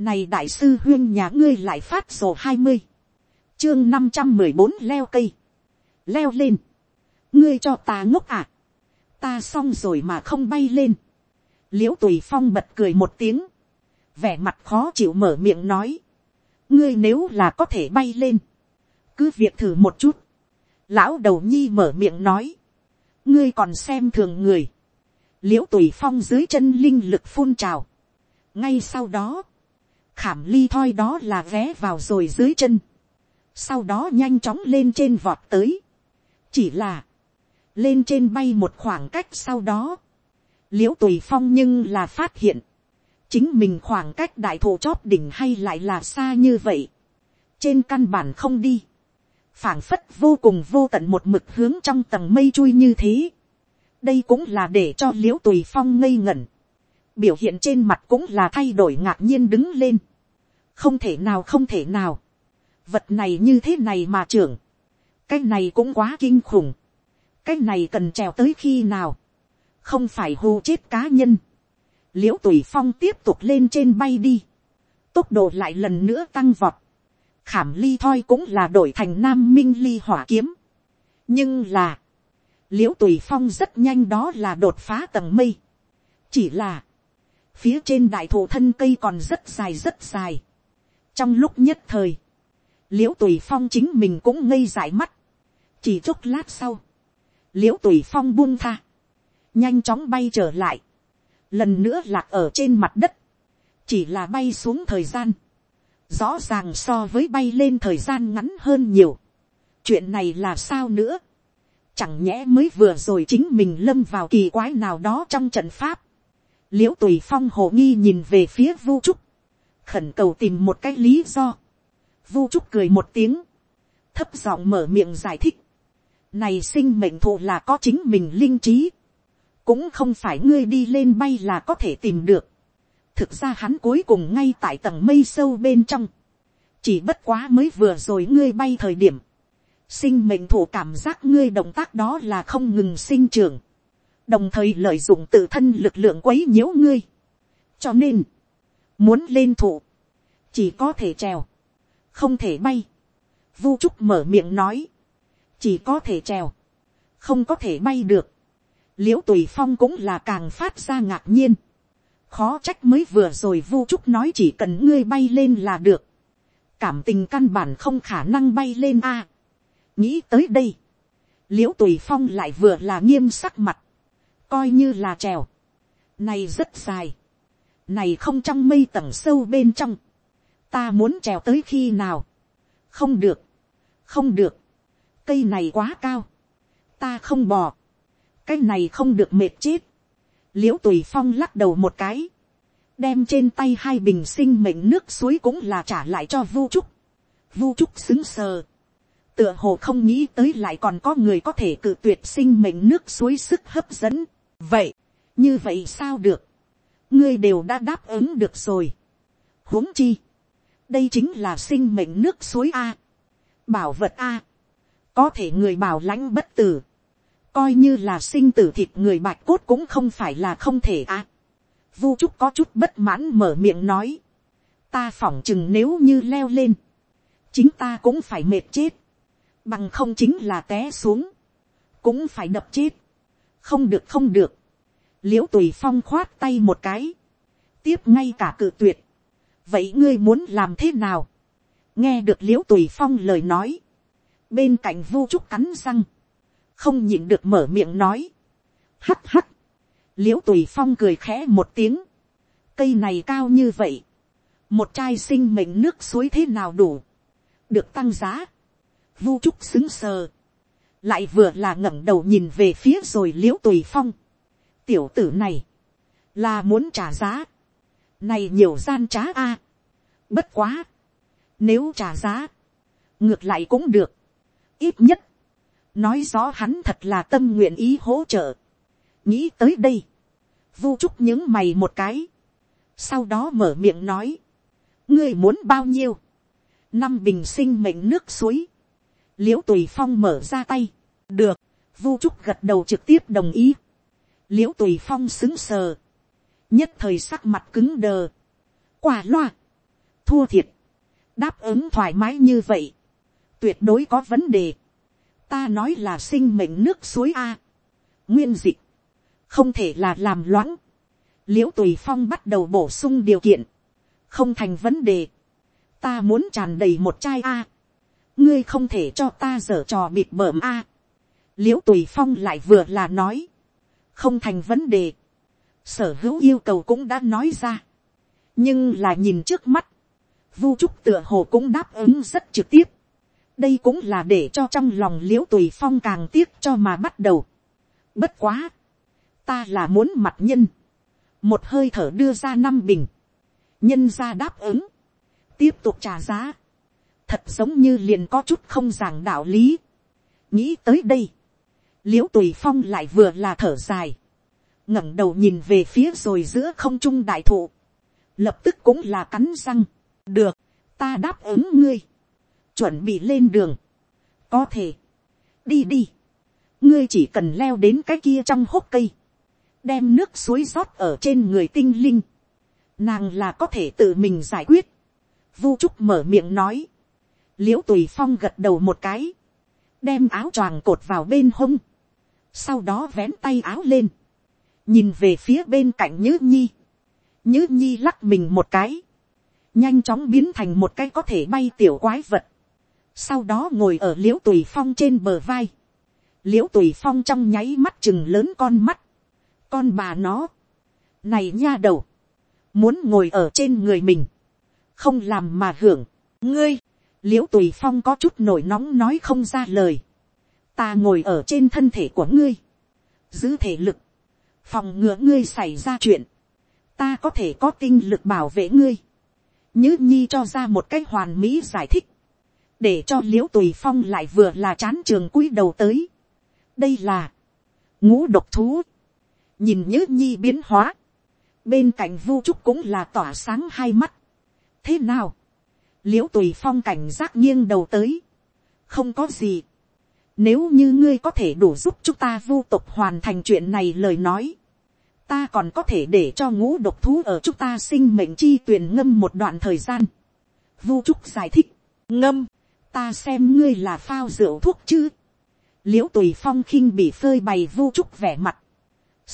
này đại sư huyên nhà ngươi lại phát sổ hai mươi, chương năm trăm mười bốn leo cây, leo lên, ngươi cho ta ngốc à, ta xong rồi mà không bay lên, liễu tùy phong bật cười một tiếng, vẻ mặt khó chịu mở miệng nói, ngươi nếu là có thể bay lên, cứ việc thử một chút, lão đầu nhi mở miệng nói, ngươi còn xem thường người, liễu tùy phong dưới chân linh lực phun trào, ngay sau đó, khảm ly thoi đó là vé vào rồi dưới chân, sau đó nhanh chóng lên trên vọt tới, chỉ là, lên trên bay một khoảng cách sau đó, liễu tùy phong nhưng là phát hiện, chính mình khoảng cách đại thổ chót đỉnh hay lại là xa như vậy, trên căn bản không đi, phảng phất vô cùng vô tận một mực hướng trong tầng mây chui như thế, đây cũng là để cho liễu tùy phong ngây ngẩn, biểu hiện trên mặt cũng là thay đổi ngạc nhiên đứng lên, không thể nào không thể nào, vật này như thế này mà trưởng, cái này cũng quá kinh khủng, cái này cần trèo tới khi nào, không phải hù chết cá nhân, l i ễ u tùy phong tiếp tục lên trên bay đi, tốc độ lại lần nữa tăng vọt, khảm ly thoi cũng là đổi thành nam minh ly hỏa kiếm, nhưng là, l i ễ u tùy phong rất nhanh đó là đột phá tầng mây, chỉ là, phía trên đại thụ thân cây còn rất dài rất dài, trong lúc nhất thời, l i ễ u tùy phong chính mình cũng ngây dại mắt, chỉ chốc lát sau, l i ễ u tùy phong buông tha, nhanh chóng bay trở lại, lần nữa lạc ở trên mặt đất, chỉ là bay xuống thời gian, rõ ràng so với bay lên thời gian ngắn hơn nhiều. chuyện này là sao nữa, chẳng nhẽ mới vừa rồi chính mình lâm vào kỳ quái nào đó trong trận pháp, l i ễ u tùy phong hồ nghi nhìn về phía vu trúc, khẩn cầu tìm một cái lý do, vu trúc cười một tiếng, thấp giọng mở miệng giải thích, này sinh mệnh thụ là có chính mình linh trí. Cũng không phải ngươi đi lên bay là có thể tìm được. Thực ra hắn cuối cùng ngay tại tầng mây sâu bên trong. Chỉ bất quá mới vừa rồi ngươi bay thời điểm. Sinh mệnh thụ cảm giác ngươi động tác đó là không ngừng sinh trưởng. Đồng thời lợi dụng tự thân lực lượng quấy nhiễu ngươi. Cho nên, muốn lên thụ, chỉ có thể trèo, không thể bay. Vu Trúc mở miệng nói chỉ có thể trèo, không có thể bay được. l i ễ u tùy phong cũng là càng phát ra ngạc nhiên. khó trách mới vừa rồi vu trúc nói chỉ cần ngươi bay lên là được. cảm tình căn bản không khả năng bay lên a. nghĩ tới đây, l i ễ u tùy phong lại vừa là nghiêm sắc mặt, coi như là trèo. này rất dài, này không trong mây tầng sâu bên trong, ta muốn trèo tới khi nào, không được, không được, cây này quá cao, ta không bò, cái này không được mệt chết, l i ễ u tùy phong lắc đầu một cái, đem trên tay hai bình sinh mệnh nước suối cũng là trả lại cho vu trúc, vu trúc xứng sờ, tựa hồ không nghĩ tới lại còn có người có thể cự tuyệt sinh mệnh nước suối sức hấp dẫn, vậy, như vậy sao được, ngươi đều đã đáp ứng được rồi, huống chi, đây chính là sinh mệnh nước suối a, bảo vật a, có thể người bảo lãnh bất tử, coi như là sinh tử thịt người bạch cốt cũng không phải là không thể a. Vu trúc có chút bất mãn mở miệng nói, ta phỏng chừng nếu như leo lên, chính ta cũng phải mệt chết, bằng không chính là té xuống, cũng phải đập chết, không được không được, l i ễ u tùy phong khoát tay một cái, tiếp ngay cả cự tuyệt, vậy ngươi muốn làm thế nào, nghe được l i ễ u tùy phong lời nói, bên cạnh vu trúc cắn răng, không nhịn được mở miệng nói, hắt hắt, l i ễ u tùy phong cười khẽ một tiếng, cây này cao như vậy, một chai sinh mệnh nước suối thế nào đủ, được tăng giá, vu trúc xứng sờ, lại vừa là ngẩng đầu nhìn về phía rồi l i ễ u tùy phong, tiểu tử này, là muốn trả giá, này nhiều gian trá a, bất quá, nếu trả giá, ngược lại cũng được, ít nhất, nói rõ hắn thật là tâm nguyện ý hỗ trợ. nghĩ tới đây, vu trúc những mày một cái, sau đó mở miệng nói, ngươi muốn bao nhiêu, năm bình sinh mệnh nước suối, l i ễ u tùy phong mở ra tay, được, vu trúc gật đầu trực tiếp đồng ý, l i ễ u tùy phong xứng sờ, nhất thời sắc mặt cứng đờ, quả loa, thua thiệt, đáp ứng thoải mái như vậy, tuyệt đối có vấn đề, ta nói là sinh mệnh nước suối a, nguyên dịch, không thể là làm loãng, l i ễ u tùy phong bắt đầu bổ sung điều kiện, không thành vấn đề, ta muốn tràn đầy một chai a, ngươi không thể cho ta dở trò bịt bởm a, l i ễ u tùy phong lại vừa là nói, không thành vấn đề, sở hữu yêu cầu cũng đã nói ra, nhưng là nhìn trước mắt, vu trúc tựa hồ cũng đáp ứng rất trực tiếp, đây cũng là để cho trong lòng l i ễ u tùy phong càng tiếc cho mà bắt đầu. bất quá, ta là muốn mặt nhân, một hơi thở đưa ra năm bình, nhân ra đáp ứng, tiếp tục trả giá, thật giống như liền có chút không giảng đạo lý. nghĩ tới đây, l i ễ u tùy phong lại vừa là thở dài, ngẩng đầu nhìn về phía rồi giữa không trung đại thụ, lập tức cũng là cắn răng, được, ta đáp ứng ngươi, chuẩn bị lên đường, có thể, đi đi, ngươi chỉ cần leo đến cái kia trong hốc cây, đem nước suối rót ở trên người tinh linh, nàng là có thể tự mình giải quyết, vu trúc mở miệng nói, l i ễ u tùy phong gật đầu một cái, đem áo choàng cột vào bên hông, sau đó vén tay áo lên, nhìn về phía bên cạnh nhữ nhi, nhữ nhi lắc mình một cái, nhanh chóng biến thành một cái có thể bay tiểu quái vật, sau đó ngồi ở l i ễ u tùy phong trên bờ vai, l i ễ u tùy phong trong nháy mắt chừng lớn con mắt, con bà nó, này nha đầu, muốn ngồi ở trên người mình, không làm mà hưởng, ngươi, l i ễ u tùy phong có chút nổi nóng nói không ra lời, ta ngồi ở trên thân thể của ngươi, giữ thể lực, phòng ngừa ngươi xảy ra chuyện, ta có thể có tinh lực bảo vệ ngươi, nhứ nhi cho ra một cách hoàn mỹ giải thích, để cho l i ễ u tùy phong lại vừa là chán trường cúi đầu tới. đây là, ngũ độc thú, nhìn nhữ nhi biến hóa, bên cạnh vu trúc cũng là tỏa sáng hai mắt. thế nào, l i ễ u tùy phong cảnh giác nghiêng đầu tới, không có gì nếu như ngươi có thể đủ giúp chúng ta vu tục hoàn thành chuyện này lời nói, ta còn có thể để cho ngũ độc thú ở chúng ta sinh mệnh chi tuyển ngâm một đoạn thời gian. Vu trúc giải thích, ngâm, ta xem ngươi là phao rượu thuốc chứ. l i ễ u tùy phong khinh bị phơi bày vu trúc vẻ mặt.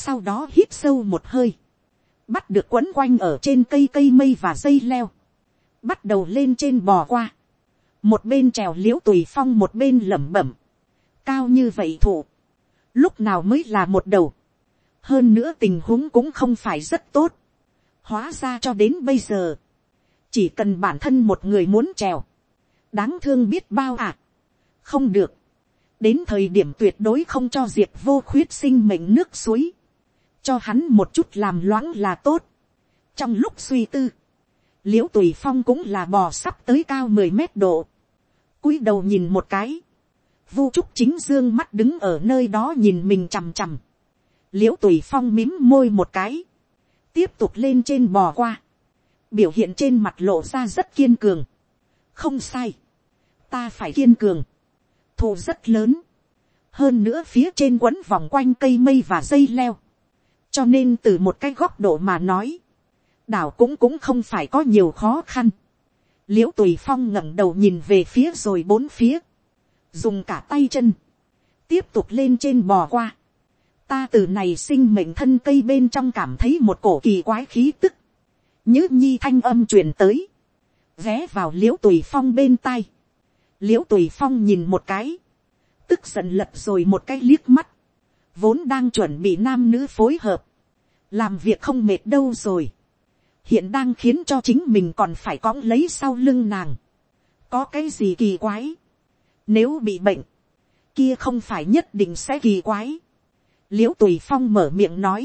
sau đó hít sâu một hơi. bắt được quấn quanh ở trên cây cây mây và dây leo. bắt đầu lên trên bò qua. một bên trèo l i ễ u tùy phong một bên lẩm bẩm cao như vậy thụ. lúc nào mới là một đầu. hơn nữa tình huống cũng không phải rất tốt. hóa ra cho đến bây giờ. chỉ cần bản thân một người muốn trèo đáng thương biết bao à. không được. đến thời điểm tuyệt đối không cho diệp vô khuyết sinh mệnh nước suối. cho hắn một chút làm loãng là tốt. trong lúc suy tư, l i ễ u tùy phong cũng là bò sắp tới cao mười mét độ. cúi đầu nhìn một cái vu trúc chính dương mắt đứng ở nơi đó nhìn mình chằm chằm. l i ễ u tùy phong mím môi một cái. tiếp tục lên trên bò qua. biểu hiện trên mặt lộ ra rất kiên cường. không sai ta phải kiên cường, thù rất lớn, hơn nữa phía trên quấn vòng quanh cây mây và dây leo, cho nên từ một cái góc độ mà nói, đảo cũng cũng không phải có nhiều khó khăn, l i ễ u tùy phong ngẩng đầu nhìn về phía rồi bốn phía, dùng cả tay chân, tiếp tục lên trên bò qua, ta từ này sinh mệnh thân cây bên trong cảm thấy một cổ kỳ quái khí tức, nhứ nhi thanh âm truyền tới, ghé vào l i ễ u tùy phong bên tai, l i ễ u tùy phong nhìn một cái, tức giận lật rồi một cái liếc mắt, vốn đang chuẩn bị nam nữ phối hợp, làm việc không mệt đâu rồi, hiện đang khiến cho chính mình còn phải cõng lấy sau lưng nàng, có cái gì kỳ quái, nếu bị bệnh, kia không phải nhất định sẽ kỳ quái, l i ễ u tùy phong mở miệng nói,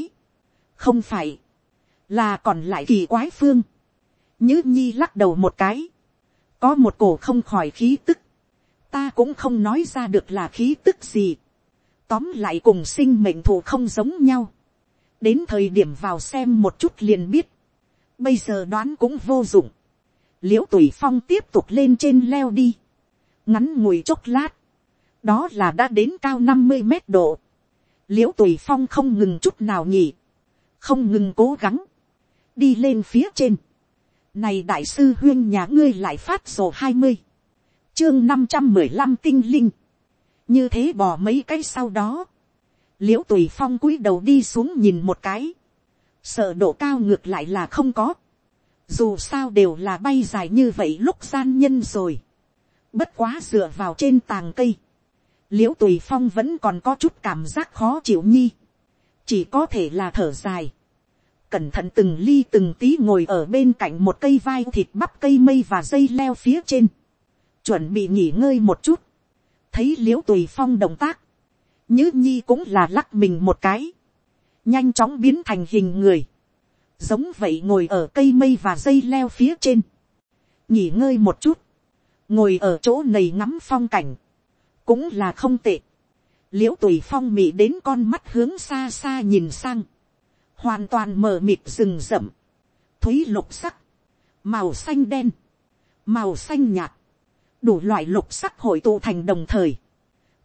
không phải, là còn lại kỳ quái phương, nhứ nhi lắc đầu một cái, có một cổ không khỏi khí tức, ta cũng không nói ra được là khí tức gì. tóm lại cùng sinh mệnh thù không giống nhau. đến thời điểm vào xem một chút liền biết. bây giờ đoán cũng vô dụng. l i ễ u tùy phong tiếp tục lên trên leo đi ngắn ngủi chốc lát. đó là đã đến cao năm mươi mét độ. l i ễ u tùy phong không ngừng chút nào nhỉ. không ngừng cố gắng. đi lên phía trên. Này đại sư huyên nhà ngươi lại phát sổ hai mươi Chương năm trăm mười lăm tinh linh. Như thế bỏ mấy cái sau đó. Liễu tùy phong cúi đầu đi xuống nhìn một cái. Sợ độ cao ngược lại là không có. Dù sao đều là bay dài như vậy lúc gian nhân rồi. Bất quá dựa vào trên tàng cây. Liễu tùy phong vẫn còn có chút cảm giác khó chịu nhi. Chỉ có thể là thở dài. Cẩn thận từng ly từng tí ngồi ở bên cạnh một cây vai thịt bắp cây mây và dây leo phía trên, chuẩn bị nghỉ ngơi một chút, thấy liễu tùy phong động tác, nhứ nhi cũng là lắc mình một cái, nhanh chóng biến thành hình người, giống vậy ngồi ở cây mây và dây leo phía trên, nghỉ ngơi một chút, ngồi ở chỗ này ngắm phong cảnh, cũng là không tệ, l i ễ u tùy phong mị đến con mắt hướng xa xa nhìn sang, hoàn toàn mờ mịt rừng rậm, thúy lục sắc, màu xanh đen, màu xanh nhạt, đủ loại lục sắc hội tụ thành đồng thời,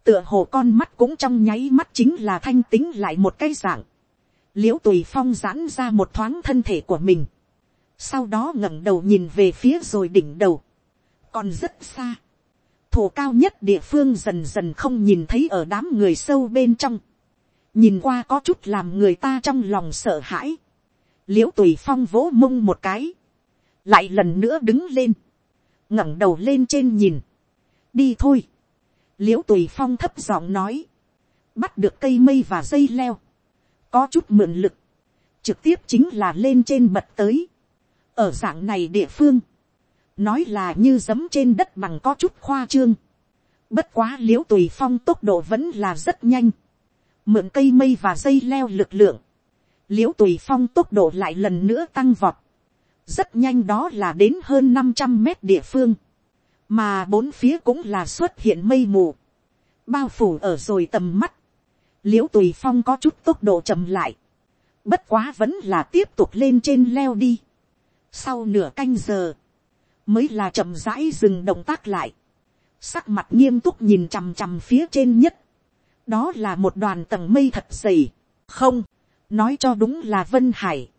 tựa hồ con mắt cũng trong nháy mắt chính là thanh tính lại một cái dạng, l i ễ u tùy phong giãn ra một thoáng thân thể của mình, sau đó ngẩng đầu nhìn về phía rồi đỉnh đầu, còn rất xa, thủ cao nhất địa phương dần dần không nhìn thấy ở đám người sâu bên trong, nhìn qua có chút làm người ta trong lòng sợ hãi, liễu tùy phong vỗ mông một cái, lại lần nữa đứng lên, ngẩng đầu lên trên nhìn, đi thôi, liễu tùy phong thấp giọng nói, bắt được cây mây và dây leo, có chút mượn lực, trực tiếp chính là lên trên bật tới, ở dạng này địa phương, nói là như giấm trên đất bằng có chút khoa trương, bất quá l i ễ u tùy phong tốc độ vẫn là rất nhanh, mượn cây mây và dây leo lực lượng, l i ễ u tùy phong tốc độ lại lần nữa tăng vọt, rất nhanh đó là đến hơn năm trăm mét địa phương, mà bốn phía cũng là xuất hiện mây mù, bao phủ ở rồi tầm mắt, l i ễ u tùy phong có chút tốc độ chậm lại, bất quá vẫn là tiếp tục lên trên leo đi, sau nửa canh giờ, mới là chậm rãi dừng động tác lại, sắc mặt nghiêm túc nhìn chằm chằm phía trên nhất, đó là một đoàn tầng mây thật dày, không, nói cho đúng là vân hải,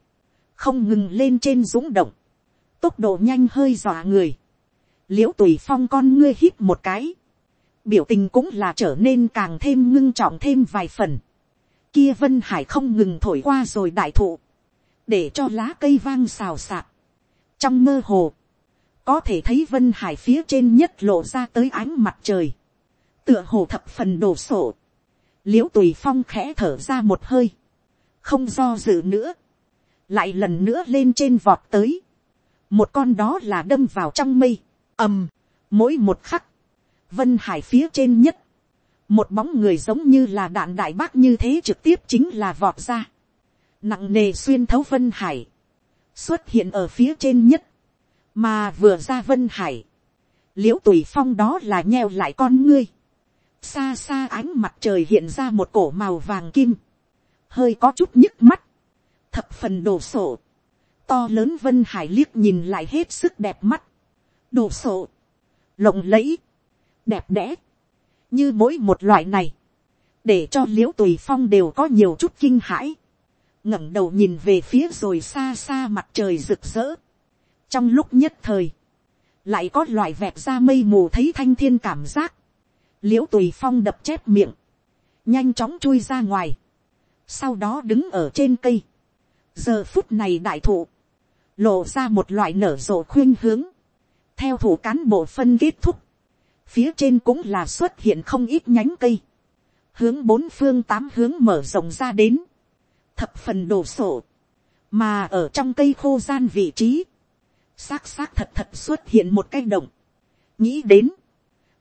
không ngừng lên trên dũng động, tốc độ nhanh hơi dọa người, l i ễ u tùy phong con ngươi hít một cái, biểu tình cũng là trở nên càng thêm ngưng trọng thêm vài phần, kia vân hải không ngừng thổi qua rồi đại thụ, để cho lá cây vang xào xạc, trong mơ hồ, có thể thấy vân hải phía trên nhất lộ ra tới ánh mặt trời, tựa hồ thập phần đổ sộ, l i ễ u tùy phong khẽ thở ra một hơi, không do dự nữa, lại lần nữa lên trên vọt tới, một con đó là đâm vào trong mây, ầm, mỗi một khắc, vân hải phía trên nhất, một bóng người giống như là đạn đại bác như thế trực tiếp chính là vọt ra, nặng nề xuyên thấu vân hải, xuất hiện ở phía trên nhất, mà vừa ra vân hải, l i ễ u tùy phong đó là nheo lại con ngươi, xa xa ánh mặt trời hiện ra một cổ màu vàng kim, hơi có chút nhức mắt, thập phần đồ sộ, to lớn vân hải liếc nhìn lại hết sức đẹp mắt, đồ sộ, lộng lẫy, đẹp đẽ, như mỗi một loại này, để cho l i ễ u tùy phong đều có nhiều chút kinh hãi, ngẩng đầu nhìn về phía rồi xa xa mặt trời rực rỡ, trong lúc nhất thời, lại có loại vẹt ra mây mù thấy thanh thiên cảm giác, l i ễ u tùy phong đập chép miệng, nhanh chóng chui ra ngoài, sau đó đứng ở trên cây. giờ phút này đại thụ, lộ ra một loại nở rộ khuyên hướng, theo thủ cán bộ phân kết thúc, phía trên cũng là xuất hiện không ít nhánh cây, hướng bốn phương tám hướng mở rộng ra đến, thập phần đồ sổ, mà ở trong cây khô gian vị trí, xác xác thật thật xuất hiện một cái động, nghĩ đến,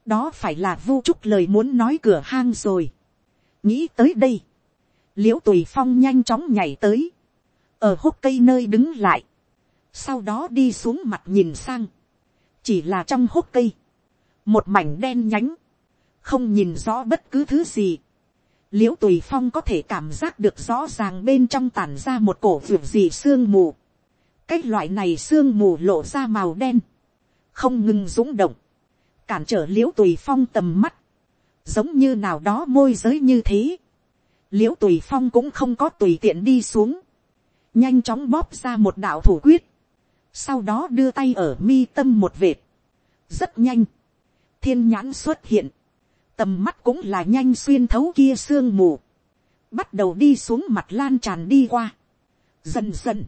đó phải là vu trúc lời muốn nói cửa hang rồi. nghĩ tới đây, l i ễ u tùy phong nhanh chóng nhảy tới, ở hốc cây nơi đứng lại, sau đó đi xuống mặt nhìn sang, chỉ là trong hốc cây, một mảnh đen nhánh, không nhìn rõ bất cứ thứ gì, l i ễ u tùy phong có thể cảm giác được rõ ràng bên trong tàn ra một cổ vượt gì sương mù, cái loại này sương mù lộ ra màu đen, không ngừng rúng động, cản trở l i ễ u tùy phong tầm mắt, giống như nào đó môi giới như thế. l i ễ u tùy phong cũng không có tùy tiện đi xuống, nhanh chóng bóp ra một đạo thủ quyết, sau đó đưa tay ở mi tâm một vệt, rất nhanh, thiên nhãn xuất hiện, tầm mắt cũng là nhanh xuyên thấu kia sương mù, bắt đầu đi xuống mặt lan tràn đi qua, dần dần,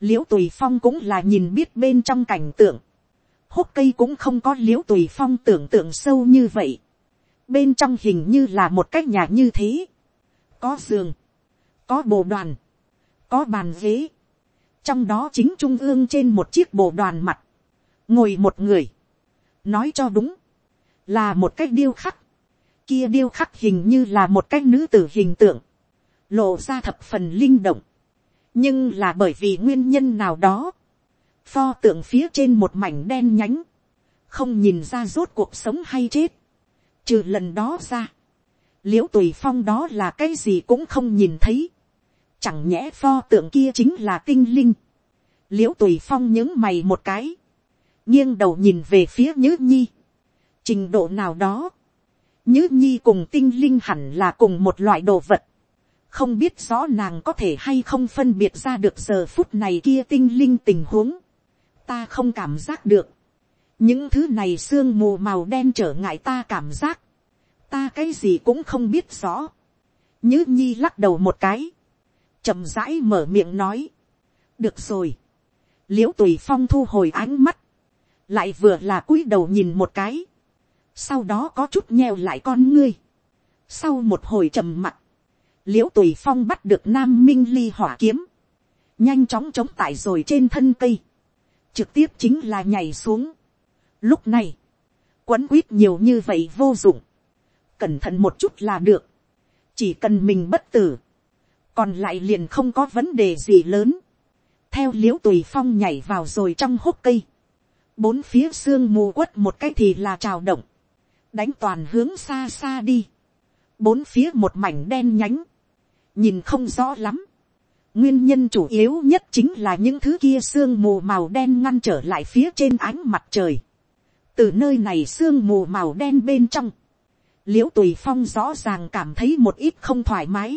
l i ễ u tùy phong cũng là nhìn biết bên trong cảnh tượng, hốc cây cũng không có l i ễ u tùy phong tưởng tượng sâu như vậy, bên trong hình như là một cái nhà như thế, có giường, có bộ đoàn, có bàn ghế, trong đó chính trung ương trên một chiếc bộ đoàn mặt, ngồi một người, nói cho đúng, là một cái điêu khắc, kia điêu khắc hình như là một cái nữ tử hình tượng, lộ ra thập phần linh động, nhưng là bởi vì nguyên nhân nào đó, pho tượng phía trên một mảnh đen nhánh, không nhìn ra rốt cuộc sống hay chết, trừ lần đó ra, l i ễ u tùy phong đó là cái gì cũng không nhìn thấy, chẳng nhẽ pho tượng kia chính là tinh linh, l i ễ u tùy phong những mày một cái, nghiêng đầu nhìn về phía nhớ nhi, trình độ nào đó, Nhứ nhi cùng tinh linh hẳn là cùng một loại đồ vật. Không biết rõ nàng có thể hay không phân biệt ra được giờ phút này kia tinh linh tình huống. Ta không cảm giác được. Những thứ này sương mù màu đen trở ngại ta cảm giác. Ta cái gì cũng không biết rõ. Nhứ nhi lắc đầu một cái. chậm rãi mở miệng nói. Được rồi. Liễu tùy phong thu hồi ánh mắt. Lại vừa là cúi đầu nhìn một cái sau đó có chút nheo lại con ngươi. sau một hồi trầm mặt, l i ễ u tùy phong bắt được nam minh ly hỏa kiếm, nhanh chóng chống tải rồi trên thân cây, trực tiếp chính là nhảy xuống. lúc này, quấn quýt nhiều như vậy vô dụng, cẩn thận một chút là được, chỉ cần mình bất tử, còn lại liền không có vấn đề gì lớn, theo l i ễ u tùy phong nhảy vào rồi trong hốc cây, bốn phía xương mù quất một cái thì là trào động, đánh toàn hướng xa xa đi, bốn phía một mảnh đen nhánh, nhìn không rõ lắm, nguyên nhân chủ yếu nhất chính là những thứ kia sương mù màu đen ngăn trở lại phía trên ánh mặt trời, từ nơi này sương mù màu đen bên trong, l i ễ u tùy phong rõ ràng cảm thấy một ít không thoải mái,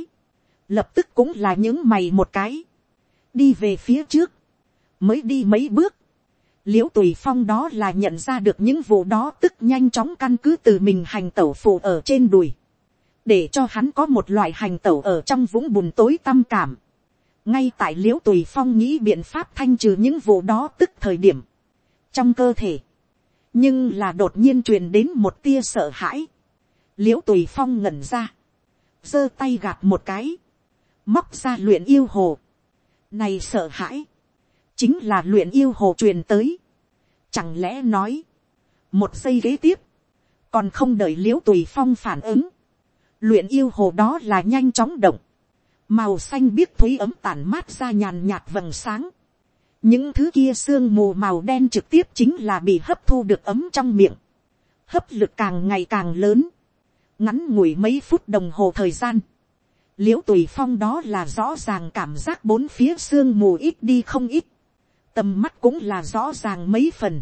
lập tức cũng là những mày một cái, đi về phía trước, mới đi mấy bước, l i ễ u tùy phong đó là nhận ra được những vụ đó tức nhanh chóng căn cứ từ mình hành tẩu phụ ở trên đùi, để cho hắn có một loại hành tẩu ở trong vũng bùn tối tâm cảm. ngay tại l i ễ u tùy phong nghĩ biện pháp thanh trừ những vụ đó tức thời điểm, trong cơ thể, nhưng là đột nhiên truyền đến một tia sợ hãi, l i ễ u tùy phong ngẩn ra, giơ tay gạt một cái, móc ra luyện yêu hồ, này sợ hãi, chính là luyện yêu hồ truyền tới. Chẳng lẽ nói, một giây kế tiếp, còn không đợi l i ễ u tùy phong phản ứng, luyện yêu hồ đó là nhanh chóng động, màu xanh biếc thúy ấm tản mát ra nhàn nhạt vầng sáng, những thứ kia sương mù màu đen trực tiếp chính là bị hấp thu được ấm trong miệng, hấp lực càng ngày càng lớn, ngắn ngủi mấy phút đồng hồ thời gian, l i ễ u tùy phong đó là rõ ràng cảm giác bốn phía sương mù ít đi không ít, tầm mắt cũng là rõ ràng mấy phần,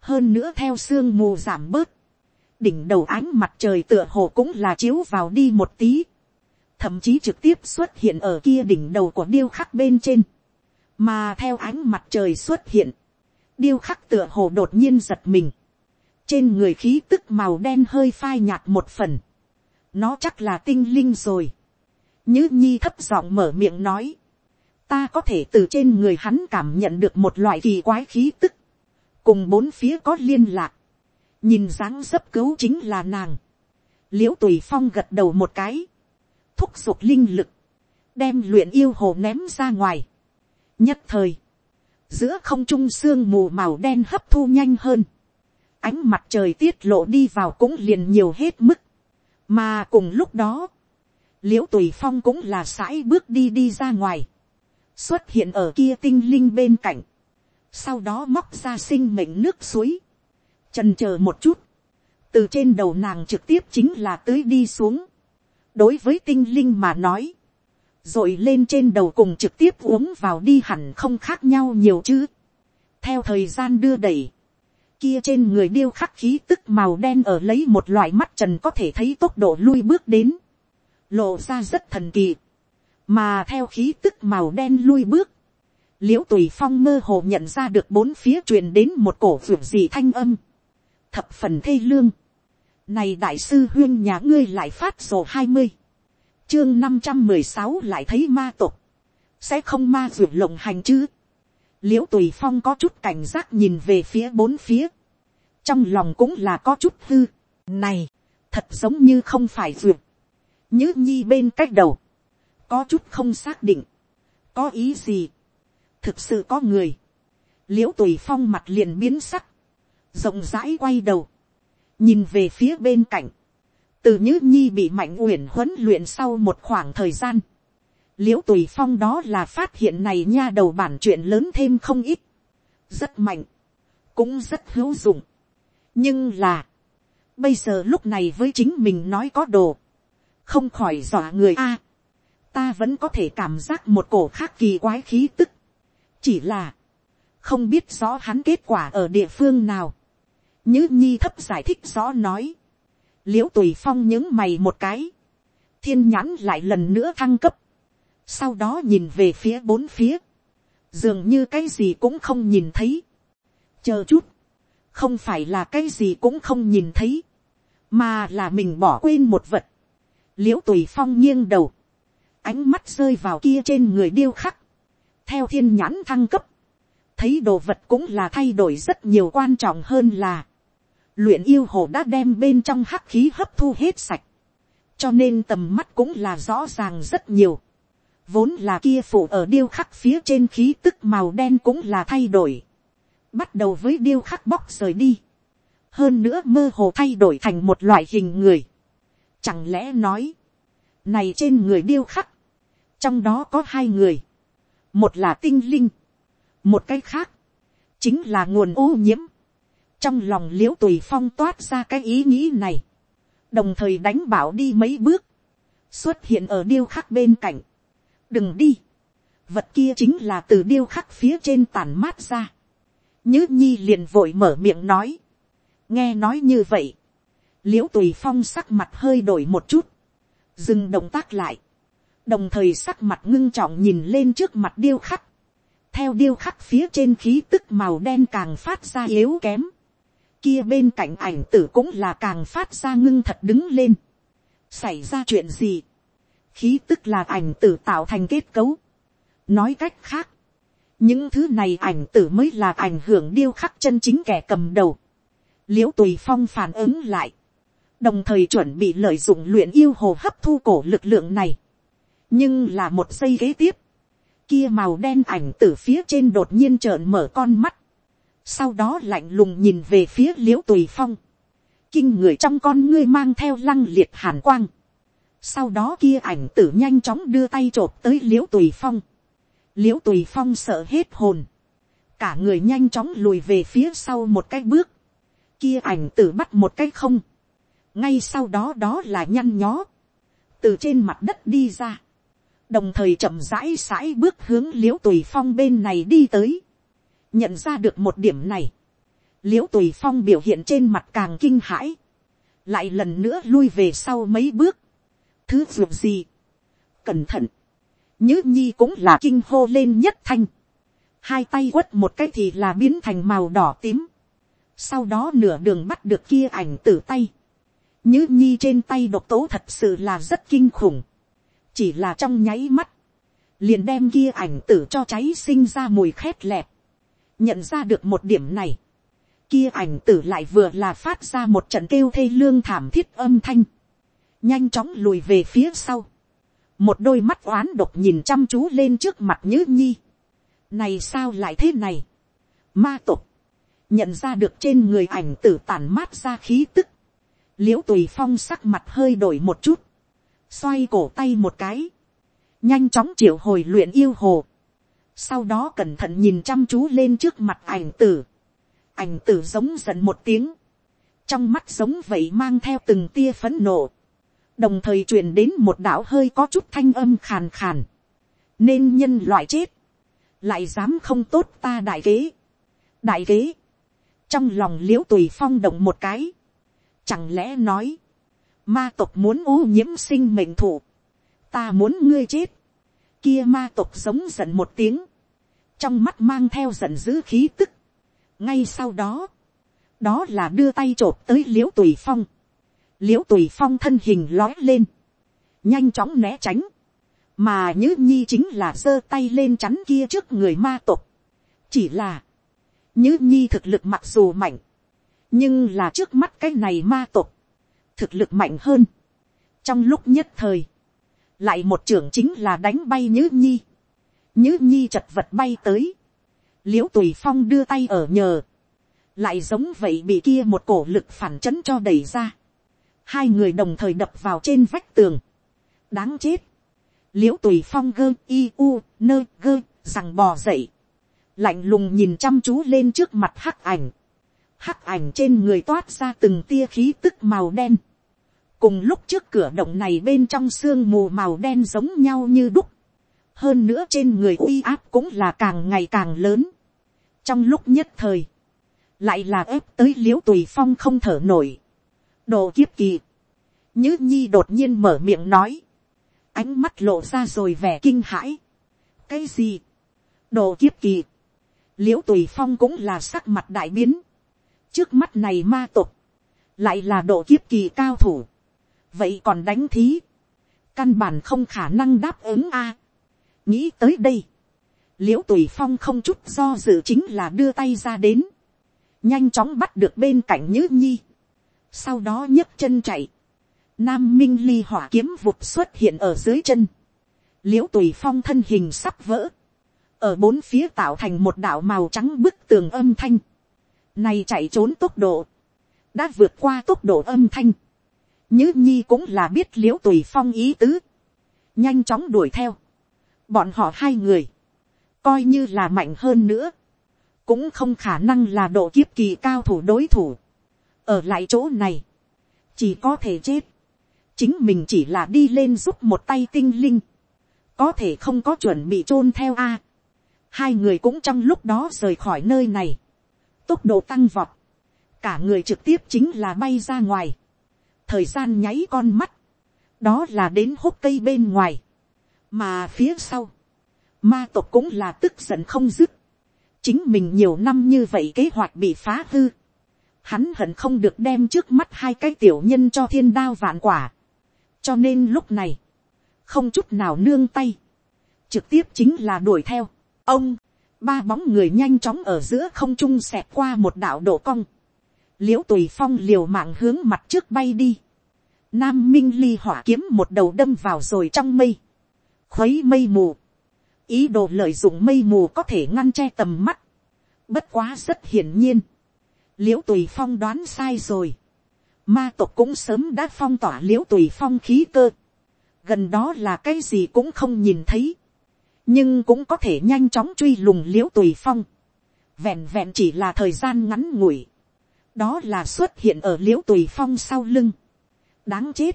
hơn nữa theo sương mù giảm bớt, đỉnh đầu ánh mặt trời tựa hồ cũng là chiếu vào đi một tí, thậm chí trực tiếp xuất hiện ở kia đỉnh đầu của điêu khắc bên trên, mà theo ánh mặt trời xuất hiện, điêu khắc tựa hồ đột nhiên giật mình, trên người khí tức màu đen hơi phai nhạt một phần, nó chắc là tinh linh rồi, Nhữ nhi thấp giọng mở miệng nói, ta có thể từ trên người hắn cảm nhận được một loại kỳ quái khí tức, cùng bốn phía có liên lạc, nhìn dáng dấp cứu chính là nàng, l i ễ u tùy phong gật đầu một cái, thúc giục linh lực, đem luyện yêu hồ ném ra ngoài, nhất thời, giữa không trung sương mù màu đen hấp thu nhanh hơn, ánh mặt trời tiết lộ đi vào cũng liền nhiều hết mức, mà cùng lúc đó, l i ễ u tùy phong cũng là sãi bước đi đi ra ngoài, xuất hiện ở kia tinh linh bên cạnh, sau đó móc ra sinh mệnh nước suối, trần c h ờ một chút, từ trên đầu nàng trực tiếp chính là tưới đi xuống, đối với tinh linh mà nói, rồi lên trên đầu cùng trực tiếp uống vào đi hẳn không khác nhau nhiều chứ. theo thời gian đưa đẩy, kia trên người điêu khắc khí tức màu đen ở lấy một loại mắt trần có thể thấy tốc độ lui bước đến, lộ ra rất thần kỳ. Mà theo khí tức màu đen lui bước, l i ễ u tùy phong mơ hồ nhận ra được bốn phía truyền đến một cổ phượng dị thanh âm, thập phần thê lương, này đại sư huyên nhà ngươi lại phát sổ hai mươi, chương năm trăm mười sáu lại thấy ma tục, sẽ không ma vượt lộng hành chứ, liễu tùy phong có chút cảnh giác nhìn về phía bốn phía, trong lòng cũng là có chút hư, này, thật giống như không phải vượt, nhữ nhi bên cách đầu, có chút không xác định, có ý gì, thực sự có người, liễu tùy phong mặt liền biến sắc, rộng rãi quay đầu, nhìn về phía bên cạnh, từ nhữ nhi bị mạnh uyển huấn luyện sau một khoảng thời gian, l i ễ u tùy phong đó là phát hiện này nha đầu bản chuyện lớn thêm không ít, rất mạnh, cũng rất hữu dụng, nhưng là, bây giờ lúc này với chính mình nói có đồ, không khỏi dọa người a, ta vẫn có thể cảm giác một cổ khác kỳ quái khí tức. chỉ là, không biết rõ hắn kết quả ở địa phương nào như nhi thấp giải thích rõ nói. l i ễ u tùy phong những mày một cái. thiên nhãn lại lần nữa thăng cấp. sau đó nhìn về phía bốn phía. dường như cái gì cũng không nhìn thấy. chờ chút. không phải là cái gì cũng không nhìn thấy. mà là mình bỏ quên một vật. l i ễ u tùy phong nghiêng đầu ánh mắt rơi vào kia trên người điêu khắc, theo thiên nhãn thăng cấp, thấy đồ vật cũng là thay đổi rất nhiều quan trọng hơn là, luyện yêu hồ đã đem bên trong hắc khí hấp thu hết sạch, cho nên tầm mắt cũng là rõ ràng rất nhiều, vốn là kia phụ ở điêu khắc phía trên khí tức màu đen cũng là thay đổi, bắt đầu với điêu khắc bóc rời đi, hơn nữa mơ hồ thay đổi thành một loại hình người, chẳng lẽ nói, này trên người điêu khắc, trong đó có hai người, một là tinh linh, một cái khác, chính là nguồn ô nhiễm, trong lòng l i ễ u tùy phong toát ra cái ý nghĩ này, đồng thời đánh bảo đi mấy bước, xuất hiện ở điêu khắc bên cạnh, đừng đi, vật kia chính là từ điêu khắc phía trên tàn mát ra, nhứ nhi liền vội mở miệng nói, nghe nói như vậy, l i ễ u tùy phong sắc mặt hơi đổi một chút, dừng động tác lại, đồng thời sắc mặt ngưng trọng nhìn lên trước mặt điêu khắc, theo điêu khắc phía trên khí tức màu đen càng phát ra yếu kém, kia bên cạnh ảnh tử cũng là càng phát ra ngưng thật đứng lên, xảy ra chuyện gì, khí tức là ảnh tử tạo thành kết cấu, nói cách khác, những thứ này ảnh tử mới là ảnh hưởng điêu khắc chân chính kẻ cầm đầu, l i ễ u tùy phong phản ứng lại, đồng thời chuẩn bị lợi dụng luyện yêu hồ hấp thu cổ lực lượng này, nhưng là một giây kế tiếp, kia màu đen ảnh tử phía trên đột nhiên trợn mở con mắt, sau đó lạnh lùng nhìn về phía l i ễ u tùy phong, kinh người trong con ngươi mang theo lăng liệt hàn quang, sau đó kia ảnh tử nhanh chóng đưa tay t r ộ p tới l i ễ u tùy phong, l i ễ u tùy phong sợ hết hồn, cả người nhanh chóng lùi về phía sau một cái bước, kia ảnh tử bắt một cái không, ngay sau đó đó là nhăn nhó, từ trên mặt đất đi ra, đồng thời chậm rãi sãi bước hướng l i ễ u tùy phong bên này đi tới, nhận ra được một điểm này, l i ễ u tùy phong biểu hiện trên mặt càng kinh hãi, lại lần nữa lui về sau mấy bước, thứ ruột gì, cẩn thận, nhữ nhi cũng là kinh hô lên nhất thanh, hai tay quất một cái thì là biến thành màu đỏ tím, sau đó nửa đường bắt được kia ảnh tử tay, nhữ nhi trên tay độc tố thật sự là rất kinh khủng, chỉ là trong nháy mắt, liền đem kia ảnh tử cho cháy sinh ra mùi khét lẹp nhận ra được một điểm này, kia ảnh tử lại vừa là phát ra một trận kêu thê lương thảm thiết âm thanh, nhanh chóng lùi về phía sau, một đôi mắt oán độc nhìn chăm chú lên trước mặt nhữ nhi, này sao lại thế này, ma tục, nhận ra được trên người ảnh tử tàn mát ra khí tức, l i ễ u tùy phong sắc mặt hơi đổi một chút, xoay cổ tay một cái, nhanh chóng triệu hồi luyện yêu hồ, sau đó cẩn thận nhìn chăm chú lên trước mặt ảnh tử, ảnh tử giống giận một tiếng, trong mắt giống vậy mang theo từng tia phấn nộ, đồng thời truyền đến một đạo hơi có chút thanh âm khàn khàn, nên nhân loại chết, lại dám không tốt ta đại kế, đại kế, trong lòng l i ễ u tùy phong động một cái, chẳng lẽ nói, ma tộc muốn ô nhiễm sinh mệnh thụ, ta muốn ngươi chết, kia ma tộc giống giận một tiếng, trong mắt mang theo giận dữ khí tức. ngay sau đó, đó là đưa tay t r ộ p tới l i ễ u tùy phong, l i ễ u tùy phong thân hình lói lên, nhanh chóng né tránh, mà nhữ nhi chính là giơ tay lên chắn kia trước người ma tục. chỉ là, nhữ nhi thực lực mặc dù mạnh, nhưng là trước mắt cái này ma tục, thực lực mạnh hơn. trong lúc nhất thời, lại một trưởng chính là đánh bay nhữ nhi, nhữ nhi chật vật bay tới, l i ễ u tùy phong đưa tay ở nhờ, lại giống vậy bị kia một cổ lực phản chấn cho đẩy ra. hai người đồng thời đập vào trên vách tường. đáng chết. l i ễ u tùy phong gơ i u nơ gơ rằng bò dậy. lạnh lùng nhìn chăm chú lên trước mặt hắc ảnh. hắc ảnh trên người toát ra từng tia khí tức màu đen. cùng lúc trước cửa động này bên trong sương mù màu đen giống nhau như đúc hơn nữa trên người uy áp cũng là càng ngày càng lớn. trong lúc nhất thời, lại là ép tới l i ễ u tùy phong không thở nổi. đồ kiếp kỳ, nhứ nhi đột nhiên mở miệng nói, ánh mắt lộ ra rồi vẻ kinh hãi. cái gì, đồ kiếp kỳ, l i ễ u tùy phong cũng là sắc mặt đại biến, trước mắt này ma tục, lại là độ kiếp kỳ cao thủ, vậy còn đánh thí, căn bản không khả năng đáp ứng a nghĩ tới đây, l i ễ u tùy phong không chút do dự chính là đưa tay ra đến, nhanh chóng bắt được bên cạnh nhữ nhi, sau đó nhấc chân chạy, nam minh ly hỏa kiếm vụt xuất hiện ở dưới chân, l i ễ u tùy phong thân hình sắp vỡ, ở bốn phía tạo thành một đạo màu trắng bức tường âm thanh, này chạy trốn tốc độ, đã vượt qua tốc độ âm thanh, nhữ nhi cũng là biết l i ễ u tùy phong ý tứ, nhanh chóng đuổi theo, bọn họ hai người, coi như là mạnh hơn nữa, cũng không khả năng là độ kiếp kỳ cao thủ đối thủ. ở lại chỗ này, chỉ có thể chết. chính mình chỉ là đi lên giúp một tay tinh linh, có thể không có chuẩn bị chôn theo a. hai người cũng trong lúc đó rời khỏi nơi này, tốc độ tăng vọt, cả người trực tiếp chính là bay ra ngoài, thời gian nháy con mắt, đó là đến hút cây bên ngoài, mà phía sau, ma tộc cũng là tức giận không dứt, chính mình nhiều năm như vậy kế hoạch bị phá hư. Hắn hận không được đem trước mắt hai cái tiểu nhân cho thiên đao vạn quả. cho nên lúc này, không chút nào nương tay, trực tiếp chính là đuổi theo. ông, ba bóng người nhanh chóng ở giữa không trung xẹt qua một đạo độ cong. l i ễ u tùy phong liều mạng hướng mặt trước bay đi. nam minh ly hỏa kiếm một đầu đâm vào rồi trong mây khuấy mây mù ý đồ lợi dụng mây mù có thể ngăn che tầm mắt. Bất quá rất hiển nhiên. l i ễ u tùy phong đoán sai rồi. Ma tộc cũng sớm đã phong tỏa l i ễ u tùy phong khí cơ. Gần đó là cái gì cũng không nhìn thấy. Nhưng cũng có thể nhanh chóng truy lùng l i ễ u tùy phong. Vẹn vẹn chỉ là thời gian ngắn ngủi. Đó là xuất hiện ở l i ễ u tùy phong sau lưng. Đáng chết.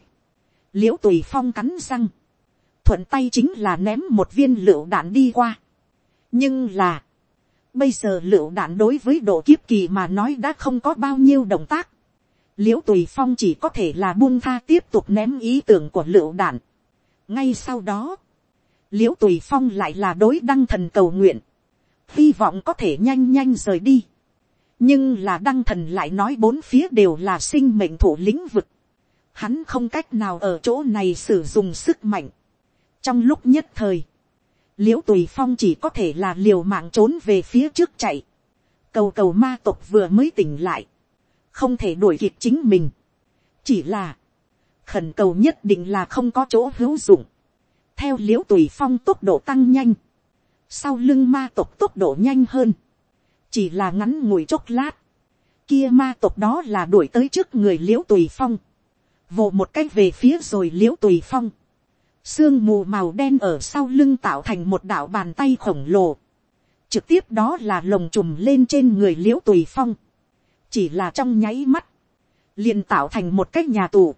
l i ễ u tùy phong cắn răng thuận tay chính là ném một viên lựu đạn đi qua. nhưng là, bây giờ lựu đạn đối với độ kiếp kỳ mà nói đã không có bao nhiêu động tác. l i ễ u tùy phong chỉ có thể là buông tha tiếp tục ném ý tưởng của lựu đạn. ngay sau đó, l i ễ u tùy phong lại là đối đăng thần cầu nguyện, hy vọng có thể nhanh nhanh rời đi. nhưng là đăng thần lại nói bốn phía đều là sinh mệnh thủ lĩnh vực. hắn không cách nào ở chỗ này sử dụng sức mạnh trong lúc nhất thời, l i ễ u tùy phong chỉ có thể là liều mạng trốn về phía trước chạy, cầu cầu ma tộc vừa mới tỉnh lại, không thể đuổi kịp chính mình, chỉ là, khẩn cầu nhất định là không có chỗ hữu dụng, theo l i ễ u tùy phong tốc độ tăng nhanh, sau lưng ma tộc tốc độ nhanh hơn, chỉ là ngắn ngủi chốc lát, kia ma tộc đó là đuổi tới trước người l i ễ u tùy phong, vồ một cách về phía rồi l i ễ u tùy phong, Sương mù màu đen ở sau lưng tạo thành một đạo bàn tay khổng lồ. Trực tiếp đó là lồng trùm lên trên người liễu tùy phong. Chỉ là trong nháy mắt. liền tạo thành một cái nhà tù.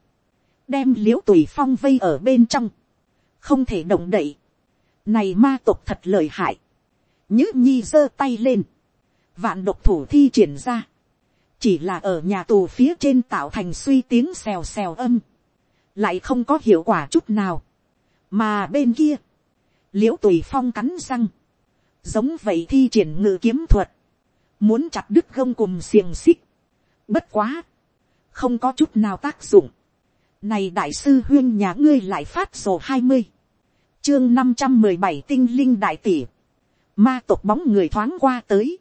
Đem liễu tùy phong vây ở bên trong. Không thể động đậy. Này ma tộc thật lợi hại. nhữ nhi giơ tay lên. Vạn độc thủ thi triển ra. Chỉ là ở nhà tù phía trên tạo thành suy tiếng xèo xèo âm. Lại không có hiệu quả chút nào mà bên kia, l i ễ u tùy phong cắn răng, giống vậy thi triển ngự kiếm thuật, muốn chặt đứt gông cùng xiềng xích, bất quá, không có chút nào tác dụng, này đại sư huyên nhà ngươi lại phát sổ hai mươi, chương năm trăm mười bảy tinh linh đại tỷ, ma tộc bóng người thoáng qua tới,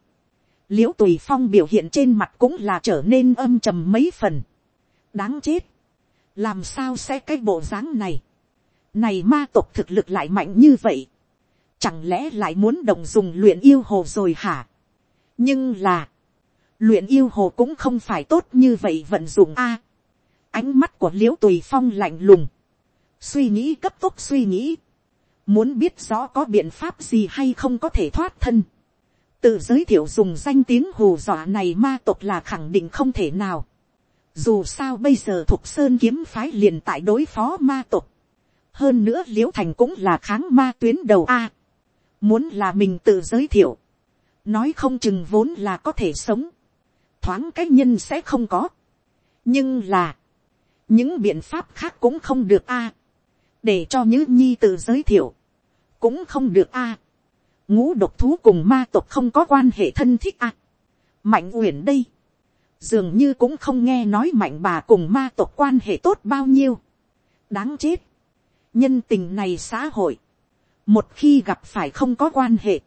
l i ễ u tùy phong biểu hiện trên mặt cũng là trở nên âm trầm mấy phần, đáng chết, làm sao sẽ cái bộ dáng này, này ma tộc thực lực lại mạnh như vậy. Chẳng lẽ lại muốn đồng dùng luyện yêu hồ rồi hả? Nhưng là. Luyện yêu hồ cũng không phải tốt như vậy vận dụng a. ánh mắt của liễu tùy phong lạnh lùng. Suy nghĩ cấp tốc suy nghĩ. Muốn biết rõ có biện pháp gì hay không có thể thoát thân. Tự giới thiệu dùng danh tiếng hù dọa này ma tộc là khẳng định không thể nào. Dù sao bây giờ thục sơn kiếm phái liền tại đối phó ma tộc hơn nữa l i ễ u thành cũng là kháng ma tuyến đầu a. muốn là mình tự giới thiệu, nói không chừng vốn là có thể sống, thoáng cái nhân sẽ không có. nhưng là, những biện pháp khác cũng không được a. để cho nhữ nhi tự giới thiệu, cũng không được a. ngũ độc thú cùng ma tộc không có quan hệ thân thích a. mạnh uyển đây, dường như cũng không nghe nói mạnh bà cùng ma tộc quan hệ tốt bao nhiêu. đáng chết nhân tình này xã hội, một khi gặp phải không có quan hệ,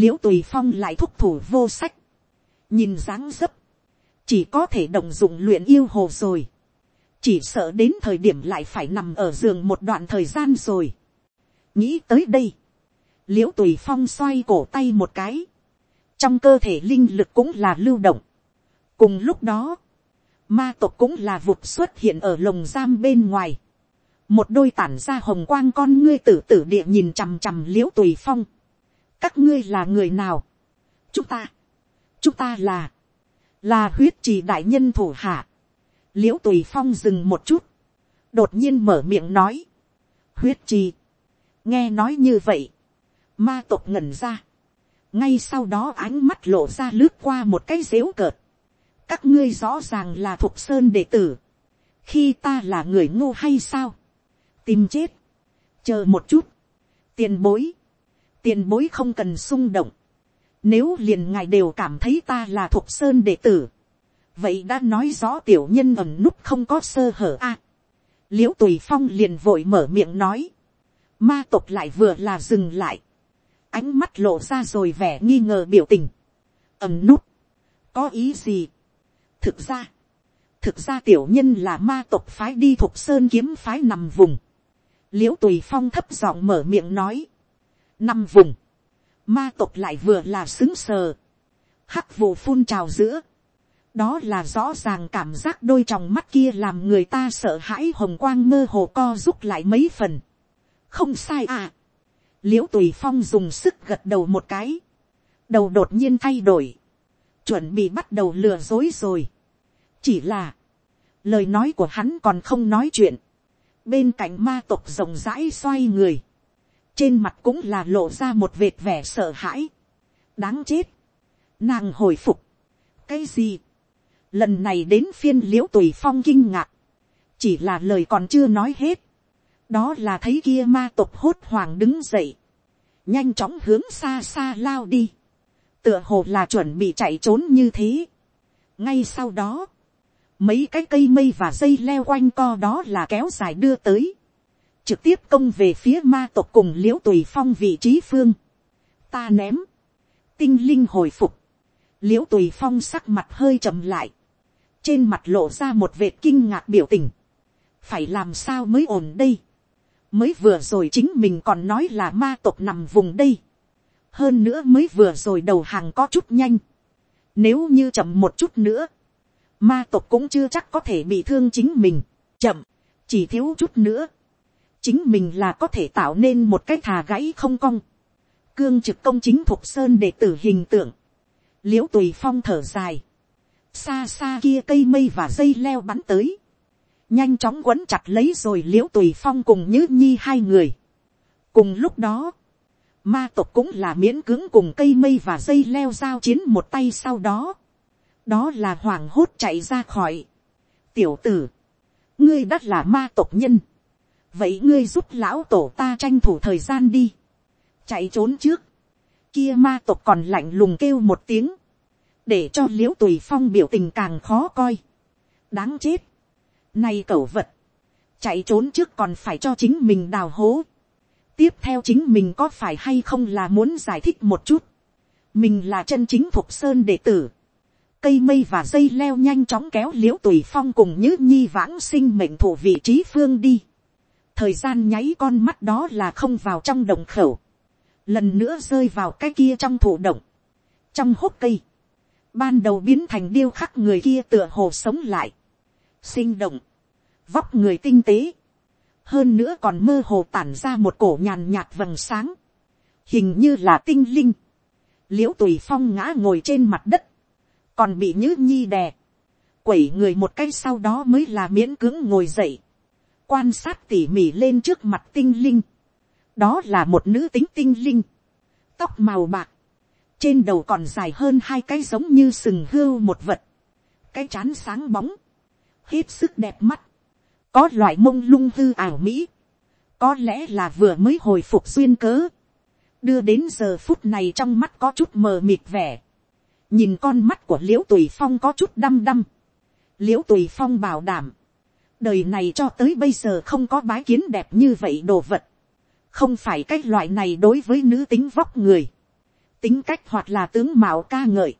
l i ễ u tùy phong lại thúc thủ vô sách, nhìn dáng dấp, chỉ có thể đồng dụng luyện yêu hồ rồi, chỉ sợ đến thời điểm lại phải nằm ở giường một đoạn thời gian rồi. nghĩ tới đây, l i ễ u tùy phong xoay cổ tay một cái, trong cơ thể linh lực cũng là lưu động. cùng lúc đó, ma tộc cũng là vụt xuất hiện ở lồng giam bên ngoài, một đôi tản ra hồng quang con ngươi tử tử địa nhìn chằm chằm l i ễ u tùy phong. các ngươi là người nào. chúng ta, chúng ta là, là huyết trì đại nhân thủ hạ. l i ễ u tùy phong dừng một chút, đột nhiên mở miệng nói, huyết trì, nghe nói như vậy, ma tộc ngẩn ra, ngay sau đó ánh mắt lộ ra lướt qua một cái dếu cợt, các ngươi rõ ràng là thục sơn đệ tử, khi ta là người ngô hay sao, tìm chết, chờ một chút, tiền bối, tiền bối không cần xung động, nếu liền ngài đều cảm thấy ta là thuộc sơn đệ tử, vậy đã nói rõ tiểu nhân ẩm nút không có sơ hở a. À, l i ễ u tùy phong liền vội mở miệng nói, ma tộc lại vừa là dừng lại, ánh mắt lộ ra rồi vẻ nghi ngờ biểu tình, ẩm nút, có ý gì. thực ra, thực ra tiểu nhân là ma tộc phái đi thuộc sơn kiếm phái nằm vùng, l i ễ u tùy phong thấp giọng mở miệng nói, năm vùng, ma tộc lại vừa là xứng sờ, hắc vụ phun trào giữa, đó là rõ ràng cảm giác đôi tròng mắt kia làm người ta sợ hãi hồng quang mơ hồ co rút lại mấy phần, không sai à, l i ễ u tùy phong dùng sức gật đầu một cái, đầu đột nhiên thay đổi, chuẩn bị bắt đầu lừa dối rồi, chỉ là, lời nói của hắn còn không nói chuyện, bên cạnh ma tộc rộng rãi xoay người, trên mặt cũng là lộ ra một vệt vẻ sợ hãi, đáng chết, nàng hồi phục, cái gì, lần này đến phiên l i ễ u tùy phong kinh ngạc, chỉ là lời còn chưa nói hết, đó là thấy kia ma tộc hốt hoàng đứng dậy, nhanh chóng hướng xa xa lao đi, tựa hồ là chuẩn bị chạy trốn như thế. ngay sau đó, mấy cái cây mây và dây leo quanh co đó là kéo dài đưa tới, trực tiếp công về phía ma tộc cùng l i ễ u tùy phong vị trí phương, ta ném, tinh linh hồi phục, l i ễ u tùy phong sắc mặt hơi chậm lại, trên mặt lộ ra một vệt kinh ngạc biểu tình, phải làm sao mới ổn đây, mới vừa rồi chính mình còn nói là ma tộc nằm vùng đây, hơn nữa mới vừa rồi đầu hàng có chút nhanh, nếu như chậm một chút nữa, ma tộc cũng chưa chắc có thể bị thương chính mình, chậm, chỉ thiếu chút nữa, chính mình là có thể tạo nên một cái thà gãy không cong, cương trực công chính thuộc sơn để tử hình tượng, l i ễ u tùy phong thở dài, xa xa kia cây mây và dây leo bắn tới, nhanh chóng quấn chặt lấy rồi l i ễ u tùy phong cùng nhữ nhi hai người. cùng lúc đó, ma tộc cũng là miễn cưỡng cùng cây mây và dây leo giao chiến một tay sau đó, đó là hoàng hốt chạy ra khỏi. tiểu tử, ngươi đ là ma tộc nhân, vậy ngươi giúp lão tổ ta tranh thủ thời gian đi, chạy trốn trước, kia ma tộc còn lạnh lùng kêu một tiếng, để cho l i ễ u tùy phong biểu tình càng khó coi, đáng chết, nay cẩu vật, chạy trốn trước còn phải cho chính mình đào hố, tiếp theo chính mình có phải hay không là muốn giải thích một chút, mình là chân chính phục sơn đệ tử, cây mây và dây leo nhanh chóng kéo l i ễ u tùy phong cùng như nhi vãng sinh mệnh thủ vị trí phương đi, thời gian nháy con mắt đó là không vào trong đồng khẩu, lần nữa rơi vào cái kia trong thủ động, trong hốc cây, ban đầu biến thành điêu khắc người kia tựa hồ sống lại, sinh động, vóc người tinh tế, hơn nữa còn mơ hồ tản ra một cổ nhàn nhạt vầng sáng, hình như là tinh linh, l i ễ u tùy phong ngã ngồi trên mặt đất, còn bị nhữ nhi đè, quẩy người một cái sau đó mới là miễn cưỡng ngồi dậy, quan sát tỉ mỉ lên trước mặt tinh linh, đó là một nữ tính tinh linh, tóc màu bạc, trên đầu còn dài hơn hai cái giống như sừng hươu một vật, cái chán sáng bóng, hết sức đẹp mắt, có loại mông lung hư ảo mỹ, có lẽ là vừa mới hồi phục duyên cớ, đưa đến giờ phút này trong mắt có chút mờ mịt vẻ, nhìn con mắt của l i ễ u tùy phong có chút đăm đăm, l i ễ u tùy phong bảo đảm, đời này cho tới bây giờ không có bái kiến đẹp như vậy đồ vật, không phải cái loại này đối với nữ tính vóc người, tính cách hoặc là tướng mạo ca ngợi,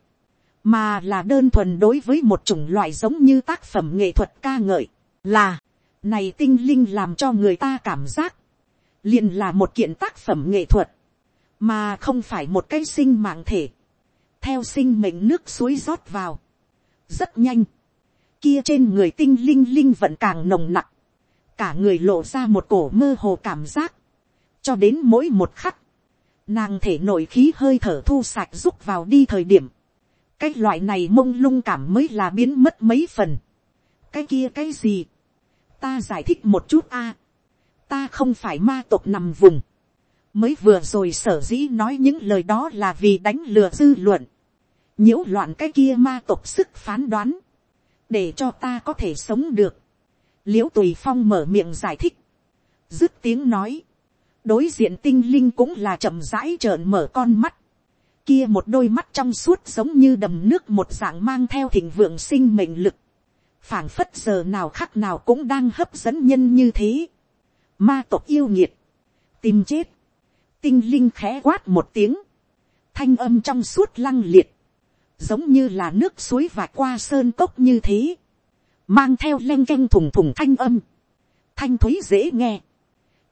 mà là đơn thuần đối với một chủng loại giống như tác phẩm nghệ thuật ca ngợi, là, này tinh linh làm cho người ta cảm giác, liền là một kiện tác phẩm nghệ thuật, mà không phải một cái sinh mạng thể, theo sinh mệnh nước suối rót vào, rất nhanh, kia trên người tinh linh linh vẫn càng nồng nặc, cả người lộ ra một cổ mơ hồ cảm giác, cho đến mỗi một khắc, nàng thể nội khí hơi thở thu sạch rút vào đi thời điểm, cái loại này mông lung cảm mới là biến mất mấy phần. cái kia cái gì, ta giải thích một chút a, ta không phải ma tộc nằm vùng, mới vừa rồi sở dĩ nói những lời đó là vì đánh lừa dư luận, nhiễu loạn cái kia ma tộc sức phán đoán, để cho ta có thể sống được. l i ễ u tùy phong mở miệng giải thích, dứt tiếng nói, đối diện tinh linh cũng là chậm rãi trợn mở con mắt. Kia một đôi mắt trong suốt giống như đầm nước một dạng mang theo thịnh vượng sinh mệnh lực. phảng phất giờ nào khắc nào cũng đang hấp dẫn nhân như thế. Ma tộc yêu nghiệt. Tìm chết. Tinh linh khẽ quát một tiếng. Thanh âm trong suốt lăng liệt. Giống như là nước suối vạch qua sơn cốc như thế. Mang theo len canh thùng thùng thanh âm. Thanh thúy dễ nghe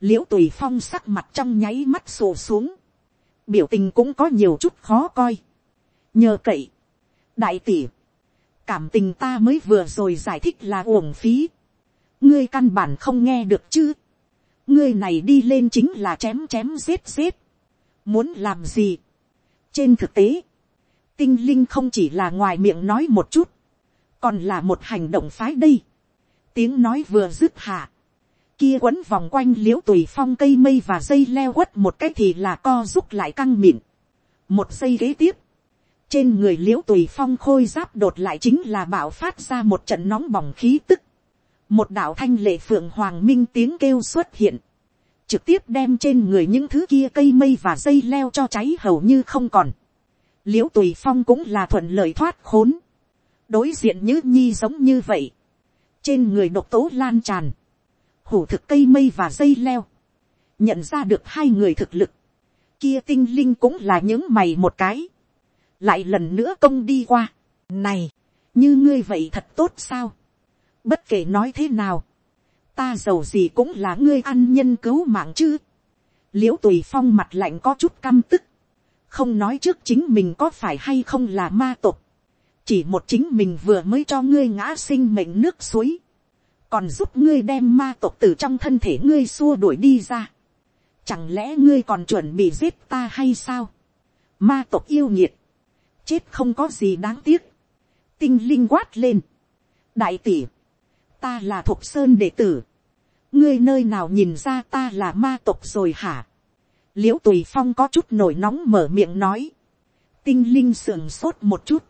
l i ễ u tùy phong sắc mặt trong nháy mắt sổ xuống, biểu tình cũng có nhiều chút khó coi. nhờ cậy, đại tỷ, cảm tình ta mới vừa rồi giải thích là uổng phí, ngươi căn bản không nghe được chứ, ngươi này đi lên chính là chém chém giết giết, muốn làm gì. trên thực tế, tinh linh không chỉ là ngoài miệng nói một chút, còn là một hành động phái đây. tiếng nói vừa dứt hạ, kia quấn vòng quanh l i ễ u tùy phong cây mây và dây leo quất một cái thì là co rút lại căng mịn. một giây kế tiếp, trên người l i ễ u tùy phong khôi giáp đột lại chính là bạo phát ra một trận nóng bỏng khí tức. một đạo thanh lệ phượng hoàng minh tiếng kêu xuất hiện, trực tiếp đem trên người những thứ kia cây mây và dây leo cho cháy hầu như không còn l i ễ u tùy phong cũng là thuận lợi thoát khốn. đối diện như nhi giống như vậy. trên người độc tố lan tràn. Hủ thực cây mây và dây leo, nhận ra được hai người thực lực, kia tinh linh cũng là những mày một cái, lại lần nữa công đi qua, này, như ngươi vậy thật tốt sao, bất kể nói thế nào, ta giàu gì cũng là ngươi ăn nhân cứu mạng chứ, l i ễ u tùy phong mặt lạnh có chút căm tức, không nói trước chính mình có phải hay không là ma tục, chỉ một chính mình vừa mới cho ngươi ngã sinh mệnh nước suối, còn giúp ngươi đem ma tộc từ trong thân thể ngươi xua đuổi đi ra. Chẳng lẽ ngươi còn chuẩn bị giết ta hay sao? Ma tộc yêu nhiệt. Chết không có gì đáng tiếc. Tinh linh quát lên. Đại tỷ. Ta là thục sơn đệ tử. Ngươi nơi nào nhìn ra ta là ma tộc rồi hả? Liễu tùy phong có chút nổi nóng mở miệng nói. Tinh linh sườn sốt một chút.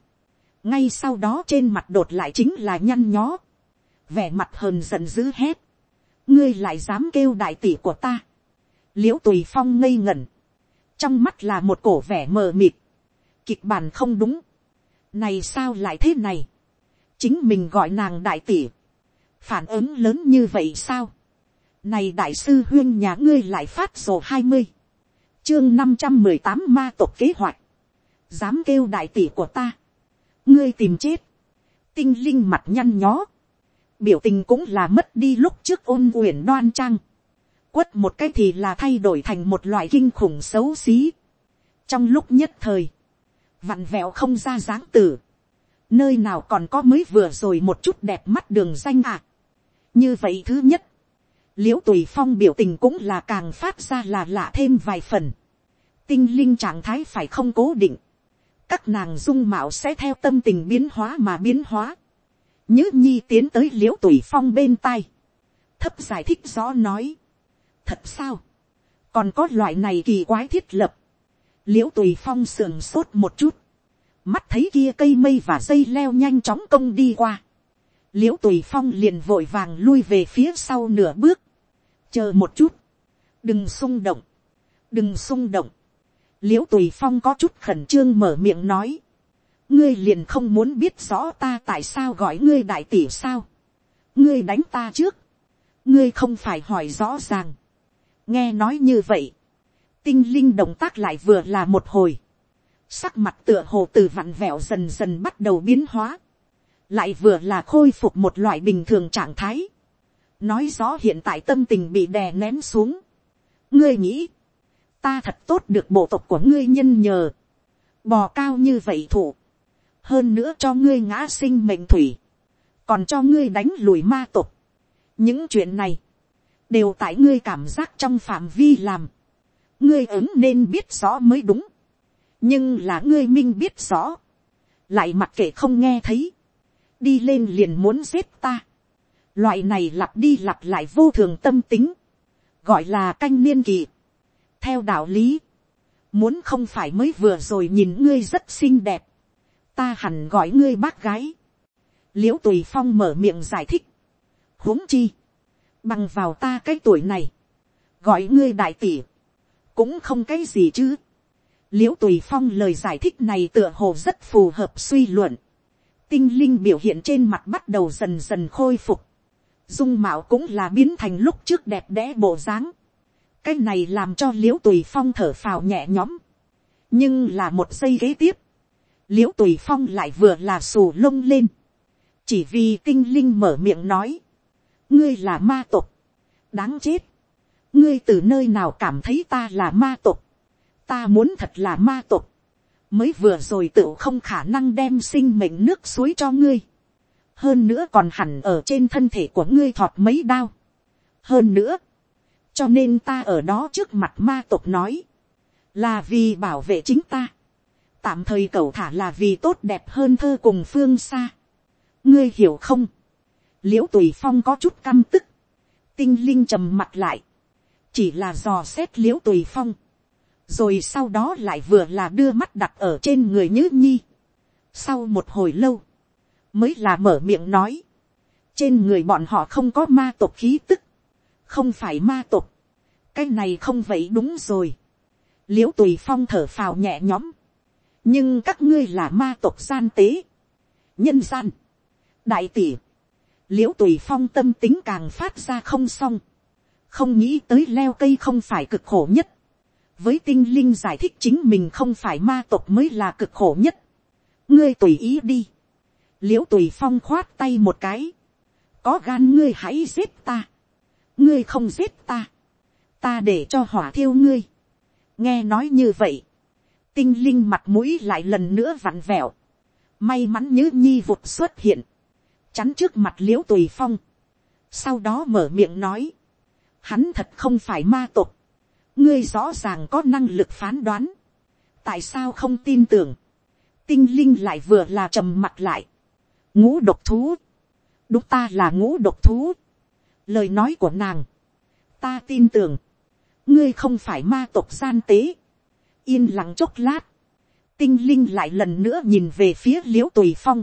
Ngay sau đó trên mặt đột lại chính là nhăn nhó. Vẻ mặt hờn giận dữ hét, ngươi lại dám kêu đại tỷ của ta, l i ễ u tùy phong ngây ngẩn, trong mắt là một cổ vẻ mờ mịt, kịch bản không đúng, này sao lại thế này, chính mình gọi nàng đại tỷ, phản ứng lớn như vậy sao, này đại sư huyên nhà ngươi lại phát sổ hai mươi, chương năm trăm mười tám ma tộc kế hoạch, dám kêu đại tỷ của ta, ngươi tìm chết, tinh linh mặt nhăn nhó, biểu tình cũng là mất đi lúc trước ôn uyển đoan trang, quất một cái thì là thay đổi thành một loại kinh khủng xấu xí. trong lúc nhất thời, vặn vẹo không ra dáng tử, nơi nào còn có mới vừa rồi một chút đẹp mắt đường danh ạ. À. như vậy thứ nhất, l i ễ u tùy phong biểu tình cũng là càng phát ra là lạ thêm vài phần, tinh linh trạng thái phải không cố định, các nàng dung mạo sẽ theo tâm tình biến hóa mà biến hóa, nhữ nhi tiến tới l i ễ u tùy phong bên tai, thấp giải thích rõ nói, thật sao, còn có loại này kỳ quái thiết lập, l i ễ u tùy phong sườn sốt một chút, mắt thấy kia cây mây và dây leo nhanh chóng công đi qua, l i ễ u tùy phong liền vội vàng lui về phía sau nửa bước, chờ một chút, đừng xung động, đừng xung động, l i ễ u tùy phong có chút khẩn trương mở miệng nói, ngươi liền không muốn biết rõ ta tại sao gọi ngươi đại tỷ sao, ngươi đánh ta trước, ngươi không phải hỏi rõ ràng, nghe nói như vậy, tinh linh động tác lại vừa là một hồi, sắc mặt tựa hồ từ vặn vẹo dần dần bắt đầu biến hóa, lại vừa là khôi phục một loại bình thường trạng thái, nói rõ hiện tại tâm tình bị đè nén xuống. ngươi nghĩ, ta thật tốt được bộ tộc của ngươi nhân nhờ, bò cao như vậy thủ, hơn nữa cho ngươi ngã sinh mệnh thủy, còn cho ngươi đánh lùi ma tộc. những chuyện này, đều tại ngươi cảm giác trong phạm vi làm, ngươi ứng nên biết rõ mới đúng, nhưng là ngươi minh biết rõ, lại mặc kệ không nghe thấy, đi lên liền muốn giết ta, loại này lặp đi lặp lại vô thường tâm tính, gọi là canh niên kỳ. theo đạo lý, muốn không phải mới vừa rồi nhìn ngươi rất xinh đẹp, ta hẳn gọi ngươi bác gái, l i ễ u tùy phong mở miệng giải thích, huống chi, bằng vào ta cái tuổi này, gọi ngươi đại tỷ, cũng không cái gì chứ. l i ễ u tùy phong lời giải thích này tựa hồ rất phù hợp suy luận. tinh linh biểu hiện trên mặt bắt đầu dần dần khôi phục dung mạo cũng là biến thành lúc trước đẹp đẽ bộ dáng. cái này làm cho l i ễ u tùy phong thở phào nhẹ nhõm. nhưng là một giây kế tiếp, l i ễ u tùy phong lại vừa là xù lông lên. chỉ vì tinh linh mở miệng nói, ngươi là ma tộc, đáng chết, ngươi từ nơi nào cảm thấy ta là ma tộc, ta muốn thật là ma tộc, mới vừa rồi tự không khả năng đem sinh mệnh nước suối cho ngươi, hơn nữa còn hẳn ở trên thân thể của ngươi thọt mấy đao, hơn nữa, cho nên ta ở đó trước mặt ma tộc nói, là vì bảo vệ chính ta, tạm thời cầu thả là vì tốt đẹp hơn thơ cùng phương xa, ngươi hiểu không, l i ễ u tùy phong có chút căm tức, tinh linh trầm mặt lại, chỉ là dò xét l i ễ u tùy phong, rồi sau đó lại vừa là đưa mắt đặt ở trên người nhữ nhi. sau một hồi lâu, mới là mở miệng nói, trên người bọn họ không có ma tộc khí tức, không phải ma tộc, cái này không vậy đúng rồi. l i ễ u tùy phong thở phào nhẹ nhõm, nhưng các ngươi là ma tộc gian tế, nhân gian, đại tỷ, l i ễ u tùy phong tâm tính càng phát ra không xong, không nghĩ tới leo cây không phải cực khổ nhất, với tinh linh giải thích chính mình không phải ma tộc mới là cực khổ nhất, ngươi tùy ý đi, l i ễ u tùy phong khoát tay một cái, có gan ngươi hãy giết ta, ngươi không giết ta, ta để cho hỏa thiêu ngươi, nghe nói như vậy, tinh linh mặt mũi lại lần nữa vặn vẹo, may mắn như nhi vụt xuất hiện, chắn trước mặt l i ễ u tùy phong, sau đó mở miệng nói, hắn thật không phải ma tục, ngươi rõ ràng có năng lực phán đoán, tại sao không tin tưởng, tinh linh lại vừa là trầm mặt lại, ngũ độc thú, đúng ta là ngũ độc thú, lời nói của nàng, ta tin tưởng, ngươi không phải ma tộc gian tế, yên lặng chốc lát, tinh linh lại lần nữa nhìn về phía l i ễ u tùy phong,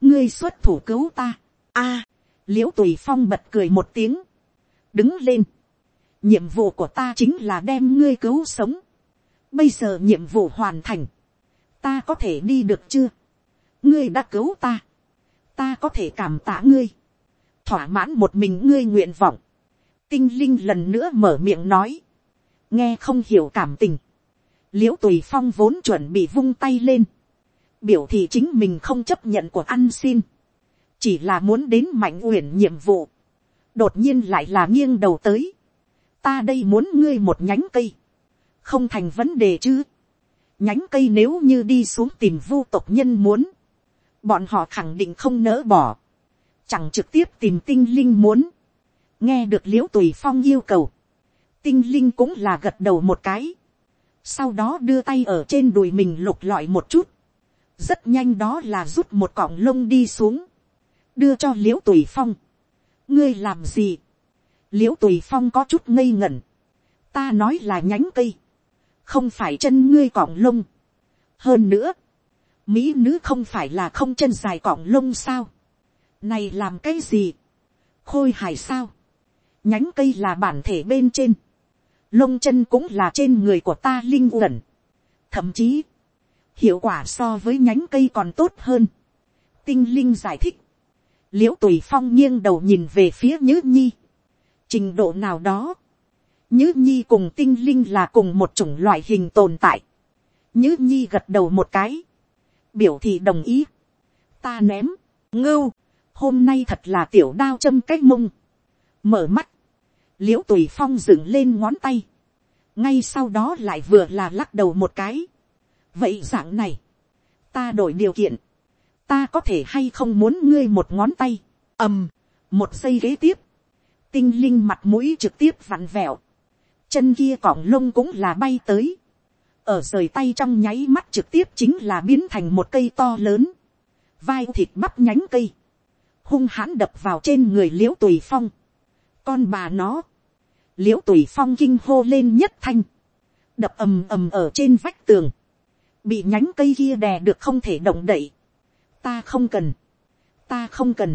ngươi xuất thủ cứu ta. a, à, l i ễ u tùy phong bật cười một tiếng, đứng lên. nhiệm vụ của ta chính là đem ngươi cứu sống. bây giờ nhiệm vụ hoàn thành, ta có thể đi được chưa, ngươi đã cứu ta, ta có thể cảm tạ ngươi, thỏa mãn một mình ngươi nguyện vọng, tinh linh lần nữa mở miệng nói, nghe không hiểu cảm tình, l i ễ u tùy phong vốn chuẩn bị vung tay lên, biểu thị chính mình không chấp nhận của ăn xin, chỉ là muốn đến mạnh uyển nhiệm vụ, đột nhiên lại là nghiêng đầu tới, ta đây muốn ngươi một nhánh cây, không thành vấn đề chứ, nhánh cây nếu như đi xuống tìm vu tộc nhân muốn, bọn họ khẳng định không nỡ bỏ, chẳng trực tiếp tìm tinh linh muốn, nghe được l i ễ u tùy phong yêu cầu, tinh linh cũng là gật đầu một cái, sau đó đưa tay ở trên đùi mình lục lọi một chút, rất nhanh đó là rút một cọng lông đi xuống, đưa cho l i ễ u tùy phong, ngươi làm gì, l i ễ u tùy phong có chút ngây ngẩn, ta nói là nhánh cây, không phải chân ngươi cọng lông, hơn nữa, mỹ nữ không phải là không chân dài cọng lông sao, này làm cái gì, khôi hài sao, nhánh cây là bản thể bên trên, lông chân cũng là trên người của ta linh uẩn, thậm chí, hiệu quả so với nhánh cây còn tốt hơn. tinh linh giải thích, l i ễ u tùy phong nghiêng đầu nhìn về phía nhữ nhi, trình độ nào đó, nhữ nhi cùng tinh linh là cùng một chủng loại hình tồn tại, nhữ nhi gật đầu một cái, biểu thị đồng ý, ta ném, ngưu, hôm nay thật là tiểu đao châm cái mông, mở mắt, l i ễ u tùy phong dựng lên ngón tay, ngay sau đó lại vừa là lắc đầu một cái. vậy dạng này, ta đổi điều kiện, ta có thể hay không muốn ngươi một ngón tay, ầm, một giây kế tiếp, tinh linh mặt mũi trực tiếp vặn vẹo, chân kia cỏng lông cũng là bay tới, ở rời tay trong nháy mắt trực tiếp chính là biến thành một cây to lớn, vai thịt bắp nhánh cây, hung hãn đập vào trên người l i ễ u tùy phong, con bà nó, l i ễ u tùy phong kinh hô lên nhất thanh, đập ầm ầm ở trên vách tường, bị nhánh cây kia đè được không thể động đậy. ta không cần, ta không cần,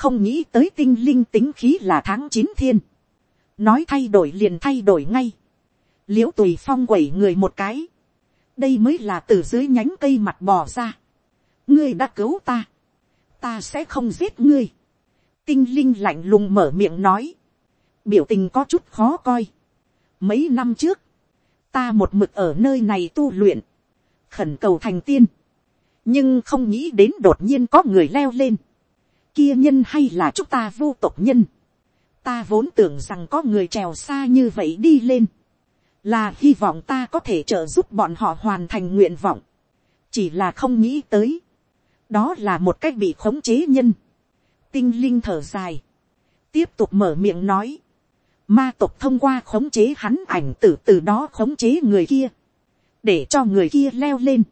không nghĩ tới tinh linh tính khí là tháng chín thiên, nói thay đổi liền thay đổi ngay, l i ễ u tùy phong quẩy người một cái, đây mới là từ dưới nhánh cây mặt bò ra, ngươi đã cứu ta, ta sẽ không giết ngươi, tinh linh lạnh lùng mở miệng nói, biểu tình có chút khó coi. Mấy năm trước, ta một mực ở nơi này tu luyện, khẩn cầu thành tiên, nhưng không nghĩ đến đột nhiên có người leo lên, kia nhân hay là chúng ta vô tộc nhân, ta vốn tưởng rằng có người trèo xa như vậy đi lên, là hy vọng ta có thể trợ giúp bọn họ hoàn thành nguyện vọng, chỉ là không nghĩ tới, đó là một cách bị khống chế nhân, tinh linh thở dài, tiếp tục mở miệng nói, ma tộc thông qua khống chế hắn ảnh tử từ đó khống chế người kia, để cho người kia leo lên,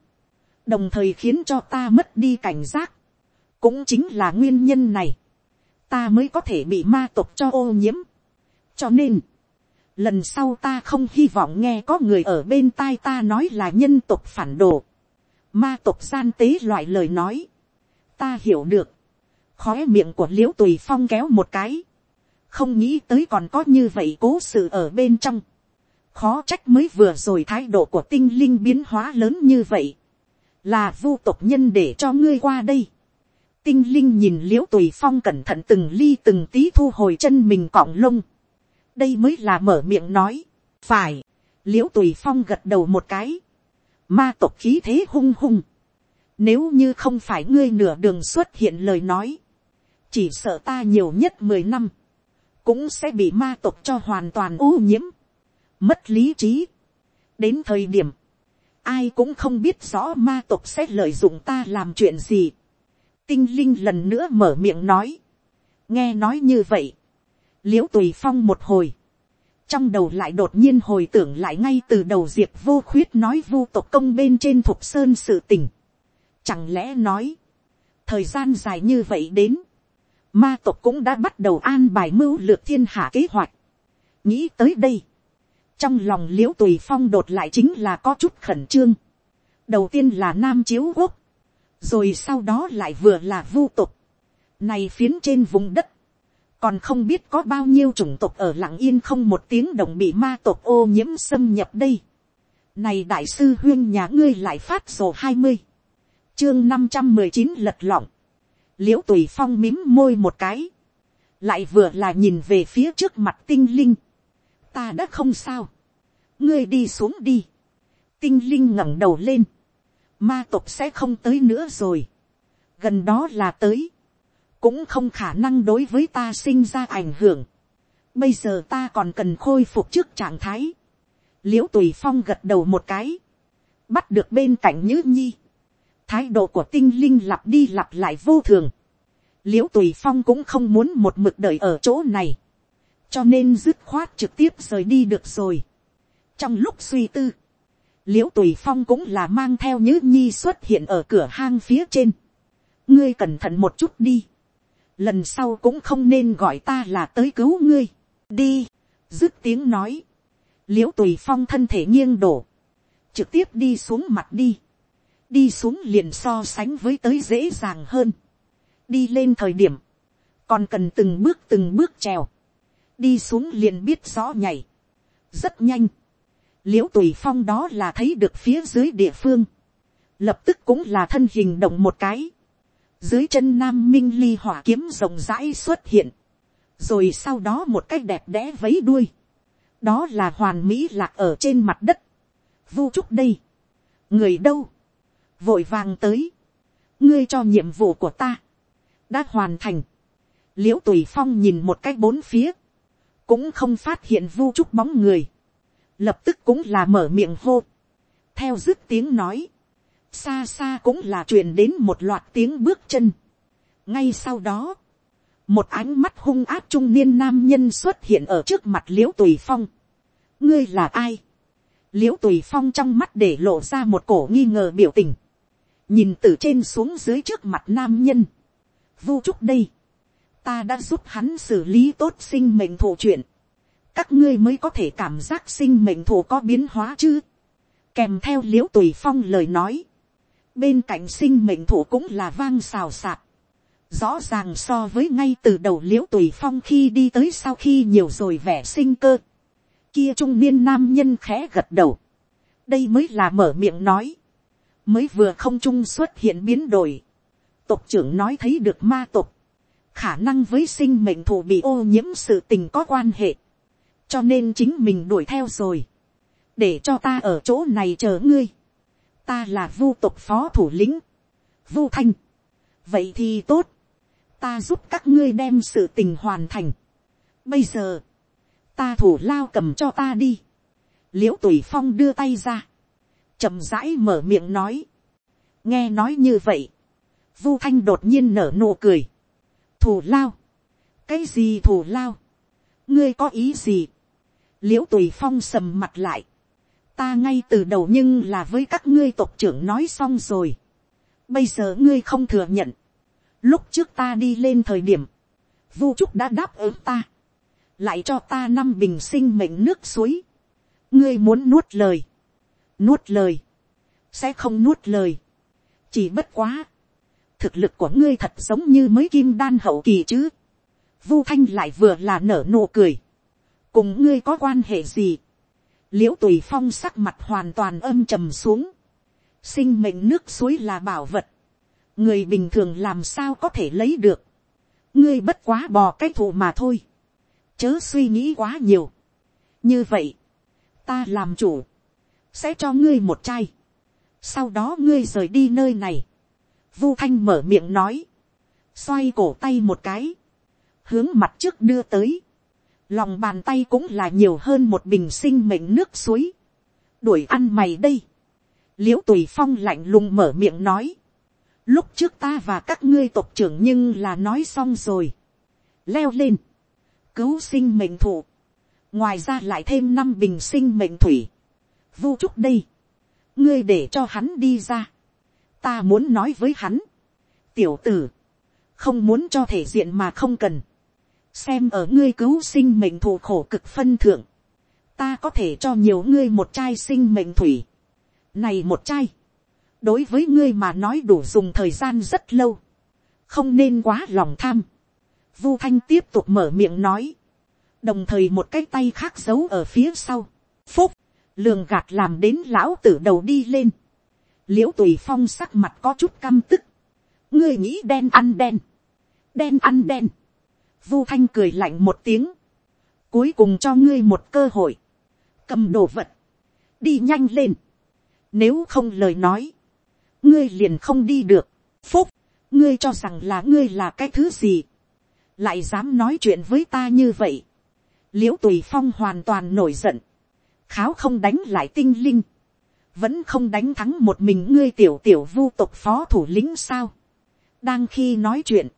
đồng thời khiến cho ta mất đi cảnh giác, cũng chính là nguyên nhân này, ta mới có thể bị ma tộc cho ô nhiễm. cho nên, lần sau ta không hy vọng nghe có người ở bên tai ta nói là nhân tộc phản đồ, ma tộc gian tế loại lời nói, ta hiểu được, khó miệng của l i ễ u tùy phong kéo một cái, không nghĩ tới còn có như vậy cố sự ở bên trong. khó trách mới vừa rồi thái độ của tinh linh biến hóa lớn như vậy. là vu tộc nhân để cho ngươi qua đây. tinh linh nhìn l i ễ u tùy phong cẩn thận từng ly từng tí thu hồi chân mình cọng lông đây mới là mở miệng nói. phải, l i ễ u tùy phong gật đầu một cái. ma tộc khí thế hung hung. nếu như không phải ngươi nửa đường xuất hiện lời nói, chỉ sợ ta nhiều nhất mười năm cũng sẽ bị ma tộc cho hoàn toàn ô nhiễm, mất lý trí. đến thời điểm, ai cũng không biết rõ ma tộc sẽ lợi dụng ta làm chuyện gì. tinh linh lần nữa mở miệng nói, nghe nói như vậy, l i ễ u tùy phong một hồi, trong đầu lại đột nhiên hồi tưởng lại ngay từ đầu diệp vô khuyết nói vu tộc công bên trên thục sơn sự tình. Chẳng lẽ nói, thời gian dài như vậy đến, ma tộc cũng đã bắt đầu an bài mưu lược thiên hạ kế hoạch. nghĩ tới đây, trong lòng l i ễ u tùy phong đột lại chính là có chút khẩn trương. đầu tiên là nam chiếu quốc, rồi sau đó lại vừa là vu tộc. này phiến trên vùng đất, còn không biết có bao nhiêu chủng tộc ở lặng yên không một tiếng đồng bị ma tộc ô nhiễm xâm nhập đây. Này đại sư huyên nhà ngươi lại phát sổ hai mươi Chương năm trăm mười chín lật lọng. Liễu tùy phong mím môi một cái. Lại vừa là nhìn về phía trước mặt tinh linh. Ta đã không sao. Ngươi đi xuống đi. Tinh linh ngẩng đầu lên. Ma tộc sẽ không tới nữa rồi. Gần đó là tới. Cũng không khả năng đối với ta sinh ra ảnh hưởng. Bây giờ ta còn cần khôi phục trước trạng thái l i ễ u tùy phong gật đầu một cái, bắt được bên cạnh nhữ nhi, thái độ của tinh linh lặp đi lặp lại vô thường, l i ễ u tùy phong cũng không muốn một mực đợi ở chỗ này, cho nên dứt khoát trực tiếp rời đi được rồi. trong lúc suy tư, l i ễ u tùy phong cũng là mang theo nhữ nhi xuất hiện ở cửa hang phía trên. ngươi cẩn thận một chút đi lần sau cũng không nên gọi ta là tới cứu ngươi. đi, dứt tiếng nói, l i ễ u tùy phong thân thể nghiêng đổ, trực tiếp đi xuống mặt đi, đi xuống liền so sánh với tới dễ dàng hơn, đi lên thời điểm, còn cần từng bước từng bước trèo, đi xuống liền biết rõ nhảy, rất nhanh, l i ễ u tùy phong đó là thấy được phía dưới địa phương, lập tức cũng là thân hình động một cái, dưới chân nam minh ly hỏa kiếm rộng rãi xuất hiện, rồi sau đó một cái đẹp đẽ vấy đuôi, đó là hoàn mỹ lạc ở trên mặt đất. vu trúc đây, người đâu, vội vàng tới, ngươi cho nhiệm vụ của ta, đã hoàn thành, l i ễ u tùy phong nhìn một cái bốn phía, cũng không phát hiện vu trúc bóng người, lập tức cũng là mở miệng hô, theo dứt tiếng nói, xa xa cũng là truyền đến một loạt tiếng bước chân. ngay sau đó, một ánh mắt hung áp trung niên nam nhân xuất hiện ở trước mặt l i ễ u tùy phong. ngươi là ai. l i ễ u tùy phong trong mắt để lộ ra một cổ nghi ngờ biểu tình. nhìn từ trên xuống dưới trước mặt nam nhân. vu trúc đây. ta đã giúp hắn xử lý tốt sinh mệnh thổ chuyện. các ngươi mới có thể cảm giác sinh mệnh thổ có biến hóa chứ. kèm theo l i ễ u tùy phong lời nói bên cạnh sinh mệnh thủ cũng là vang xào xạc. Rõ ràng so với ngay từ đầu l i ễ u tùy phong khi đi tới sau khi nhiều rồi vẻ sinh cơ, kia trung niên nam nhân khẽ gật đầu, đây mới là mở miệng nói, mới vừa không trung xuất hiện biến đổi, tộc trưởng nói thấy được ma tộc, khả năng với sinh mệnh thù bị ô nhiễm sự tình có quan hệ, cho nên chính mình đuổi theo rồi, để cho ta ở chỗ này chờ ngươi, ta là vu tộc phó thủ lĩnh, vu thanh, vậy thì tốt, ta giúp các ngươi đem sự tình hoàn thành. Bây giờ, ta thủ lao cầm cho ta đi. l i ễ u tùy phong đưa tay ra, chậm rãi mở miệng nói. nghe nói như vậy, vu thanh đột nhiên nở nụ cười. thủ lao, cái gì thủ lao, ngươi có ý gì. l i ễ u tùy phong sầm mặt lại ta ngay từ đầu nhưng là với các ngươi tộc trưởng nói xong rồi. bây giờ ngươi không thừa nhận Lúc trước ta đi lên thời điểm, Vu Trúc đã đáp ứng ta. Lại cho ta năm bình sinh mệnh nước suối. Ngươi muốn nuốt lời. Nuốt lời. Sẽ không nuốt lời. Chỉ bất quá. Thực lực của ngươi thật giống như mới kim đan hậu kỳ chứ. Vu Thanh lại vừa là nở nụ cười. Cùng ngươi có quan hệ gì? Liễu tùy phong sắc mặt hoàn toàn âm trầm xuống. Sinh mệnh nước suối là bảo vật. Người bình thường làm sao có thể lấy được, ngươi bất quá bò cái thụ mà thôi, chớ suy nghĩ quá nhiều. như vậy, ta làm chủ, sẽ cho ngươi một chai, sau đó ngươi rời đi nơi này, vu thanh mở miệng nói, xoay cổ tay một cái, hướng mặt trước đưa tới, lòng bàn tay cũng là nhiều hơn một bình sinh mệnh nước suối, đuổi ăn mày đây, l i ễ u tùy phong lạnh lùng mở miệng nói, lúc trước ta và các ngươi tộc trưởng nhưng là nói xong rồi, leo lên, cứu sinh mệnh thụ, ngoài ra lại thêm năm bình sinh mệnh thủy, vu trúc đây, ngươi để cho hắn đi ra, ta muốn nói với hắn, tiểu tử, không muốn cho thể diện mà không cần, xem ở ngươi cứu sinh mệnh thụ khổ cực phân thượng, ta có thể cho nhiều ngươi một chai sinh mệnh thủy, này một chai, đối với ngươi mà nói đủ dùng thời gian rất lâu, không nên quá lòng tham. Vu thanh tiếp tục mở miệng nói, đồng thời một cái tay khác giấu ở phía sau, phúc, lường gạt làm đến lão tử đầu đi lên, l i ễ u tùy phong sắc mặt có chút căm tức, ngươi nghĩ đen ăn đen, đen ăn đen, vu thanh cười lạnh một tiếng, cuối cùng cho ngươi một cơ hội, cầm đồ vật, đi nhanh lên, nếu không lời nói, ngươi liền không đi được, phúc, ngươi cho rằng là ngươi là cái thứ gì, lại dám nói chuyện với ta như vậy, l i ễ u tùy phong hoàn toàn nổi giận, kháo không đánh lại tinh linh, vẫn không đánh thắng một mình ngươi tiểu tiểu vu tộc phó thủ lĩnh sao. đang khi nói chuyện,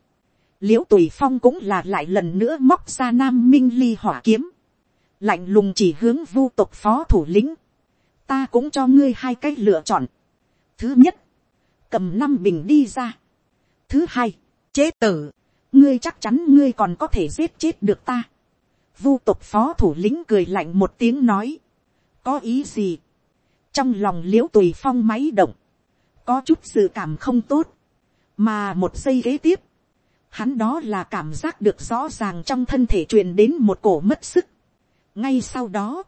l i ễ u tùy phong cũng là lại lần nữa móc ra nam minh ly hỏa kiếm, lạnh lùng chỉ hướng vu tộc phó thủ lĩnh, ta cũng cho ngươi hai cái lựa chọn. thứ nhất, cầm năm bình đi ra. thứ hai, chế tử, ngươi chắc chắn ngươi còn có thể giết chết được ta. vu tộc phó thủ lĩnh cười lạnh một tiếng nói, có ý gì, trong lòng l i ễ u tùy phong máy động, có chút dự cảm không tốt, mà một giây kế tiếp, hắn đó là cảm giác được rõ ràng trong thân thể truyền đến một cổ mất sức. ngay sau đó,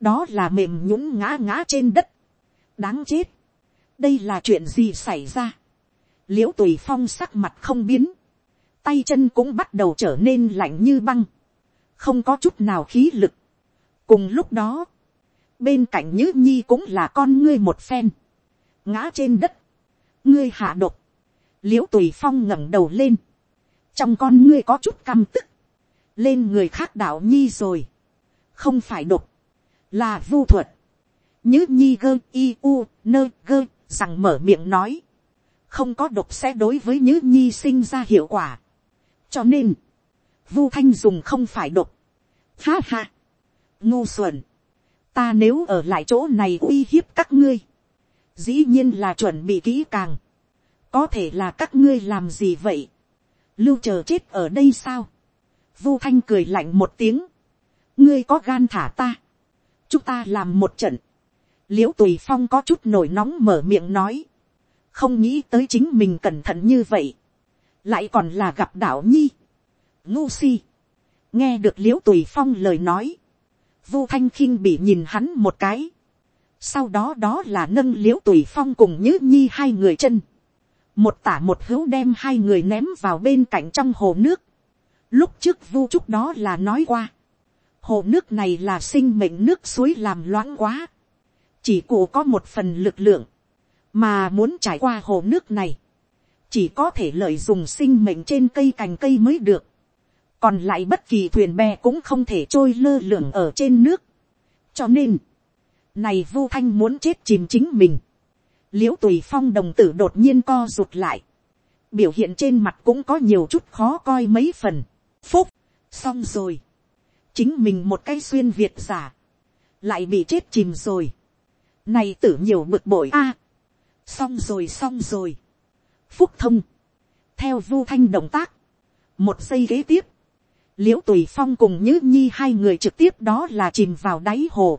đó là mềm nhũng ngã ngã trên đất, đáng chết, đây là chuyện gì xảy ra, l i ễ u tùy phong sắc mặt không biến, tay chân cũng bắt đầu trở nên lạnh như băng, không có chút nào khí lực. cùng lúc đó, bên cạnh nhữ nhi cũng là con ngươi một phen, ngã trên đất, ngươi hạ độc, l i ễ u tùy phong ngẩng đầu lên, trong con ngươi có chút căm tức, lên người khác đạo nhi rồi, không phải đục, là vu thuật, nhữ nhi gơ i u nơ gơ rằng mở miệng nói, không có độc sẽ đối với nhữ nhi sinh ra hiệu quả, cho nên, vu thanh dùng không phải độc, ha ha, ngu xuẩn, ta nếu ở lại chỗ này uy hiếp các ngươi, dĩ nhiên là chuẩn bị kỹ càng, có thể là các ngươi làm gì vậy, lưu chờ chết ở đây sao, vu thanh cười lạnh một tiếng, ngươi có gan thả ta, chúng ta làm một trận, l i ễ u tùy phong có chút nổi nóng mở miệng nói, không nghĩ tới chính mình cẩn thận như vậy, lại còn là gặp đạo nhi, ngu si, nghe được l i ễ u tùy phong lời nói, Vu Thanh khinh bị nhìn hắn một cái. Sau đó đó là nâng liễu tùy phong cùng nhữ nhi hai người chân. Một tả một hữu đem hai người ném vào bên cạnh trong hồ nước. Lúc trước vu trúc đó là nói qua. Hồ nước này là sinh mệnh nước suối làm loãng quá. Chỉ cụ có một phần lực lượng. Mà muốn trải qua hồ nước này. Chỉ có thể lợi dùng sinh mệnh trên cây cành cây mới được còn lại bất kỳ thuyền bè cũng không thể trôi lơ lửng ở trên nước. cho nên, này vu thanh muốn chết chìm chính mình l i ễ u tùy phong đồng tử đột nhiên co rụt lại. biểu hiện trên mặt cũng có nhiều chút khó coi mấy phần. phúc, xong rồi. chính mình một cái xuyên việt giả, lại bị chết chìm rồi. này tử nhiều bực bội a. xong rồi xong rồi. phúc thông, theo vu thanh động tác, một giây kế tiếp, l i ễ u tùy phong cùng nhữ nhi hai người trực tiếp đó là chìm vào đáy hồ,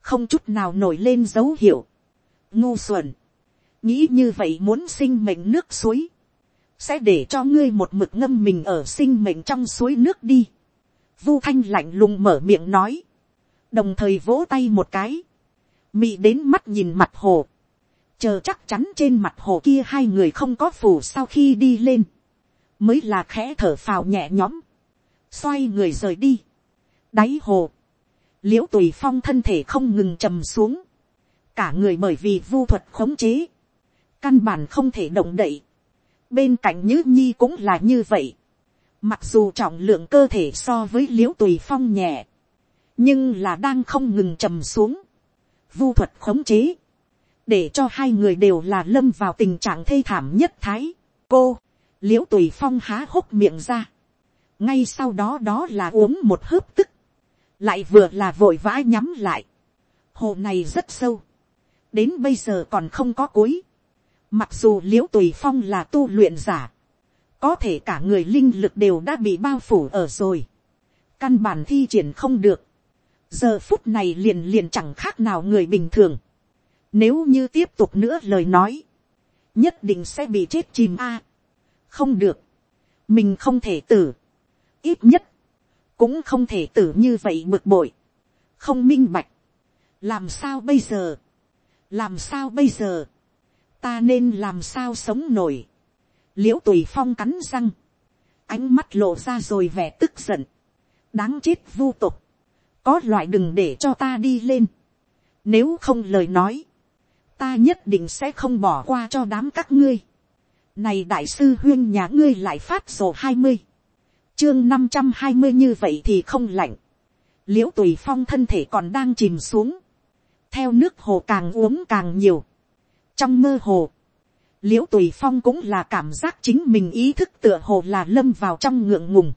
không chút nào nổi lên dấu hiệu, ngu xuẩn, nghĩ như vậy muốn sinh mệnh nước suối, sẽ để cho ngươi một mực ngâm mình ở sinh mệnh trong suối nước đi. Vu thanh lạnh lùng mở miệng nói, đồng thời vỗ tay một cái, mị đến mắt nhìn mặt hồ, chờ chắc chắn trên mặt hồ kia hai người không có phủ sau khi đi lên, mới là khẽ thở phào nhẹ nhõm, xoay người rời đi, đáy hồ, l i ễ u tùy phong thân thể không ngừng trầm xuống, cả người bởi vì vu thuật khống chế, căn bản không thể động đậy, bên cạnh nhữ nhi cũng là như vậy, mặc dù trọng lượng cơ thể so với l i ễ u tùy phong nhẹ, nhưng là đang không ngừng trầm xuống, vu thuật khống chế, để cho hai người đều là lâm vào tình trạng thê thảm nhất thái, cô, l i ễ u tùy phong há hốc miệng ra, ngay sau đó đó là uống một hớp tức, lại vừa là vội vã nhắm lại. hồ này rất sâu, đến bây giờ còn không có cuối. mặc dù l i ễ u tùy phong là tu luyện giả, có thể cả người linh lực đều đã bị bao phủ ở rồi, căn bản thi triển không được, giờ phút này liền liền chẳng khác nào người bình thường, nếu như tiếp tục nữa lời nói, nhất định sẽ bị chết chìm a. không được, mình không thể tử, ít nhất, cũng không thể tử như vậy bực bội, không minh bạch, làm sao bây giờ, làm sao bây giờ, ta nên làm sao sống nổi, l i ễ u tùy phong cắn răng, ánh mắt lộ ra rồi vẻ tức giận, đáng chết vô tục, có loại đừng để cho ta đi lên, nếu không lời nói, ta nhất định sẽ không bỏ qua cho đám các ngươi, này đại sư huyên nhà ngươi lại phát sổ hai mươi, chương năm trăm hai mươi như vậy thì không lạnh, l i ễ u tùy phong thân thể còn đang chìm xuống, theo nước hồ càng uống càng nhiều, trong mơ hồ, l i ễ u tùy phong cũng là cảm giác chính mình ý thức tựa hồ là lâm vào trong ngượng ngùng,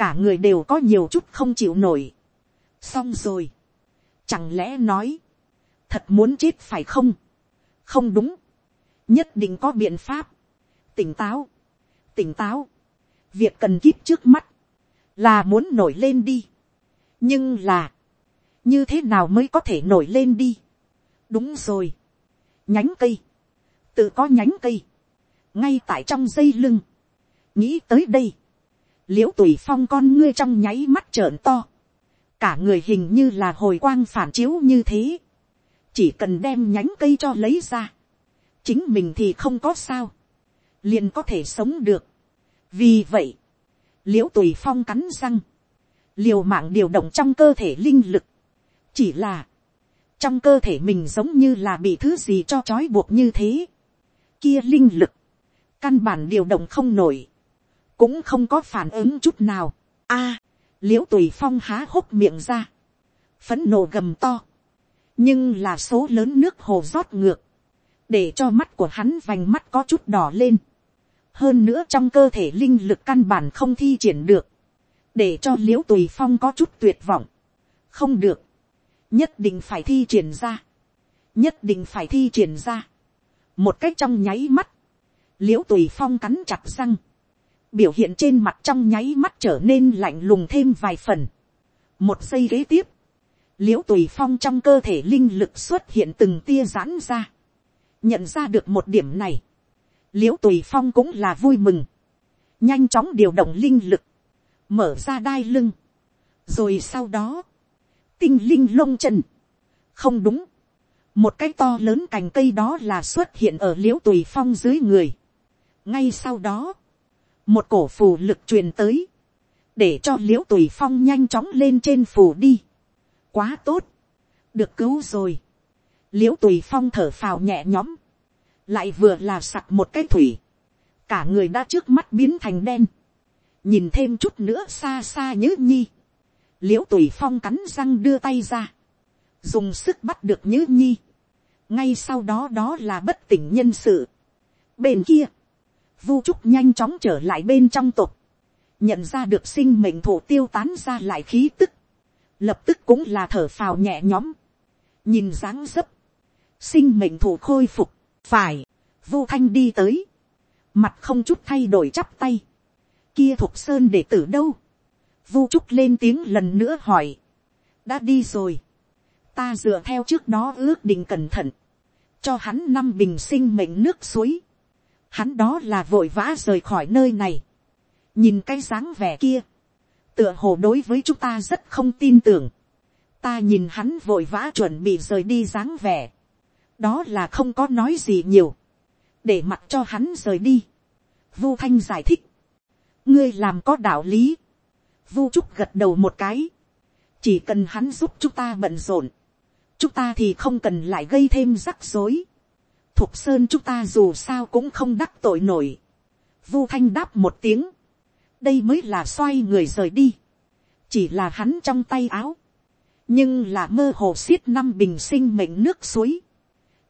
cả người đều có nhiều chút không chịu nổi. xong rồi, chẳng lẽ nói, thật muốn chết phải không, không đúng, nhất định có biện pháp, tỉnh táo, tỉnh táo, việc cần kíp trước mắt, là muốn nổi lên đi, nhưng là, như thế nào mới có thể nổi lên đi, đúng rồi, nhánh cây, tự có nhánh cây, ngay tại trong dây lưng, nghĩ tới đây, l i ễ u tùy phong con ngươi trong nháy mắt trợn to, cả người hình như là hồi quang phản chiếu như thế, chỉ cần đem nhánh cây cho lấy ra, chính mình thì không có sao, liền có thể sống được. vì vậy, l i ễ u tùy phong cắn răng, liều mạng điều động trong cơ thể linh lực, chỉ là, trong cơ thể mình giống như là bị thứ gì cho trói buộc như thế, kia linh lực, căn bản điều động không nổi, cũng không có phản ứng chút nào. a, à, l i ễ u tùy phong há hốc miệng ra, phấn nổ gầm to, nhưng là số lớn nước hồ rót ngược, để cho mắt của hắn vành mắt có chút đỏ lên. hơn nữa trong cơ thể linh lực căn bản không thi triển được, để cho l i ễ u tùy phong có chút tuyệt vọng. không được, nhất định phải thi triển ra, nhất định phải thi triển ra. Một cách trong nháy mắt, l i ễ u tùy phong cắn chặt răng, biểu hiện trên mặt trong nháy mắt trở nên lạnh lùng thêm vài phần. một giây kế tiếp, l i ễ u tùy phong trong cơ thể linh lực xuất hiện từng tia giãn ra, nhận ra được một điểm này, l i ễ u tùy phong cũng là vui mừng, nhanh chóng điều động linh lực, mở ra đai lưng, rồi sau đó, tinh linh lông chân, không đúng, một cái to lớn cành cây đó là xuất hiện ở l i ễ u tùy phong dưới người. ngay sau đó, một cổ phù lực truyền tới, để cho l i ễ u tùy phong nhanh chóng lên trên phù đi. quá tốt, được cứu rồi. l i ễ u tùy phong thở phào nhẹ nhõm, lại vừa là sặc một cái thủy, cả người đã trước mắt biến thành đen, nhìn thêm chút nữa xa xa nhớ nhi, l i ễ u tùy phong cắn răng đưa tay ra, dùng sức bắt được nhữ nhi, ngay sau đó đó là bất tỉnh nhân sự. bên kia, vu trúc nhanh chóng trở lại bên trong tục, nhận ra được sinh mệnh thủ tiêu tán ra lại khí tức, lập tức cũng là thở phào nhẹ nhõm, nhìn dáng dấp, sinh mệnh thủ khôi phục, phải, vu thanh đi tới, mặt không chút thay đổi chắp tay, kia thuộc sơn để tử đâu, vu trúc lên tiếng lần nữa hỏi, đã đi rồi, ta dựa theo trước đó ước định cẩn thận, cho hắn năm bình sinh mệnh nước suối, hắn đó là vội vã rời khỏi nơi này, nhìn cái dáng vẻ kia, tựa hồ đối với chúng ta rất không tin tưởng, ta nhìn hắn vội vã chuẩn bị rời đi dáng vẻ, đó là không có nói gì nhiều, để mặc cho hắn rời đi. Vu thanh giải thích, ngươi làm có đạo lý, vu trúc gật đầu một cái, chỉ cần hắn giúp chúng ta bận rộn, chúng ta thì không cần lại gây thêm rắc rối. Thục sơn chúng ta dù sao cũng không đắc tội nổi. Vu thanh đáp một tiếng. đây mới là xoay người rời đi. chỉ là hắn trong tay áo. nhưng là mơ hồ xiết năm bình sinh mệnh nước suối.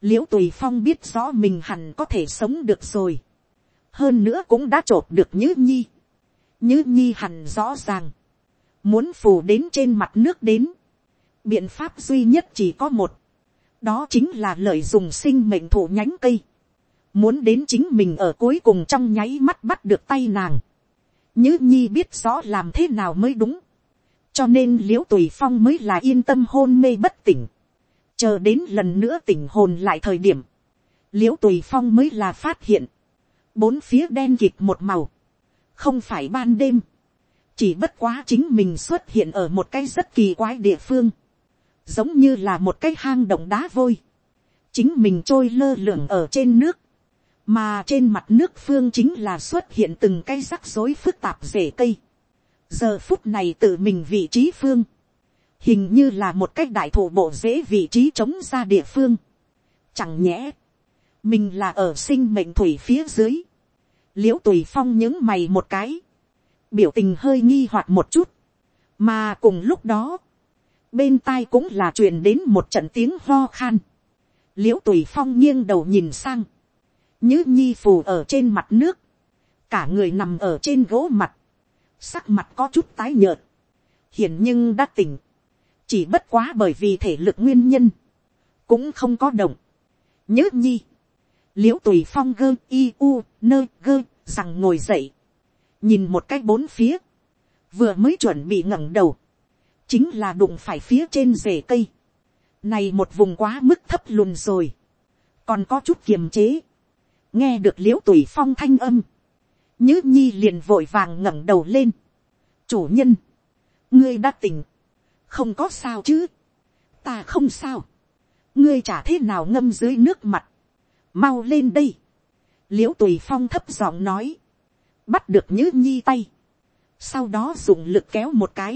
Liễu tùy phong biết rõ mình hẳn có thể sống được rồi. hơn nữa cũng đã t được nhữ nhi như nhi hẳn rõ ràng. muốn phủ đến trên mặt nước đến. Biện pháp duy nhất chỉ có một, đó chính là lợi dụng sinh mệnh thủ nhánh cây, muốn đến chính mình ở cuối cùng trong nháy mắt bắt được tay nàng, như nhi biết rõ làm thế nào mới đúng, cho nên l i ễ u tùy phong mới là yên tâm hôn mê bất tỉnh, chờ đến lần nữa tỉnh hồn lại thời điểm, l i ễ u tùy phong mới là phát hiện, bốn phía đen kịt một màu, không phải ban đêm, chỉ bất quá chính mình xuất hiện ở một cái rất kỳ quái địa phương, giống như là một cái hang động đá vôi, chính mình trôi lơ lửng ở trên nước, mà trên mặt nước phương chính là xuất hiện từng cái rắc rối phức tạp rễ cây. giờ phút này tự mình vị trí phương, hình như là một cái đại thủ bộ dễ vị trí chống ra địa phương. chẳng nhẽ, mình là ở sinh mệnh thủy phía dưới, l i ễ u tùy phong những mày một cái, biểu tình hơi nghi hoặc một chút, mà cùng lúc đó, bên tai cũng là truyền đến một trận tiếng ho khan, l i ễ u tùy phong nghiêng đầu nhìn sang, như nhi phù ở trên mặt nước, cả người nằm ở trên gỗ mặt, sắc mặt có chút tái nhợt, hiển nhưng đã tỉnh, chỉ bất quá bởi vì thể lực nguyên nhân, cũng không có động, nhớ nhi, l i ễ u tùy phong gơ i u nơ gơ rằng ngồi dậy, nhìn một cái bốn phía, vừa mới chuẩn bị ngẩng đầu, chính là đụng phải phía trên rễ cây, này một vùng quá mức thấp lùn rồi, còn có chút kiềm chế, nghe được l i ễ u tùy phong thanh âm, nhứ nhi liền vội vàng ngẩng đầu lên, chủ nhân, ngươi đã tỉnh, không có sao chứ, ta không sao, ngươi chả thế nào ngâm dưới nước mặt, mau lên đây, l i ễ u tùy phong thấp giọng nói, bắt được nhữ nhi tay, sau đó dùng lực kéo một cái,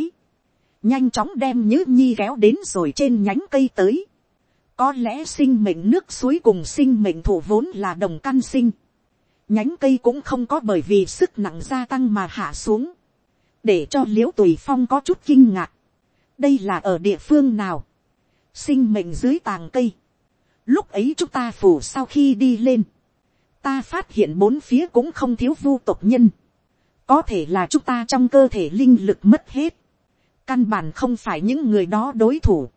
nhanh chóng đem nhữ nhi kéo đến rồi trên nhánh cây tới, có lẽ sinh mệnh nước suối cùng sinh mệnh thủ vốn là đồng căn sinh, nhánh cây cũng không có bởi vì sức nặng gia tăng mà hạ xuống, để cho l i ễ u tùy phong có chút kinh ngạc, đây là ở địa phương nào, sinh mệnh dưới tàng cây, Lúc ấy chúng ta phủ sau khi đi lên. Ta phát hiện bốn phía cũng không thiếu vu tộc nhân. Có thể là chúng ta trong cơ thể linh lực mất hết. Căn bản không phải những người đó đối thủ.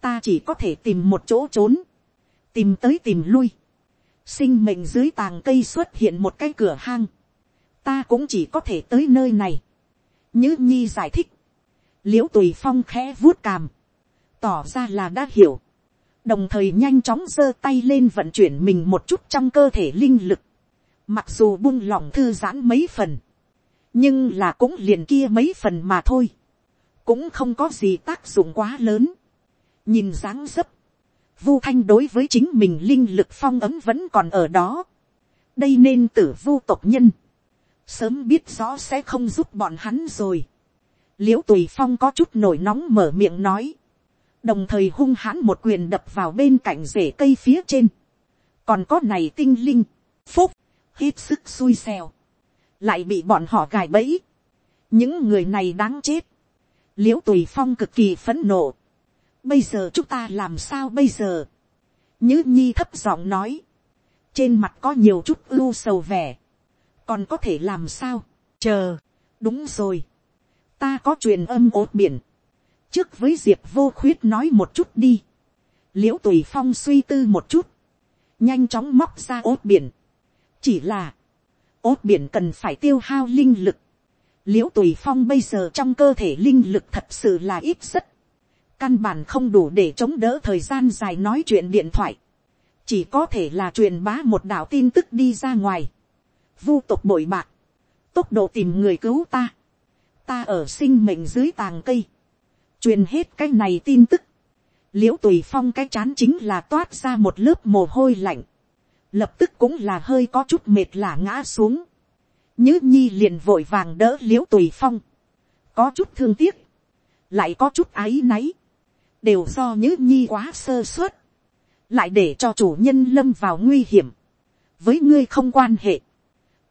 Ta chỉ có thể tìm một chỗ trốn. Tìm tới tìm lui. Sinh mệnh dưới tàng cây xuất hiện một cái cửa hang. Ta cũng chỉ có thể tới nơi này. Như Nhi giải thích. Liễu tùy phong khẽ vuốt càm. Tỏ ra là đã hiểu đồng thời nhanh chóng giơ tay lên vận chuyển mình một chút trong cơ thể linh lực, mặc dù buông lỏng thư giãn mấy phần, nhưng là cũng liền kia mấy phần mà thôi, cũng không có gì tác dụng quá lớn, nhìn dáng dấp, vu thanh đối với chính mình linh lực phong ấm vẫn còn ở đó, đây nên tử vu tộc nhân, sớm biết rõ sẽ không giúp bọn hắn rồi, l i ễ u tùy phong có chút nổi nóng mở miệng nói, đồng thời hung hãn một quyền đập vào bên cạnh rễ cây phía trên, còn có này tinh linh, phúc, hết sức xui xèo, lại bị bọn họ gài bẫy, những người này đáng chết, l i ễ u tùy phong cực kỳ phấn nộ, bây giờ chúng ta làm sao bây giờ, nhữ nhi thấp giọng nói, trên mặt có nhiều chút ưu sầu vẻ, còn có thể làm sao, chờ, đúng rồi, ta có truyền âm ốt biển, trước với diệp vô khuyết nói một chút đi. l i ễ u tùy phong suy tư một chút, nhanh chóng móc ra ốt biển. chỉ là, ốt biển cần phải tiêu hao linh lực. l i ễ u tùy phong bây giờ trong cơ thể linh lực thật sự là ít rất. căn bản không đủ để chống đỡ thời gian dài nói chuyện điện thoại. chỉ có thể là truyền bá một đạo tin tức đi ra ngoài. vu tục bội bạc, tốc độ tìm người cứu ta. ta ở sinh mệnh dưới tàng cây truyền hết cái này tin tức, l i ễ u tùy phong cái chán chính là toát ra một lớp mồ hôi lạnh, lập tức cũng là hơi có chút mệt là ngã xuống, nhứ nhi liền vội vàng đỡ l i ễ u tùy phong, có chút thương tiếc, lại có chút áy náy, đều do nhứ nhi quá sơ suất, lại để cho chủ nhân lâm vào nguy hiểm, với ngươi không quan hệ,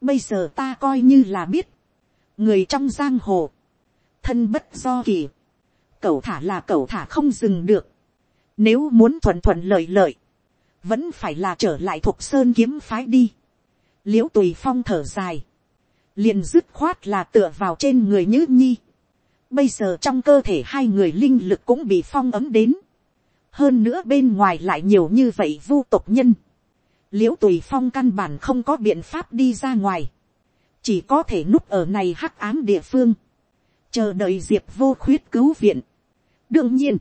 bây giờ ta coi như là biết, người trong giang hồ, thân bất do kỳ, cẩu thả là cẩu thả không dừng được. Nếu muốn thuận thuận lợi lợi, vẫn phải là trở lại thuộc sơn kiếm phái đi. liễu tùy phong thở dài, liền dứt khoát là tựa vào trên người nhữ nhi. bây giờ trong cơ thể hai người linh lực cũng bị phong ấm đến. hơn nữa bên ngoài lại nhiều như vậy vu tộc nhân. liễu tùy phong căn bản không có biện pháp đi ra ngoài. chỉ có thể núp ở này hắc ám địa phương chờ đợi diệp vô khuyết cứu viện đương nhiên,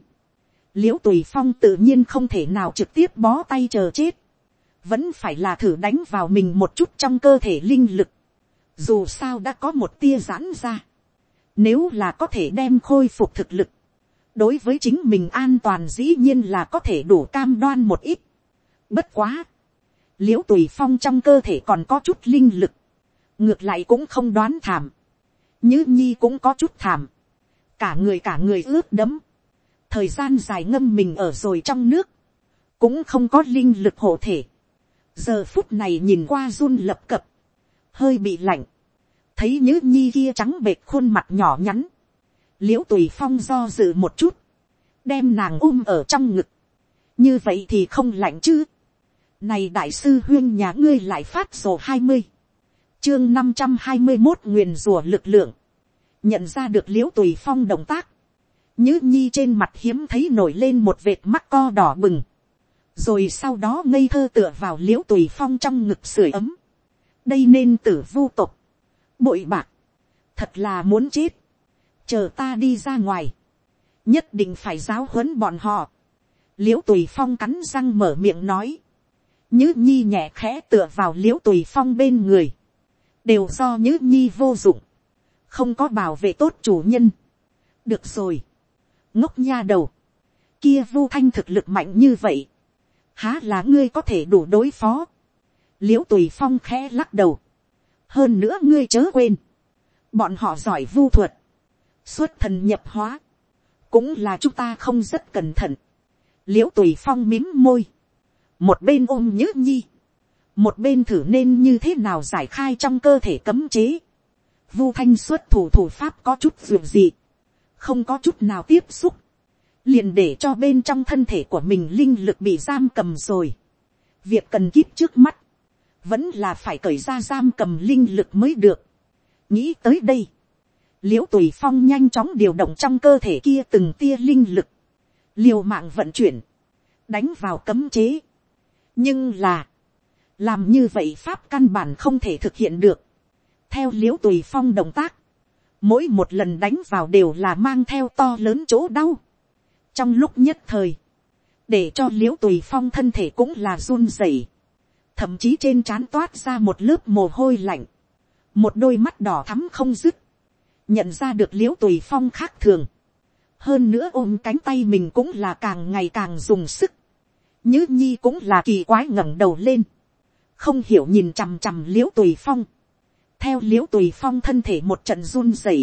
l i ễ u tùy phong tự nhiên không thể nào trực tiếp bó tay chờ chết, vẫn phải là thử đánh vào mình một chút trong cơ thể linh lực, dù sao đã có một tia giãn ra, nếu là có thể đem khôi phục thực lực, đối với chính mình an toàn dĩ nhiên là có thể đủ cam đoan một ít. Bất quá, l i ễ u tùy phong trong cơ thể còn có chút linh lực, ngược lại cũng không đoán thảm, như nhi cũng có chút thảm, cả người cả người ướt đẫm thời gian dài ngâm mình ở rồi trong nước, cũng không có linh lực hộ thể, giờ phút này nhìn qua run lập cập, hơi bị lạnh, thấy nhữ nhi kia trắng bệt khuôn mặt nhỏ nhắn, l i ễ u tùy phong do dự một chút, đem nàng ôm ở trong ngực, như vậy thì không lạnh chứ. Này đại sư huyên nhà ngươi lại phát sổ hai mươi, chương năm trăm hai mươi một nguyền rùa lực lượng, nhận ra được l i ễ u tùy phong động tác, nhữ nhi trên mặt hiếm thấy nổi lên một vệt mắt co đỏ bừng, rồi sau đó ngây thơ tựa vào l i ễ u tùy phong trong ngực sưởi ấm, đây nên tử vu tục, bội bạc, thật là muốn chết, chờ ta đi ra ngoài, nhất định phải giáo huấn bọn họ. l i ễ u tùy phong cắn răng mở miệng nói, nhứ nhi nhẹ khẽ tựa vào l i ễ u tùy phong bên người, đều do nhứ nhi vô dụng, không có bảo vệ tốt chủ nhân. được rồi, ngốc nha đầu, kia vu thanh thực lực mạnh như vậy, há là ngươi có thể đủ đối phó. l i ễ u tùy phong khẽ lắc đầu, hơn nữa ngươi chớ quên, bọn họ giỏi vu thuật, xuất thần nhập hóa, cũng là chúng ta không rất cẩn thận, l i ễ u tùy phong mím môi, một bên ôm nhữ nhi, một bên thử nên như thế nào giải khai trong cơ thể cấm chế, vu thanh xuất thủ thủ pháp có chút dường dị, không có chút nào tiếp xúc, liền để cho bên trong thân thể của mình linh lực bị giam cầm rồi. việc cần kíp trước mắt, vẫn là phải cởi ra giam cầm linh lực mới được. nghĩ tới đây, l i ễ u tùy phong nhanh chóng điều động trong cơ thể kia từng tia linh lực, liều mạng vận chuyển, đánh vào cấm chế. nhưng là, làm như vậy pháp căn bản không thể thực hiện được. theo l i ễ u tùy phong động tác, mỗi một lần đánh vào đều là mang theo to lớn chỗ đau. trong lúc nhất thời, để cho l i ễ u tùy phong thân thể cũng là run rẩy, thậm chí trên trán toát ra một lớp mồ hôi lạnh, một đôi mắt đỏ thắm không dứt, nhận ra được l i ễ u tùy phong khác thường, hơn nữa ôm cánh tay mình cũng là càng ngày càng dùng sức, nhứ nhi cũng là kỳ quái ngẩng đầu lên, không hiểu nhìn chằm chằm l i ễ u tùy phong, theo l i ễ u tùy phong thân thể một trận run rẩy,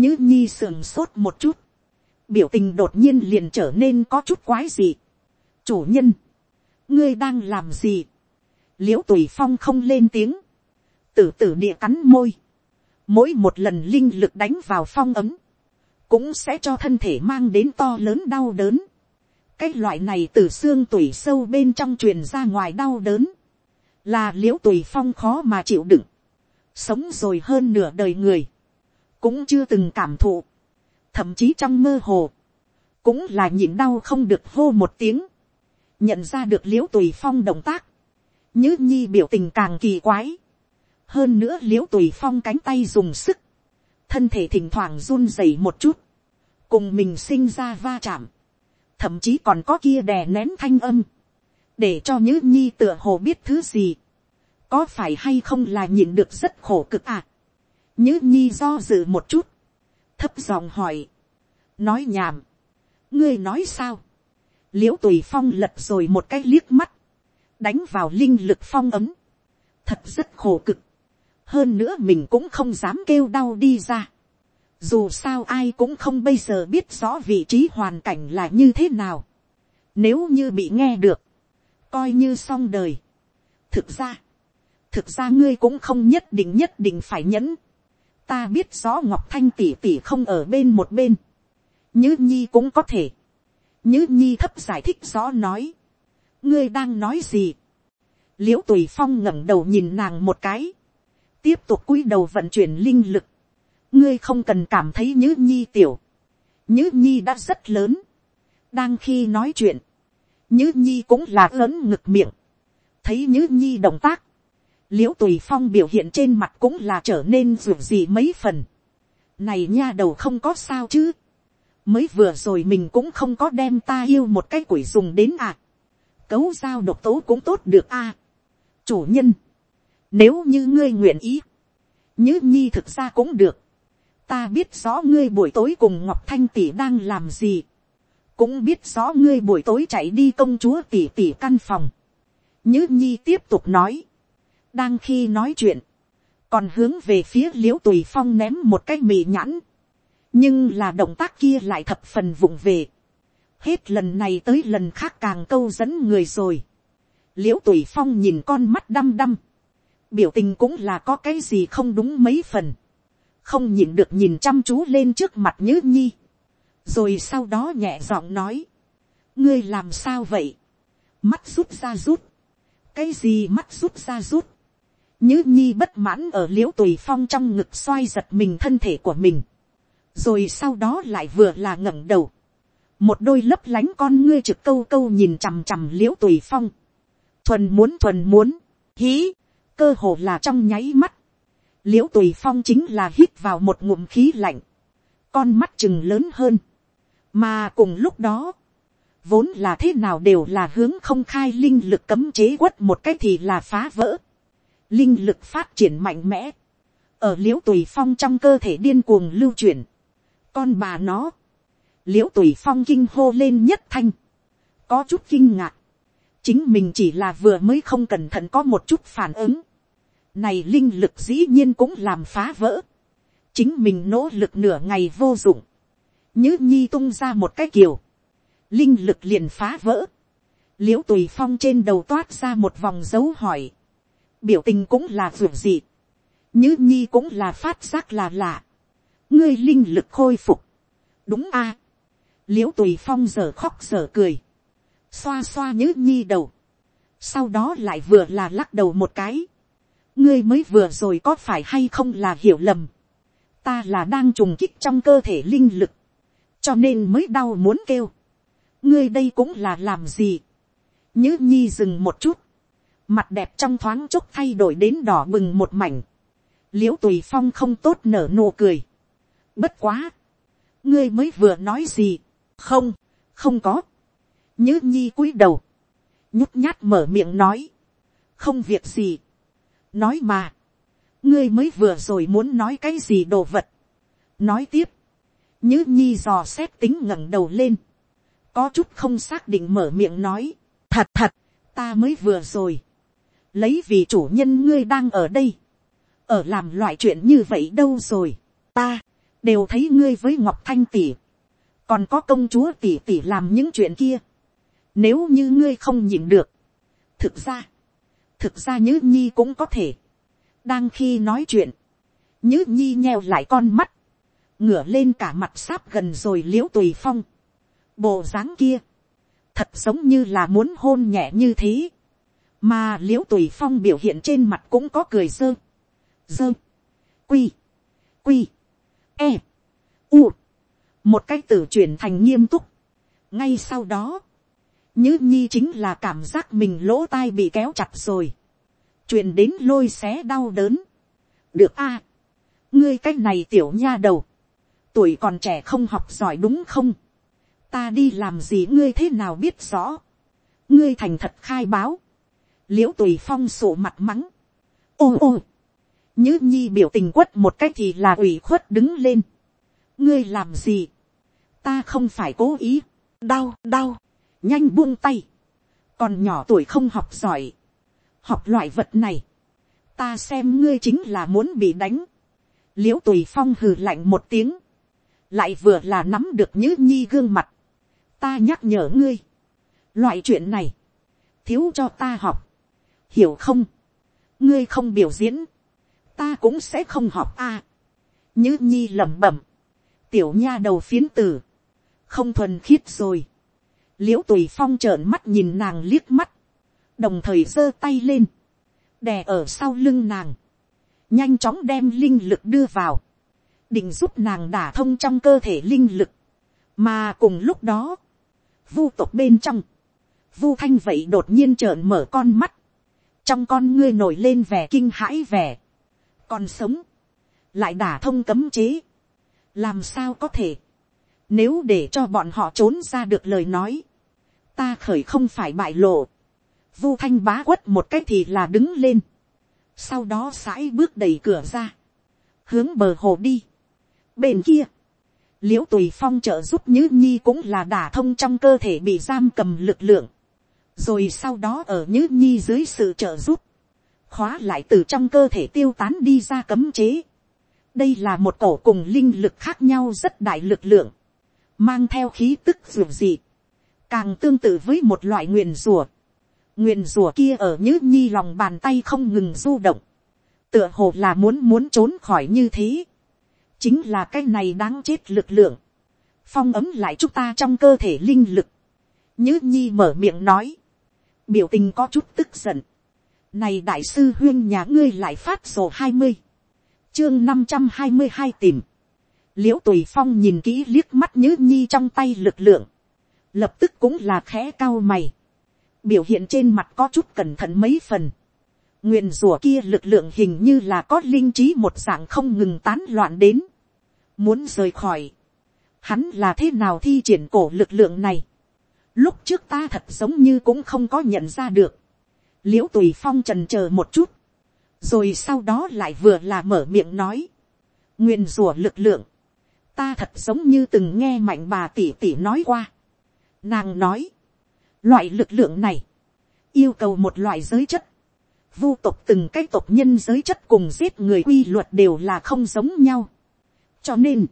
như nhi sườn sốt một chút, biểu tình đột nhiên liền trở nên có chút quái gì. chủ nhân, ngươi đang làm gì, l i ễ u tùy phong không lên tiếng, tử tử địa cắn môi, Mỗi một lần linh lực đánh vào phong ấm, cũng sẽ cho thân thể mang đến to lớn đau đớn. Cái loại này từ xương tủy sâu bên trong truyền ra ngoài đau đớn, là l i ễ u tùy phong khó mà chịu đựng. Sống rồi hơn nửa đời người, cũng chưa từng cảm thụ, thậm chí trong mơ hồ, cũng là nhịn đau không được hô một tiếng, nhận ra được l i ễ u tùy phong động tác, nhứ nhi biểu tình càng kỳ quái, hơn nữa l i ễ u tùy phong cánh tay dùng sức, thân thể thỉnh thoảng run rẩy một chút, cùng mình sinh ra va chạm, thậm chí còn có kia đè nén thanh âm, để cho nhữ nhi tựa hồ biết thứ gì, có phải hay không là nhìn được rất khổ cực à. nhữ nhi do dự một chút, thấp giọng hỏi, nói nhảm, ngươi nói sao, l i ễ u tùy phong lật rồi một cái liếc mắt, đánh vào linh lực phong ấm, thật rất khổ cực, hơn nữa mình cũng không dám kêu đau đi ra. dù sao ai cũng không bây giờ biết rõ vị trí hoàn cảnh là như thế nào. nếu như bị nghe được, coi như xong đời. thực ra, thực ra ngươi cũng không nhất định nhất định phải nhẫn. ta biết rõ ngọc thanh tỉ tỉ không ở bên một bên. nhứ nhi cũng có thể. nhứ nhi thấp giải thích rõ nói. ngươi đang nói gì. l i ễ u tùy phong ngẩng đầu nhìn nàng một cái tiếp tục cúi đầu vận chuyển linh lực, ngươi không cần cảm thấy nhữ nhi tiểu, nhữ nhi đã rất lớn, đang khi nói chuyện, nhữ nhi cũng là lớn ngực miệng, thấy nhữ nhi động tác, l i ễ u tùy phong biểu hiện trên mặt cũng là trở nên ruột gì mấy phần, này nha đầu không có sao chứ, mới vừa rồi mình cũng không có đem ta yêu một cái quỷ dùng đến à, cấu giao độc tố cũng tốt được à, chủ nhân, nếu như ngươi nguyện ý, Nhữ nhi thực ra cũng được. ta biết rõ ngươi buổi tối cùng ngọc thanh tỷ đang làm gì, cũng biết rõ ngươi buổi tối chạy đi công chúa tỷ tỷ căn phòng. nhữ nhi tiếp tục nói, đang khi nói chuyện, còn hướng về phía l i ễ u tùy phong ném một cái mì nhãn, nhưng là động tác kia lại thập phần vụng về, hết lần này tới lần khác càng câu dẫn người rồi, l i ễ u tùy phong nhìn con mắt đăm đăm, biểu tình cũng là có cái gì không đúng mấy phần, không nhìn được nhìn chăm chú lên trước mặt nhữ nhi, rồi sau đó nhẹ giọng nói, ngươi làm sao vậy, mắt rút ra rút, cái gì mắt rút ra rút, nhữ nhi bất mãn ở l i ễ u tùy phong trong ngực xoay giật mình thân thể của mình. Rồi sau đó lại vừa là ngẩng đầu. Một đôi lấp lánh con ngươi trực câu câu nhìn chằm chằm l i ễ u tùy phong. Thuần muốn thuần muốn. Hí. Cơ hồ là trong nháy mắt. l i ễ u tùy phong chính là hít vào một ngụm khí lạnh. Con mắt chừng lớn hơn. Mà cùng lúc đó. Vốn là thế nào đều là hướng không khai linh lực cấm chế quất một cái thì là phá vỡ linh lực phát triển mạnh mẽ, ở l i ễ u tùy phong trong cơ thể điên cuồng lưu chuyển, con bà nó, l i ễ u tùy phong kinh hô lên nhất thanh, có chút kinh ngạc, chính mình chỉ là vừa mới không cẩn thận có một chút phản ứng, này linh lực dĩ nhiên cũng làm phá vỡ, chính mình nỗ lực nửa ngày vô dụng, nhứ nhi tung ra một cái kiều, linh lực liền phá vỡ, l i ễ u tùy phong trên đầu toát ra một vòng dấu hỏi, biểu tình cũng là ruột dị, như nhi cũng là phát giác là lạ, ngươi linh lực khôi phục, đúng a, à. l i ễ u tùy phong giờ khóc giờ cười, xoa xoa như nhi đầu, sau đó lại vừa là lắc đầu một cái, ngươi mới vừa rồi có phải hay không là hiểu lầm, ta là đang trùng kích trong cơ thể linh lực, cho nên mới đau muốn kêu, ngươi đây cũng là làm gì, như nhi dừng một chút, mặt đẹp trong thoáng chốc thay đổi đến đỏ bừng một mảnh, l i ễ u tùy phong không tốt nở nụ cười. bất quá, ngươi mới vừa nói gì, không, không có, nhữ nhi cúi đầu, nhút nhát mở miệng nói, không việc gì, nói mà, ngươi mới vừa rồi muốn nói cái gì đồ vật, nói tiếp, nhữ nhi dò xét tính ngẩng đầu lên, có chút không xác định mở miệng nói, thật thật, ta mới vừa rồi, lấy vì chủ nhân ngươi đang ở đây, ở làm loại chuyện như vậy đâu rồi, ta, đều thấy ngươi với ngọc thanh tỷ, còn có công chúa tỷ tỷ làm những chuyện kia, nếu như ngươi không nhịn được, thực ra, thực ra nhữ nhi cũng có thể, đang khi nói chuyện, nhữ nhi nheo lại con mắt, ngửa lên cả mặt sáp gần rồi l i ễ u tùy phong, bộ dáng kia, thật giống như là muốn hôn nhẹ như thế, mà l i ễ u tùy phong biểu hiện trên mặt cũng có cười dơ, dơ, quy, quy, e, u, một cách từ chuyển thành nghiêm túc. ngay sau đó, nhứ nhi chính là cảm giác mình lỗ tai bị kéo chặt rồi, truyền đến lôi xé đau đớn. được a, ngươi cái này tiểu nha đầu, tuổi còn trẻ không học giỏi đúng không, ta đi làm gì ngươi thế nào biết rõ, ngươi thành thật khai báo, l i ễ u tùy phong sổ mặt mắng, ô ô, Như nhi biểu tình quất một cách thì là ủy khuất đứng lên, ngươi làm gì, ta không phải cố ý, đau đau, nhanh buông tay, còn nhỏ tuổi không học giỏi, học loại vật này, ta xem ngươi chính là muốn bị đánh, l i ễ u tùy phong hừ lạnh một tiếng, lại vừa là nắm được Như nhi gương mặt, ta nhắc nhở ngươi, loại chuyện này, thiếu cho ta học, hiểu không, ngươi không biểu diễn, ta cũng sẽ không học a. như nhi lẩm bẩm, tiểu nha đầu phiến tử, không thuần khiết rồi, l i ễ u tùy phong trợn mắt nhìn nàng liếc mắt, đồng thời giơ tay lên, đè ở sau lưng nàng, nhanh chóng đem linh lực đưa vào, định giúp nàng đả thông trong cơ thể linh lực, mà cùng lúc đó, vu tộc bên trong, vu thanh vậy đột nhiên trợn mở con mắt, trong con ngươi nổi lên vẻ kinh hãi vẻ, còn sống, lại đả thông cấm chế, làm sao có thể, nếu để cho bọn họ trốn ra được lời nói, ta khởi không phải bại lộ, vu thanh bá quất một cách thì là đứng lên, sau đó sãi bước đẩy cửa ra, hướng bờ hồ đi, Bên kia, l i ễ u tùy phong trợ giúp nhữ nhi cũng là đả thông trong cơ thể bị giam cầm lực lượng rồi sau đó ở nhữ nhi dưới sự trợ giúp, khóa lại từ trong cơ thể tiêu tán đi ra cấm chế. đây là một cổ cùng linh lực khác nhau rất đại lực lượng, mang theo khí tức ruột dị, càng tương tự với một loại nguyền rùa. nguyền rùa kia ở nhữ nhi lòng bàn tay không ngừng du động, tựa hồ là muốn muốn trốn khỏi như thế, chính là cái này đáng chết lực lượng, phong ấm lại chúng ta trong cơ thể linh lực, nhứ nhi mở miệng nói, biểu tình có chút tức giận, này đại sư huyên nhà ngươi lại phát sổ hai mươi, chương năm trăm hai mươi hai tìm, liễu tùy phong nhìn kỹ liếc mắt nhứ nhi trong tay lực lượng, lập tức cũng là khẽ cao mày, biểu hiện trên mặt có chút cẩn thận mấy phần, nguyền rủa kia lực lượng hình như là có linh trí một dạng không ngừng tán loạn đến. Muốn rời khỏi. Hắn là thế nào thi triển cổ lực lượng này. Lúc trước ta thật giống như cũng không có nhận ra được. Liễu tùy phong trần chờ một chút. Rồi sau đó lại vừa là mở miệng nói. Nguyền rủa lực lượng. Ta thật giống như từng nghe mạnh bà tỷ tỷ nói qua. Nàng nói. Loại lực lượng này. Yêu cầu một loại giới chất vu tộc từng cái tộc nhân giới chất cùng giết người quy luật đều là không giống nhau. cho nên,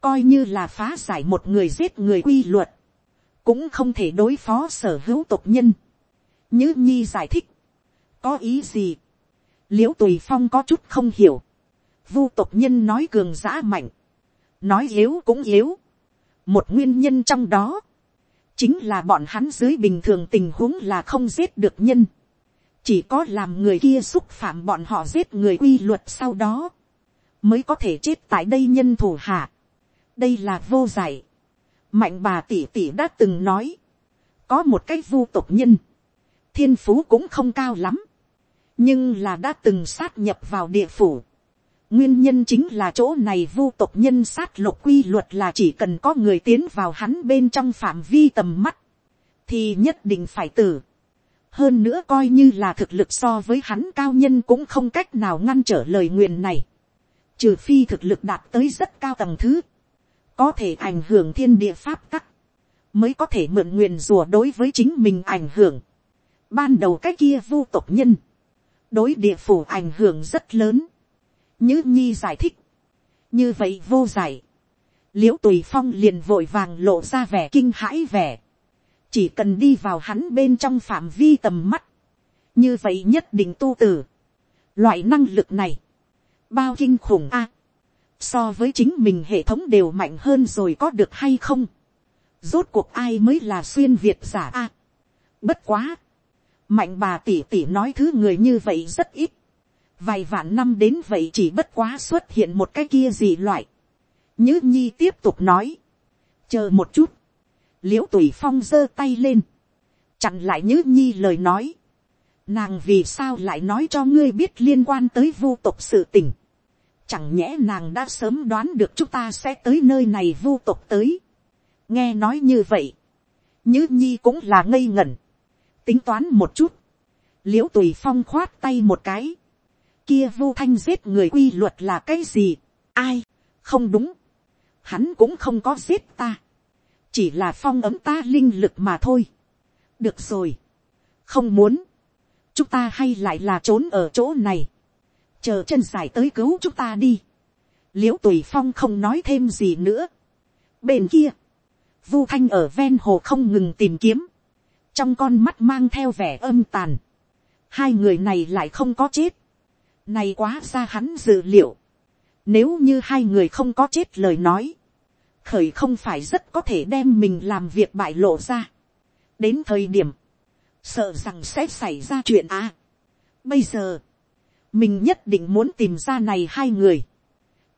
coi như là phá giải một người giết người quy luật, cũng không thể đối phó sở hữu tộc nhân. như nhi giải thích, có ý gì, l i ễ u tùy phong có chút không hiểu, vu tộc nhân nói cường giã mạnh, nói yếu cũng yếu, một nguyên nhân trong đó, chính là bọn hắn dưới bình thường tình huống là không giết được nhân, chỉ có làm người kia xúc phạm bọn họ giết người quy luật sau đó, mới có thể chết tại đây nhân thủ hạ. đây là vô giải mạnh bà tỷ tỷ đã từng nói, có một cái vu tộc nhân, thiên phú cũng không cao lắm, nhưng là đã từng sát nhập vào địa phủ. nguyên nhân chính là chỗ này vu tộc nhân sát lục quy luật là chỉ cần có người tiến vào hắn bên trong phạm vi tầm mắt, thì nhất định phải tử. Hơn nữa coi như là thực lực so với hắn cao nhân cũng không cách nào ngăn trở lời nguyền này, trừ phi thực lực đạt tới rất cao tầng thứ, có thể ảnh hưởng thiên địa pháp tắc, mới có thể mượn nguyền rùa đối với chính mình ảnh hưởng. Ban đầu cái kia vu tộc nhân, đối địa phủ ảnh hưởng rất lớn, như nhi giải thích, như vậy vô giải, l i ễ u tùy phong liền vội vàng lộ ra vẻ kinh hãi vẻ, chỉ cần đi vào hắn bên trong phạm vi tầm mắt, như vậy nhất định tu tử. Loại năng lực này, bao kinh khủng a, so với chính mình hệ thống đều mạnh hơn rồi có được hay không. Rốt cuộc ai mới là xuyên việt giả a. bất quá, mạnh bà tỷ tỷ nói thứ người như vậy rất ít. vài vạn năm đến vậy chỉ bất quá xuất hiện một cái kia gì loại. Như nhi tiếp tục nói, chờ một chút, liễu tùy phong giơ tay lên, chặn lại nhữ nhi lời nói, nàng vì sao lại nói cho ngươi biết liên quan tới vu tục sự tình, chẳng nhẽ nàng đã sớm đoán được chúng ta sẽ tới nơi này vu tục tới, nghe nói như vậy, nhữ nhi cũng là ngây ngẩn, tính toán một chút, l i ễ u tùy phong khoát tay một cái, kia vu thanh giết người quy luật là cái gì, ai, không đúng, hắn cũng không có giết ta, chỉ là phong ấm ta linh lực mà thôi. được rồi, không muốn, chúng ta hay lại là trốn ở chỗ này, chờ chân dài tới cứu chúng ta đi. l i ễ u tùy phong không nói thêm gì nữa. bên kia, vu thanh ở ven hồ không ngừng tìm kiếm, trong con mắt mang theo vẻ âm tàn. hai người này lại không có chết, này quá xa hắn dự liệu. nếu như hai người không có chết lời nói, khởi không phải rất có thể đem mình làm việc bại lộ ra. đến thời điểm, sợ rằng sẽ xảy ra chuyện à. bây giờ, mình nhất định muốn tìm ra này hai người.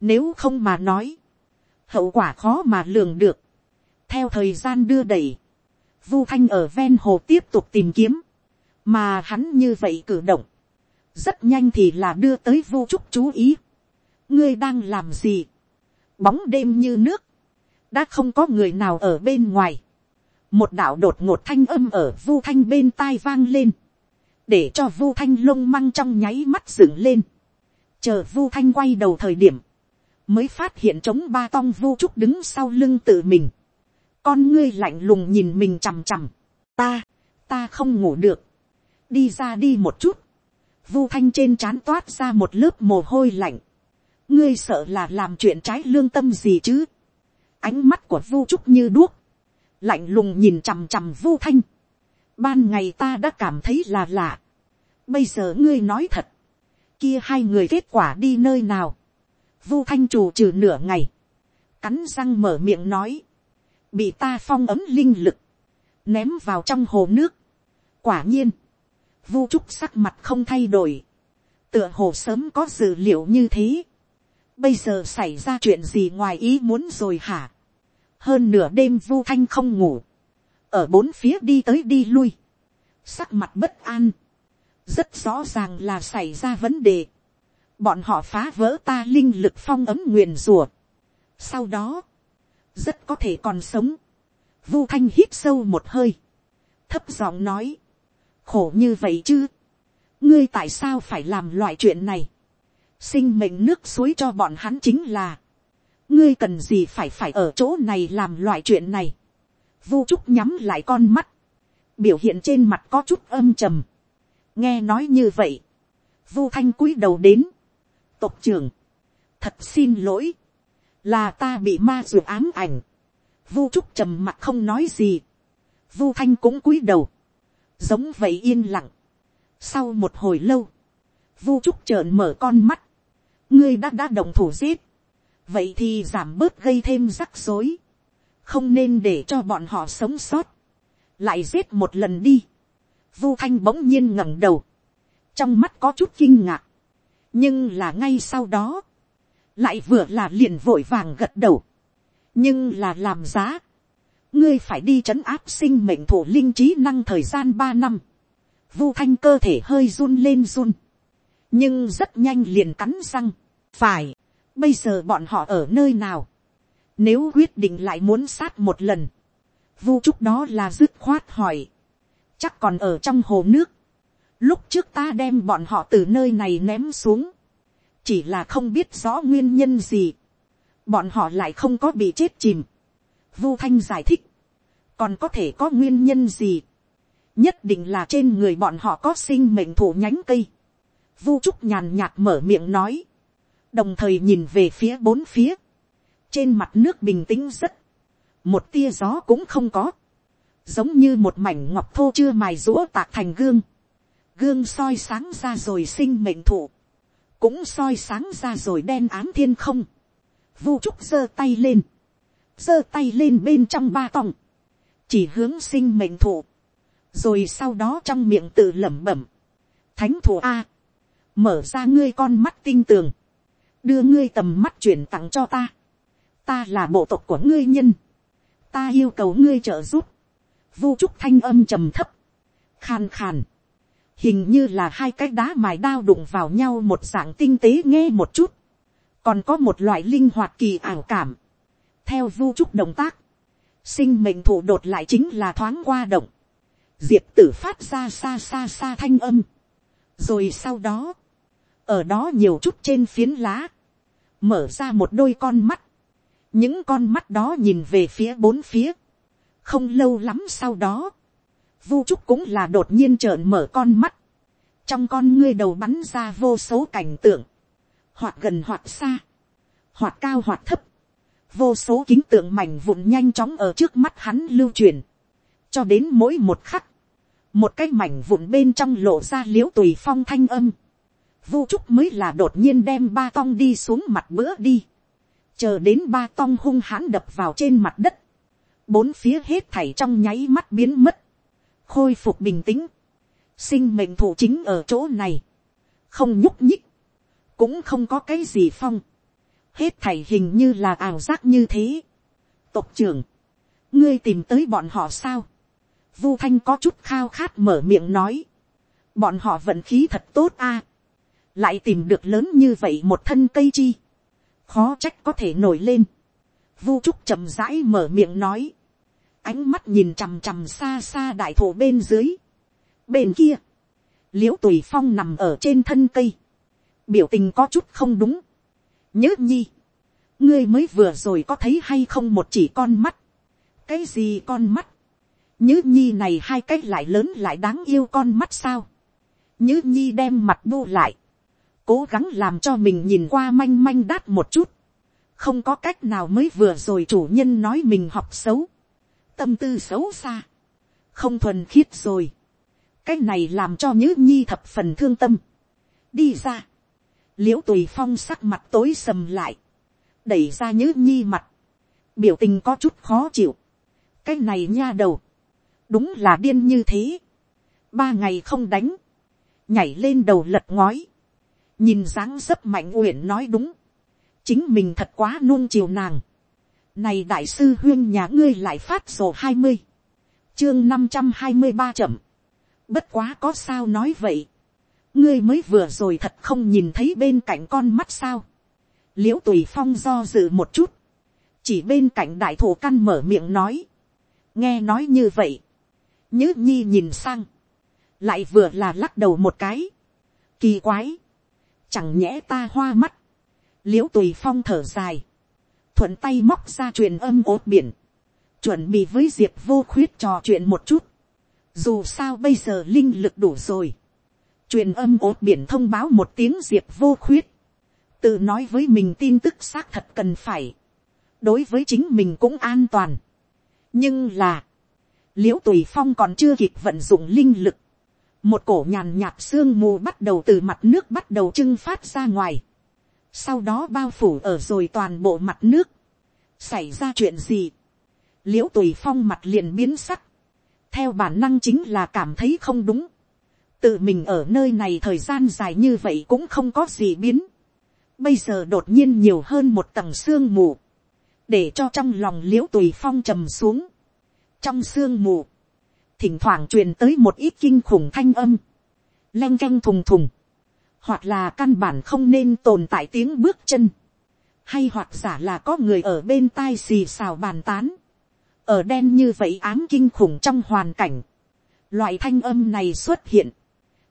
nếu không mà nói, hậu quả khó mà lường được. theo thời gian đưa đẩy, vu thanh ở ven hồ tiếp tục tìm kiếm, mà hắn như vậy cử động, rất nhanh thì là đưa tới vu trúc chú ý. ngươi đang làm gì, bóng đêm như nước, đã không có người nào ở bên ngoài. một đạo đột ngột thanh âm ở vu thanh bên tai vang lên, để cho vu thanh lông măng trong nháy mắt dựng lên. chờ vu thanh quay đầu thời điểm, mới phát hiện trống ba tong vu trúc đứng sau lưng tự mình, con ngươi lạnh lùng nhìn mình chằm chằm, ta, ta không ngủ được, đi ra đi một chút, vu thanh trên trán toát ra một lớp mồ hôi lạnh, ngươi sợ là làm chuyện trái lương tâm gì chứ, ánh mắt của vu trúc như đuốc, lạnh lùng nhìn chằm chằm vu thanh, ban ngày ta đã cảm thấy là lạ, bây giờ ngươi nói thật, kia hai người kết quả đi nơi nào, vu thanh trù trừ nửa ngày, cắn răng mở miệng nói, bị ta phong ấm linh lực, ném vào trong hồ nước. quả nhiên, vu trúc sắc mặt không thay đổi, tựa hồ sớm có dữ liệu như thế. bây giờ xảy ra chuyện gì ngoài ý muốn rồi hả. hơn nửa đêm vu thanh không ngủ, ở bốn phía đi tới đi lui, sắc mặt bất an, rất rõ ràng là xảy ra vấn đề. bọn họ phá vỡ ta linh lực phong ấm nguyền rùa. sau đó, rất có thể còn sống. Vu thanh hít sâu một hơi, thấp giọng nói, khổ như vậy chứ, ngươi tại sao phải làm loại chuyện này, sinh mệnh nước suối cho bọn hắn chính là, ngươi cần gì phải phải ở chỗ này làm loại chuyện này, vu trúc nhắm lại con mắt, biểu hiện trên mặt có chút âm trầm, nghe nói như vậy, vu thanh cúi đầu đến, tộc trưởng, thật xin lỗi, là ta bị ma dù ám ảnh, vu trúc trầm mặt không nói gì, vu thanh cũng cúi đầu, giống vậy yên lặng. sau một hồi lâu, vu trúc trợn mở con mắt, ngươi đã đã đồng thủ giết, vậy thì giảm bớt gây thêm rắc rối, không nên để cho bọn họ sống sót, lại giết một lần đi. Vu thanh bỗng nhiên ngẩng đầu, trong mắt có chút kinh ngạc, nhưng là ngay sau đó, lại vừa là liền vội vàng gật đầu, nhưng là làm giá, ngươi phải đi trấn áp sinh mệnh thủ linh trí năng thời gian ba năm, vu thanh cơ thể hơi run lên run, nhưng rất nhanh liền cắn răng, phải, bây giờ bọn họ ở nơi nào, nếu quyết định lại muốn sát một lần, vu trúc đó là dứt khoát hỏi, chắc còn ở trong hồ nước, lúc trước ta đem bọn họ từ nơi này ném xuống, chỉ là không biết rõ nguyên nhân gì, bọn họ lại không có bị chết chìm. Vu Thanh giải thích, còn có thể có nguyên nhân gì, nhất định là trên người bọn họ có sinh mệnh thủ nhánh cây. Vu Trúc nhàn nhạt mở miệng nói, đồng thời nhìn về phía bốn phía, trên mặt nước bình tĩnh rất, một tia gió cũng không có, giống như một mảnh ngọc thô chưa mài rũa tạc thành gương, gương soi sáng ra rồi sinh mệnh thụ, cũng soi sáng ra rồi đen ám thiên không, vu trúc giơ tay lên, giơ tay lên bên trong ba tòng, chỉ hướng sinh mệnh thụ, rồi sau đó trong miệng tự lẩm bẩm, thánh thủ a, mở ra ngươi con mắt tinh tường, đưa ngươi tầm mắt chuyển tặng cho ta, ta là bộ tộc của ngươi nhân, ta yêu cầu ngươi trợ giúp, vu trúc thanh âm trầm thấp, khàn khàn, hình như là hai cái đá mài đao đụng vào nhau một dạng tinh tế nghe một chút, còn có một loại linh hoạt kỳ ảo cảm, theo vu trúc động tác, sinh mệnh thủ đột lại chính là thoáng qua động, diệp tử phát ra xa xa xa thanh âm, rồi sau đó, ở đó nhiều chút trên phiến lá, mở ra một đôi con mắt, những con mắt đó nhìn về phía bốn phía, không lâu lắm sau đó, vu trúc cũng là đột nhiên trợn mở con mắt, trong con ngươi đầu bắn ra vô số cảnh tượng, hoặc gần hoặc xa, hoặc cao hoặc thấp, vô số kính tượng mảnh vụn nhanh chóng ở trước mắt hắn lưu truyền, cho đến mỗi một khắc, một cái mảnh vụn bên trong lộ ra l i ễ u tùy phong thanh âm, vu trúc mới là đột nhiên đem ba tong đi xuống mặt bữa đi, chờ đến ba tong hung hãn đập vào trên mặt đất, bốn phía hết thảy trong nháy mắt biến mất, khôi phục bình tĩnh, sinh mệnh thủ chính ở chỗ này, không nhúc nhích, cũng không có cái gì phong, hết thảy hình như là ảo giác như thế. tộc trưởng, ngươi tìm tới bọn họ sao. vu thanh có chút khao khát mở miệng nói. bọn họ vận khí thật tốt a. lại tìm được lớn như vậy một thân cây chi khó trách có thể nổi lên. vu trúc chậm rãi mở miệng nói. ánh mắt nhìn chằm chằm xa xa đại thổ bên dưới. bên kia, l i ễ u tùy phong nằm ở trên thân cây. biểu tình có chút không đúng nhớ nhi, ngươi mới vừa rồi có thấy hay không một chỉ con mắt, cái gì con mắt, nhớ nhi này hai cái lại lớn lại đáng yêu con mắt sao, nhớ nhi đem mặt bu lại, cố gắng làm cho mình nhìn qua manh manh đát một chút, không có cách nào mới vừa rồi chủ nhân nói mình học xấu, tâm tư xấu xa, không thuần khiết rồi, cái này làm cho nhữ nhi thập phần thương tâm, đi ra, l i ễ u tùy phong sắc mặt tối sầm lại, đẩy ra nhữ nhi mặt, biểu tình có chút khó chịu, cái này nha đầu, đúng là điên như thế, ba ngày không đánh, nhảy lên đầu lật ngói, nhìn dáng dấp mạnh uyển nói đúng, chính mình thật quá nuông chiều nàng, này đại sư huyên nhà ngươi lại phát sổ hai mươi, chương năm trăm hai mươi ba chậm, Bất quá có sao nói vậy. Ngươi mới vừa rồi thật không nhìn thấy bên cạnh con mắt sao. Liễu tùy phong do dự một chút. Chỉ bên cạnh đại thủ căn mở miệng nói. Nghe nói như vậy. Nhớ nhi nhìn sang. Lại vừa là lắc đầu một cái. Kỳ quái. Chẳng nhẽ ta hoa mắt. Liễu tùy phong thở dài. Thuận tay móc ra truyền âm ốt biển. Chuẩn bị với diệp vô khuyết trò chuyện một chút dù sao bây giờ linh lực đủ rồi. truyền âm ốt biển thông báo một tiếng diệp vô khuyết. tự nói với mình tin tức xác thật cần phải. đối với chính mình cũng an toàn. nhưng là, l i ễ u tùy phong còn chưa kịp vận dụng linh lực một cổ nhàn nhạt sương mù bắt đầu từ mặt nước bắt đầu trưng phát ra ngoài. sau đó bao phủ ở rồi toàn bộ mặt nước. xảy ra chuyện gì. l i ễ u tùy phong mặt liền biến sắc theo bản năng chính là cảm thấy không đúng. tự mình ở nơi này thời gian dài như vậy cũng không có gì biến. bây giờ đột nhiên nhiều hơn một tầng sương mù, để cho trong lòng l i ễ u tùy phong trầm xuống. trong sương mù, thỉnh thoảng truyền tới một ít kinh khủng thanh âm, len canh thùng thùng, hoặc là căn bản không nên tồn tại tiếng bước chân, hay hoặc giả là có người ở bên tai xì xào bàn tán, ở đen như vậy ám kinh khủng trong hoàn cảnh, loại thanh âm này xuất hiện,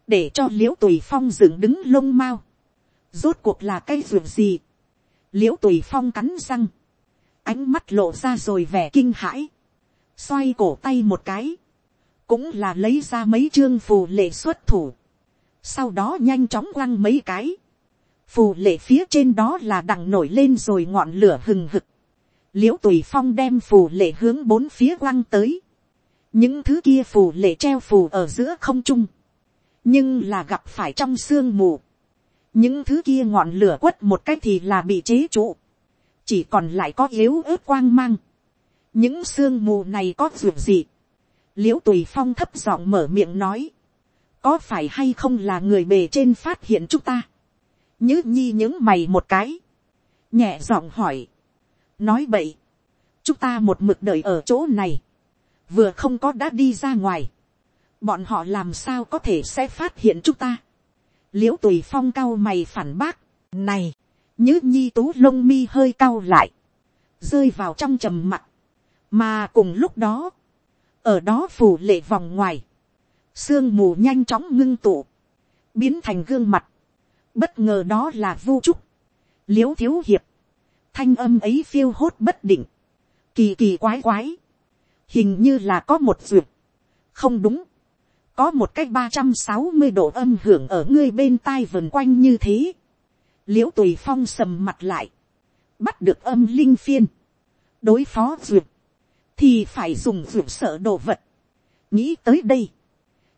để cho l i ễ u tùy phong dựng đứng lông mao, rốt cuộc là cái ruộng gì, l i ễ u tùy phong cắn răng, ánh mắt lộ ra rồi vẻ kinh hãi, xoay cổ tay một cái, cũng là lấy ra mấy chương phù lệ xuất thủ, sau đó nhanh chóng quăng mấy cái, phù lệ phía trên đó là đằng nổi lên rồi ngọn lửa hừng hực, l i ễ u tùy phong đem phù lệ hướng bốn phía quăng tới. những thứ kia phù lệ treo phù ở giữa không trung. nhưng là gặp phải trong sương mù. những thứ kia ngọn lửa quất một cách thì là bị chế trụ. chỉ còn lại có yếu ớt quang mang. những sương mù này có ruột gì l i ễ u tùy phong thấp giọng mở miệng nói. có phải hay không là người bề trên phát hiện chúng ta. nhứ nhi những mày một cái. nhẹ giọng hỏi nói vậy, chúng ta một mực đợi ở chỗ này, vừa không có đã đi ra ngoài, bọn họ làm sao có thể sẽ phát hiện chúng ta. l i ễ u tùy phong cao mày phản bác, này, nhứ nhi tú lông mi hơi cao lại, rơi vào trong trầm mặt, mà cùng lúc đó, ở đó phủ lệ vòng ngoài, sương mù nhanh chóng ngưng tụ, biến thành gương mặt, bất ngờ đó là vu trúc, l i ễ u thiếu hiệp, thanh âm ấy phiêu hốt bất định, kỳ kỳ quái quái, hình như là có một duyệt, không đúng, có một cách ba trăm sáu mươi độ âm hưởng ở ngươi bên tai vần quanh như thế, l i ễ u tùy phong sầm mặt lại, bắt được âm linh phiên, đối phó duyệt, thì phải dùng ruộng sợ đồ vật, nghĩ tới đây,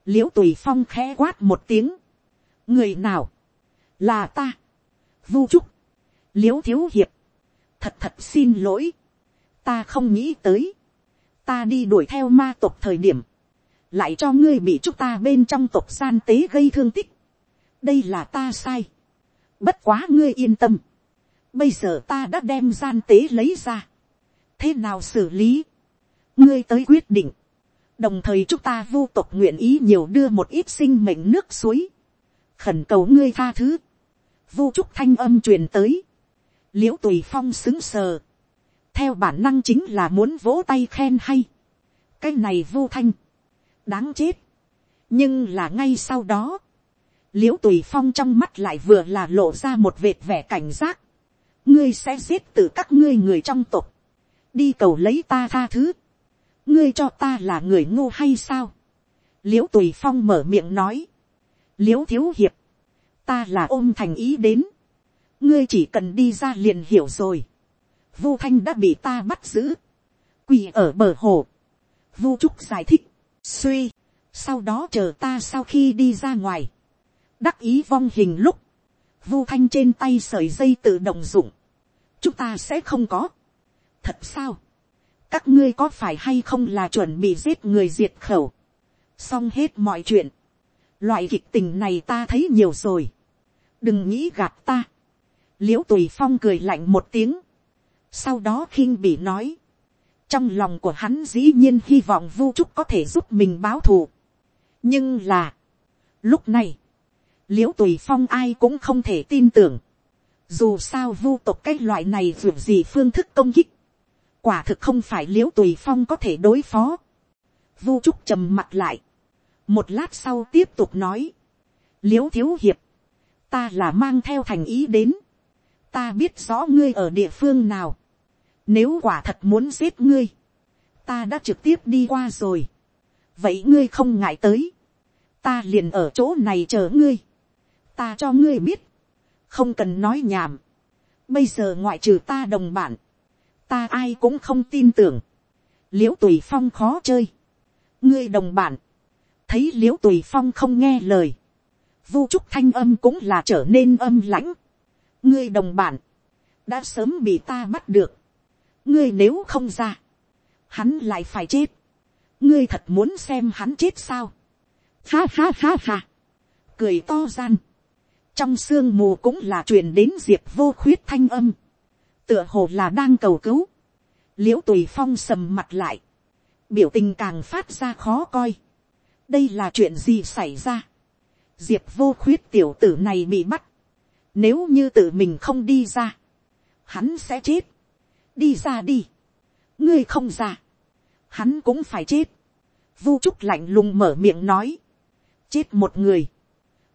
l i ễ u tùy phong khẽ quát một tiếng, người nào, là ta, vu trúc, l i ễ u thiếu hiệp, thật thật xin lỗi, ta không nghĩ tới, ta đi đuổi theo ma tộc thời điểm, lại cho ngươi bị chúng ta bên trong tộc gian tế gây thương tích, đây là ta sai, bất quá ngươi yên tâm, bây giờ ta đã đem gian tế lấy ra, thế nào xử lý, ngươi tới quyết định, đồng thời chúng ta vô tộc nguyện ý nhiều đưa một ít sinh mệnh nước suối, khẩn cầu ngươi tha thứ, vô trúc thanh âm truyền tới, l i ễ u tùy phong xứng sờ, theo bản năng chính là muốn vỗ tay khen hay, cái này vô thanh, đáng chết, nhưng là ngay sau đó, l i ễ u tùy phong trong mắt lại vừa là lộ ra một vệt vẻ cảnh giác, ngươi sẽ giết từ các ngươi người trong tộc, đi cầu lấy ta tha thứ, ngươi cho ta là người ngu hay sao, l i ễ u tùy phong mở miệng nói, l i ễ u thiếu hiệp, ta là ôm thành ý đến, ngươi chỉ cần đi ra liền hiểu rồi, vu thanh đã bị ta bắt giữ, quỳ ở bờ hồ, vu trúc giải thích, suy, sau đó chờ ta sau khi đi ra ngoài, đắc ý vong hình lúc, vu thanh trên tay sợi dây tự động dụng, chúng ta sẽ không có, thật sao, các ngươi có phải hay không là chuẩn bị giết người diệt khẩu, xong hết mọi chuyện, loại kịch tình này ta thấy nhiều rồi, đừng nghĩ gạt ta, l i ễ u tùy phong cười lạnh một tiếng, sau đó khinh bị nói, trong lòng của hắn dĩ nhiên hy vọng vu trúc có thể giúp mình báo thù, nhưng là, lúc này, l i ễ u tùy phong ai cũng không thể tin tưởng, dù sao vu tộc cái loại này vượt gì phương thức công kích, quả thực không phải l i ễ u tùy phong có thể đối phó. vu trúc trầm mặt lại. một lát sau tiếp tục nói. l i ễ u thiếu hiệp, ta là mang theo thành ý đến. ta biết rõ ngươi ở địa phương nào. nếu quả thật muốn giết ngươi, ta đã trực tiếp đi qua rồi. vậy ngươi không ngại tới. ta liền ở chỗ này chờ ngươi. ta cho ngươi biết. không cần nói nhảm. bây giờ ngoại trừ ta đồng bản ta ai cũng không tin tưởng, l i ễ u tùy phong khó chơi, ngươi đồng bản, thấy l i ễ u tùy phong không nghe lời, vu trúc thanh âm cũng là trở nên âm lãnh, ngươi đồng bản, đã sớm bị ta bắt được, ngươi nếu không ra, hắn lại phải chết, ngươi thật muốn xem hắn chết sao, ha ha ha ha, cười to gian, trong sương mù cũng là truyền đến diệp vô khuyết thanh âm, tựa hồ là đang cầu cứu, l i ễ u tùy phong sầm mặt lại, biểu tình càng phát ra khó coi, đây là chuyện gì xảy ra, diệp vô khuyết tiểu tử này bị bắt, nếu như tự mình không đi ra, hắn sẽ chết, đi ra đi, ngươi không ra, hắn cũng phải chết, vu trúc lạnh lùng mở miệng nói, chết một người,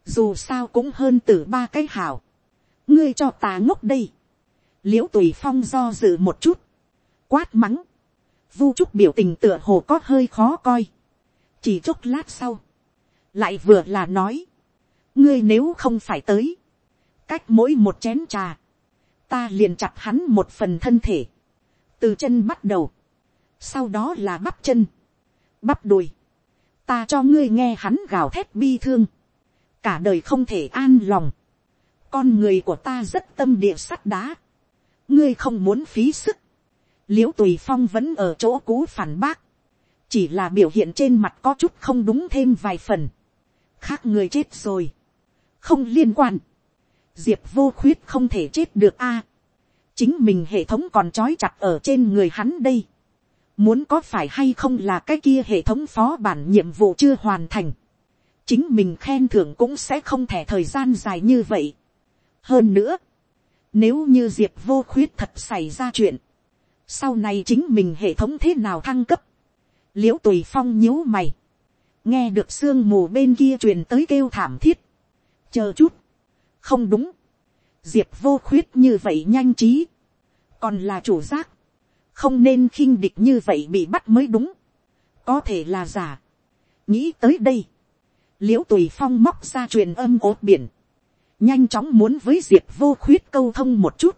dù sao cũng hơn từ ba cái hào, ngươi cho ta ngốc đây, l i ễ u tùy phong do dự một chút, quát mắng, vu trúc biểu tình tựa hồ có hơi khó coi, chỉ chốc lát sau, lại vừa là nói, ngươi nếu không phải tới, cách mỗi một chén trà, ta liền chặt hắn một phần thân thể, từ chân bắt đầu, sau đó là bắp chân, bắp đùi, ta cho ngươi nghe hắn gào thét bi thương, cả đời không thể an lòng, con người của ta rất tâm địa sắt đá, ngươi không muốn phí sức, l i ễ u tùy phong vẫn ở chỗ cũ phản bác, chỉ là biểu hiện trên mặt có chút không đúng thêm vài phần, khác người chết rồi, không liên quan, diệp vô khuyết không thể chết được a, chính mình hệ thống còn trói chặt ở trên người hắn đây, muốn có phải hay không là cái kia hệ thống phó bản nhiệm vụ chưa hoàn thành, chính mình khen thưởng cũng sẽ không thể thời gian dài như vậy. hơn nữa, nếu như diệp vô khuyết thật xảy ra chuyện. Sau này chính mình hệ thống thế nào thăng cấp. Liễu tùy phong nhíu mày. Nghe được sương mù bên kia truyền tới kêu thảm thiết. Chờ chút. Không đúng. Diệp vô khuyết như vậy nhanh trí. Còn là chủ giác. Không nên khinh địch như vậy bị bắt mới đúng. Có thể là giả. Nghĩ tới đây. Liễu tùy phong móc ra truyền âm ốt biển nhanh chóng muốn với diệp vô khuyết câu thông một chút,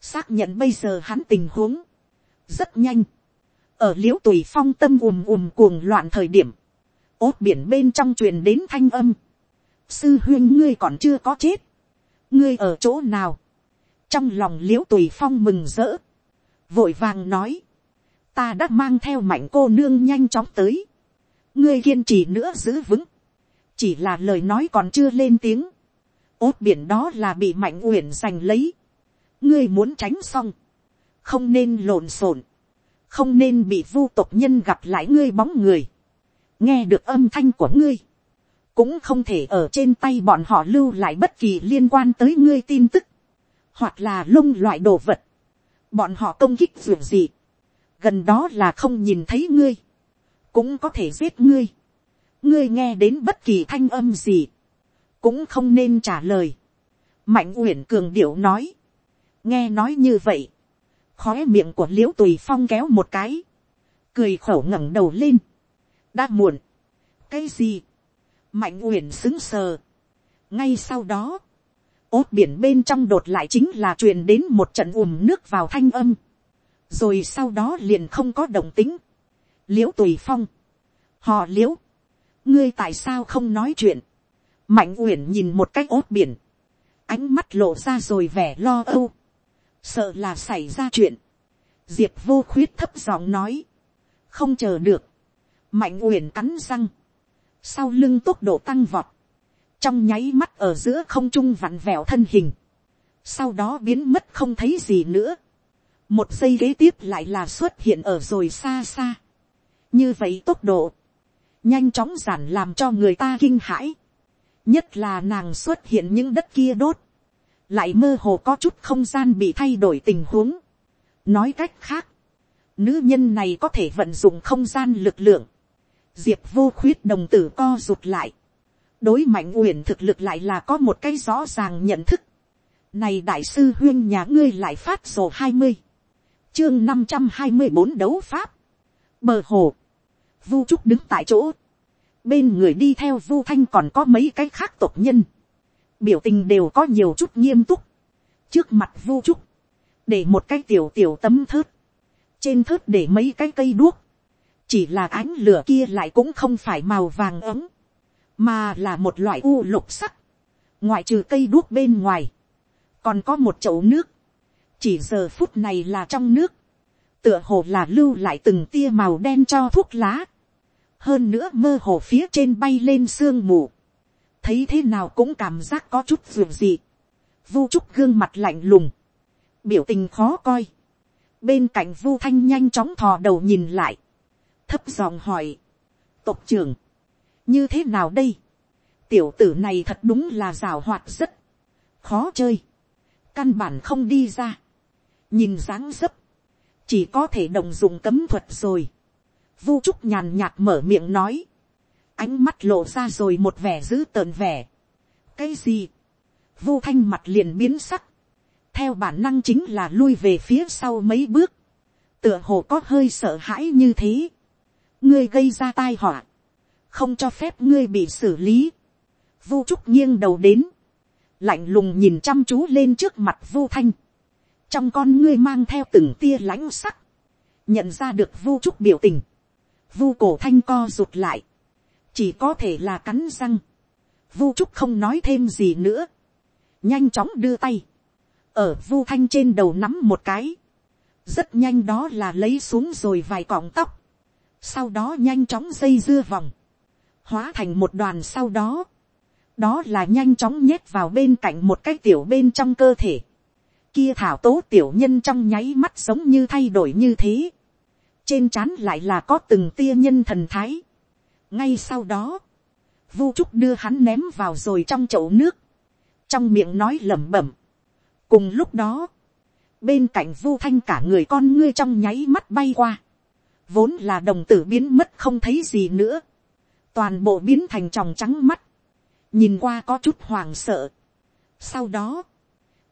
xác nhận bây giờ hắn tình huống, rất nhanh, ở l i ễ u tùy phong tâm ùm ùm cuồng loạn thời điểm, ốt biển bên trong truyền đến thanh âm, sư huyên ngươi còn chưa có chết, ngươi ở chỗ nào, trong lòng l i ễ u tùy phong mừng rỡ, vội vàng nói, ta đã mang theo mạnh cô nương nhanh chóng tới, ngươi kiên trì nữa giữ vững, chỉ là lời nói còn chưa lên tiếng, ốt biển đó là bị mạnh uyển giành lấy. ngươi muốn tránh xong, không nên lộn xộn, không nên bị vu tộc nhân gặp lại ngươi bóng người, nghe được âm thanh của ngươi, cũng không thể ở trên tay bọn họ lưu lại bất kỳ liên quan tới ngươi tin tức, hoặc là lung loại đồ vật, bọn họ công kích dù gì, gần đó là không nhìn thấy ngươi, cũng có thể giết ngươi, ngươi nghe đến bất kỳ thanh âm gì, cũng không nên trả lời. mạnh uyển cường điệu nói, nghe nói như vậy, khói miệng của l i ễ u tùy phong kéo một cái, cười khổ ngẩng đầu lên, đã muộn, cái gì, mạnh uyển xứng sờ, ngay sau đó, ốt biển bên trong đột lại chính là truyền đến một trận ùm nước vào thanh âm, rồi sau đó liền không có động tính, l i ễ u tùy phong, họ l i ễ u ngươi tại sao không nói chuyện, mạnh uyển nhìn một cái ốt biển, ánh mắt lộ ra rồi vẻ lo âu, sợ là xảy ra chuyện, diệp vô khuyết thấp giọng nói, không chờ được, mạnh uyển cắn răng, sau lưng tốc độ tăng vọt, trong nháy mắt ở giữa không trung vặn vẹo thân hình, sau đó biến mất không thấy gì nữa, một giây kế tiếp lại là xuất hiện ở rồi xa xa, như vậy tốc độ, nhanh chóng giản làm cho người ta kinh hãi, nhất là nàng xuất hiện những đất kia đốt, lại mơ hồ có chút không gian bị thay đổi tình huống. nói cách khác, nữ nhân này có thể vận dụng không gian lực lượng. diệp vô khuyết đồng tử co rụt lại. đối mạnh uyển thực lực lại là có một cái rõ ràng nhận thức. này đại sư huyên nhà ngươi lại phát sổ hai mươi, chương năm trăm hai mươi bốn đấu pháp. bờ hồ, vu trúc đứng tại chỗ bên người đi theo vu thanh còn có mấy cái khác tộc nhân. Biểu tình đều có nhiều chút nghiêm túc, trước mặt vu trúc, để một cái tiểu tiểu tấm thớt, trên thớt để mấy cái cây đuốc, chỉ là ánh lửa kia lại cũng không phải màu vàng ấm, mà là một loại u lục sắc, ngoại trừ cây đuốc bên ngoài, còn có một chậu nước, chỉ giờ phút này là trong nước, tựa hồ là lưu lại từng tia màu đen cho thuốc lá, hơn nữa mơ hồ phía trên bay lên sương mù, thấy thế nào cũng cảm giác có chút dường gì. vu trúc gương mặt lạnh lùng, biểu tình khó coi. bên cạnh vu thanh nhanh chóng thò đầu nhìn lại, thấp giọng hỏi, tộc trưởng, như thế nào đây, tiểu tử này thật đúng là rào hoạt rất, khó chơi, căn bản không đi ra, nhìn dáng dấp, chỉ có thể đồng dụng cấm thuật rồi. Vu trúc nhàn nhạt mở miệng nói, ánh mắt lộ ra rồi một vẻ dữ tợn vẻ. cái gì, vu thanh mặt liền biến sắc, theo bản năng chính là lui về phía sau mấy bước, tựa hồ có hơi sợ hãi như thế, ngươi gây ra tai họa, không cho phép ngươi bị xử lý, vu trúc nghiêng đầu đến, lạnh lùng nhìn chăm chú lên trước mặt vu thanh, trong con ngươi mang theo từng tia lãnh sắc, nhận ra được vu trúc biểu tình, vu cổ thanh co rụt lại, chỉ có thể là cắn răng, vu trúc không nói thêm gì nữa, nhanh chóng đưa tay, ở vu thanh trên đầu nắm một cái, rất nhanh đó là lấy xuống rồi vài cọng tóc, sau đó nhanh chóng dây dưa vòng, hóa thành một đoàn sau đó, đó là nhanh chóng nhét vào bên cạnh một cái tiểu bên trong cơ thể, kia thảo tố tiểu nhân trong nháy mắt giống như thay đổi như thế, trên trán lại là có từng tia nhân thần thái, ngay sau đó, vu trúc đưa hắn ném vào rồi trong chậu nước, trong miệng nói lẩm bẩm. cùng lúc đó, bên cạnh vu thanh cả người con ngươi trong nháy mắt bay qua, vốn là đồng tử biến mất không thấy gì nữa, toàn bộ biến thành tròng trắng mắt, nhìn qua có chút hoàng sợ. sau đó,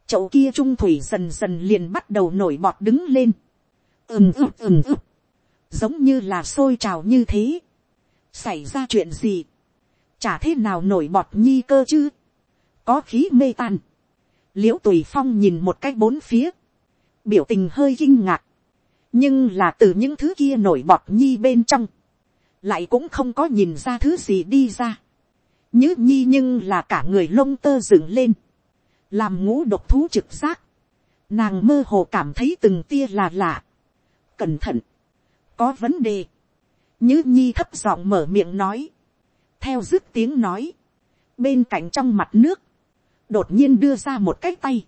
chậu kia trung thủy dần dần liền bắt đầu nổi bọt đứng lên, ừm ướp ừm ướp giống như là sôi trào như thế, xảy ra chuyện gì, chả thế nào nổi bọt nhi cơ chứ, có khí mê tan, l i ễ u tùy phong nhìn một cái bốn phía, biểu tình hơi kinh ngạc, nhưng là từ những thứ kia nổi bọt nhi bên trong, lại cũng không có nhìn ra thứ gì đi ra, nhứ nhi nhưng là cả người lông tơ dựng lên, làm ngũ độc thú trực giác, nàng mơ hồ cảm thấy từng tia là lạ, cẩn thận, có vấn đề, nhữ nhi thấp giọng mở miệng nói. Theo dứt tiếng nói. Bên cạnh trong mặt nước. Đột nhiên đưa ra một cái tay.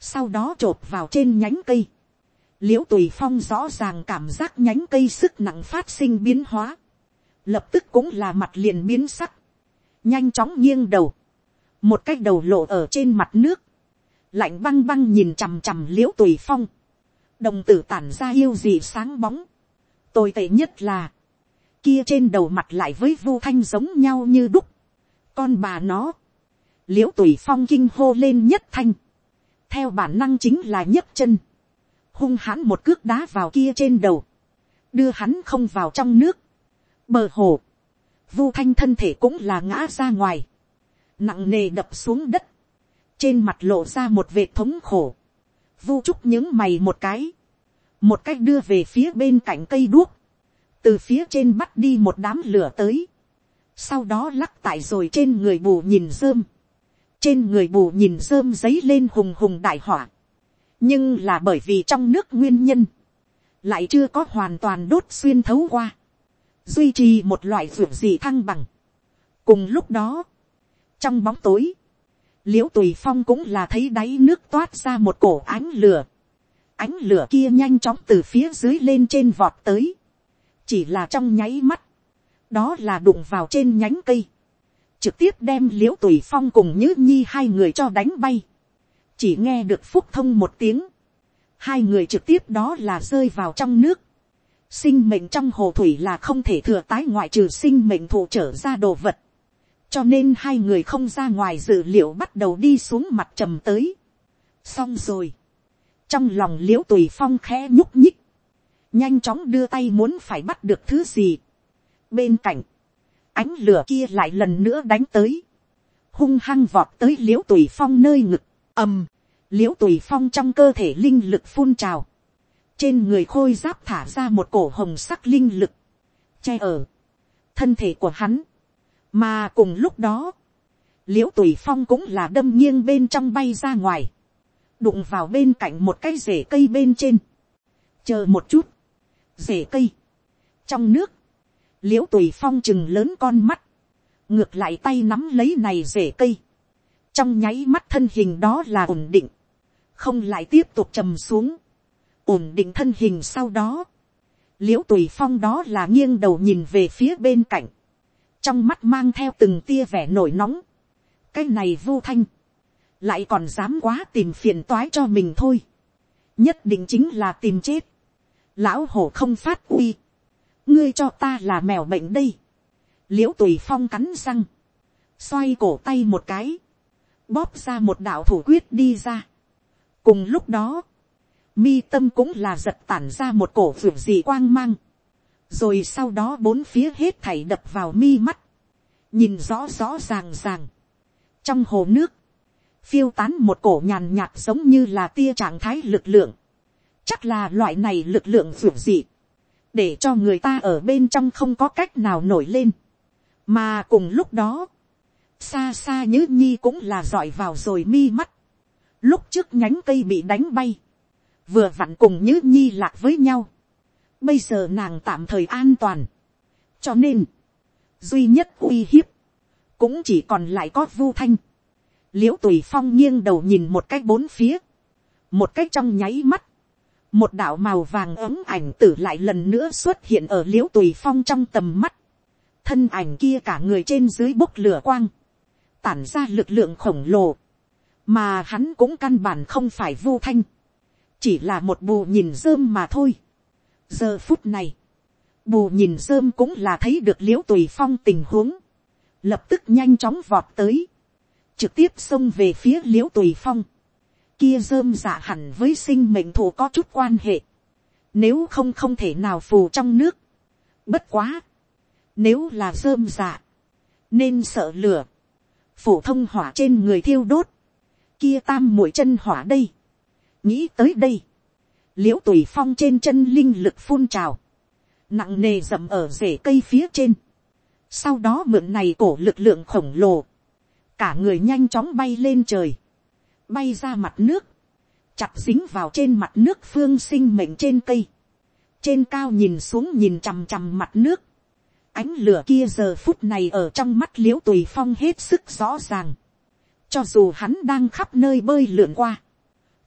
Sau đó chộp vào trên nhánh cây. Liễu tùy phong rõ ràng cảm giác nhánh cây sức nặng phát sinh biến hóa. Lập tức cũng là mặt liền biến sắc. Nhanh chóng nghiêng đầu. Một cái đầu lộ ở trên mặt nước. Lạnh băng băng nhìn chằm chằm liễu tùy phong. Đồng tử tản ra yêu gì sáng bóng. Tồi tệ nhất là kia trên đầu mặt lại với vu thanh giống nhau như đúc. con bà nó, l i ễ u tùy phong kinh hô lên nhất thanh, theo bản năng chính là nhấc chân, hung hãn một cước đá vào kia trên đầu, đưa hắn không vào trong nước, bờ hồ, vu thanh thân thể cũng là ngã ra ngoài, nặng nề đập xuống đất, trên mặt lộ ra một vệt thống khổ, vu trúc những mày một cái, một cách đưa về phía bên cạnh cây đuốc, từ phía trên bắt đi một đám lửa tới, sau đó lắc tại rồi trên người bù nhìn rơm, trên người bù nhìn rơm giấy lên hùng hùng đại hỏa, nhưng là bởi vì trong nước nguyên nhân, lại chưa có hoàn toàn đốt xuyên thấu qua, duy trì một loại ruộng gì thăng bằng. cùng lúc đó, trong bóng tối, l i ễ u tùy phong cũng là thấy đáy nước toát ra một cổ ánh lửa, ánh lửa kia nhanh chóng từ phía dưới lên trên vọt tới, chỉ là trong nháy mắt, đó là đụng vào trên nhánh cây, trực tiếp đem l i ễ u tùy phong cùng nhữ nhi hai người cho đánh bay, chỉ nghe được phúc thông một tiếng, hai người trực tiếp đó là rơi vào trong nước, sinh mệnh trong hồ thủy là không thể thừa tái ngoại trừ sinh mệnh thụ trở ra đồ vật. cho nên hai người không ra ngoài dự liệu bắt đầu đi xuống mặt trầm tới. xong rồi trong lòng l i ễ u tùy phong khẽ nhúc nhích. nhanh chóng đưa tay muốn phải bắt được thứ gì. bên cạnh, ánh lửa kia lại lần nữa đánh tới. hung hăng vọt tới l i ễ u tùy phong nơi ngực, ầm, l i ễ u tùy phong trong cơ thể linh lực phun trào trên người khôi giáp thả ra một cổ hồng sắc linh lực, che ở thân thể của hắn, mà cùng lúc đó, l i ễ u tùy phong cũng là đâm nghiêng bên trong bay ra ngoài, đụng vào bên cạnh một cái rễ cây bên trên, chờ một chút, rễ cây, trong nước, l i ễ u tùy phong chừng lớn con mắt, ngược lại tay nắm lấy này rễ cây, trong nháy mắt thân hình đó là ổn định, không lại tiếp tục trầm xuống, ổn định thân hình sau đó, l i ễ u tùy phong đó là nghiêng đầu nhìn về phía bên cạnh, trong mắt mang theo từng tia vẻ nổi nóng, cái này vô thanh, lại còn dám quá tìm phiền toái cho mình thôi, nhất định chính là tìm chết, lão hổ không phát uy, ngươi cho ta là mèo bệnh đây, l i ễ u tùy phong cắn răng, xoay cổ tay một cái, bóp ra một đạo thủ quyết đi ra. cùng lúc đó, mi tâm cũng là giật tản ra một cổ vượt dị quang mang, rồi sau đó bốn phía hết thảy đập vào mi mắt, nhìn rõ rõ ràng ràng, trong hồ nước, phiêu tán một cổ nhàn nhạt giống như là tia trạng thái lực lượng, chắc là loại này lực lượng vượt dị, để cho người ta ở bên trong không có cách nào nổi lên, mà cùng lúc đó, xa xa nhớ nhi cũng là dọi vào rồi mi mắt, lúc trước nhánh cây bị đánh bay, vừa vặn cùng nhữ nhi lạc với nhau. Bây giờ nàng tạm thời an toàn. cho nên, duy nhất uy hiếp, cũng chỉ còn lại có vu thanh l i ễ u tùy phong nghiêng đầu nhìn một cách bốn phía, một cách trong nháy mắt, một đạo màu vàng ấm ảnh tử lại lần nữa xuất hiện ở l i ễ u tùy phong trong tầm mắt. thân ảnh kia cả người trên dưới bốc lửa quang, tản ra lực lượng khổng lồ, mà hắn cũng căn bản không phải vu thanh. Chỉ là một bù nhìn rơm mà thôi. giờ phút này, bù nhìn rơm cũng là thấy được l i ễ u tùy phong tình huống, lập tức nhanh chóng vọt tới, trực tiếp xông về phía l i ễ u tùy phong, kia rơm dạ hẳn với sinh mệnh thù có chút quan hệ, nếu không không thể nào phù trong nước, bất quá, nếu là rơm dạ, nên sợ lửa, phổ thông hỏa trên người thiêu đốt, kia tam mũi chân hỏa đây, nghĩ tới đây, l i ễ u tùy phong trên chân linh lực phun trào, nặng nề dầm ở rễ cây phía trên, sau đó mượn này cổ lực lượng khổng lồ, cả người nhanh chóng bay lên trời, bay ra mặt nước, chặt dính vào trên mặt nước phương sinh mệnh trên cây, trên cao nhìn xuống nhìn chằm chằm mặt nước, ánh lửa kia giờ phút này ở trong mắt l i ễ u tùy phong hết sức rõ ràng, cho dù hắn đang khắp nơi bơi lượn qua,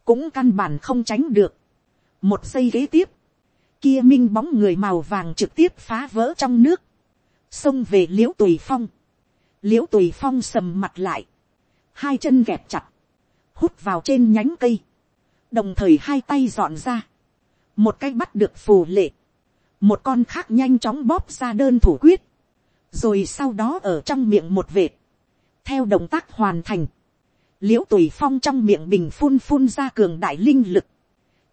cũng căn bản không tránh được. một giây kế tiếp, kia minh bóng người màu vàng trực tiếp phá vỡ trong nước, xông về l i ễ u tùy phong, l i ễ u tùy phong sầm mặt lại, hai chân gẹp chặt, hút vào trên nhánh cây, đồng thời hai tay dọn ra, một cái bắt được phù lệ, một con khác nhanh chóng bóp ra đơn thủ quyết, rồi sau đó ở trong miệng một vệt, theo động tác hoàn thành, l i ễ u tùy phong trong miệng bình phun phun ra cường đại linh lực,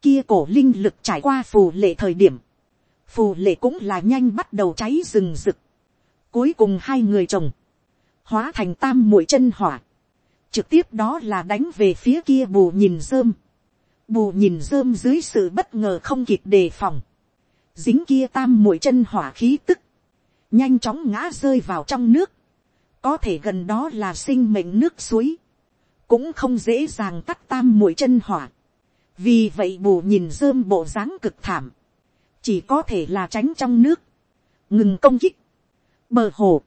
kia cổ linh lực trải qua phù lệ thời điểm, phù lệ cũng là nhanh bắt đầu cháy rừng rực, cuối cùng hai người chồng, hóa thành tam mũi chân hỏa, trực tiếp đó là đánh về phía kia bù nhìn rơm, bù nhìn rơm dưới sự bất ngờ không kịp đề phòng, dính kia tam mũi chân hỏa khí tức, nhanh chóng ngã rơi vào trong nước, có thể gần đó là sinh mệnh nước suối, cũng không dễ dàng tắt tam mũi chân hỏa. vì vậy bù nhìn rơm bộ dáng cực thảm, chỉ có thể là tránh trong nước, ngừng công kích, bờ hồ,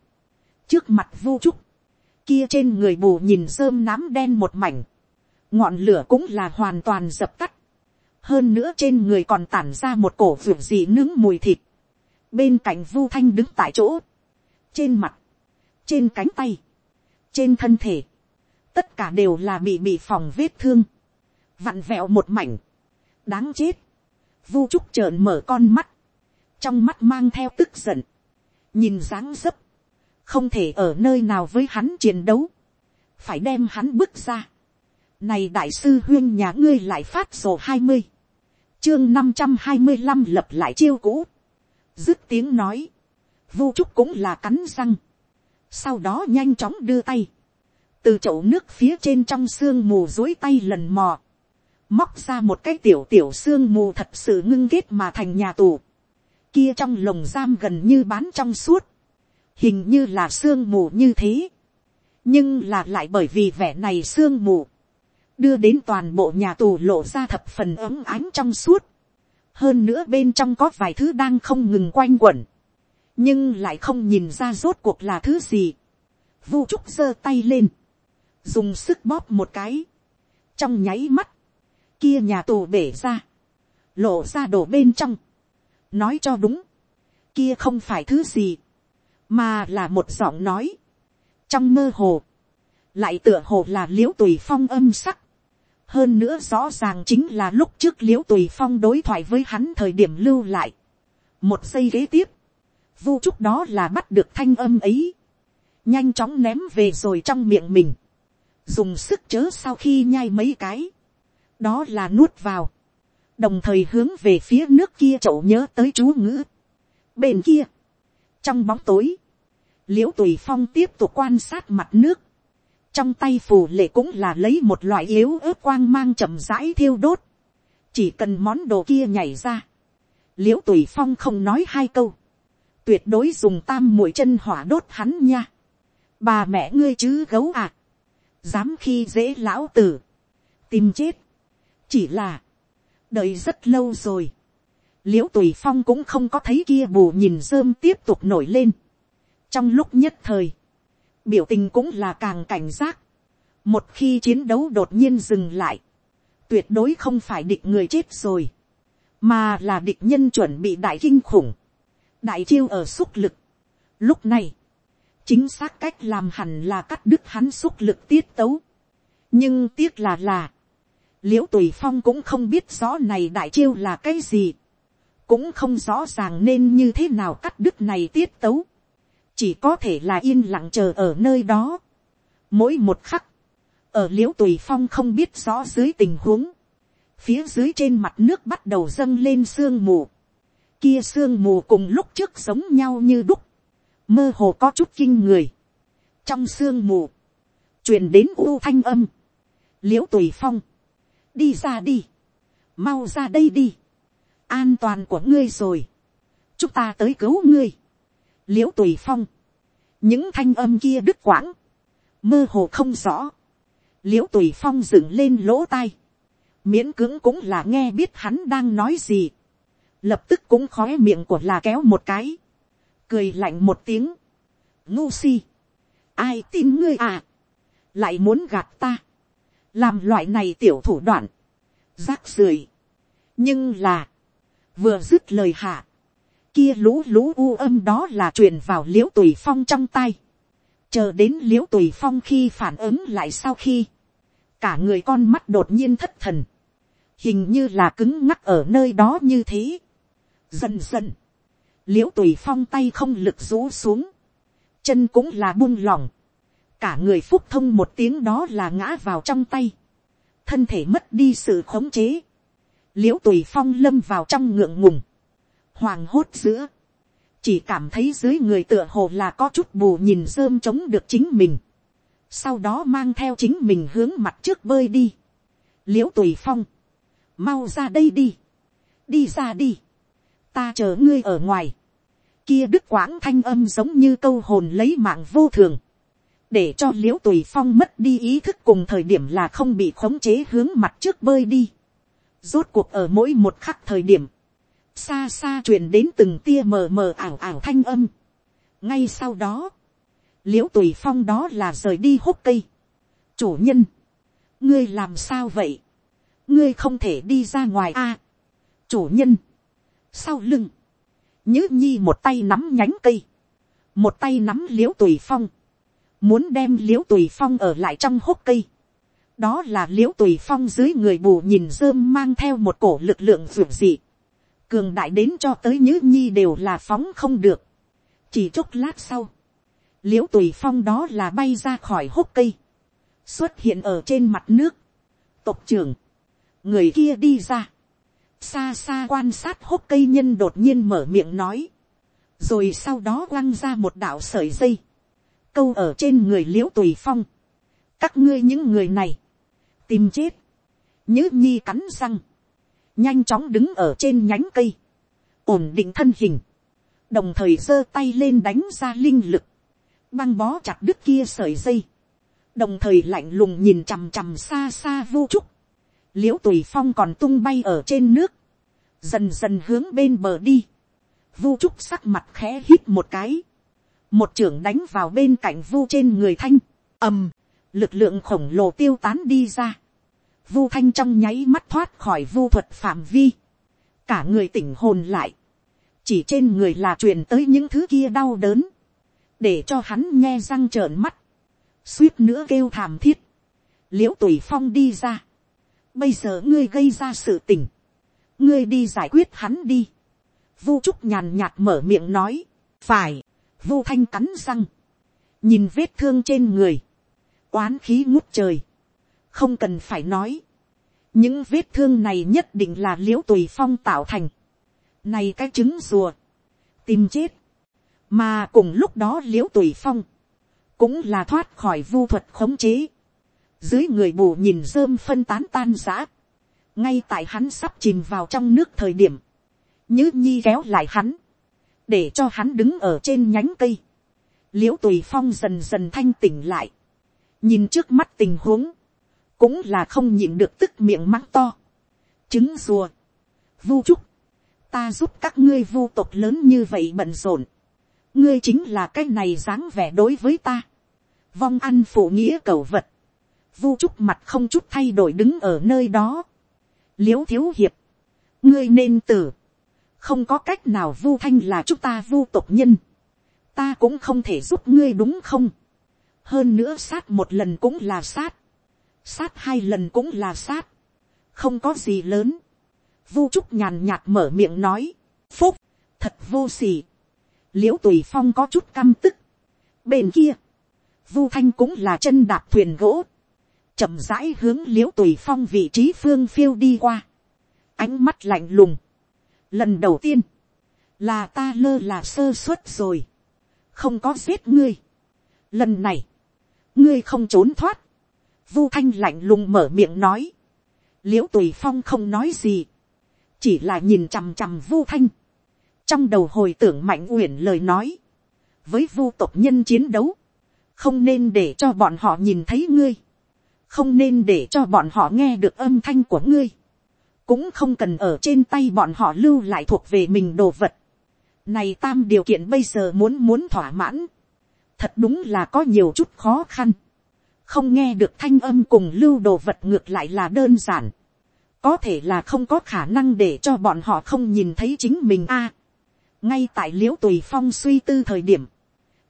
trước mặt Vu trúc, kia trên người bù nhìn rơm nám đen một mảnh, ngọn lửa cũng là hoàn toàn dập tắt, hơn nữa trên người còn tản ra một cổ vượt dị nướng mùi thịt, bên cạnh vu thanh đứng tại chỗ, trên mặt, trên cánh tay, trên thân thể, tất cả đều là bị bị phòng vết thương, vặn vẹo một mảnh, đáng chết, vu trúc trợn mở con mắt, trong mắt mang theo tức giận, nhìn dáng dấp, không thể ở nơi nào với hắn chiến đấu, phải đem hắn bước ra. Này đại sư huyên nhà ngươi lại phát sổ hai mươi, chương năm trăm hai mươi năm lập lại chiêu cũ, dứt tiếng nói, vu trúc cũng là cắn răng, sau đó nhanh chóng đưa tay, từ chậu nước phía trên trong sương mù dối tay lần mò, móc ra một cái tiểu tiểu sương mù thật sự ngưng kết mà thành nhà tù, kia trong lồng giam gần như bán trong suốt, hình như là sương mù như thế, nhưng là lại bởi vì vẻ này sương mù, đưa đến toàn bộ nhà tù lộ ra thập phần ấm ánh trong suốt, hơn nữa bên trong có vài thứ đang không ngừng quanh quẩn, nhưng lại không nhìn ra rốt cuộc là thứ gì. Vu trúc giơ tay lên, dùng sức bóp một cái, trong nháy mắt, kia nhà tù bể ra, lộ ra đổ bên trong, nói cho đúng, kia không phải thứ gì, mà là một giọng nói, trong mơ hồ, lại tựa hồ là l i ễ u tùy phong âm sắc, hơn nữa rõ ràng chính là lúc trước l i ễ u tùy phong đối thoại với hắn thời điểm lưu lại, một giây kế tiếp, vu trúc đó là bắt được thanh âm ấy, nhanh chóng ném về rồi trong miệng mình, dùng sức chớ sau khi nhai mấy cái, đó là nuốt vào, đồng thời hướng về phía nước kia chậu nhớ tới chú ngữ. Bên kia, trong bóng tối, l i ễ u tùy phong tiếp tục quan sát mặt nước, trong tay phù lệ cũng là lấy một loại yếu ớt quang mang chậm rãi thiêu đốt, chỉ cần món đồ kia nhảy ra, l i ễ u tùy phong không nói hai câu, tuyệt đối dùng tam mũi chân hỏa đốt hắn nha, bà mẹ ngươi chứ gấu à, dám khi dễ lão tử, tìm chết, chỉ là, đợi rất lâu rồi, l i ễ u tùy phong cũng không có thấy kia bù nhìn rơm tiếp tục nổi lên, trong lúc nhất thời, biểu tình cũng là càng cảnh giác, một khi chiến đấu đột nhiên dừng lại, tuyệt đối không phải địch người chết rồi, mà là địch nhân chuẩn bị đại kinh khủng, đại chiêu ở xúc lực. Lúc này, chính xác cách làm hẳn là cắt đứt hắn xúc lực tiết tấu. nhưng tiếc là là, l i ễ u tùy phong cũng không biết rõ này đại chiêu là cái gì, cũng không rõ ràng nên như thế nào cắt đứt này tiết tấu, chỉ có thể là yên lặng chờ ở nơi đó. mỗi một khắc, ở l i ễ u tùy phong không biết rõ dưới tình huống, phía dưới trên mặt nước bắt đầu dâng lên sương mù, kia sương mù cùng lúc trước giống nhau như đúc, mơ hồ có chút kinh người, trong sương mù, truyền đến u thanh âm, l i ễ u tùy phong, đi ra đi, mau ra đây đi, an toàn của ngươi rồi, chúng ta tới cứu ngươi, l i ễ u tùy phong, những thanh âm kia đứt quãng, mơ hồ không rõ, l i ễ u tùy phong dựng lên lỗ tai, miễn cưỡng cũng là nghe biết hắn đang nói gì, lập tức cũng khói miệng của là kéo một cái, cười lạnh một tiếng, ngu si, ai tin ngươi à, lại muốn gạt ta, làm loại này tiểu thủ đoạn, rác rưởi, nhưng là, vừa dứt lời hạ, kia lũ lũ u âm đó là truyền vào l i ễ u tùy phong trong tay, chờ đến l i ễ u tùy phong khi phản ứng lại sau khi, cả người con mắt đột nhiên thất thần, hình như là cứng ngắc ở nơi đó như thế, dần dần, l i ễ u tùy phong tay không lực rũ xuống, chân cũng là buông lỏng, cả người phúc thông một tiếng đó là ngã vào trong tay, thân thể mất đi sự khống chế, l i ễ u tùy phong lâm vào trong ngượng ngùng, hoàng hốt giữa, chỉ cảm thấy dưới người tựa hồ là có chút bù nhìn rơm chống được chính mình, sau đó mang theo chính mình hướng mặt trước bơi đi, l i ễ u tùy phong, mau ra đây đi, đi ra đi, ta chờ ngươi ở ngoài, kia đức quãng thanh âm giống như câu hồn lấy mạng vô thường, để cho l i ễ u tùy phong mất đi ý thức cùng thời điểm là không bị khống chế hướng mặt trước bơi đi. rốt cuộc ở mỗi một khắc thời điểm, xa xa truyền đến từng tia mờ mờ ảo ảo thanh âm. ngay sau đó, l i ễ u tùy phong đó là rời đi hút cây. chủ nhân, ngươi làm sao vậy, ngươi không thể đi ra ngoài a. chủ nhân, sau lưng, nhữ nhi một tay nắm nhánh cây, một tay nắm l i ễ u tùy phong, muốn đem l i ễ u tùy phong ở lại trong hốc cây. đó là l i ễ u tùy phong dưới người bù nhìn rơm mang theo một cổ lực lượng ruột dị cường đại đến cho tới nhữ nhi đều là phóng không được. chỉ chốc lát sau, l i ễ u tùy phong đó là bay ra khỏi hốc cây, xuất hiện ở trên mặt nước. tộc trưởng, người kia đi ra, xa xa quan sát hốc cây nhân đột nhiên mở miệng nói, rồi sau đó quăng ra một đạo sợi dây, câu ở trên người l i ễ u tùy phong. các ngươi những người này, tìm chết, nhữ nhi cắn răng, nhanh chóng đứng ở trên nhánh cây, ổn định thân hình, đồng thời giơ tay lên đánh ra linh lực, băng bó chặt đứt kia sợi dây, đồng thời lạnh lùng nhìn chằm chằm xa xa vô trúc, l i ễ u tùy phong còn tung bay ở trên nước, dần dần hướng bên bờ đi, vu trúc sắc mặt khẽ hít một cái, một trưởng đánh vào bên cạnh vu trên người thanh, ầm, lực lượng khổng lồ tiêu tán đi ra, vu thanh trong nháy mắt thoát khỏi vu thuật phạm vi, cả người tỉnh hồn lại, chỉ trên người là truyền tới những thứ kia đau đớn, để cho hắn nghe răng trợn mắt, suýt nữa kêu thảm thiết, l i ễ u tùy phong đi ra, bây giờ ngươi gây ra sự tình, ngươi đi giải quyết hắn đi, vu trúc nhàn nhạt mở miệng nói, phải, Vu thanh cắn răng. Nhìn vết thương trên người. Oán khí ngút trời. Không cần phải nói. Những vết thương này nhất định là liễu tùy phong tạo thành. Này cái trứng rùa. Tìm chết. Mà cùng lúc đó liễu tùy phong. Cũng là thoát khỏi vu thuật khống chế. Dưới người bù nhìn rơm phân tán tan giã. Ngay tại hắn sắp chìm vào trong nước thời điểm. Nhứ nhi kéo lại hắn để cho hắn đứng ở trên nhánh cây, l i ễ u tùy phong dần dần thanh tỉnh lại, nhìn trước mắt tình huống, cũng là không nhịn được tức miệng mắng to, trứng rùa, vu trúc, ta giúp các ngươi vu tộc lớn như vậy bận rộn, ngươi chính là cái này dáng vẻ đối với ta, vong ăn phụ nghĩa cầu vật, vu trúc mặt không chút thay đổi đứng ở nơi đó, l i ễ u thiếu hiệp, ngươi nên tử, không có cách nào vu thanh là chúng ta vu tộc nhân, ta cũng không thể giúp ngươi đúng không, hơn nữa sát một lần cũng là sát, sát hai lần cũng là sát, không có gì lớn, vu trúc nhàn nhạt mở miệng nói, phúc, thật vô s ỉ l i ễ u tùy phong có chút căm tức, bên kia, vu thanh cũng là chân đạp thuyền gỗ, chậm rãi hướng l i ễ u tùy phong vị trí phương phiêu đi qua, ánh mắt lạnh lùng, lần đầu tiên, là ta lơ là sơ suất rồi, không có giết ngươi. lần này, ngươi không trốn thoát, vu thanh lạnh lùng mở miệng nói, l i ễ u tùy phong không nói gì, chỉ là nhìn chằm chằm vu thanh, trong đầu hồi tưởng mạnh uyển lời nói, với vu tộc nhân chiến đấu, không nên để cho bọn họ nhìn thấy ngươi, không nên để cho bọn họ nghe được âm thanh của ngươi, cũng không cần ở trên tay bọn họ lưu lại thuộc về mình đồ vật. Này tam điều kiện bây giờ muốn muốn thỏa mãn. Thật đúng là có nhiều chút khó khăn. Không nghe được thanh âm cùng lưu đồ vật ngược lại là đơn giản. Có thể là không có khả năng để cho bọn họ không nhìn thấy chính mình a. ngay tại liễu tùy phong suy tư thời điểm.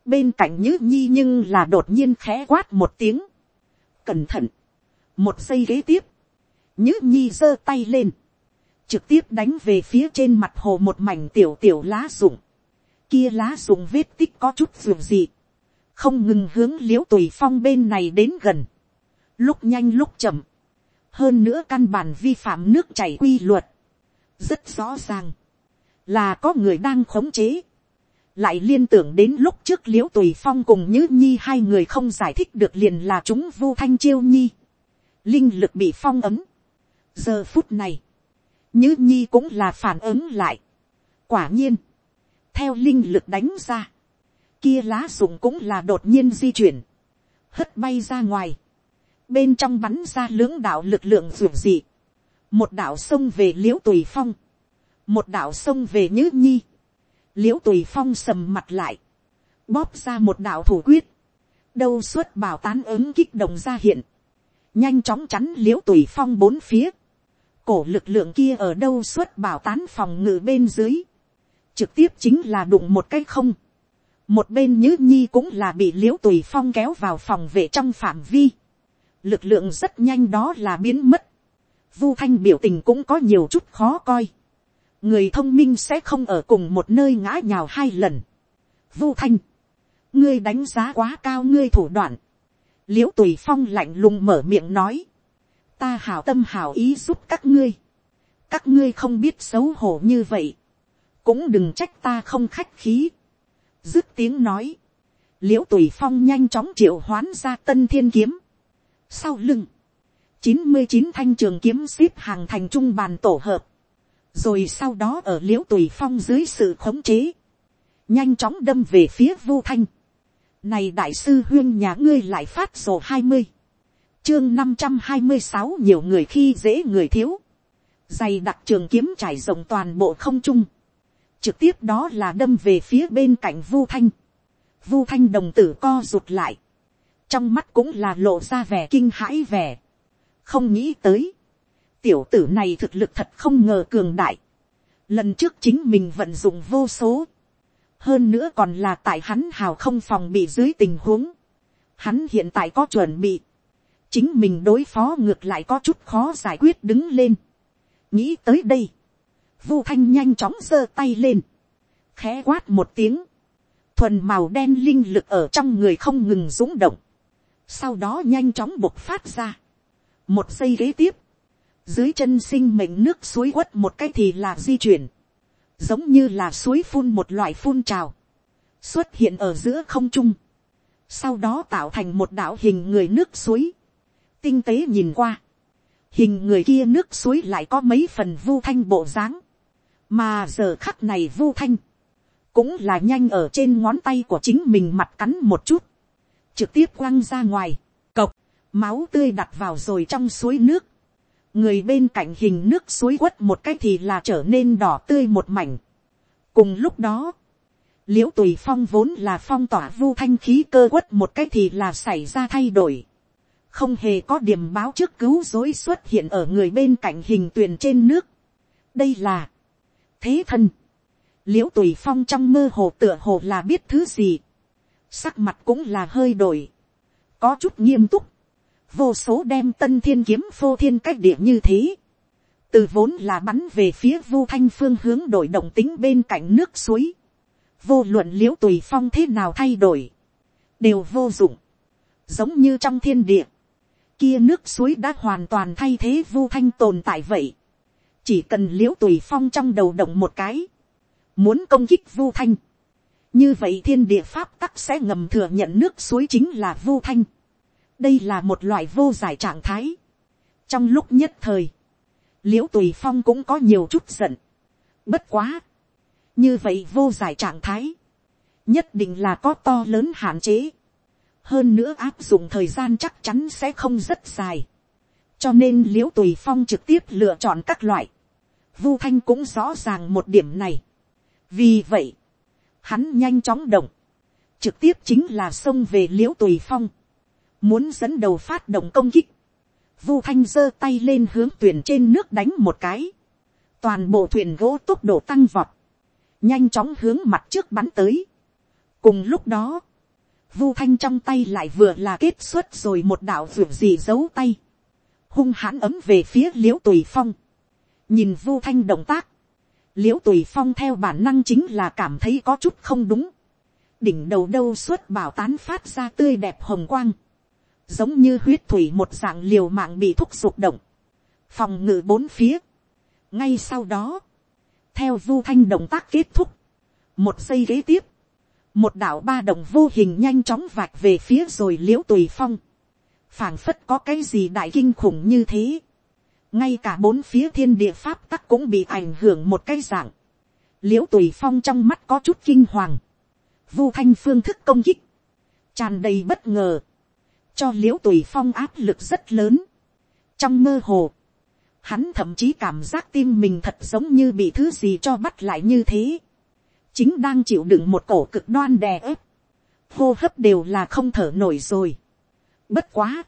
Bên cạnh nhữ nhi nhưng là đột nhiên khẽ quát một tiếng. Cẩn thận. Một giây kế tiếp, Nhữ nhi giơ tay lên. Trực tiếp đánh về phía trên mặt hồ một mảnh tiểu tiểu lá rụng. Kia lá rụng vết tích có chút dù dị không ngừng hướng l i ễ u tùy phong bên này đến gần, lúc nhanh lúc chậm, hơn nữa căn bản vi phạm nước chảy quy luật, rất rõ ràng, là có người đang khống chế, lại liên tưởng đến lúc trước l i ễ u tùy phong cùng nhữ nhi hai người không giải thích được liền là chúng vu thanh chiêu nhi, linh lực bị phong ấm. giờ phút này, nhữ nhi cũng là phản ứng lại. quả nhiên, theo linh lực đánh ra, kia lá rụng cũng là đột nhiên di chuyển, hất bay ra ngoài, bên trong bắn ra lưỡng đạo lực lượng ruột dị, một đạo sông về l i ễ u tùy phong, một đạo sông về nhữ nhi, l i ễ u tùy phong sầm mặt lại, bóp ra một đạo thủ quyết, đâu suốt bảo tán ứng kích động ra hiện, nhanh chóng chắn l i ễ u tùy phong bốn phía, cổ lực lượng kia ở đâu suốt bảo tán phòng ngự bên dưới, trực tiếp chính là đụng một cái không, một bên nhữ nhi cũng là bị l i ễ u tùy phong kéo vào phòng vệ trong phạm vi, lực lượng rất nhanh đó là biến mất, vu thanh biểu tình cũng có nhiều chút khó coi, người thông minh sẽ không ở cùng một nơi ngã nhào hai lần, vu thanh, ngươi đánh giá quá cao ngươi thủ đoạn, l i ễ u tùy phong lạnh lùng mở miệng nói, ta hào tâm hào ý giúp các ngươi, các ngươi không biết xấu hổ như vậy, cũng đừng trách ta không khách khí, dứt tiếng nói, l i ễ u tùy phong nhanh chóng triệu hoán ra tân thiên kiếm. sau lưng, chín mươi chín thanh trường kiếm xếp hàng thành trung bàn tổ hợp, rồi sau đó ở l i ễ u tùy phong dưới sự khống chế, nhanh chóng đâm về phía vu thanh. này đại sư huyên nhà ngươi lại phát sổ hai mươi, chương năm trăm hai mươi sáu nhiều người khi dễ người thiếu, dày đặc trường kiếm trải rộng toàn bộ không trung, trực tiếp đó là đâm về phía bên cạnh vu thanh. vu thanh đồng tử co rụt lại. trong mắt cũng là lộ ra vẻ kinh hãi vẻ. không nghĩ tới. tiểu tử này thực lực thật không ngờ cường đại. lần trước chính mình vận dụng vô số. hơn nữa còn là tại hắn hào không phòng bị dưới tình huống. hắn hiện tại có chuẩn bị. chính mình đối phó ngược lại có chút khó giải quyết đứng lên. nghĩ tới đây Vu thanh nhanh chóng giơ tay lên. Khẽ quát một tiếng. Thuần màu đen linh lực ở trong người không ngừng rúng động. Sau đó nhanh chóng bộc phát ra. Một giây kế tiếp. Dưới chân sinh mệnh nước suối quất một cái thì là di chuyển. Giống như là suối phun một loại phun trào. Xuất hiện ở giữa không trung. Sau đó tạo thành một đạo hình người nước suối. Tinh tế nhìn qua hình người kia nước suối lại có mấy phần vu thanh bộ dáng, mà giờ khắc này vu thanh, cũng là nhanh ở trên ngón tay của chính mình mặt cắn một chút, trực tiếp quăng ra ngoài, cộc, máu tươi đặt vào rồi trong suối nước, người bên cạnh hình nước suối quất một cái thì là trở nên đỏ tươi một mảnh. cùng lúc đó, l i ễ u tùy phong vốn là phong tỏa vu thanh khí cơ quất một cái thì là xảy ra thay đổi, không hề có điểm báo trước cứu dối xuất hiện ở người bên cạnh hình tuyền trên nước. đây là, thế thân, l i ễ u tùy phong trong mơ hồ tựa hồ là biết thứ gì, sắc mặt cũng là hơi đổi, có chút nghiêm túc, vô số đem tân thiên kiếm phô thiên cách địa như thế, từ vốn là bắn về phía vu thanh phương hướng đổi động tính bên cạnh nước suối, vô luận l i ễ u tùy phong thế nào thay đổi, đều vô dụng, giống như trong thiên địa, kia nước suối đã hoàn toàn thay thế vu thanh tồn tại vậy, chỉ cần l i ễ u tùy phong trong đầu động một cái, muốn công kích vu thanh, như vậy thiên địa pháp tắc sẽ ngầm thừa nhận nước suối chính là vu thanh. đây là một loại vô giải trạng thái. trong lúc nhất thời, l i ễ u tùy phong cũng có nhiều chút giận. bất quá, như vậy vô giải trạng thái, nhất định là có to lớn hạn chế. hơn nữa áp dụng thời gian chắc chắn sẽ không rất dài cho nên l i ễ u tùy phong trực tiếp lựa chọn các loại, vu thanh cũng rõ ràng một điểm này. vì vậy, hắn nhanh chóng động, trực tiếp chính là xông về l i ễ u tùy phong, muốn dẫn đầu phát động công kích, vu thanh giơ tay lên hướng thuyền trên nước đánh một cái, toàn bộ thuyền gỗ tốc độ tăng vọt, nhanh chóng hướng mặt trước bắn tới. cùng lúc đó, vu thanh trong tay lại vừa là kết xuất rồi một đạo ruột gì giấu tay, hung hãn ấm về phía l i ễ u tùy phong, nhìn vu thanh động tác, l i ễ u tùy phong theo bản năng chính là cảm thấy có chút không đúng, đỉnh đầu đâu suốt bảo tán phát ra tươi đẹp hồng quang, giống như huyết thủy một dạng liều mạng bị thúc giục động, phòng ngự bốn phía. ngay sau đó, theo vu thanh động tác kết thúc, một giây kế tiếp, một đạo ba động vô hình nhanh chóng vạch về phía rồi l i ễ u tùy phong, phảng phất có cái gì đại kinh khủng như thế, ngay cả bốn phía thiên địa pháp tắc cũng bị ảnh hưởng một cái dạng, l i ễ u tùy phong trong mắt có chút kinh hoàng, vu thanh phương thức công kích, tràn đầy bất ngờ, cho l i ễ u tùy phong áp lực rất lớn. trong mơ hồ, hắn thậm chí cảm giác tim mình thật giống như bị thứ gì cho bắt lại như thế. Chính đang chịu đựng một cổ cực đoan đè ép, hô hấp đều là không thở nổi rồi. Bất quá,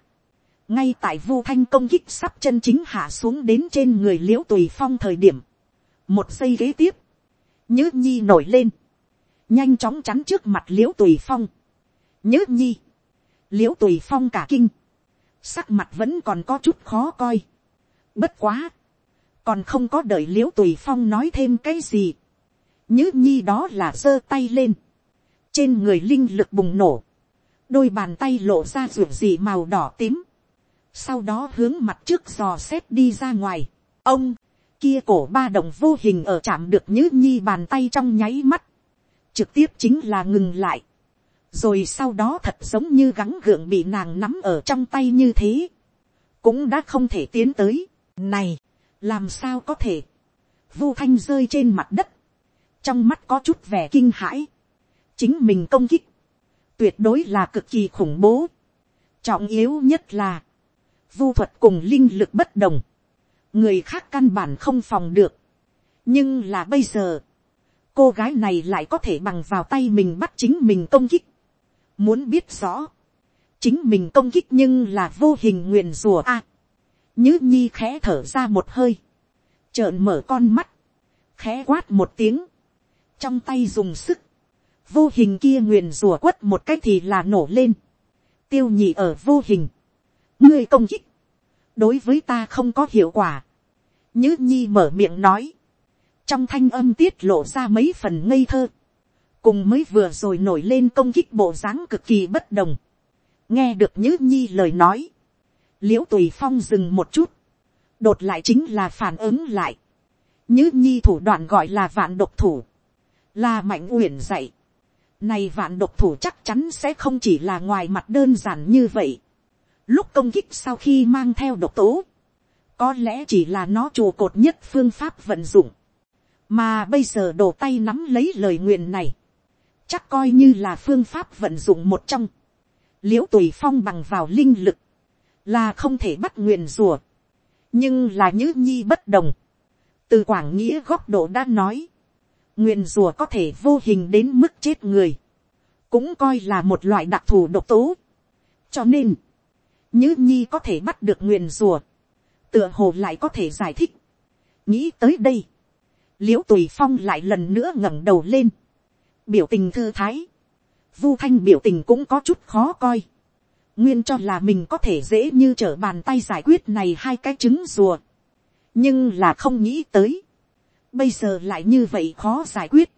ngay tại vu thanh công kích sắp chân chính hạ xuống đến trên người l i ễ u tùy phong thời điểm, một giây kế tiếp, nhớ nhi nổi lên, nhanh chóng chắn trước mặt l i ễ u tùy phong, nhớ nhi, l i ễ u tùy phong cả kinh, sắc mặt vẫn còn có chút khó coi, bất quá, còn không có đợi l i ễ u tùy phong nói thêm cái gì, Nhữ nhi đó là giơ tay lên. Trên người linh lực bùng nổ. Đôi bàn tay lộ ra ruột gì màu đỏ tím. Sau đó hướng mặt trước dò xét đi ra ngoài. Ông, kia cổ ba đồng vô hình ở chạm được nhứ nhi bàn tay trong nháy mắt. Trực tiếp chính là ngừng lại. Rồi sau đó thật giống như gắng gượng bị nàng nắm ở trong tay như thế. Cũng đã không thể tiến tới. Này, làm sao có thể. Vu thanh rơi trên mặt đất trong mắt có chút vẻ kinh hãi, chính mình công kích, tuyệt đối là cực kỳ khủng bố, trọng yếu nhất là, vu thuật cùng linh lực bất đồng, người khác căn bản không phòng được, nhưng là bây giờ, cô gái này lại có thể bằng vào tay mình bắt chính mình công kích, muốn biết rõ, chính mình công kích nhưng là vô hình nguyền rùa a, nhứ nhi khẽ thở ra một hơi, trợn mở con mắt, khẽ quát một tiếng, trong tay dùng sức, vô hình kia nguyền rùa quất một cách thì là nổ lên, tiêu nhị ở vô hình, ngươi công kích, đối với ta không có hiệu quả, Nhữ nhi mở miệng nói, trong thanh âm tiết lộ ra mấy phần ngây thơ, cùng mới vừa rồi nổi lên công kích bộ dáng cực kỳ bất đồng, nghe được nhữ nhi lời nói, Liễu tùy phong dừng một chút, đột lại chính là phản ứng lại, Nhữ nhi thủ đoạn gọi là vạn độc thủ, là mạnh uyển dạy. Này vạn độc thủ chắc chắn sẽ không chỉ là ngoài mặt đơn giản như vậy. Lúc công kích sau khi mang theo độc tố, có lẽ chỉ là nó trụ cột nhất phương pháp vận dụng. Mà bây giờ đổ tay nắm lấy lời nguyện này, chắc coi như là phương pháp vận dụng một trong. Liễu tùy phong bằng vào linh lực, là không thể bắt nguyện rùa. Nhưng là nhữ nhi bất đồng. Từ Quảng Nghĩa góc độ đã nói, Nguyện rùa có thể vô hình đến mức chết người. Cũng coi là một loại đặc thù độc tố. Cho nên, Nhữ Nhi có thể bắt được nguyền rùa. Tựa hồ lại có thể giải thích. Nghĩ tới đây. Liễu Tùy Phong lại lần nữa ngẩng đầu lên. Biểu tình thư thái. Vu Thanh biểu tình cũng có chút khó coi. Nguyên cho là mình có thể dễ như trở bàn tay giải quyết này hai cái trứng rùa. Nhưng là không nghĩ tới bây giờ lại như vậy khó giải quyết.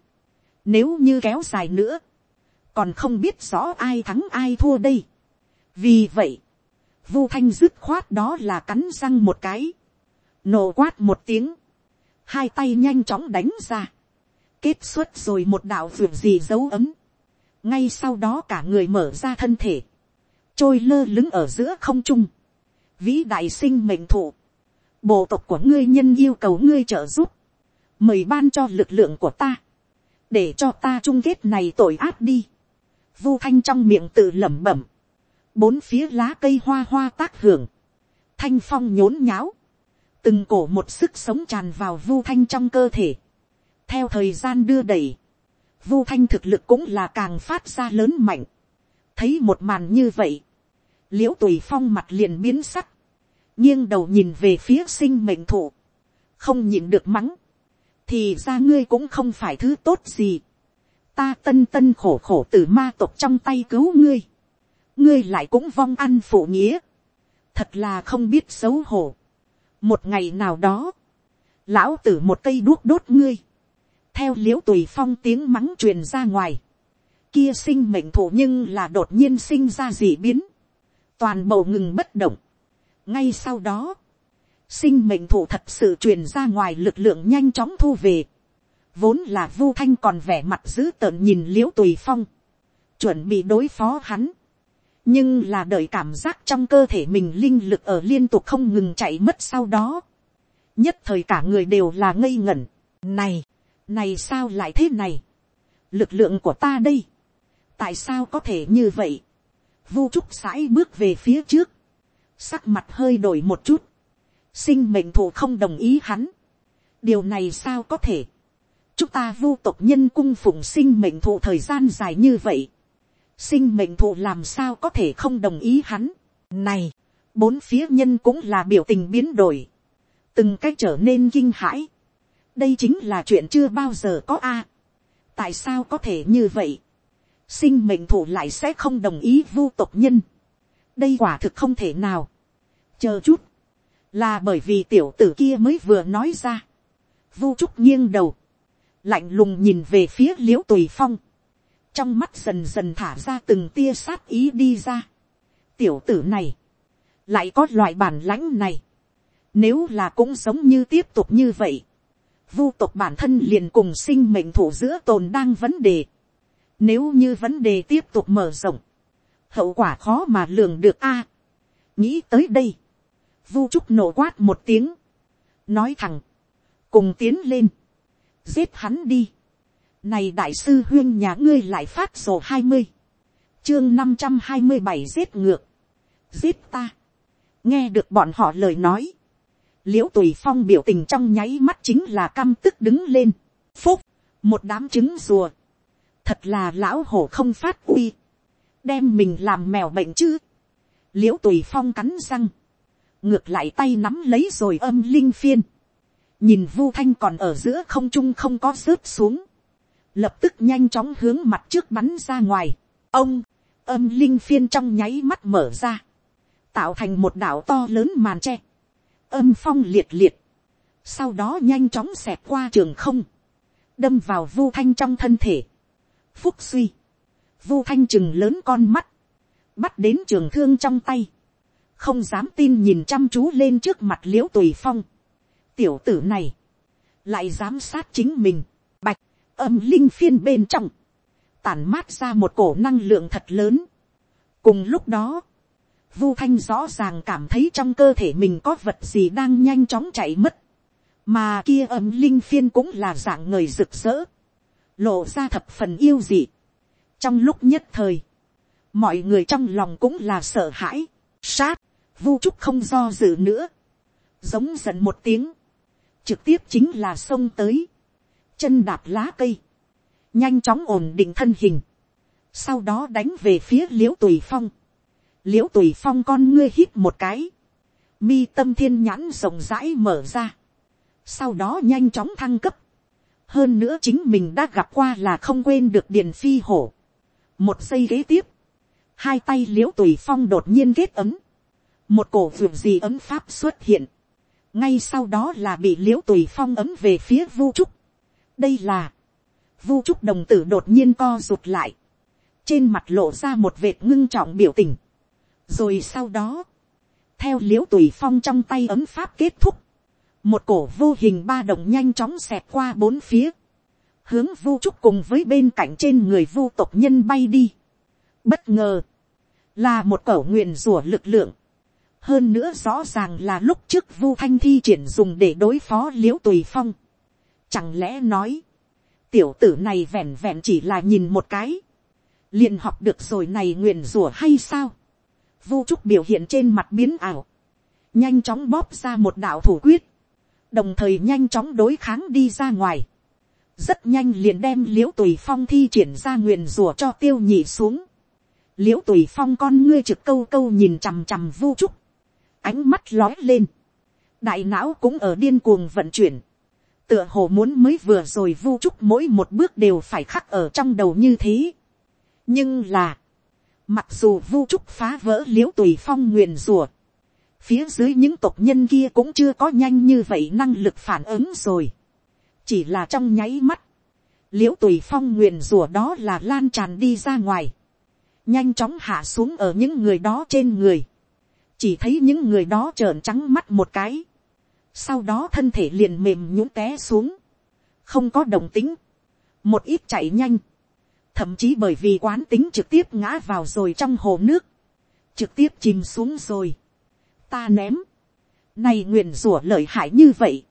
Nếu như kéo dài nữa, còn không biết rõ ai thắng ai thua đây. vì vậy, vu thanh dứt khoát đó là cắn răng một cái, nổ quát một tiếng, hai tay nhanh chóng đánh ra, kết xuất rồi một đạo vượt gì dấu ấm, ngay sau đó cả người mở ra thân thể, trôi lơ lứng ở giữa không trung, vĩ đại sinh mệnh thụ, bộ tộc của ngươi nhân yêu cầu ngươi trợ giúp, mời ban cho lực lượng của ta, để cho ta chung kết này tội ác đi. Vu thanh trong miệng tự lẩm bẩm, bốn phía lá cây hoa hoa tác hưởng, thanh phong nhốn nháo, từng cổ một sức sống tràn vào vu thanh trong cơ thể. theo thời gian đưa đẩy, vu thanh thực lực cũng là càng phát ra lớn mạnh. thấy một màn như vậy, l i ễ u tùy phong mặt liền biến sắc, nghiêng đầu nhìn về phía sinh mệnh thụ, không nhìn được mắng, thì ra ngươi cũng không phải thứ tốt gì. ta tân tân khổ khổ từ ma tộc trong tay cứu ngươi ngươi lại cũng vong ăn phụ nghĩa. thật là không biết xấu hổ. một ngày nào đó, lão tử một cây đuốc đốt ngươi. theo l i ễ u tùy phong tiếng mắng truyền ra ngoài. kia sinh mệnh thủ nhưng là đột nhiên sinh ra dị biến, toàn bộ ngừng bất động. ngay sau đó, sinh mệnh thủ thật sự truyền ra ngoài lực lượng nhanh chóng thu về, vốn là vu thanh còn vẻ mặt dữ tợn nhìn l i ễ u tùy phong, chuẩn bị đối phó hắn, nhưng là đợi cảm giác trong cơ thể mình linh lực ở liên tục không ngừng chạy mất sau đó, nhất thời cả người đều là ngây ngẩn, này, này sao lại thế này, lực lượng của ta đây, tại sao có thể như vậy, vu trúc sãi bước về phía trước, sắc mặt hơi đổi một chút, sinh mệnh thù không đồng ý hắn, điều này sao có thể, chúng ta vu tộc nhân cung phụng sinh mệnh thụ thời gian dài như vậy, sinh mệnh thụ làm sao có thể không đồng ý hắn. Này, bốn phía nhân cũng là biểu tình biến đổi, từng cách trở nên kinh hãi. đây chính là chuyện chưa bao giờ có a. tại sao có thể như vậy, sinh mệnh thụ lại sẽ không đồng ý vu tộc nhân. đây quả thực không thể nào. chờ chút, là bởi vì tiểu tử kia mới vừa nói ra. vu trúc nghiêng đầu, lạnh lùng nhìn về phía l i ễ u tùy phong, trong mắt dần dần thả ra từng tia sát ý đi ra. tiểu tử này, lại có loại bản lãnh này, nếu là cũng giống như tiếp tục như vậy, vu tộc bản thân liền cùng sinh mệnh thủ giữa tồn đang vấn đề, nếu như vấn đề tiếp tục mở rộng, hậu quả khó mà lường được a. nghĩ tới đây, vu trúc nổ quát một tiếng, nói thẳng, cùng tiến lên, giết hắn đi. Này đại sư huyên nhà ngươi lại phát sổ hai mươi Chương năm trăm hai mươi bảy giết ngược. Giết ta. Nghe được bọn họ lời nói. Liễu tùy phong biểu tình trong nháy mắt chính là căm tức đứng lên. Phúc. Một đám trứng rùa. Thật là lão hổ không phát uy. Đem mình làm mèo bệnh chứ. Liễu tùy phong cắn răng. Ngược lại tay nắm lấy rồi âm linh phiên nhìn vu thanh còn ở giữa không trung không có rớt xuống, lập tức nhanh chóng hướng mặt trước bắn ra ngoài, ông, âm linh phiên trong nháy mắt mở ra, tạo thành một đảo to lớn màn tre, âm phong liệt liệt, sau đó nhanh chóng xẹt qua trường không, đâm vào vu thanh trong thân thể, phúc suy, vu thanh chừng lớn con mắt, bắt đến trường thương trong tay, không dám tin nhìn chăm chú lên trước mặt l i ễ u tùy phong, tiểu tử này, lại giám sát chính mình, âm linh phiên bên trong, tản mát ra một cổ năng lượng thật lớn. cùng lúc đó, vu thanh rõ ràng cảm thấy trong cơ thể mình có vật gì đang nhanh chóng chạy mất, mà kia âm linh phiên cũng là dạng người rực rỡ, lộ ra thập phần yêu dị. trong lúc nhất thời, mọi người trong lòng cũng là sợ hãi, sát, vu trúc không do dự nữa, giống giận một tiếng, trực tiếp chính là sông tới, chân đạp lá cây, nhanh chóng ổn định thân hình, sau đó đánh về phía l i ễ u tùy phong, l i ễ u tùy phong con ngươi hít một cái, mi tâm thiên nhãn rộng rãi mở ra, sau đó nhanh chóng thăng cấp, hơn nữa chính mình đã gặp qua là không quên được điền phi hổ, một giây kế tiếp, hai tay l i ễ u tùy phong đột nhiên kết ấm, một cổ vườn gì ấm pháp xuất hiện, ngay sau đó là bị l i ễ u tùy phong ấm về phía vu trúc đây là, vu trúc đồng tử đột nhiên co rụt lại, trên mặt lộ ra một vệt ngưng trọng biểu tình. rồi sau đó, theo l i ễ u tùy phong trong tay ấm pháp kết thúc, một cổ vô hình ba động nhanh chóng xẹt qua bốn phía, hướng vu trúc cùng với bên cạnh trên người vu tộc nhân bay đi. bất ngờ, là một cổ nguyện rủa lực lượng, hơn nữa rõ ràng là lúc trước vu thanh thi triển dùng để đối phó l i ễ u tùy phong chẳng lẽ nói, tiểu tử này vẹn vẹn chỉ là nhìn một cái, liền học được rồi này nguyền rủa hay sao. vu trúc biểu hiện trên mặt biến ảo, nhanh chóng bóp ra một đạo thủ quyết, đồng thời nhanh chóng đối kháng đi ra ngoài, rất nhanh liền đem l i ễ u tùy phong thi triển ra nguyền rủa cho tiêu nhị xuống, l i ễ u tùy phong con ngươi trực câu câu nhìn chằm chằm vu trúc, ánh mắt lói lên, đại não cũng ở điên cuồng vận chuyển, tựa hồ muốn mới vừa rồi vu trúc mỗi một bước đều phải khắc ở trong đầu như thế. nhưng là, mặc dù vu trúc phá vỡ l i ễ u tùy phong nguyền rùa, phía dưới những tộc nhân kia cũng chưa có nhanh như vậy năng lực phản ứng rồi, chỉ là trong nháy mắt, l i ễ u tùy phong nguyền rùa đó là lan tràn đi ra ngoài, nhanh chóng hạ xuống ở những người đó trên người, chỉ thấy những người đó trợn trắng mắt một cái, sau đó thân thể liền mềm nhũng té xuống, không có đồng tính, một ít chạy nhanh, thậm chí bởi vì quán tính trực tiếp ngã vào rồi trong hồ nước, trực tiếp chìm xuống rồi, ta ném, này nguyền rủa lợi hại như vậy,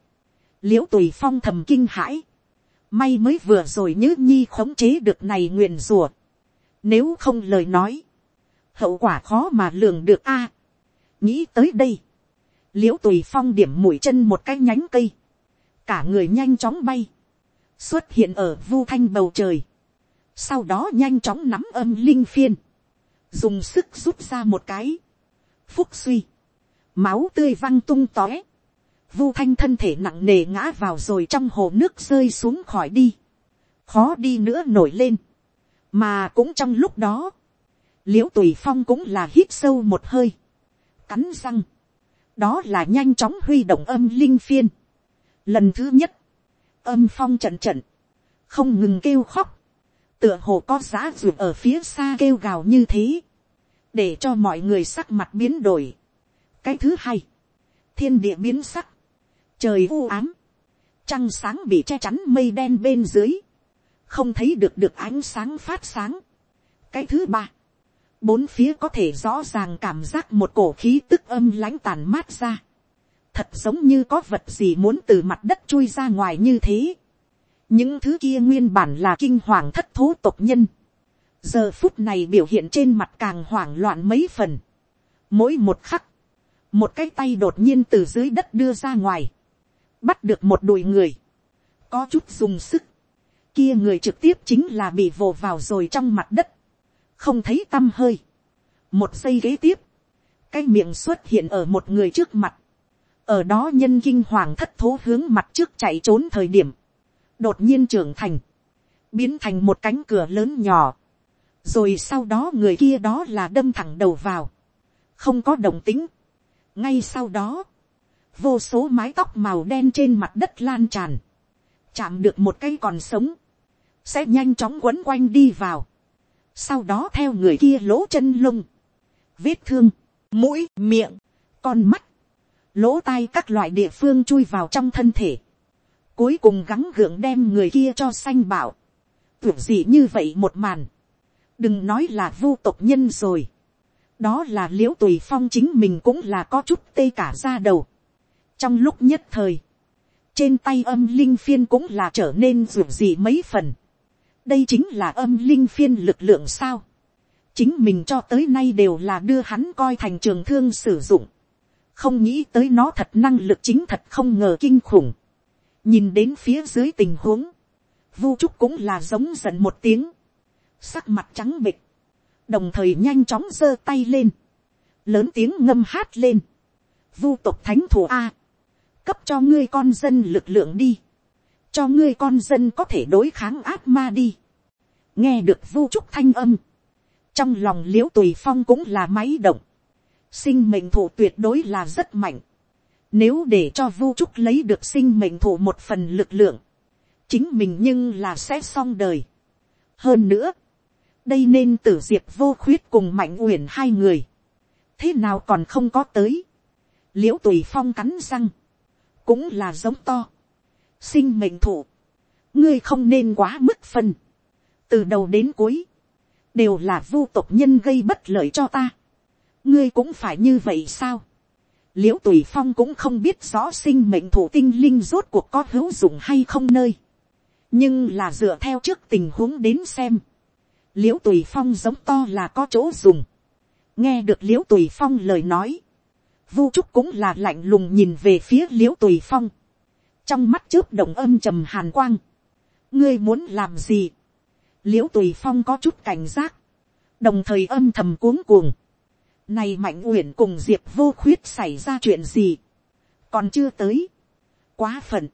l i ễ u tùy phong thầm kinh hãi, may mới vừa rồi nhớ nhi khống chế được này nguyền rủa, nếu không lời nói, hậu quả khó mà lường được a. nghĩ tới đây, l i ễ u tùy phong điểm mũi chân một cái nhánh cây, cả người nhanh chóng bay, xuất hiện ở vu thanh bầu trời, sau đó nhanh chóng nắm âm linh phiên, dùng sức rút ra một cái, phúc suy, máu tươi văng tung tóe, Vu thanh thân thể nặng nề ngã vào rồi trong hồ nước rơi xuống khỏi đi. Khó đi nữa nổi lên. Mà cũng trong lúc đó. Liễu tùy phong cũng là hít sâu một hơi. Cắn răng. Đó là nhanh chóng huy động âm linh phiên. Lần thứ nhất. Âm phong trận trận. Không ngừng kêu khóc. Tựa hồ có giá ruột ở phía xa kêu gào như thế. Để cho mọi người sắc mặt biến đổi. Cái thứ hai. Thiên địa biến sắc trời u ám, trăng sáng bị che chắn mây đen bên dưới, không thấy được được ánh sáng phát sáng. cái thứ ba, bốn phía có thể rõ ràng cảm giác một cổ khí tức âm lãnh tàn mát ra, thật giống như có vật gì muốn từ mặt đất chui ra ngoài như thế. những thứ kia nguyên bản là kinh hoàng thất thố tộc nhân, giờ phút này biểu hiện trên mặt càng hoảng loạn mấy phần. mỗi một khắc, một cái tay đột nhiên từ dưới đất đưa ra ngoài, bắt được một đùi người, có chút dùng sức, kia người trực tiếp chính là bị vồ vào rồi trong mặt đất, không thấy t â m hơi, một giây kế tiếp, cái miệng xuất hiện ở một người trước mặt, ở đó nhân kinh hoàng thất thố hướng mặt trước chạy trốn thời điểm, đột nhiên trưởng thành, biến thành một cánh cửa lớn nhỏ, rồi sau đó người kia đó là đâm thẳng đầu vào, không có đồng tính. ngay sau đó, vô số mái tóc màu đen trên mặt đất lan tràn, chạm được một cây còn sống, sẽ nhanh chóng quấn quanh đi vào, sau đó theo người kia lỗ chân lông, vết thương, mũi, miệng, con mắt, lỗ tai các loại địa phương chui vào trong thân thể, cuối cùng gắng gượng đem người kia cho sanh bảo, tưởng gì như vậy một màn, đừng nói là vu tộc nhân rồi, đó là l i ễ u tùy phong chính mình cũng là có chút tê cả ra đầu, trong lúc nhất thời, trên tay âm linh phiên cũng là trở nên ruột gì mấy phần đây chính là âm linh phiên lực lượng sao. chính mình cho tới nay đều là đưa hắn coi thành trường thương sử dụng. không nghĩ tới nó thật năng lực chính thật không ngờ kinh khủng. nhìn đến phía dưới tình huống, vu trúc cũng là giống giận một tiếng, sắc mặt trắng bịch, đồng thời nhanh chóng giơ tay lên, lớn tiếng ngâm hát lên, vu tộc thánh thủ a, cấp cho ngươi con dân lực lượng đi, cho ngươi con dân có thể đối kháng ác ma đi, nghe được vu trúc thanh âm, trong lòng l i ễ u tùy phong cũng là máy động, sinh mệnh thủ tuyệt đối là rất mạnh, nếu để cho vu trúc lấy được sinh mệnh thủ một phần lực lượng, chính mình nhưng là sẽ xong đời. hơn nữa, đây nên tử diệp vô khuyết cùng mạnh uyển hai người, thế nào còn không có tới, l i ễ u tùy phong cắn răng, cũng là giống to sinh mệnh thụ, ngươi không nên quá mức phân, từ đầu đến cuối, đều là vu tộc nhân gây bất lợi cho ta. ngươi cũng phải như vậy sao. l i ễ u tùy phong cũng không biết rõ sinh mệnh thủ tinh linh rốt cuộc có hữu dụng hay không nơi. nhưng là dựa theo trước tình huống đến xem. l i ễ u tùy phong giống to là có chỗ dùng. nghe được l i ễ u tùy phong lời nói Vu Trúc cũng là lạnh lùng nhìn về phía liễu tùy phong. Trong mắt chớp động âm trầm hàn quang. Ngươi muốn làm gì? Liễu tùy phong có chút cảnh giác. Đồng thời âm thầm cuống cuồng. Này mạnh uyển cùng diệp vô khuyết xảy ra chuyện gì? Còn chưa tới. Quá phận.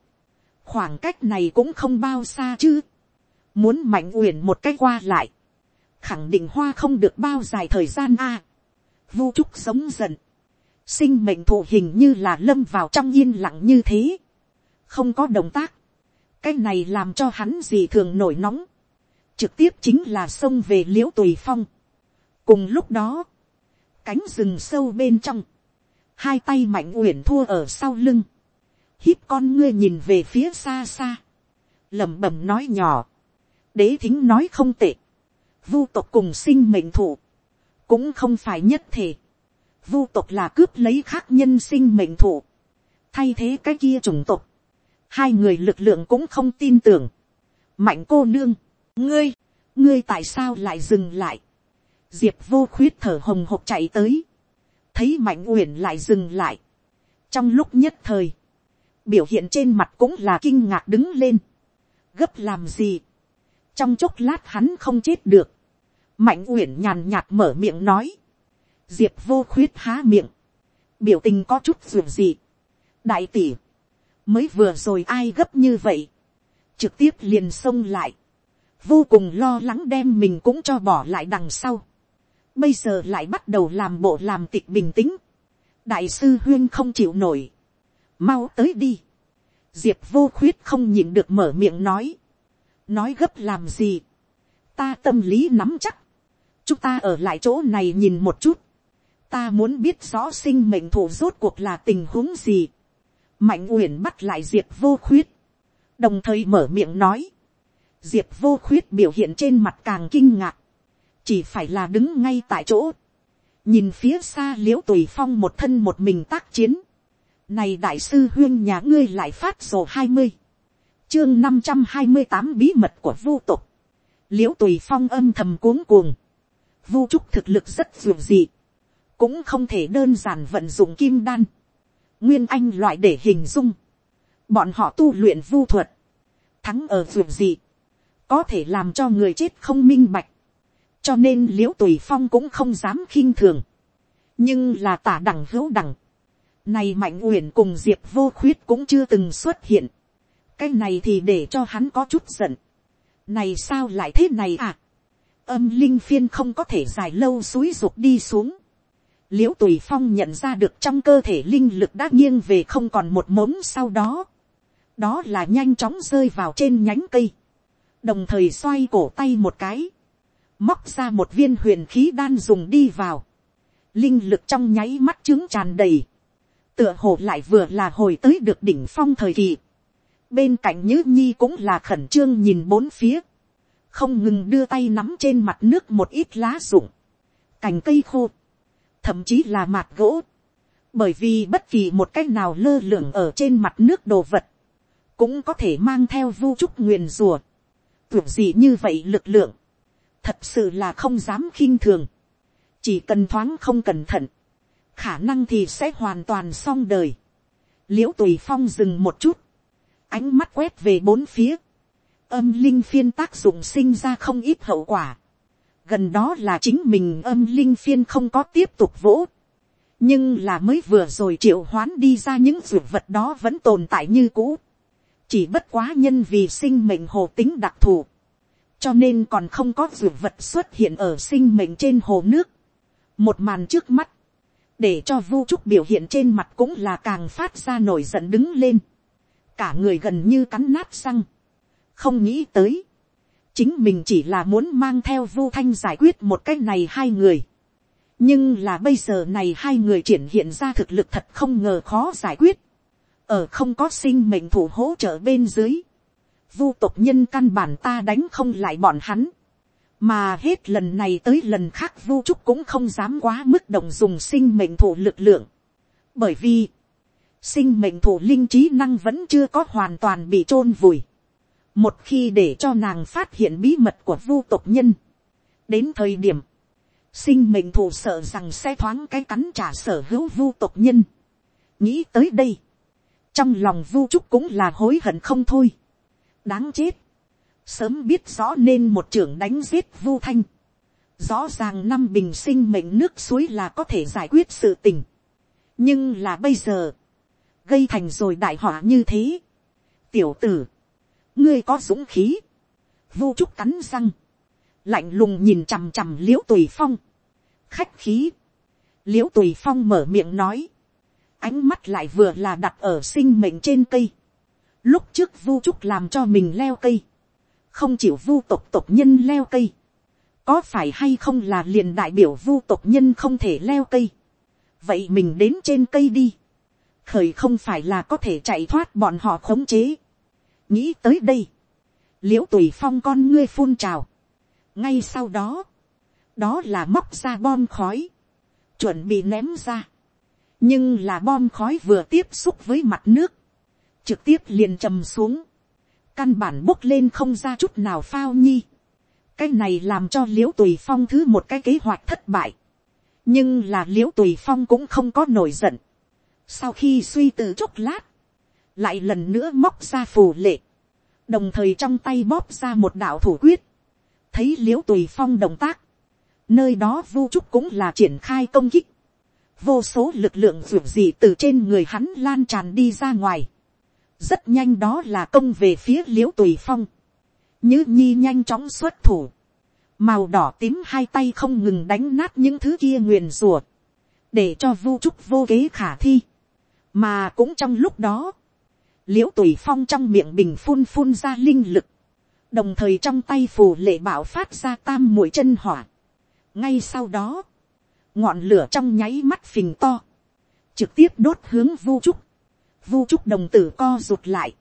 Khoảng cách này cũng không bao xa chứ. Muốn mạnh uyển một cách qua lại. Khẳng định hoa không được bao dài thời gian a. Vu trúc sống dần sinh mệnh thụ hình như là lâm vào trong yên lặng như thế, không có động tác, cái này làm cho hắn gì thường nổi nóng, trực tiếp chính là xông về l i ễ u tùy phong. cùng lúc đó, cánh rừng sâu bên trong, hai tay mạnh uyển thua ở sau lưng, hít con ngươi nhìn về phía xa xa, lẩm bẩm nói nhỏ, đế thính nói không tệ, vu tộc cùng sinh mệnh thụ, cũng không phải nhất thể, vu tộc là cướp lấy khác nhân sinh mệnh thụ, thay thế cái kia chủng tộc, hai người lực lượng cũng không tin tưởng. mạnh cô nương, ngươi, ngươi tại sao lại dừng lại. diệp vô khuyết thở hồng hộc chạy tới, thấy mạnh uyển lại dừng lại. trong lúc nhất thời, biểu hiện trên mặt cũng là kinh ngạc đứng lên. gấp làm gì. trong chốc lát hắn không chết được. mạnh uyển nhàn nhạt mở miệng nói. diệp vô khuyết há miệng. biểu tình có chút ruột gì. đại tỷ, mới vừa rồi ai gấp như vậy, trực tiếp liền xông lại, vô cùng lo lắng đem mình cũng cho bỏ lại đằng sau, bây giờ lại bắt đầu làm bộ làm tịch bình tĩnh, đại sư huyên không chịu nổi, mau tới đi, diệp vô khuyết không nhịn được mở miệng nói, nói gấp làm gì, ta tâm lý nắm chắc, chúng ta ở lại chỗ này nhìn một chút, ta muốn biết rõ sinh mệnh thủ rốt cuộc là tình huống gì, mạnh uyển bắt lại diệp vô khuyết, đồng thời mở miệng nói, diệp vô khuyết biểu hiện trên mặt càng kinh ngạc, chỉ phải là đứng ngay tại chỗ, nhìn phía xa l i ễ u tùy phong một thân một mình tác chiến, này đại sư huyên nhà ngươi lại phát sổ hai mươi, chương năm trăm hai mươi tám bí mật của vô tục, l i ễ u tùy phong âm thầm cuống cuồng, vu trúc thực lực rất dường dị, cũng không thể đơn giản vận dụng kim đan, nguyên anh loại để hình dung, bọn họ tu luyện vu thuật, thắng ở ruộng gì, có thể làm cho người chết không minh bạch, cho nên l i ễ u tùy phong cũng không dám khinh thường, nhưng là tả đẳng hữu đẳng, này mạnh uyển cùng diệp vô khuyết cũng chưa từng xuất hiện, cái này thì để cho hắn có chút giận, này sao lại thế này à, âm linh phiên không có thể dài lâu suối ruột đi xuống, l i ễ u tùy phong nhận ra được trong cơ thể linh lực đã nghiêng về không còn một mống sau đó. đó là nhanh chóng rơi vào trên nhánh cây. đồng thời xoay cổ tay một cái. móc ra một viên huyền khí đan dùng đi vào. linh lực trong nháy mắt trứng tràn đầy. tựa hồ lại vừa là hồi tới được đỉnh phong thời kỳ. bên cạnh nhữ nhi cũng là khẩn trương nhìn bốn phía. không ngừng đưa tay nắm trên mặt nước một ít lá rụng. cành cây khô thậm chí là mạt gỗ, bởi vì bất kỳ một cách nào lơ lửng ở trên mặt nước đồ vật, cũng có thể mang theo vu trúc nguyền rùa, tưởng gì như vậy lực lượng, thật sự là không dám khinh thường, chỉ cần thoáng không cẩn thận, khả năng thì sẽ hoàn toàn xong đời. l i ễ u tùy phong dừng một chút, ánh mắt quét về bốn phía, âm linh phiên tác dụng sinh ra không ít hậu quả, gần đó là chính mình âm linh phiên không có tiếp tục vỗ. nhưng là mới vừa rồi triệu hoán đi ra những ruột vật đó vẫn tồn tại như cũ. chỉ bất quá nhân vì sinh mệnh hồ tính đặc thù. cho nên còn không có ruột vật xuất hiện ở sinh mệnh trên hồ nước. một màn trước mắt, để cho vu trúc biểu hiện trên mặt cũng là càng phát ra nổi giận đứng lên. cả người gần như cắn nát răng. không nghĩ tới chính mình chỉ là muốn mang theo vu thanh giải quyết một cái này hai người. nhưng là bây giờ này hai người triển hiện ra thực lực thật không ngờ khó giải quyết. ở không có sinh mệnh thủ hỗ trợ bên dưới. vu tộc nhân căn bản ta đánh không lại bọn hắn. mà hết lần này tới lần khác vu trúc cũng không dám quá mức động dùng sinh mệnh thủ lực lượng. bởi vì, sinh mệnh thủ linh trí năng vẫn chưa có hoàn toàn bị t r ô n vùi một khi để cho nàng phát hiện bí mật của vu tộc nhân, đến thời điểm, sinh mệnh thù sợ rằng sẽ thoáng cái cắn trả sở hữu vu tộc nhân. nghĩ tới đây, trong lòng vu trúc cũng là hối hận không thôi. đáng chết, sớm biết rõ nên một trưởng đánh giết vu thanh. rõ ràng năm bình sinh mệnh nước suối là có thể giải quyết sự tình. nhưng là bây giờ, gây thành rồi đại họa như thế. tiểu tử, ngươi có dũng khí, vu trúc cắn răng, lạnh lùng nhìn chằm chằm l i ễ u tùy phong, khách khí, l i ễ u tùy phong mở miệng nói, ánh mắt lại vừa là đặt ở sinh mệnh trên cây, lúc trước vu trúc làm cho mình leo cây, không chịu vu tộc tộc nhân leo cây, có phải hay không là liền đại biểu vu tộc nhân không thể leo cây, vậy mình đến trên cây đi, khởi không phải là có thể chạy thoát bọn họ khống chế, nghĩ tới đây, l i ễ u tùy phong con ngươi phun trào, ngay sau đó, đó là móc ra bom khói, chuẩn bị ném ra, nhưng là bom khói vừa tiếp xúc với mặt nước, trực tiếp liền trầm xuống, căn bản bốc lên không ra chút nào phao nhi, cái này làm cho l i ễ u tùy phong thứ một cái kế hoạch thất bại, nhưng là l i ễ u tùy phong cũng không có nổi giận, sau khi suy tư chốc lát, lại lần nữa móc ra phù lệ, đồng thời trong tay bóp ra một đạo thủ quyết, thấy l i ễ u tùy phong động tác, nơi đó vu trúc cũng là triển khai công kích, vô số lực lượng ruột gì từ trên người hắn lan tràn đi ra ngoài, rất nhanh đó là công về phía l i ễ u tùy phong, như nhi nhanh chóng xuất thủ, màu đỏ tím hai tay không ngừng đánh nát những thứ kia nguyền rùa, để cho vu trúc vô kế khả thi, mà cũng trong lúc đó, l i ễ u tùy phong trong miệng bình phun phun ra linh lực, đồng thời trong tay phù lệ bảo phát ra tam mũi chân hỏa. ngay sau đó, ngọn lửa trong nháy mắt phình to, trực tiếp đốt hướng vu trúc, vu trúc đồng tử co rụt lại,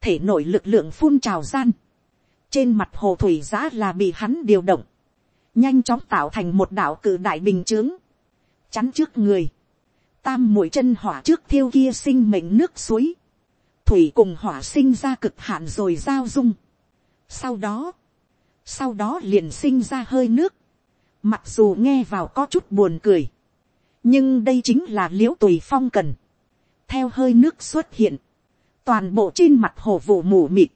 thể nội lực lượng phun trào gian, trên mặt hồ thủy giã là bị hắn điều động, nhanh chóng tạo thành một đạo cử đại bình chướng, chắn trước người, tam mũi chân hỏa trước thiêu kia sinh mệnh nước suối, thủy cùng hỏa sinh ra cực hạn rồi giao dung. Sau đó, sau đó liền sinh ra hơi nước. Mặc dù nghe vào có chút buồn cười, nhưng đây chính là l i ễ u tùy phong cần. theo hơi nước xuất hiện, toàn bộ trên mặt hồ vụ mù mịt,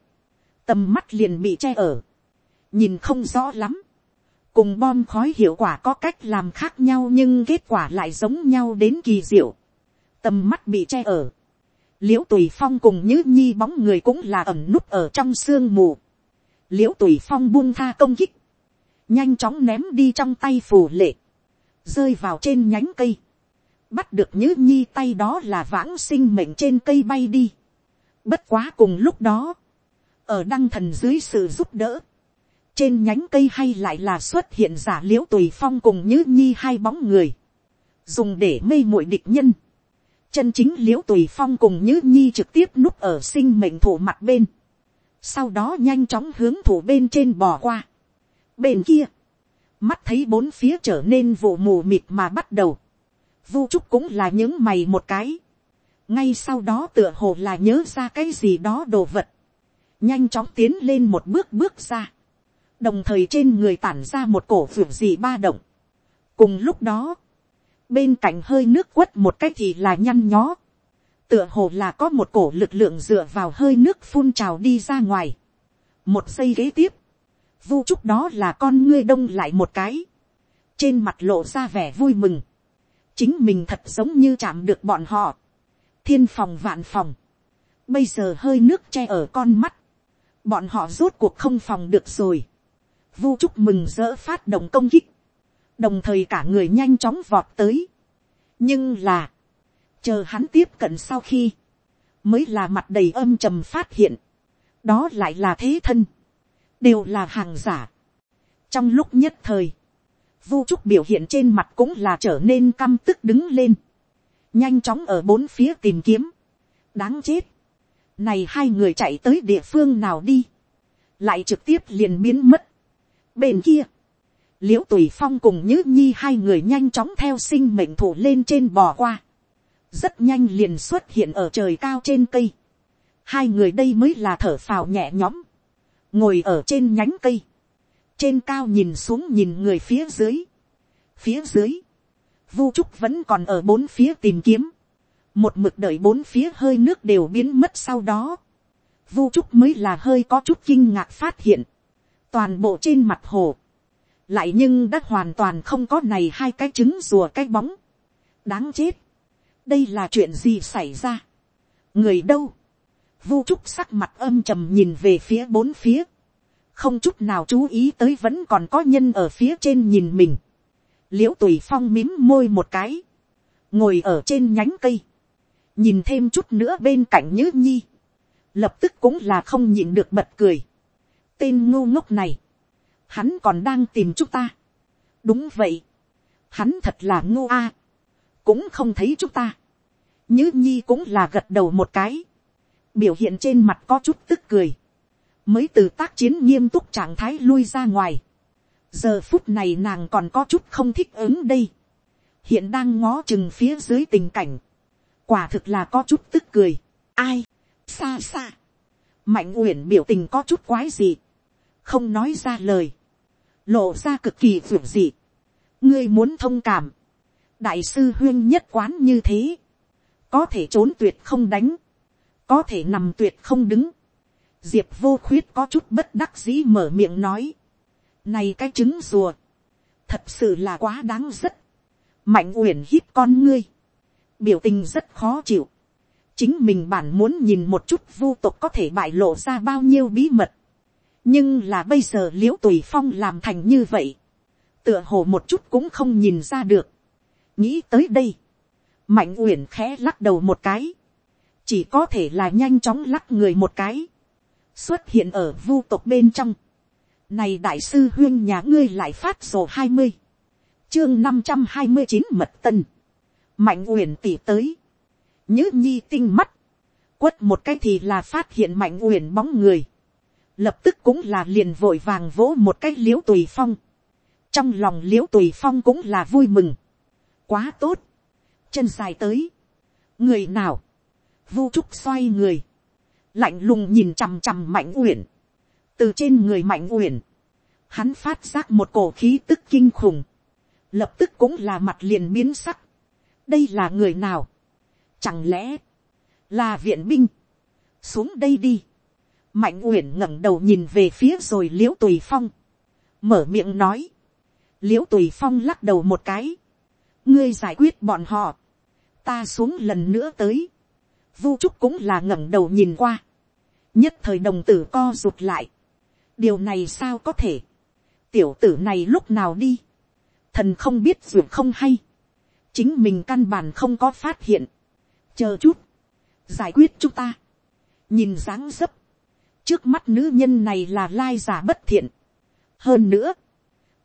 tầm mắt liền bị che ở, nhìn không rõ lắm, cùng bom khói hiệu quả có cách làm khác nhau nhưng kết quả lại giống nhau đến kỳ diệu, tầm mắt bị che ở, l i ễ u tùy phong cùng nhữ nhi bóng người cũng là ẩm núp ở trong sương mù. l i ễ u tùy phong buông tha công kích, nhanh chóng ném đi trong tay phù lệ, rơi vào trên nhánh cây, bắt được nhữ nhi tay đó là vãng sinh mệnh trên cây bay đi. bất quá cùng lúc đó, ở đăng thần dưới sự giúp đỡ, trên nhánh cây hay lại là xuất hiện giả l i ễ u tùy phong cùng nhữ nhi hai bóng người, dùng để mê muội địch nhân, chân chính l i ễ u tùy phong cùng nhữ nhi trực tiếp núp ở sinh mệnh thủ mặt bên, sau đó nhanh chóng hướng thủ bên trên bò qua. bên kia, mắt thấy bốn phía trở nên vụ mù mịt mà bắt đầu, vu trúc cũng là những mày một cái, ngay sau đó tựa hồ là nhớ ra cái gì đó đồ vật, nhanh chóng tiến lên một bước bước ra, đồng thời trên người tản ra một cổ phượng gì ba động. cùng lúc đó, bên cạnh hơi nước quất một cách thì là nhăn nhó, tựa hồ là có một cổ lực lượng dựa vào hơi nước phun trào đi ra ngoài. một giây kế tiếp, vu trúc đó là con ngươi đông lại một cái, trên mặt lộ ra vẻ vui mừng, chính mình thật giống như chạm được bọn họ, thiên phòng vạn phòng, bây giờ hơi nước che ở con mắt, bọn họ rốt cuộc không phòng được rồi, vu trúc mừng rỡ phát động công kích, đồng thời cả người nhanh chóng vọt tới. nhưng là, chờ hắn tiếp cận sau khi, mới là mặt đầy âm trầm phát hiện, đó lại là thế thân, đều là hàng giả. trong lúc nhất thời, vu trúc biểu hiện trên mặt cũng là trở nên căm tức đứng lên, nhanh chóng ở bốn phía tìm kiếm, đáng chết, này hai người chạy tới địa phương nào đi, lại trực tiếp liền biến mất. bên kia, l i ễ u tùy phong cùng nhữ nhi hai người nhanh chóng theo sinh mệnh thủ lên trên bò qua, rất nhanh liền xuất hiện ở trời cao trên cây, hai người đây mới là thở phào nhẹ nhõm, ngồi ở trên nhánh cây, trên cao nhìn xuống nhìn người phía dưới, phía dưới, vu trúc vẫn còn ở bốn phía tìm kiếm, một mực đợi bốn phía hơi nước đều biến mất sau đó, vu trúc mới là hơi có chút kinh ngạc phát hiện, toàn bộ trên mặt hồ, lại nhưng đã hoàn toàn không có này hai cái trứng rùa cái bóng. đáng chết. đây là chuyện gì xảy ra. người đâu. vu trúc sắc mặt âm trầm nhìn về phía bốn phía. không chút nào chú ý tới vẫn còn có nhân ở phía trên nhìn mình. l i ễ u tùy phong mím môi một cái. ngồi ở trên nhánh cây. nhìn thêm chút nữa bên cạnh nhữ nhi. lập tức cũng là không nhịn được bật cười. tên ngô ngốc này, hắn còn đang tìm chúng ta. đúng vậy, hắn thật là ngô a, cũng không thấy chúng ta. nhứ nhi cũng là gật đầu một cái, biểu hiện trên mặt có chút tức cười, mới từ tác chiến nghiêm túc trạng thái lui ra ngoài. giờ phút này nàng còn có chút không thích ứng đây, hiện đang ngó chừng phía dưới tình cảnh, quả thực là có chút tức cười. ai, xa xa, mạnh uyển biểu tình có chút quái gì, không nói ra lời, lộ ra cực kỳ vượt dị. ngươi muốn thông cảm, đại sư huyên nhất quán như thế, có thể trốn tuyệt không đánh, có thể nằm tuyệt không đứng, diệp vô khuyết có chút bất đắc dĩ mở miệng nói, này cái trứng rùa, thật sự là quá đáng rất, mạnh uyển hít con ngươi, biểu tình rất khó chịu, chính mình bản muốn nhìn một chút vu tục có thể bại lộ ra bao nhiêu bí mật, nhưng là bây giờ l i ễ u tùy phong làm thành như vậy, tựa hồ một chút cũng không nhìn ra được, nghĩ tới đây, mạnh uyển khẽ lắc đầu một cái, chỉ có thể là nhanh chóng lắc người một cái, xuất hiện ở vu tộc bên trong, này đại sư huyên nhà ngươi lại phát sổ hai mươi, chương năm trăm hai mươi chín mật tân, mạnh uyển tỉ tới, nhữ nhi tinh mắt, quất một cái thì là phát hiện mạnh uyển bóng người, lập tức cũng là liền vội vàng vỗ một cái l i ễ u tùy phong, trong lòng l i ễ u tùy phong cũng là vui mừng, quá tốt, chân dài tới, người nào, vu trúc xoay người, lạnh lùng nhìn chằm chằm mạnh uyển, từ trên người mạnh uyển, hắn phát giác một cổ khí tức kinh khủng, lập tức cũng là mặt liền biến sắc, đây là người nào, Chẳng lẽ là viện binh? Xuống đây đi. Mạnh uyển ngẩng đầu nhìn về phía rồi l i ễ u tùy phong. Mở miệng nói. l i ễ u tùy phong lắc đầu một cái. ngươi giải quyết bọn họ. ta xuống lần nữa tới. vu trúc cũng là ngẩng đầu nhìn qua. nhất thời đồng tử co rụt lại. điều này sao có thể. tiểu tử này lúc nào đi. thần không biết ruột không hay. chính mình căn bản không có phát hiện chờ chút, giải quyết chúng ta, nhìn dáng dấp, trước mắt nữ nhân này là lai giả bất thiện, hơn nữa,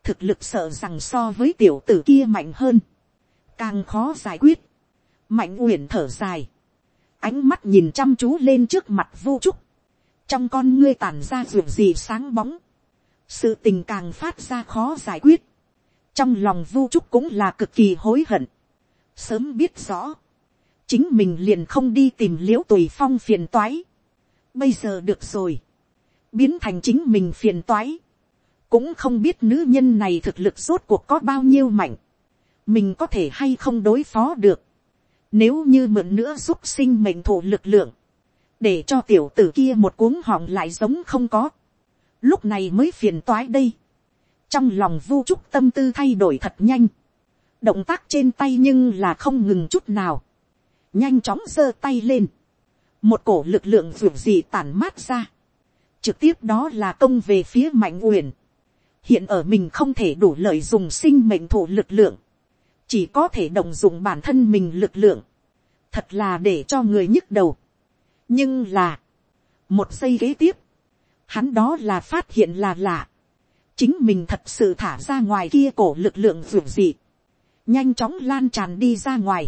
thực lực sợ rằng so với tiểu tử kia mạnh hơn, càng khó giải quyết, mạnh uyển thở dài, ánh mắt nhìn chăm chú lên trước mặt vô trúc, trong con ngươi tàn ra ruột gì sáng bóng, sự tình càng phát ra khó giải quyết, trong lòng vô trúc cũng là cực kỳ hối hận, sớm biết rõ, chính mình liền không đi tìm l i ễ u tùy phong phiền toái bây giờ được rồi, biến thành chính mình phiền toái, cũng không biết nữ nhân này thực lực rốt cuộc có bao nhiêu mạnh, mình có thể hay không đối phó được, nếu như mượn nữa giúp sinh mệnh thổ lực lượng, để cho tiểu tử kia một cuống họng lại giống không có, lúc này mới phiền toái đây, trong lòng vu trúc tâm tư thay đổi thật nhanh, động tác trên tay nhưng là không ngừng chút nào, nhanh chóng giơ tay lên, một cổ lực lượng ruột gì tản mát ra, trực tiếp đó là công về phía mạnh uyển, hiện ở mình không thể đủ lợi dùng sinh mệnh thủ lực lượng, chỉ có thể đồng dụng bản thân mình lực lượng, thật là để cho người nhức đầu. nhưng là, một giây kế tiếp, hắn đó là phát hiện là lạ, chính mình thật sự thả ra ngoài kia cổ lực lượng ruột gì, nhanh chóng lan tràn đi ra ngoài,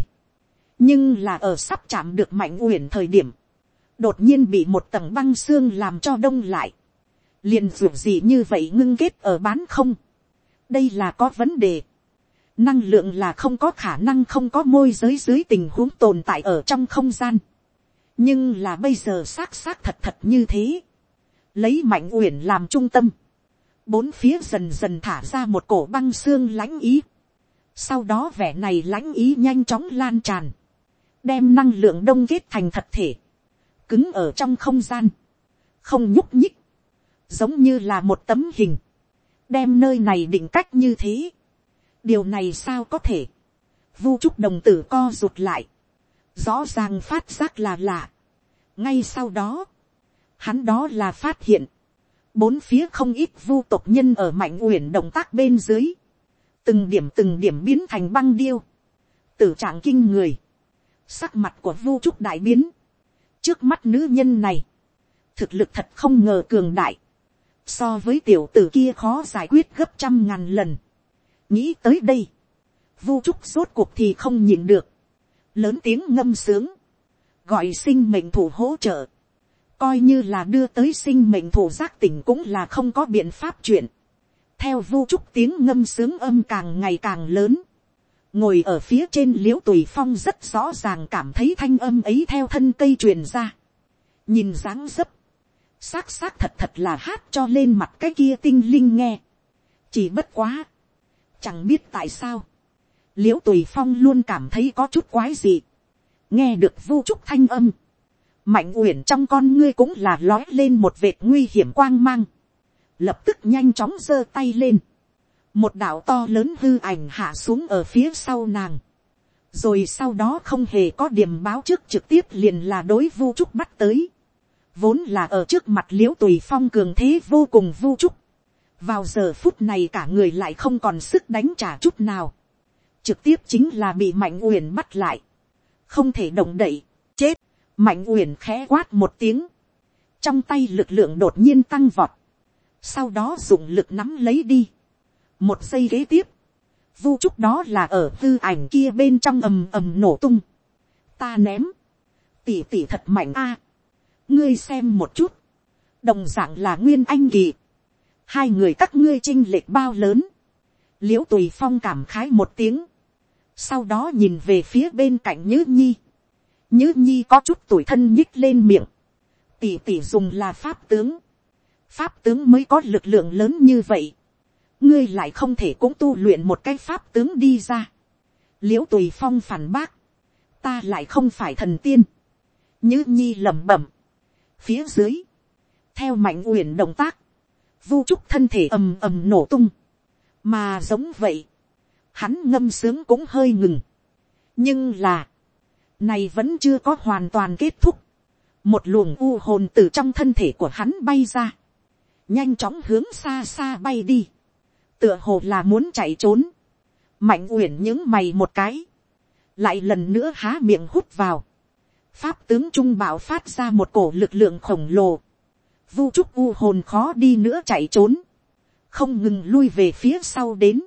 nhưng là ở sắp chạm được mạnh uyển thời điểm, đột nhiên bị một tầng băng xương làm cho đông lại, liền ruột gì như vậy ngưng kết ở bán không, đây là có vấn đề, năng lượng là không có khả năng không có môi giới dưới tình huống tồn tại ở trong không gian, nhưng là bây giờ xác xác thật thật như thế, lấy mạnh uyển làm trung tâm, bốn phía dần dần thả ra một cổ băng xương lãnh ý, sau đó vẻ này lãnh ý nhanh chóng lan tràn, đem năng lượng đông kết thành thật thể, cứng ở trong không gian, không nhúc nhích, giống như là một tấm hình, đem nơi này định cách như thế. điều này sao có thể, vu trúc đồng tử co rụt lại, rõ ràng phát giác là lạ. ngay sau đó, hắn đó là phát hiện, bốn phía không ít vu tộc nhân ở mạnh uyển động tác bên dưới, từng điểm từng điểm biến thành băng điêu, tử trạng kinh người, sắc mặt của vu trúc đại biến, trước mắt nữ nhân này, thực lực thật không ngờ cường đại, so với tiểu tử kia khó giải quyết gấp trăm ngàn lần. nghĩ tới đây, vu trúc rốt cuộc thì không nhìn được, lớn tiếng ngâm sướng, gọi sinh mệnh thủ hỗ trợ, coi như là đưa tới sinh mệnh thủ giác tỉnh cũng là không có biện pháp chuyện. theo vu trúc tiếng ngâm sướng âm càng ngày càng lớn, ngồi ở phía trên l i ễ u tùy phong rất rõ ràng cảm thấy thanh âm ấy theo thân cây truyền ra, nhìn dáng dấp, s á c s á c thật thật là hát cho lên mặt cái kia tinh linh nghe, chỉ bất quá, chẳng biết tại sao, l i ễ u tùy phong luôn cảm thấy có chút quái gì, nghe được vu trúc thanh âm, mạnh uyển trong con ngươi cũng là lói lên một vệt nguy hiểm quang mang, lập tức nhanh chóng giơ tay lên, một đạo to lớn hư ảnh hạ xuống ở phía sau nàng, rồi sau đó không hề có điểm báo trước trực tiếp liền là đối vu trúc bắt tới, vốn là ở trước mặt l i ễ u tùy phong cường thế vô cùng vu trúc, vào giờ phút này cả người lại không còn sức đánh trả chút nào, trực tiếp chính là bị mạnh uyển bắt lại, không thể động đậy, chết, mạnh uyển khẽ quát một tiếng, trong tay lực lượng đột nhiên tăng vọt, sau đó dùng lực nắm lấy đi, một giây kế tiếp, vu trúc đó là ở tư ảnh kia bên trong ầm ầm nổ tung. ta ném, tỉ tỉ thật mạnh a. ngươi xem một chút, đồng d ạ n g là nguyên anh kỳ, hai người các ngươi chinh lệch bao lớn, l i ễ u tùy phong cảm khái một tiếng, sau đó nhìn về phía bên cạnh nhữ nhi, nhữ nhi có chút tuổi thân nhích lên miệng, tỉ tỉ dùng là pháp tướng, pháp tướng mới có lực lượng lớn như vậy, ngươi lại không thể cũng tu luyện một cái pháp tướng đi ra. l i ễ u tùy phong phản bác, ta lại không phải thần tiên, như nhi lẩm bẩm, phía dưới, theo mạnh uyển động tác, vu trúc thân thể ầm ầm nổ tung, mà giống vậy, hắn ngâm sướng cũng hơi ngừng, nhưng là, này vẫn chưa có hoàn toàn kết thúc, một luồng u hồn từ trong thân thể của hắn bay ra, nhanh chóng hướng xa xa bay đi, tựa hồ là muốn chạy trốn, mạnh uyển những mày một cái, lại lần nữa há miệng hút vào, pháp tướng trung bảo phát ra một cổ lực lượng khổng lồ, vu trúc u hồn khó đi nữa chạy trốn, không ngừng lui về phía sau đến,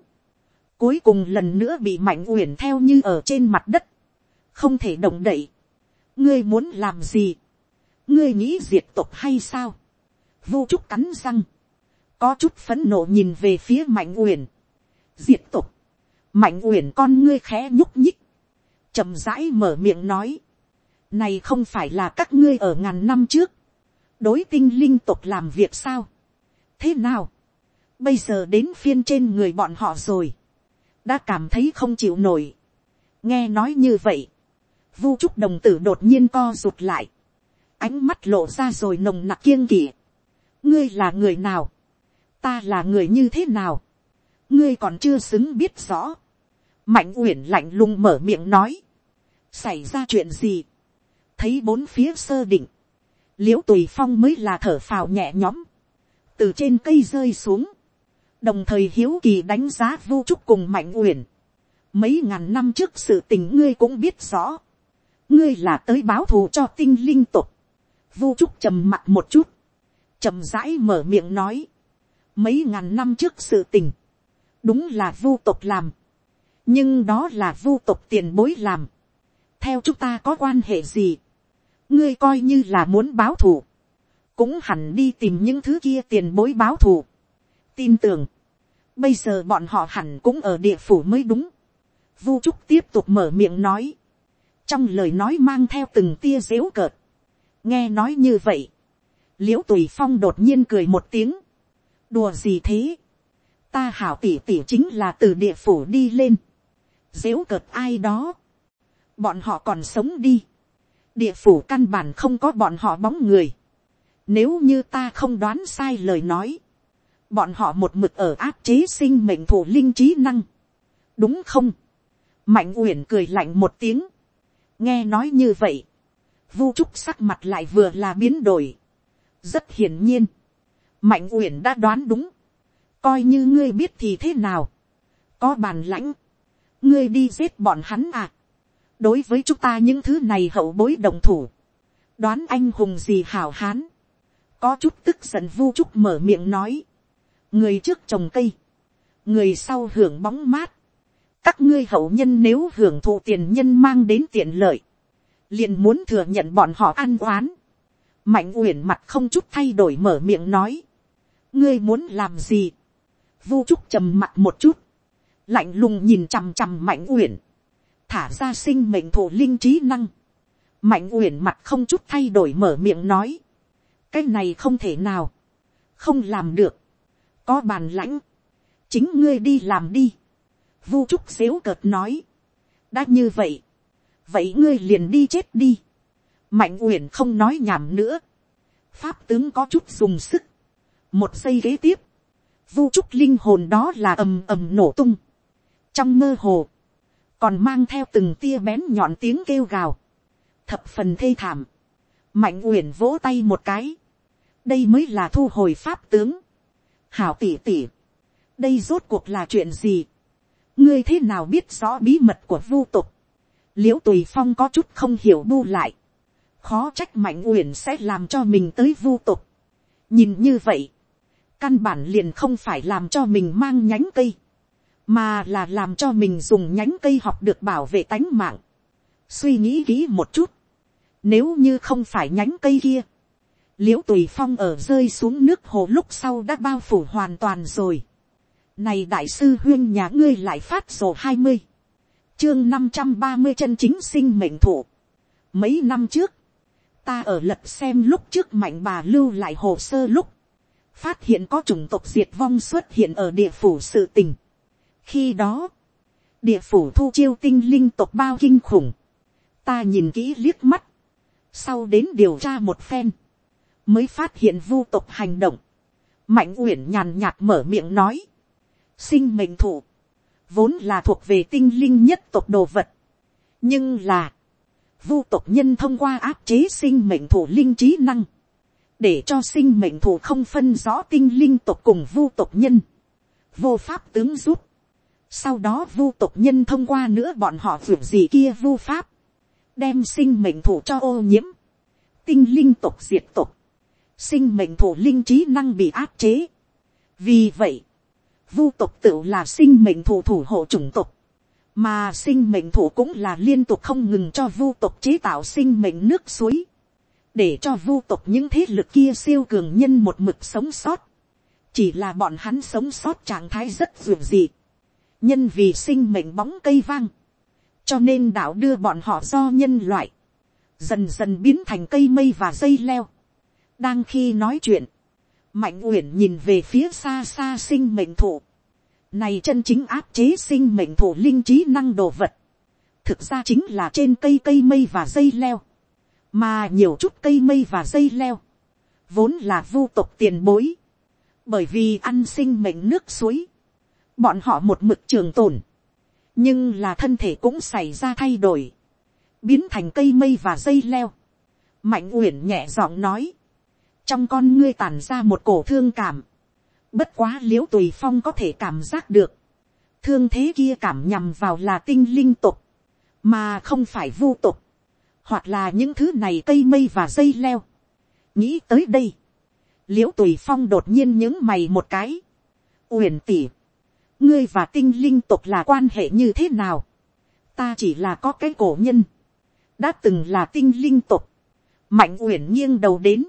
cuối cùng lần nữa bị mạnh uyển theo như ở trên mặt đất, không thể động đậy, ngươi muốn làm gì, ngươi nghĩ diệt tộc hay sao, vu trúc cắn răng, có chút phấn nộ nhìn về phía mạnh uyển, diệt tục, mạnh uyển con ngươi khẽ nhúc nhích, chậm rãi mở miệng nói, này không phải là các ngươi ở ngàn năm trước, đối tinh linh tục làm việc sao, thế nào, bây giờ đến phiên trên người bọn họ rồi, đã cảm thấy không chịu nổi, nghe nói như vậy, vu trúc đồng tử đột nhiên co rụt lại, ánh mắt lộ ra rồi nồng nặc kiêng kỵ, ngươi là người nào, ta là người như thế nào, ngươi còn chưa xứng biết rõ. mạnh uyển lạnh lùng mở miệng nói, xảy ra chuyện gì, thấy bốn phía sơ định, l i ễ u tùy phong mới là thở phào nhẹ nhõm, từ trên cây rơi xuống, đồng thời hiếu kỳ đánh giá vô trúc cùng mạnh uyển, mấy ngàn năm trước sự tình ngươi cũng biết rõ, ngươi là tới báo thù cho tinh linh tục, vô trúc trầm mặt một chút, trầm rãi mở miệng nói, mấy ngàn năm trước sự tình, đúng là vu tộc làm, nhưng đó là vu tộc tiền bối làm, theo chúng ta có quan hệ gì, ngươi coi như là muốn báo thù, cũng hẳn đi tìm những thứ kia tiền bối báo thù, tin tưởng, bây giờ bọn họ hẳn cũng ở địa phủ mới đúng, vu trúc tiếp tục mở miệng nói, trong lời nói mang theo từng tia dếu cợt, nghe nói như vậy, l i ễ u tùy phong đột nhiên cười một tiếng, đùa gì thế, ta hảo tỉ tỉ chính là từ địa phủ đi lên, dếu cợt ai đó, bọn họ còn sống đi, địa phủ căn bản không có bọn họ bóng người, nếu như ta không đoán sai lời nói, bọn họ một mực ở áp chế sinh mệnh thủ linh trí năng, đúng không, mạnh uyển cười lạnh một tiếng, nghe nói như vậy, vu trúc sắc mặt lại vừa là biến đổi, rất hiển nhiên, mạnh uyển đã đoán đúng, coi như ngươi biết thì thế nào, có bàn lãnh, ngươi đi giết bọn hắn à, đối với chúng ta những thứ này hậu bối đồng thủ, đoán anh hùng gì hảo hán, có chút tức giận vu trúc mở miệng nói, người trước trồng cây, người sau hưởng bóng mát, các ngươi hậu nhân nếu hưởng thụ tiền nhân mang đến tiện lợi, liền muốn thừa nhận bọn họ ăn oán, mạnh uyển mặt không chút thay đổi mở miệng nói, ngươi muốn làm gì, vu trúc trầm mặt một chút, lạnh lùng nhìn chằm chằm mạnh uyển, thả ra sinh mệnh thổ linh trí năng, mạnh uyển mặt không chút thay đổi mở miệng nói, cái này không thể nào, không làm được, có bàn lãnh, chính ngươi đi làm đi, vu trúc xếu cợt nói, đã như vậy, vậy ngươi liền đi chết đi, mạnh uyển không nói nhảm nữa, pháp tướng có chút dùng sức, một giây kế tiếp, vu trúc linh hồn đó là ầm ầm nổ tung, trong mơ hồ, còn mang theo từng tia bén nhọn tiếng kêu gào, thập phần thê thảm, mạnh uyển vỗ tay một cái, đây mới là thu hồi pháp tướng, hảo tỉ tỉ, đây rốt cuộc là chuyện gì, ngươi thế nào biết rõ bí mật của vu tục, l i ễ u tùy phong có chút không hiểu bu lại, khó trách mạnh uyển sẽ làm cho mình tới vu tục, nhìn như vậy, căn bản liền không phải làm cho mình mang nhánh cây, mà là làm cho mình dùng nhánh cây học được bảo vệ tánh mạng. suy nghĩ kỹ một chút, nếu như không phải nhánh cây kia, l i ễ u tùy phong ở rơi xuống nước hồ lúc sau đã bao phủ hoàn toàn rồi. Này đại sư huyên nhà ngươi lại phát sổ hai mươi Chương năm trăm ba mươi chân chính sinh mệnh thủ. Mấy năm trước. Ta ở lật xem lúc trước mạnh bà lưu lại hồ sơ lúc. Phát hiện có chủng tộc diệt vong xuất hiện ở địa phủ sự tình. Khi đó. Địa phủ thu chiêu tinh linh tộc bao kinh khủng. Ta nhìn kỹ liếc mắt. Sau đến điều tra một phen. Mới phát hiện vu tộc hành động. Mạnh uyển nhàn nhạt mở miệng nói sinh mệnh thủ, vốn là thuộc về tinh linh nhất tộc đồ vật. nhưng là, vu tộc nhân thông qua áp chế sinh mệnh thủ linh trí năng, để cho sinh mệnh thủ không phân rõ tinh linh tộc cùng vu tộc nhân, vô pháp tướng giúp. sau đó vu tộc nhân thông qua nữa bọn họ vượt gì kia vu pháp, đem sinh mệnh thủ cho ô nhiễm, tinh linh tộc diệt tộc, sinh mệnh thủ linh trí năng bị áp chế. vì vậy, vu tộc tự là sinh mệnh thủ thủ hộ chủng tộc, mà sinh mệnh thủ cũng là liên tục không ngừng cho vu tộc chế tạo sinh mệnh nước suối, để cho vu tộc những thế lực kia siêu cường nhân một mực sống sót, chỉ là bọn hắn sống sót trạng thái rất dường dị, nhân vì sinh mệnh bóng cây vang, cho nên đạo đưa bọn họ do nhân loại, dần dần biến thành cây mây và dây leo. đang khi nói chuyện, mạnh uyển nhìn về phía xa xa sinh mệnh thụ. này chân chính áp chế sinh mệnh thụ linh trí năng đồ vật. thực ra chính là trên cây cây mây và dây leo mà nhiều chút cây mây và dây leo. vốn là vu tộc tiền bối. bởi vì ăn sinh mệnh nước suối. bọn họ một mực trường tồn. nhưng là thân thể cũng xảy ra thay đổi. biến thành cây mây và dây leo. mạnh uyển nhẹ giọng nói trong con ngươi tàn ra một cổ thương cảm, bất quá l i ễ u tùy phong có thể cảm giác được, thương thế kia cảm nhằm vào là tinh linh tục, mà không phải vu tục, hoặc là những thứ này cây mây và dây leo. nghĩ tới đây, l i ễ u tùy phong đột nhiên những mày một cái, uyển tỉ, ngươi và tinh linh tục là quan hệ như thế nào, ta chỉ là có cái cổ nhân, đã từng là tinh linh tục, mạnh uyển nghiêng đầu đến,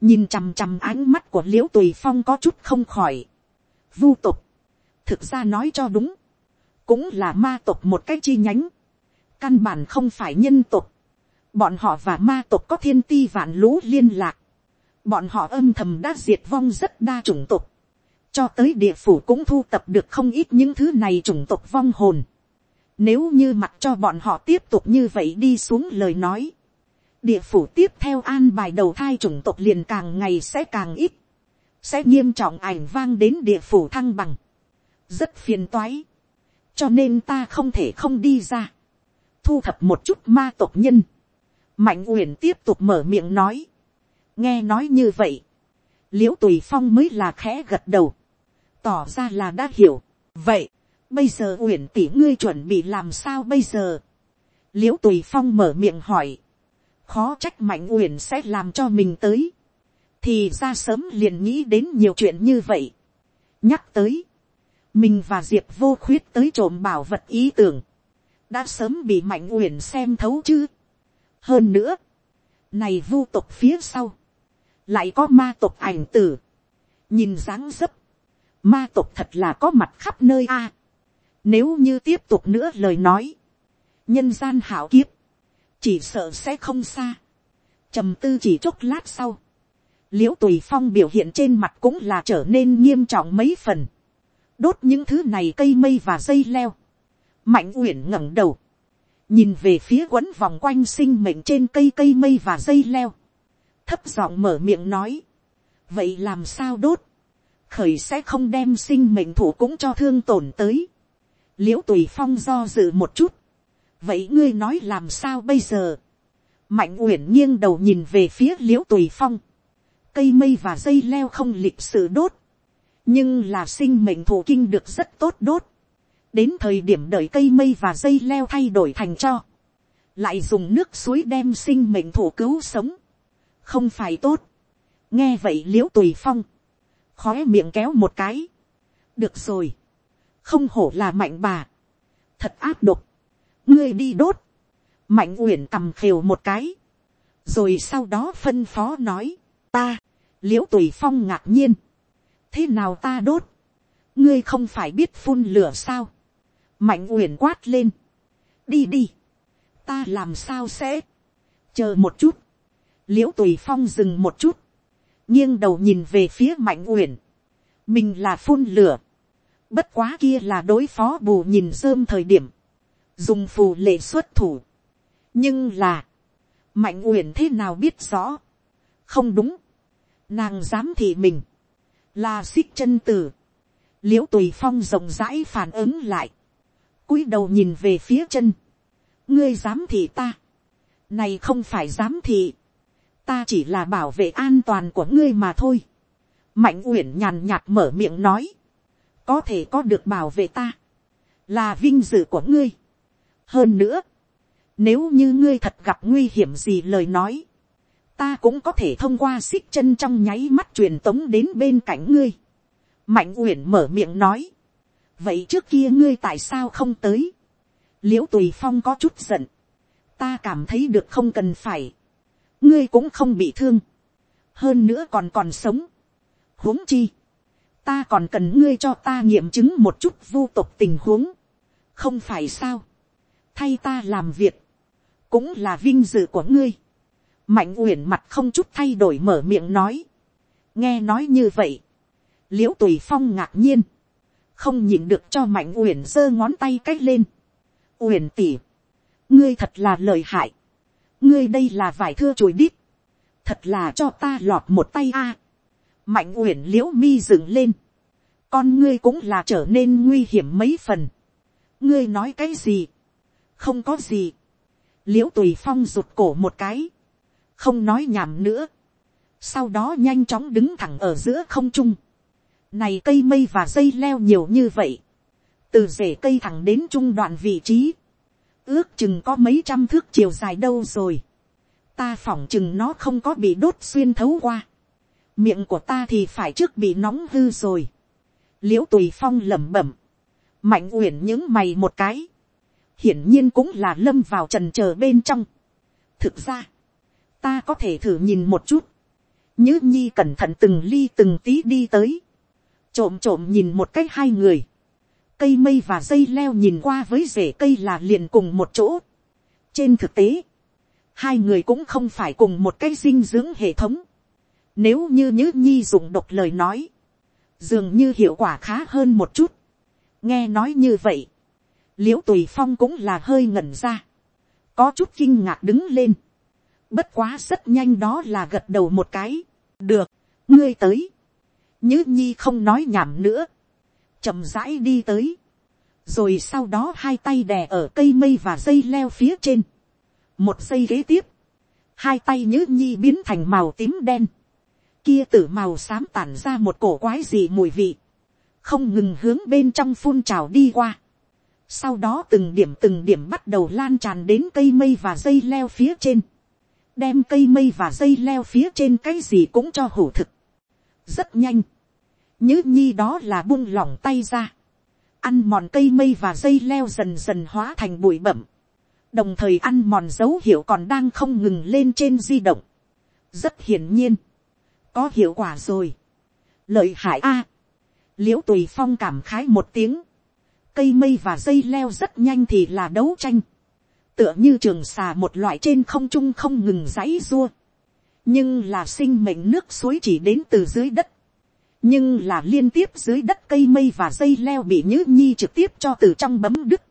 nhìn chằm chằm ánh mắt của l i ễ u tùy phong có chút không khỏi, vu tục, thực ra nói cho đúng, cũng là ma tục một cái chi nhánh, căn bản không phải nhân tục, bọn họ và ma tộc có thiên ti vạn lũ liên lạc, bọn họ âm thầm đã diệt vong rất đa chủng tộc, cho tới địa phủ cũng thu tập được không ít những thứ này chủng tộc vong hồn, nếu như mặc cho bọn họ tiếp tục như vậy đi xuống lời nói, địa phủ tiếp theo an bài đầu thai chủng tộc liền càng ngày sẽ càng ít, sẽ nghiêm trọng ảnh vang đến địa phủ thăng bằng, rất phiền toái, cho nên ta không thể không đi ra, thu thập một chút ma tộc nhân, mạnh uyển tiếp tục mở miệng nói, nghe nói như vậy, l i ễ u tùy phong mới là khẽ gật đầu, tỏ ra là đã hiểu, vậy, bây giờ uyển tỷ ngươi chuẩn bị làm sao bây giờ, l i ễ u tùy phong mở miệng hỏi, khó trách mạnh uyển sẽ làm cho mình tới. thì ra sớm liền nghĩ đến nhiều chuyện như vậy. nhắc tới, mình và diệp vô khuyết tới trộm bảo vật ý tưởng, đã sớm bị mạnh uyển xem thấu chứ hơn nữa, này vu tộc phía sau, lại có ma tộc ảnh tử, nhìn dáng dấp, ma tộc thật là có mặt khắp nơi a. nếu như tiếp tục nữa lời nói, nhân gian hảo kiếp, chỉ sợ sẽ không xa. trầm tư chỉ chốc lát sau, l i ễ u tùy phong biểu hiện trên mặt cũng là trở nên nghiêm trọng mấy phần, đốt những thứ này cây mây và dây leo, mạnh uyển ngẩng đầu, nhìn về phía quấn vòng quanh sinh mệnh trên cây cây mây và dây leo, thấp giọng mở miệng nói, vậy làm sao đốt, khởi sẽ không đem sinh mệnh thủ cũng cho thương tổn tới, l i ễ u tùy phong do dự một chút, vậy ngươi nói làm sao bây giờ, mạnh uyển nghiêng đầu nhìn về phía l i ễ u tùy phong, cây mây và dây leo không lịch sự đốt, nhưng là sinh mệnh thủ kinh được rất tốt đốt, đến thời điểm đợi cây mây và dây leo thay đổi thành cho, lại dùng nước suối đem sinh mệnh thủ cứu sống, không phải tốt, nghe vậy l i ễ u tùy phong, khó miệng kéo một cái, được rồi, không hổ là mạnh bà, thật áp độc, ngươi đi đốt, mạnh uyển cầm khều một cái, rồi sau đó phân phó nói, ta, l i ễ u tùy phong ngạc nhiên, thế nào ta đốt, ngươi không phải biết phun lửa sao, mạnh uyển quát lên, đi đi, ta làm sao sẽ, chờ một chút, l i ễ u tùy phong dừng một chút, nghiêng đầu nhìn về phía mạnh uyển, mình là phun lửa, bất quá kia là đối phó bù nhìn rơm thời điểm, dùng phù lệ xuất thủ. nhưng là, mạnh uyển thế nào biết rõ, không đúng, nàng dám thị mình, là xích chân tử, l i ễ u tùy phong rộng rãi phản ứng lại, cúi đầu nhìn về phía chân, ngươi dám thị ta, này không phải dám thị, ta chỉ là bảo vệ an toàn của ngươi mà thôi. mạnh uyển nhàn nhạt mở miệng nói, có thể có được bảo vệ ta, là vinh dự của ngươi. Hơn nữa, nếu như ngươi thật gặp nguy hiểm gì lời nói, ta cũng có thể thông qua xích chân trong nháy mắt truyền tống đến bên cạnh ngươi. mạnh uyển mở miệng nói, vậy trước kia ngươi tại sao không tới, l i ễ u tùy phong có chút giận, ta cảm thấy được không cần phải, ngươi cũng không bị thương, hơn nữa còn còn sống, huống chi, ta còn cần ngươi cho ta nghiệm chứng một chút vô tục tình huống, không phải sao, thay ta làm việc, cũng là vinh dự của ngươi. mạnh uyển mặt không chút thay đổi mở miệng nói. nghe nói như vậy, l i ễ u tùy phong ngạc nhiên, không nhìn được cho mạnh uyển giơ ngón tay c á c h lên. uyển tỉ, ngươi thật là lời hại, ngươi đây là vải thưa chùi đít, thật là cho ta lọt một tay a. mạnh uyển l i ễ u mi dựng lên, con ngươi cũng là trở nên nguy hiểm mấy phần. ngươi nói cái gì, không có gì, l i ễ u tùy phong rụt cổ một cái, không nói nhảm nữa, sau đó nhanh chóng đứng thẳng ở giữa không trung, này cây mây và dây leo nhiều như vậy, từ rễ cây thẳng đến trung đoạn vị trí, ước chừng có mấy trăm thước chiều dài đâu rồi, ta phỏng chừng nó không có bị đốt xuyên thấu qua, miệng của ta thì phải trước bị nóng hư rồi, l i ễ u tùy phong lẩm bẩm, mạnh uyển những mày một cái, hiển nhiên cũng là lâm vào trần chờ bên trong. thực ra, ta có thể thử nhìn một chút, nhứ nhi cẩn thận từng ly từng tí đi tới, trộm trộm nhìn một cách hai người, cây mây và dây leo nhìn qua với rễ cây là liền cùng một chỗ. trên thực tế, hai người cũng không phải cùng một cái dinh dưỡng hệ thống. Nếu như nhữ nhi dùng độc lời nói, dường như hiệu quả khá hơn một chút. nghe nói như vậy, l i ễ u tùy phong cũng là hơi ngẩn ra, có chút kinh ngạc đứng lên, bất quá rất nhanh đó là gật đầu một cái, được, ngươi tới, nhứ nhi không nói nhảm nữa, chậm rãi đi tới, rồi sau đó hai tay đè ở cây mây và dây leo phía trên, một giây kế tiếp, hai tay nhứ nhi biến thành màu tím đen, kia tử màu xám tản ra một cổ quái gì mùi vị, không ngừng hướng bên trong phun trào đi qua. Sau đó từng điểm từng điểm bắt đầu lan tràn đến cây mây và dây leo phía trên, đem cây mây và dây leo phía trên cái gì cũng cho hủ thực rất nhanh, nhứ nhi đó là buông lỏng tay ra, ăn mòn cây mây và dây leo dần dần hóa thành bụi bẩm, đồng thời ăn mòn dấu hiệu còn đang không ngừng lên trên di động. rất hiển nhiên, có hiệu quả rồi. lợi hại a, liễu i tùy phong cảm khái một tiếng, cây mây và dây leo rất nhanh thì là đấu tranh, tựa như trường xà một loại trên không trung không ngừng dãy rua nhưng là sinh mệnh nước suối chỉ đến từ dưới đất, nhưng là liên tiếp dưới đất cây mây và dây leo bị nhữ nhi trực tiếp cho từ trong bấm đứt,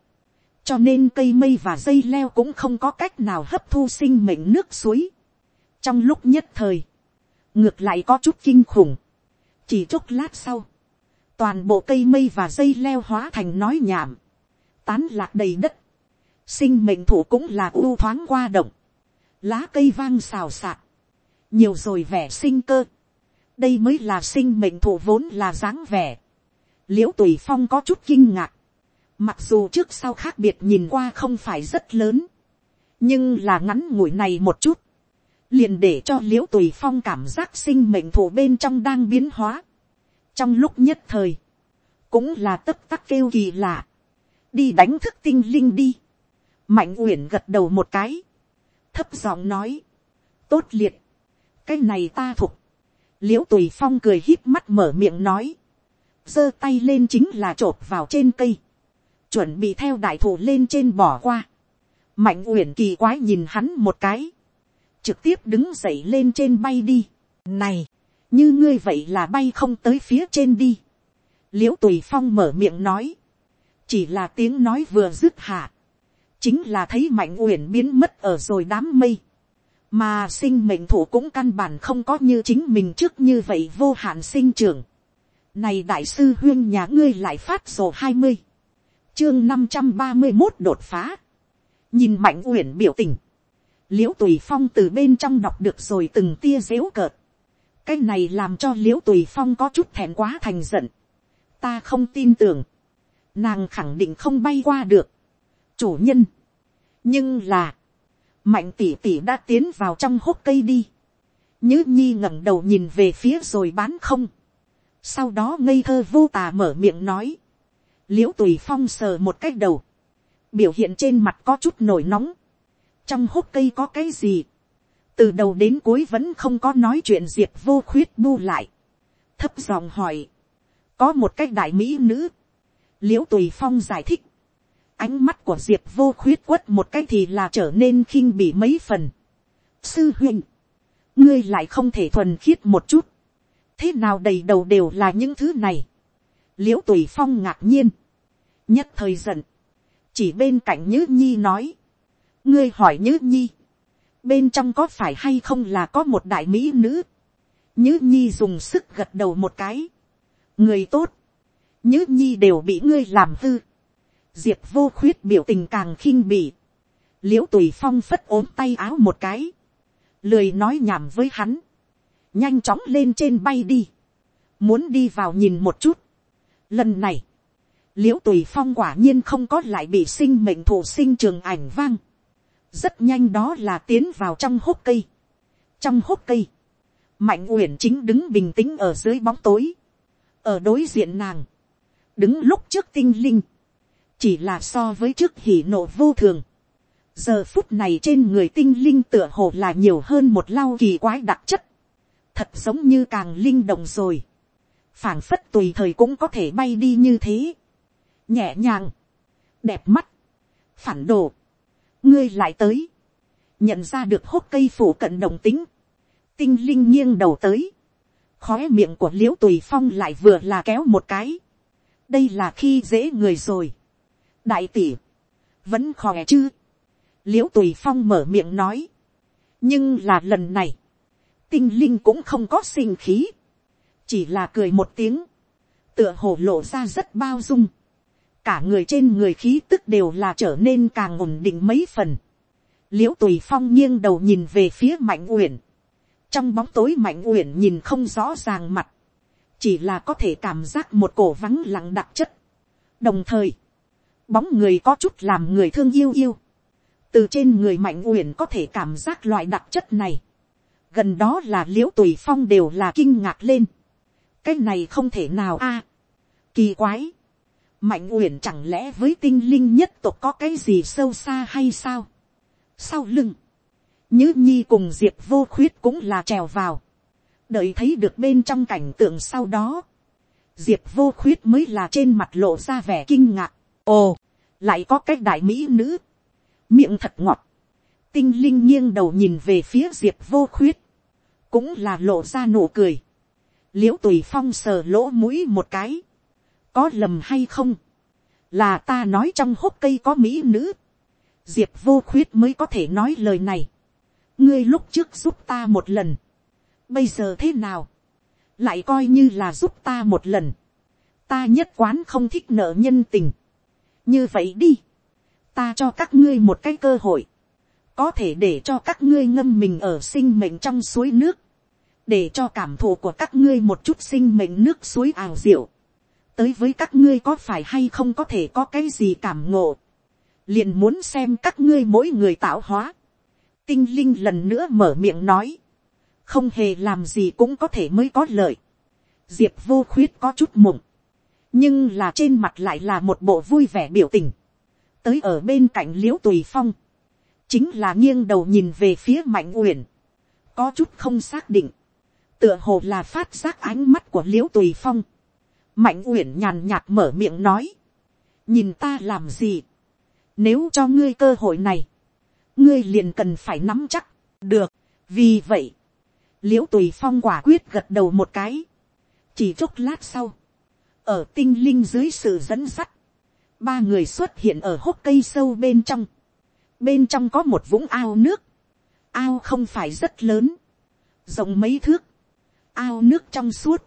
cho nên cây mây và dây leo cũng không có cách nào hấp thu sinh mệnh nước suối. trong lúc nhất thời, ngược lại có chút kinh khủng. chỉ chốc lát sau, toàn bộ cây mây và dây leo hóa thành nói nhảm, tán lạc đầy đất, sinh mệnh thủ cũng là u thoáng qua động, lá cây vang xào xạc, nhiều rồi vẻ sinh cơ, đây mới là sinh mệnh thủ vốn là dáng vẻ, l i ễ u tùy phong có chút kinh ngạc, Mặc dù trước sau khác biệt nhìn qua không phải rất lớn. Nhưng là ngắn ngủi này một chút. Liền để cho liễu tùy phong cảm giác sinh mệnh thủ bên trong đang biến hóa. Trong lúc nhất thời. Cũng là tất tắc kêu kỳ lạ. Đi đánh thức tinh linh đi. Mạnh uyển gật đầu một cái. Thấp giọng nói. Tốt liệt. Cái này ta thuộc. Liễu tùy phong cười hít mắt mở miệng nói giơ tay lên chính là t vào trên cây chuẩn bị theo đại thủ lên trên bỏ qua. mạnh uyển kỳ quái nhìn hắn một cái, trực tiếp đứng dậy lên trên bay đi. này, như ngươi vậy là bay không tới phía trên đi. l i ễ u tùy phong mở miệng nói, chỉ là tiếng nói vừa dứt hạ, chính là thấy mạnh uyển biến mất ở rồi đám mây, mà sinh mệnh thủ cũng căn bản không có như chính mình trước như vậy vô hạn sinh trưởng. này đại sư huyên nhà ngươi lại phát sổ hai mươi, chương năm trăm ba mươi một đột phá, nhìn mạnh uyển biểu tình, liễu tùy phong từ bên trong đọc được rồi từng tia dễu cợt, cái này làm cho liễu tùy phong có chút thẹn quá thành giận, ta không tin tưởng, nàng khẳng định không bay qua được, chủ nhân, nhưng là, mạnh tỉ tỉ đã tiến vào trong hốc cây đi, nhứ nhi ngẩng đầu nhìn về phía rồi bán không, sau đó ngây thơ vô tà mở miệng nói, l i ễ u tùy phong sờ một cách đầu, biểu hiện trên mặt có chút nổi nóng, trong hốc cây có cái gì, từ đầu đến cuối vẫn không có nói chuyện diệp vô khuyết bu lại, thấp giọng hỏi, có một cách đại mỹ nữ, l i ễ u tùy phong giải thích, ánh mắt của diệp vô khuyết quất một cách thì là trở nên khinh bỉ mấy phần. sư huynh, ngươi lại không thể thuần khiết một chút, thế nào đầy đầu đều là những thứ này. l i ễ u tùy phong ngạc nhiên, nhất thời giận, chỉ bên cạnh nhữ nhi nói, ngươi hỏi nhữ nhi, bên trong có phải hay không là có một đại mỹ nữ, nhữ nhi dùng sức gật đầu một cái, người tốt, nhữ nhi đều bị ngươi làm hư, diệp vô khuyết biểu tình càng khinh bỉ, l i ễ u tùy phong phất ốm tay áo một cái, lười nói nhảm với hắn, nhanh chóng lên trên bay đi, muốn đi vào nhìn một chút. Lần này, l i ễ u tùy phong quả nhiên không có lại bị sinh mệnh thủ sinh trường ảnh vang. rất nhanh đó là tiến vào trong hốc cây. trong hốc cây, mạnh uyển chính đứng bình tĩnh ở dưới bóng tối. ở đối diện nàng, đứng lúc trước tinh linh, chỉ là so với trước hỉ nộ vô thường. giờ phút này trên người tinh linh tựa hồ là nhiều hơn một lau kỳ quái đặc chất. thật giống như càng linh động rồi. phảng phất tùy thời cũng có thể bay đi như thế. Nhẹ nhàng, đẹp mắt, phản đồ, ngươi lại tới, nhận ra được hốt cây phủ cận đồng tính, tinh linh nghiêng đầu tới, khói miệng của l i ễ u tùy phong lại vừa là kéo một cái, đây là khi dễ người rồi, đại tỷ, vẫn khỏe chứ, l i ễ u tùy phong mở miệng nói, nhưng là lần này, tinh linh cũng không có sinh khí, chỉ là cười một tiếng, tựa hồ lộ ra rất bao dung, cả người trên người khí tức đều là trở nên càng ổn định mấy phần. l i ễ u tùy phong nghiêng đầu nhìn về phía mạnh uyển. trong bóng tối mạnh uyển nhìn không rõ ràng mặt, chỉ là có thể cảm giác một cổ vắng lặng đặc chất. đồng thời, bóng người có chút làm người thương yêu yêu, từ trên người mạnh uyển có thể cảm giác loại đặc chất này, gần đó là l i ễ u tùy phong đều là kinh ngạc lên, cái này không thể nào a, à, kỳ quái, mạnh uyển chẳng lẽ với tinh linh nhất tộc có cái gì sâu xa hay sao, sau lưng, nhứ nhi cùng diệp vô khuyết cũng là trèo vào, đợi thấy được bên trong cảnh tượng sau đó, diệp vô khuyết mới là trên mặt lộ ra vẻ kinh ngạc, ồ, lại có cái đại mỹ nữ, miệng thật ngọt, tinh linh nghiêng đầu nhìn về phía diệp vô khuyết, cũng là lộ ra nụ cười, l i ễ u tùy phong sờ lỗ mũi một cái, có lầm hay không, là ta nói trong hốc cây có mỹ nữ, diệp vô khuyết mới có thể nói lời này, ngươi lúc trước giúp ta một lần, bây giờ thế nào, lại coi như là giúp ta một lần, ta nhất quán không thích nợ nhân tình, như vậy đi, ta cho các ngươi một cái cơ hội, có thể để cho các ngươi ngâm mình ở sinh mệnh trong suối nước, để cho cảm thụ của các ngươi một chút sinh mệnh nước suối ảo diệu, tới với các ngươi có phải hay không có thể có cái gì cảm ngộ, liền muốn xem các ngươi mỗi người tạo hóa. tinh linh lần nữa mở miệng nói, không hề làm gì cũng có thể mới có lợi. diệp vô khuyết có chút mộng, nhưng là trên mặt lại là một bộ vui vẻ biểu tình. Tới ở bên cạnh l i ễ u tùy phong, chính là nghiêng đầu nhìn về phía mạnh uyển, có chút không xác định, tựa hồ là phát giác ánh mắt của l i ễ u tùy phong, mạnh uyển nhàn nhạt mở miệng nói, nhìn ta làm gì, nếu cho ngươi cơ hội này, ngươi liền cần phải nắm chắc, được, vì vậy, l i ễ u tùy phong quả quyết gật đầu một cái, chỉ chốc lát sau, ở tinh linh dưới sự dẫn dắt, ba người xuất hiện ở hốc cây sâu bên trong. bên trong có một vũng ao nước. ao không phải rất lớn, rộng mấy thước, ao nước trong suốt,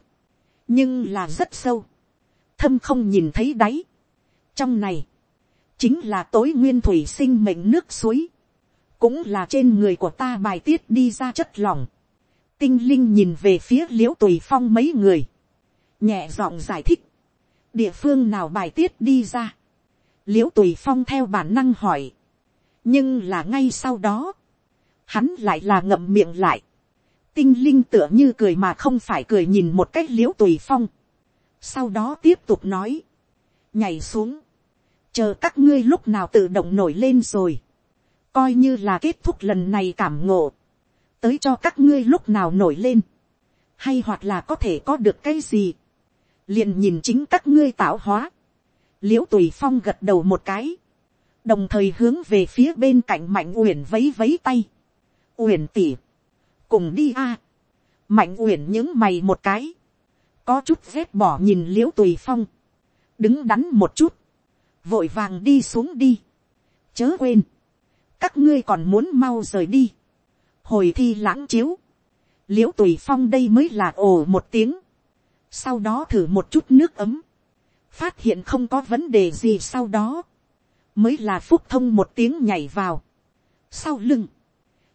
nhưng là rất sâu, thâm không nhìn thấy đáy. trong này, chính là tối nguyên thủy sinh mệnh nước suối, cũng là trên người của ta bài tiết đi ra chất lỏng. tinh linh nhìn về phía l i ễ u tùy phong mấy người, nhẹ giọng giải thích, địa phương nào bài tiết đi ra, l i ễ u tùy phong theo bản năng hỏi, nhưng là ngay sau đó, hắn lại là ngậm miệng lại, tinh linh tựa như cười mà không phải cười nhìn một cách l i ễ u tùy phong, sau đó tiếp tục nói, nhảy xuống, chờ các ngươi lúc nào tự động nổi lên rồi, coi như là kết thúc lần này cảm ngộ, tới cho các ngươi lúc nào nổi lên, hay hoặc là có thể có được cái gì, liền nhìn chính các ngươi tạo hóa, l i ễ u tùy phong gật đầu một cái, đồng thời hướng về phía bên cạnh mạnh uyển vấy vấy tay, uyển tỉ, cùng đi a, mạnh uyển những mày một cái, có chút rét bỏ nhìn l i ễ u tùy phong, đứng đắn một chút, vội vàng đi xuống đi, chớ quên, các ngươi còn muốn mau rời đi, hồi thi lãng chiếu, l i ễ u tùy phong đây mới là ồ một tiếng, sau đó thử một chút nước ấm, phát hiện không có vấn đề gì sau đó, mới là phúc thông một tiếng nhảy vào. sau lưng,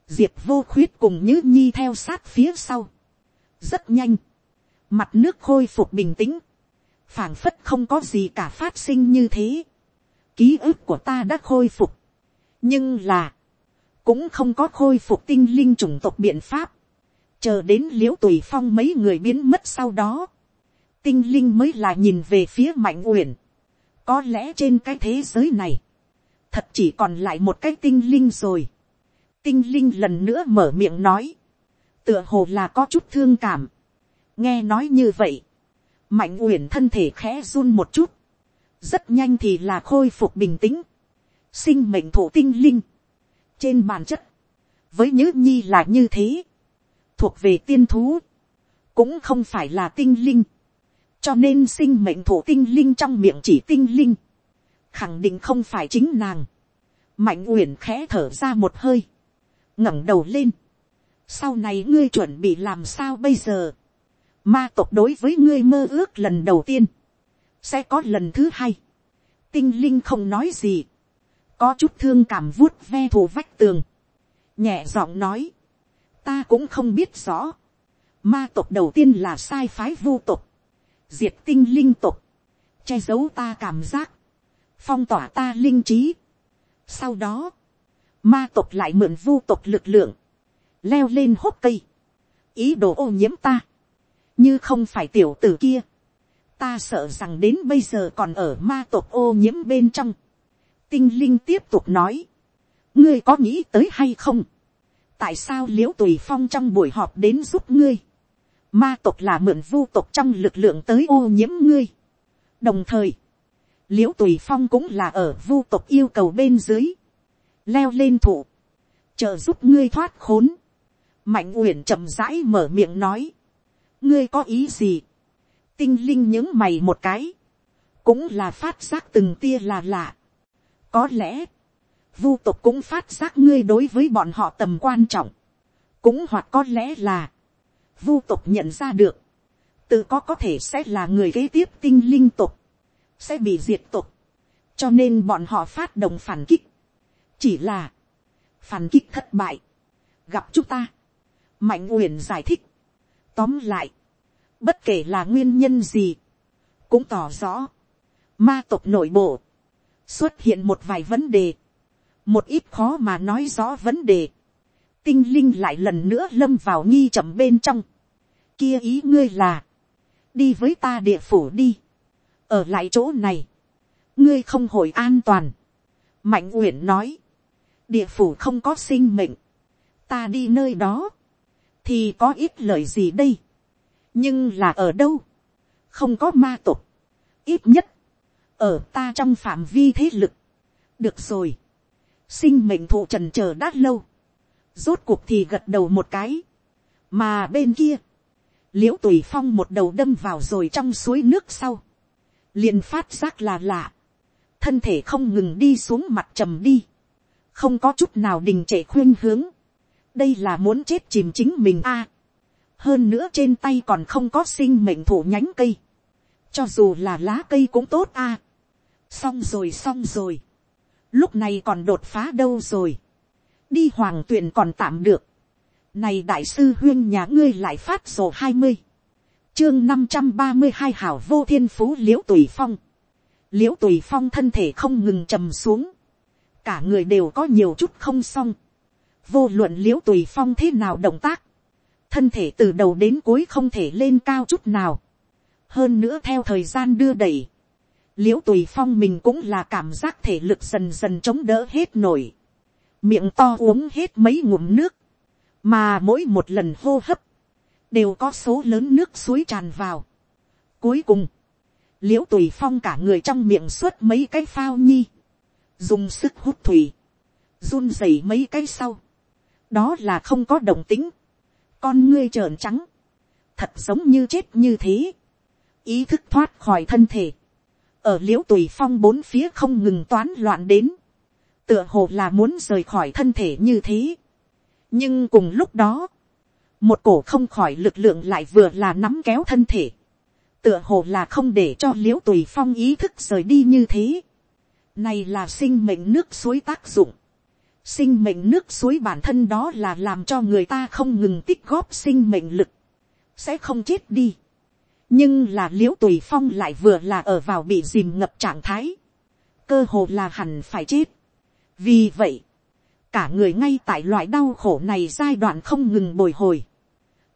diệp vô khuyết cùng nhữ nhi theo sát phía sau. rất nhanh, mặt nước khôi phục bình tĩnh, phảng phất không có gì cả phát sinh như thế. ký ức của ta đã khôi phục, nhưng là, cũng không có khôi phục tinh linh chủng tộc biện pháp, chờ đến l i ễ u tùy phong mấy người biến mất sau đó, tinh linh mới là nhìn về phía mạnh uyển. có lẽ trên cái thế giới này, thật chỉ còn lại một cái tinh linh rồi. tinh linh lần nữa mở miệng nói, tựa hồ là có chút thương cảm. nghe nói như vậy, mạnh uyển thân thể khẽ run một chút, rất nhanh thì là khôi phục bình tĩnh, sinh mệnh thụ tinh linh, trên bản chất, với nhữ nhi là như thế, thuộc về tiên thú, cũng không phải là tinh linh, cho nên sinh mệnh thủ tinh linh trong miệng chỉ tinh linh, khẳng định không phải chính nàng, mạnh uyển khẽ thở ra một hơi, ngẩng đầu lên, sau này ngươi chuẩn bị làm sao bây giờ, ma tộc đối với ngươi mơ ước lần đầu tiên, sẽ có lần thứ hai, tinh linh không nói gì, có chút thương cảm vuốt ve thù vách tường, nhẹ giọng nói, ta cũng không biết rõ, ma tộc đầu tiên là sai phái vô tộc, diệt tinh linh tục, che giấu ta cảm giác, phong tỏa ta linh trí. Sau đó, ma tộc lại mượn vu tộc lực lượng, leo lên hốc cây, ý đồ ô nhiễm ta, như không phải tiểu tử kia, ta sợ rằng đến bây giờ còn ở ma tộc ô nhiễm bên trong. tinh linh tiếp tục nói, ngươi có nghĩ tới hay không, tại sao l i ễ u tùy phong trong buổi họp đến giúp ngươi, ma tộc là mượn vu tộc trong lực lượng tới ô nhiễm ngươi. đồng thời, l i ễ u tùy phong cũng là ở vu tộc yêu cầu bên dưới, leo lên thụ, chờ giúp ngươi thoát khốn. mạnh uyển chậm rãi mở miệng nói, ngươi có ý gì, tinh linh những mày một cái, cũng là phát giác từng tia là lạ. có lẽ, vu tộc cũng phát giác ngươi đối với bọn họ tầm quan trọng, cũng hoặc có lẽ là, vu tộc nhận ra được, tự có có thể sẽ là người kế tiếp tinh linh tộc, sẽ bị diệt tộc, cho nên bọn họ phát động phản kích, chỉ là, phản kích thất bại, gặp chúng ta, mạnh uyển giải thích, tóm lại, bất kể là nguyên nhân gì, cũng tỏ rõ, ma tộc nội bộ, xuất hiện một vài vấn đề, một ít khó mà nói rõ vấn đề, tinh linh lại lần nữa lâm vào nghi chậm bên trong. Kia ý ngươi là, đi với ta địa phủ đi, ở lại chỗ này, ngươi không hồi an toàn. Mạnh uyển nói, địa phủ không có sinh mệnh, ta đi nơi đó, thì có ít lời gì đây. nhưng là ở đâu, không có ma tục, ít nhất, ở ta trong phạm vi thế lực. được rồi, sinh mệnh thụ trần chờ đã lâu, rốt cuộc thì gật đầu một cái, mà bên kia, l i ễ u tùy phong một đầu đâm vào rồi trong suối nước sau, liền phát giác là lạ, thân thể không ngừng đi xuống mặt trầm đi, không có chút nào đình trệ khuyên hướng, đây là muốn chết chìm chính mình a, hơn nữa trên tay còn không có sinh mệnh thủ nhánh cây, cho dù là lá cây cũng tốt a, xong rồi xong rồi, lúc này còn đột phá đâu rồi, đi hoàng tuyền còn tạm được, này đại sư huyên nhà ngươi lại phát sổ hai mươi, chương năm trăm ba mươi hai hảo vô thiên phú liễu tùy phong, liễu tùy phong thân thể không ngừng trầm xuống, cả người đều có nhiều chút không xong, vô luận liễu tùy phong thế nào động tác, thân thể từ đầu đến cuối không thể lên cao chút nào, hơn nữa theo thời gian đưa đẩy, liễu tùy phong mình cũng là cảm giác thể lực dần dần chống đỡ hết nổi, miệng to uống hết mấy ngụm nước, mà mỗi một lần hô hấp, đều có số lớn nước suối tràn vào. Cuối cùng, l i ễ u tùy phong cả người trong miệng suốt mấy cái phao nhi, dùng sức hút thủy, run rẩy mấy cái sau, đó là không có đồng tính, con ngươi trợn trắng, thật giống như chết như thế, ý thức thoát khỏi thân thể, ở l i ễ u tùy phong bốn phía không ngừng toán loạn đến, tựa hồ là muốn rời khỏi thân thể như thế. nhưng cùng lúc đó, một cổ không khỏi lực lượng lại vừa là nắm kéo thân thể, tựa hồ là không để cho l i ễ u tùy phong ý thức rời đi như thế. này là sinh mệnh nước suối tác dụng. sinh mệnh nước suối bản thân đó là làm cho người ta không ngừng tích góp sinh mệnh lực, sẽ không chết đi nhưng là l i ễ u tùy phong lại vừa là ở vào bị dìm ngập trạng thái, cơ hồ là hẳn phải chết vì vậy, cả người ngay tại loại đau khổ này giai đoạn không ngừng bồi hồi,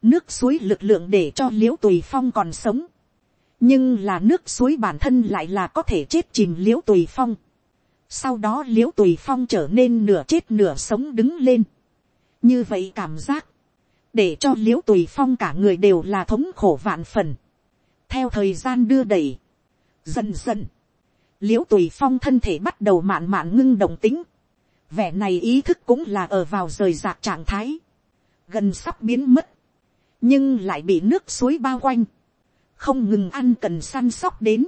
nước suối lực lượng để cho l i ễ u tùy phong còn sống, nhưng là nước suối bản thân lại là có thể chết chìm l i ễ u tùy phong. sau đó l i ễ u tùy phong trở nên nửa chết nửa sống đứng lên. như vậy cảm giác, để cho l i ễ u tùy phong cả người đều là thống khổ vạn phần theo thời gian đưa đẩy, dần dần, l i ễ u tùy phong thân thể bắt đầu mạn mạn ngưng đồng tính, vẻ này ý thức cũng là ở vào rời rạc trạng thái, gần sắp biến mất, nhưng lại bị nước suối bao quanh, không ngừng ăn cần săn sóc đến,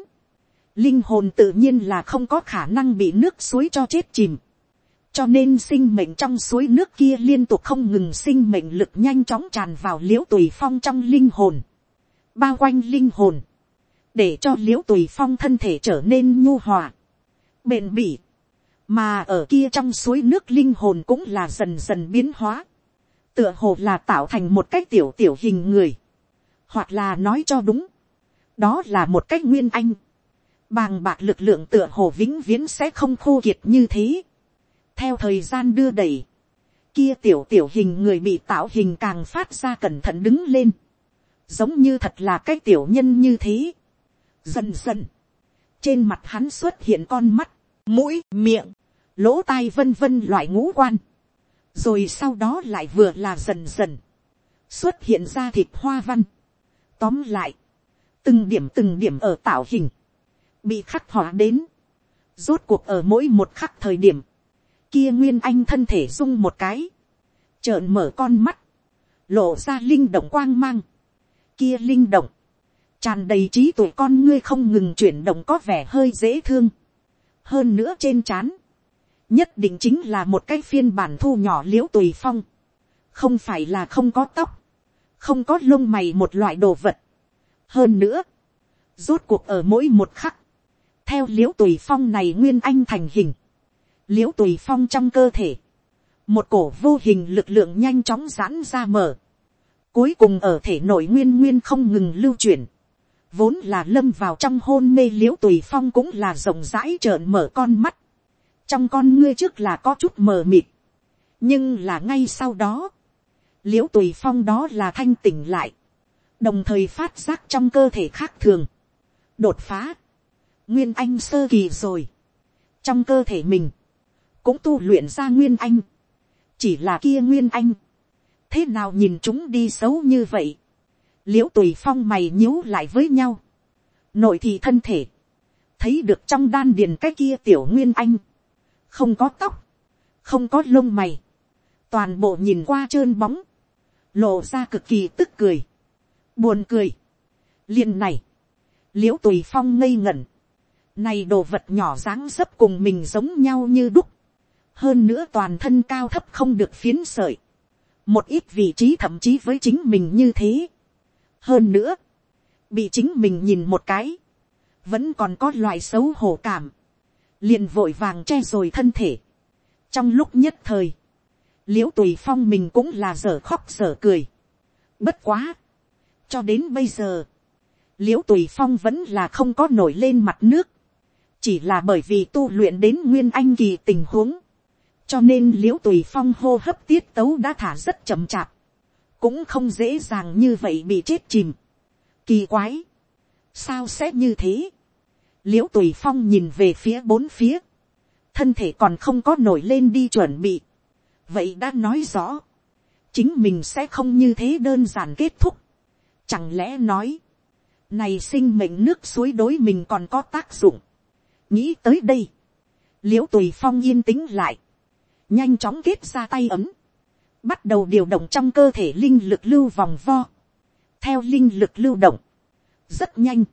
linh hồn tự nhiên là không có khả năng bị nước suối cho chết chìm, cho nên sinh mệnh trong suối nước kia liên tục không ngừng sinh mệnh lực nhanh chóng tràn vào l i ễ u tùy phong trong linh hồn, bao quanh linh hồn, để cho l i ễ u tùy phong thân thể trở nên nhu hòa, bền bỉ, mà ở kia trong suối nước linh hồn cũng là dần dần biến hóa, tựa hồ là tạo thành một cái tiểu tiểu hình người, hoặc là nói cho đúng, đó là một cách nguyên anh, bàng bạc lực lượng tựa hồ vĩnh viễn sẽ không khô kiệt như thế, theo thời gian đưa đẩy, kia tiểu tiểu hình người bị tạo hình càng phát ra cẩn thận đứng lên, giống như thật là cái tiểu nhân như thế. Dần dần, trên mặt hắn xuất hiện con mắt, mũi, miệng, lỗ tai vân vân loại ngũ quan, rồi sau đó lại vừa là dần dần, xuất hiện ra thịt hoa văn. Tóm lại, từng điểm từng điểm ở tạo hình, bị khắc họa đến, rốt cuộc ở mỗi một khắc thời điểm, kia nguyên anh thân thể rung một cái, trợn mở con mắt, lộ ra linh động quang mang, kia linh động, tràn đầy trí tuổi con ngươi không ngừng chuyển động có vẻ hơi dễ thương, hơn nữa trên c h á n nhất định chính là một cái phiên bản thu nhỏ l i ễ u tùy phong, không phải là không có tóc, không có lông mày một loại đồ vật, hơn nữa, rốt cuộc ở mỗi một khắc, theo l i ễ u tùy phong này nguyên anh thành hình, l i ễ u tùy phong trong cơ thể, một cổ vô hình lực lượng nhanh chóng giãn ra mở, cuối cùng ở thể nội nguyên nguyên không ngừng lưu chuyển, vốn là lâm vào trong hôn mê l i ễ u tùy phong cũng là rộng rãi trợn mở con mắt, trong con ngươi trước là có chút mờ mịt, nhưng là ngay sau đó, l i ễ u tùy phong đó là thanh tỉnh lại, đồng thời phát giác trong cơ thể khác thường, đột phá, nguyên anh sơ kỳ rồi, trong cơ thể mình, cũng tu luyện ra nguyên anh, chỉ là kia nguyên anh, thế nào nhìn chúng đi xấu như vậy, l i ễ u tùy phong mày nhíu lại với nhau, nội thị thân thể, thấy được trong đan điền cái kia tiểu nguyên anh, không có tóc, không có lông mày, toàn bộ nhìn qua trơn bóng, lộ ra cực kỳ tức cười, buồn cười, liền này, l i ễ u tùy phong ngây ngẩn, này đồ vật nhỏ dáng dấp cùng mình giống nhau như đúc, hơn nữa toàn thân cao thấp không được phiến sợi, một ít vị trí thậm chí với chính mình như thế hơn nữa, bị chính mình nhìn một cái, vẫn còn có loại xấu hổ cảm, liền vội vàng che rồi thân thể. trong lúc nhất thời, l i ễ u tùy phong mình cũng là dở khóc dở cười. bất quá, cho đến bây giờ, l i ễ u tùy phong vẫn là không có nổi lên mặt nước, chỉ là bởi vì tu luyện đến nguyên anh kỳ tình huống, cho nên l i ễ u tùy phong hô hấp tiết tấu đã thả rất chậm chạp, cũng không dễ dàng như vậy bị chết chìm. Kỳ quái, sao sẽ như thế, l i ễ u tùy phong nhìn về phía bốn phía, thân thể còn không có nổi lên đi chuẩn bị, vậy đã nói rõ, chính mình sẽ không như thế đơn giản kết thúc, chẳng lẽ nói, này sinh mệnh nước suối đối mình còn có tác dụng, nghĩ tới đây, l i ễ u tùy phong yên tĩnh lại, nhanh chóng kết ra tay ấm, bắt đầu điều động trong cơ thể linh lực lưu vòng vo, theo linh lực lưu động, rất nhanh,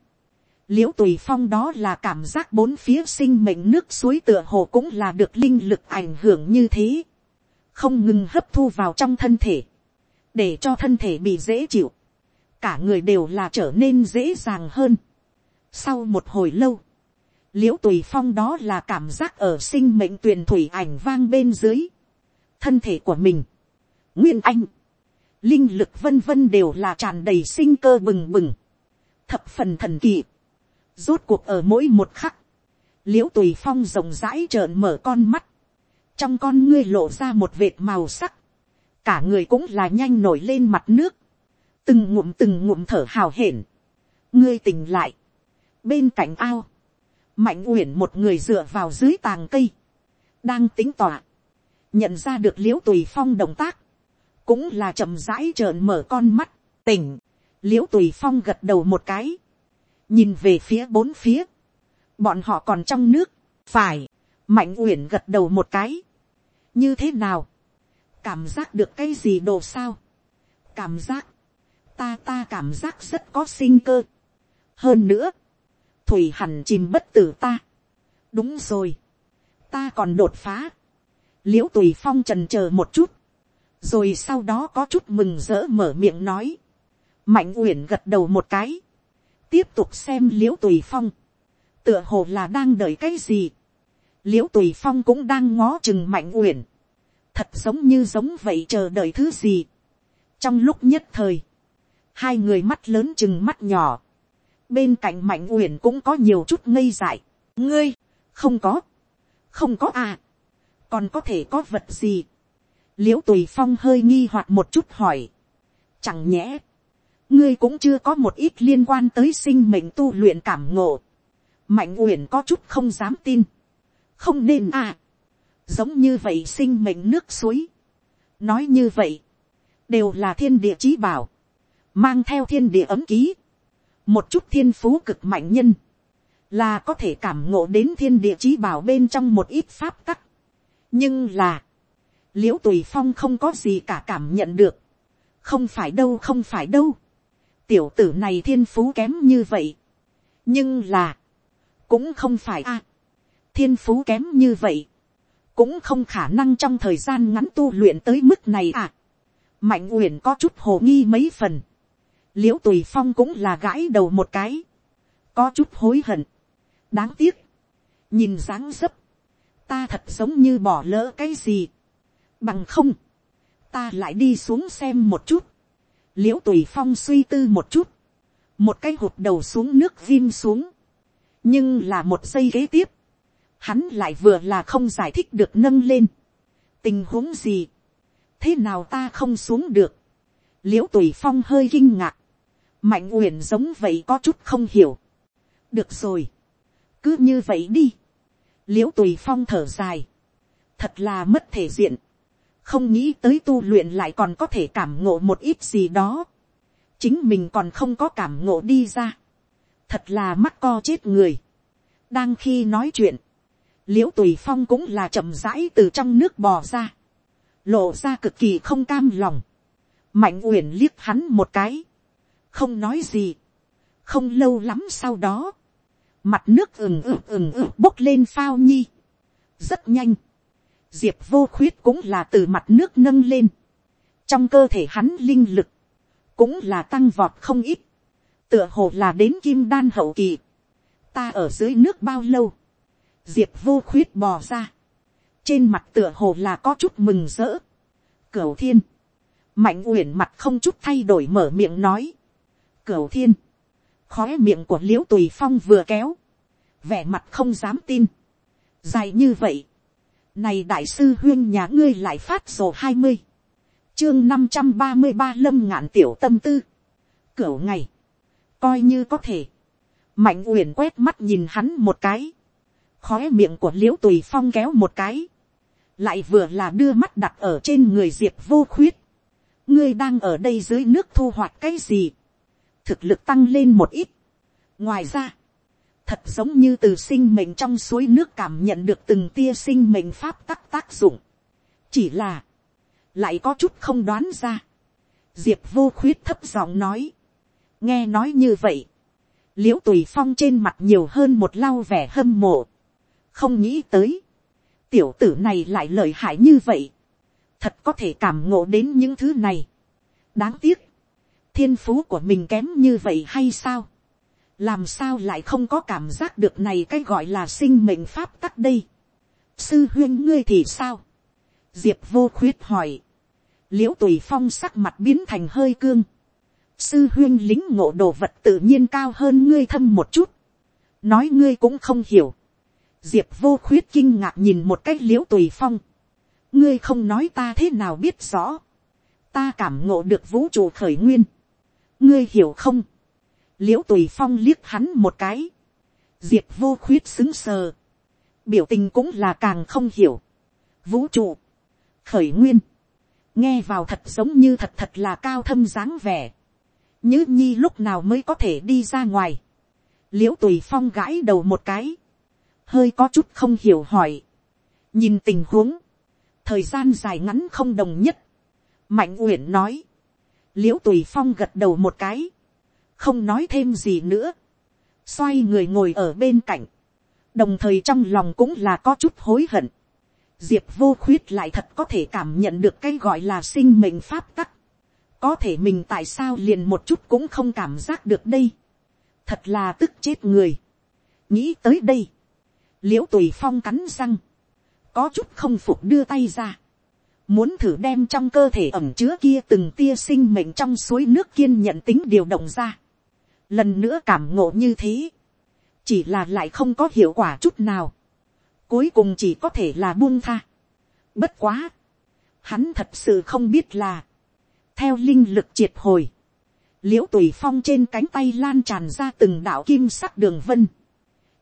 l i ễ u tùy phong đó là cảm giác bốn phía sinh mệnh nước suối tựa hồ cũng là được linh lực ảnh hưởng như thế, không ngừng hấp thu vào trong thân thể, để cho thân thể bị dễ chịu, cả người đều là trở nên dễ dàng hơn. Sau một hồi lâu, l i ễ u tùy phong đó là cảm giác ở sinh mệnh tuyền thủy ảnh vang bên dưới, thân thể của mình, nguyên anh, linh lực vân vân đều là tràn đầy sinh cơ bừng bừng, thập phần thần kỳ, rốt cuộc ở mỗi một khắc, l i ễ u tùy phong rộng rãi trợn mở con mắt, trong con ngươi lộ ra một vệt màu sắc, cả người cũng là nhanh nổi lên mặt nước, từng ngụm từng ngụm thở hào hển, ngươi tỉnh lại, bên cạnh ao, mạnh uyển một người dựa vào dưới tàng cây, đang tính tỏa, nhận ra được l i ễ u tùy phong động tác, cũng là chậm rãi trợn mở con mắt, tỉnh, l i ễ u tùy phong gật đầu một cái, nhìn về phía bốn phía, bọn họ còn trong nước, phải, mạnh uyển gật đầu một cái, như thế nào, cảm giác được cái gì đồ sao, cảm giác, ta ta cảm giác rất có sinh cơ, hơn nữa, thủy hẳn chìm bất tử ta. đúng rồi, ta còn đột phá. l i ễ u tùy phong trần c h ờ một chút, rồi sau đó có chút mừng rỡ mở miệng nói. mạnh uyển gật đầu một cái, tiếp tục xem l i ễ u tùy phong, tựa hồ là đang đợi cái gì. l i ễ u tùy phong cũng đang ngó chừng mạnh uyển, thật giống như giống vậy chờ đợi thứ gì. trong lúc nhất thời, hai người mắt lớn chừng mắt nhỏ, bên cạnh mạnh uyển cũng có nhiều chút ngây dại. ngươi, không có, không có à, còn có thể có vật gì, l i ễ u tùy phong hơi nghi hoặc một chút hỏi, chẳng nhẽ, ngươi cũng chưa có một ít liên quan tới sinh mệnh tu luyện cảm ngộ, mạnh uyển có chút không dám tin, không nên à, giống như vậy sinh mệnh nước suối, nói như vậy, đều là thiên địa trí bảo, mang theo thiên địa ấm ký, một chút thiên phú cực mạnh nhân, là có thể cảm ngộ đến thiên địa trí bảo bên trong một ít pháp tắc, nhưng là, l i ễ u tùy phong không có gì cả cảm nhận được, không phải đâu không phải đâu, tiểu tử này thiên phú kém như vậy, nhưng là, cũng không phải a, thiên phú kém như vậy, cũng không khả năng trong thời gian ngắn tu luyện tới mức này à. mạnh uyển có chút hồ nghi mấy phần, l i ễ u tùy phong cũng là gãi đầu một cái, có chút hối hận, đáng tiếc, nhìn dáng dấp, ta thật giống như bỏ lỡ cái gì bằng không, ta lại đi xuống xem một chút. l i ễ u tùy phong suy tư một chút, một cái hụt đầu xuống nước viêm xuống. nhưng là một giây kế tiếp, hắn lại vừa là không giải thích được nâng lên. tình huống gì, thế nào ta không xuống được. l i ễ u tùy phong hơi kinh ngạc, mạnh uyển giống vậy có chút không hiểu. được rồi, cứ như vậy đi l i ễ u tùy phong thở dài, thật là mất thể diện, không nghĩ tới tu luyện lại còn có thể cảm ngộ một ít gì đó, chính mình còn không có cảm ngộ đi ra, thật là mắt co chết người, đang khi nói chuyện, l i ễ u tùy phong cũng là chậm rãi từ trong nước bò ra, lộ ra cực kỳ không cam lòng, mạnh uyển liếc hắn một cái, không nói gì, không lâu lắm sau đó, mặt nước ừng ừng ừng ừng bốc lên phao nhi. rất nhanh, diệp vô khuyết cũng là từ mặt nước nâng lên. trong cơ thể hắn linh lực, cũng là tăng vọt không ít, tựa hồ là đến kim đan hậu kỳ. ta ở dưới nước bao lâu, diệp vô khuyết bò ra, trên mặt tựa hồ là có chút mừng rỡ. cửu thiên, mạnh uyển mặt không chút thay đổi mở miệng nói. cửu thiên, khó miệng của l i ễ u tùy phong vừa kéo, vẻ mặt không dám tin, dài như vậy, này đại sư huyên nhà ngươi lại phát sổ hai mươi, chương năm trăm ba mươi ba lâm ngạn tiểu tâm tư, cửu ngày, coi như có thể, mạnh uyển quét mắt nhìn hắn một cái, khóe miệng của l i ễ u tùy phong kéo một cái, lại vừa là đưa mắt đặt ở trên người diệp vô khuyết, ngươi đang ở đây dưới nước thu hoạch cái gì, thực lực tăng lên một ít. ngoài ra, thật giống như từ sinh mệnh trong suối nước cảm nhận được từng tia sinh mệnh pháp tắc tác dụng. chỉ là, lại có chút không đoán ra. diệp vô khuyết thấp giọng nói. nghe nói như vậy, l i ễ u tùy phong trên mặt nhiều hơn một lau vẻ hâm mộ. không nghĩ tới, tiểu tử này lại lợi hại như vậy. thật có thể cảm ngộ đến những thứ này. đáng tiếc, thiên phú của mình kém như vậy hay sao, làm sao lại không có cảm giác được này cái gọi là sinh mệnh pháp tắc đây. sư huyên ngươi thì sao, diệp vô khuyết hỏi, l i ễ u tùy phong sắc mặt biến thành hơi cương, sư huyên lính ngộ đồ vật tự nhiên cao hơn ngươi thâm một chút, nói ngươi cũng không hiểu, diệp vô khuyết kinh ngạc nhìn một cách l i ễ u tùy phong, ngươi không nói ta thế nào biết rõ, ta cảm ngộ được vũ trụ khởi nguyên, ngươi hiểu không, l i ễ u tùy phong liếc hắn một cái, diệp vô khuyết xứng sờ, biểu tình cũng là càng không hiểu, vũ trụ, khởi nguyên, nghe vào thật giống như thật thật là cao thâm dáng vẻ, nhứ nhi lúc nào mới có thể đi ra ngoài, l i ễ u tùy phong gãi đầu một cái, hơi có chút không hiểu hỏi, nhìn tình huống, thời gian dài ngắn không đồng nhất, mạnh uyển nói, l i ễ u tùy phong gật đầu một cái, không nói thêm gì nữa, xoay người ngồi ở bên cạnh, đồng thời trong lòng cũng là có chút hối hận, diệp vô khuyết lại thật có thể cảm nhận được cái gọi là sinh mệnh pháp tắc, có thể mình tại sao liền một chút cũng không cảm giác được đây, thật là tức chết người, nghĩ tới đây, l i ễ u tùy phong cắn răng, có chút không phục đưa tay ra, muốn thử đem trong cơ thể ẩm chứa kia từng tia sinh mệnh trong suối nước kiên nhận tính điều động ra. Lần nữa cảm ngộ như thế, chỉ là lại không có hiệu quả chút nào. Cuối cùng chỉ có thể là buông tha. Bất quá. Hắn thật sự không biết là. Theo linh lực triệt hồi. Liễu tùy phong trên cánh tay lan tràn ra từng đạo kim sắc đường vân.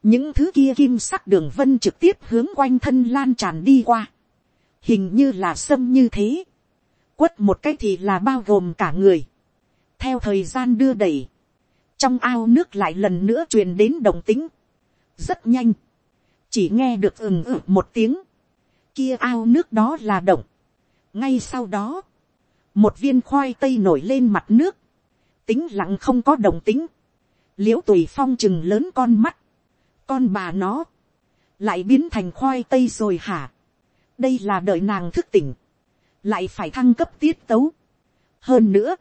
Những thứ kia kim sắc đường vân trực tiếp hướng quanh thân lan tràn đi qua. Hình như là sâm như thế. Quất một cái thì là bao gồm cả người. Theo thời gian đưa đẩy. Trong ao nước lại lần nữa truyền đến đồng tính. Rất nhanh. Chỉ nghe được ừng ử một tiếng kia ao nước đó là động. ngay sau đó, một viên khoai tây nổi lên mặt nước, tính lặng không có đồng tính, l i ễ u tùy phong chừng lớn con mắt, con bà nó, lại biến thành khoai tây rồi hả, đây là đợi nàng thức tỉnh, lại phải thăng cấp tiết tấu. hơn nữa,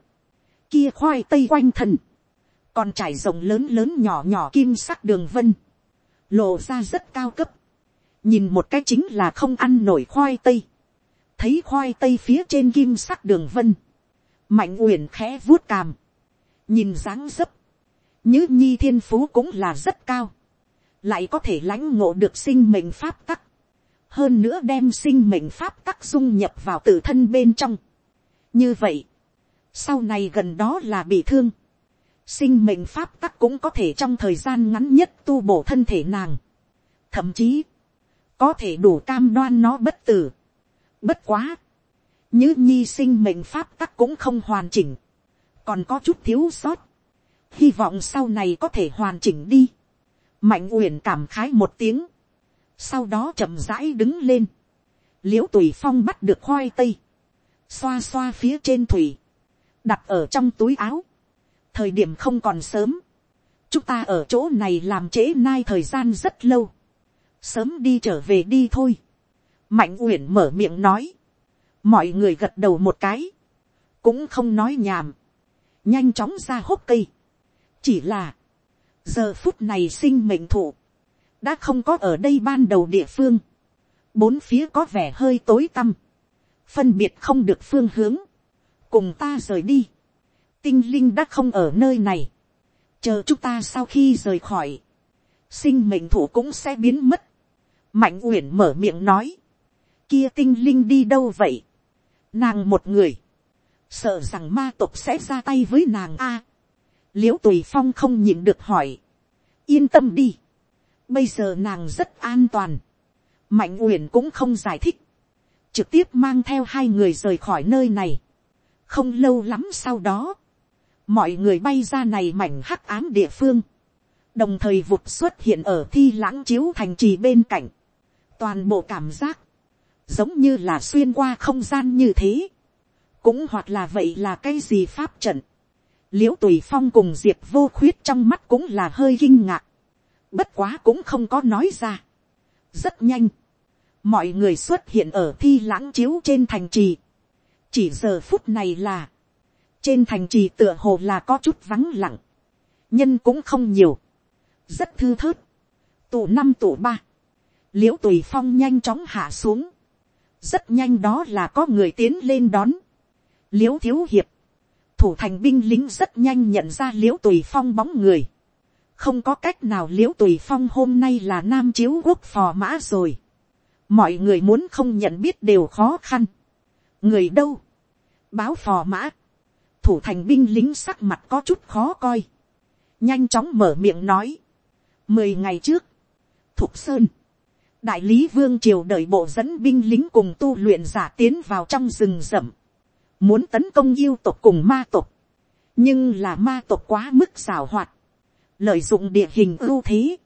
kia khoai tây quanh thần, còn trải rộng lớn lớn nhỏ nhỏ kim sắc đường vân, lộ ra rất cao cấp, nhìn một cái chính là không ăn nổi khoai tây, thấy khoai tây phía trên kim sắc đường vân, mạnh uyển khẽ vuốt càm, nhìn dáng dấp, như nhi thiên phú cũng là rất cao, lại có thể lãnh ngộ được sinh mệnh pháp tắc, hơn nữa đem sinh mệnh pháp tắc dung nhập vào tự thân bên trong. như vậy, sau này gần đó là bị thương, sinh mệnh pháp tắc cũng có thể trong thời gian ngắn nhất tu bổ thân thể nàng. thậm chí, có thể đủ cam đoan nó bất tử. Bất quá, như nhi sinh mệnh pháp tắc cũng không hoàn chỉnh, còn có chút thiếu sót, hy vọng sau này có thể hoàn chỉnh đi. mạnh uyển cảm khái một tiếng, sau đó chậm rãi đứng lên, liễu tùy phong bắt được khoai tây, xoa xoa phía trên thủy, đặt ở trong túi áo, thời điểm không còn sớm, chúng ta ở chỗ này làm trễ nai thời gian rất lâu, sớm đi trở về đi thôi. mạnh uyển mở miệng nói, mọi người gật đầu một cái, cũng không nói nhàm, nhanh chóng ra hốc cây. chỉ là, giờ phút này sinh mệnh thụ, đã không có ở đây ban đầu địa phương, bốn phía có vẻ hơi tối tăm, phân biệt không được phương hướng, cùng ta rời đi, tinh linh đã không ở nơi này, chờ chúng ta sau khi rời khỏi, sinh mệnh thủ cũng sẽ biến mất, mạnh uyển mở miệng nói, kia tinh linh đi đâu vậy, nàng một người, sợ rằng ma tộc sẽ ra tay với nàng a, à, l i ễ u tùy phong không nhịn được hỏi, yên tâm đi, bây giờ nàng rất an toàn, mạnh uyển cũng không giải thích, trực tiếp mang theo hai người rời khỏi nơi này, không lâu lắm sau đó, mọi người bay ra này mảnh hắc ám địa phương, đồng thời vụt xuất hiện ở thi lãng chiếu thành trì bên cạnh, toàn bộ cảm giác, giống như là xuyên qua không gian như thế, cũng hoặc là vậy là cái gì pháp trận, l i ễ u tùy phong cùng diệp vô khuyết trong mắt cũng là hơi kinh ngạc, bất quá cũng không có nói ra. rất nhanh, mọi người xuất hiện ở thi lãng chiếu trên thành trì, chỉ giờ phút này là, trên thành trì tựa hồ là có chút vắng lặng, nhân cũng không nhiều, rất thư thớt, tù năm tù ba, l i ễ u tùy phong nhanh chóng hạ xuống, rất nhanh đó là có người tiến lên đón, l i ễ u thiếu hiệp, thủ thành binh lính rất nhanh nhận ra l i ễ u tùy phong bóng người, không có cách nào l i ễ u tùy phong hôm nay là nam chiếu quốc phò mã rồi, mọi người muốn không nhận biết đều khó khăn, người đâu, báo phò mã, thủ thành binh lính sắc mặt có chút khó coi, nhanh chóng mở miệng nói, mười ngày trước, thục sơn, đại lý vương triều đợi bộ dẫn binh lính cùng tu luyện giả tiến vào trong rừng rậm, muốn tấn công yêu tộc cùng ma tộc, nhưng là ma tộc quá mức xảo hoạt, lợi dụng địa hình ưu thế,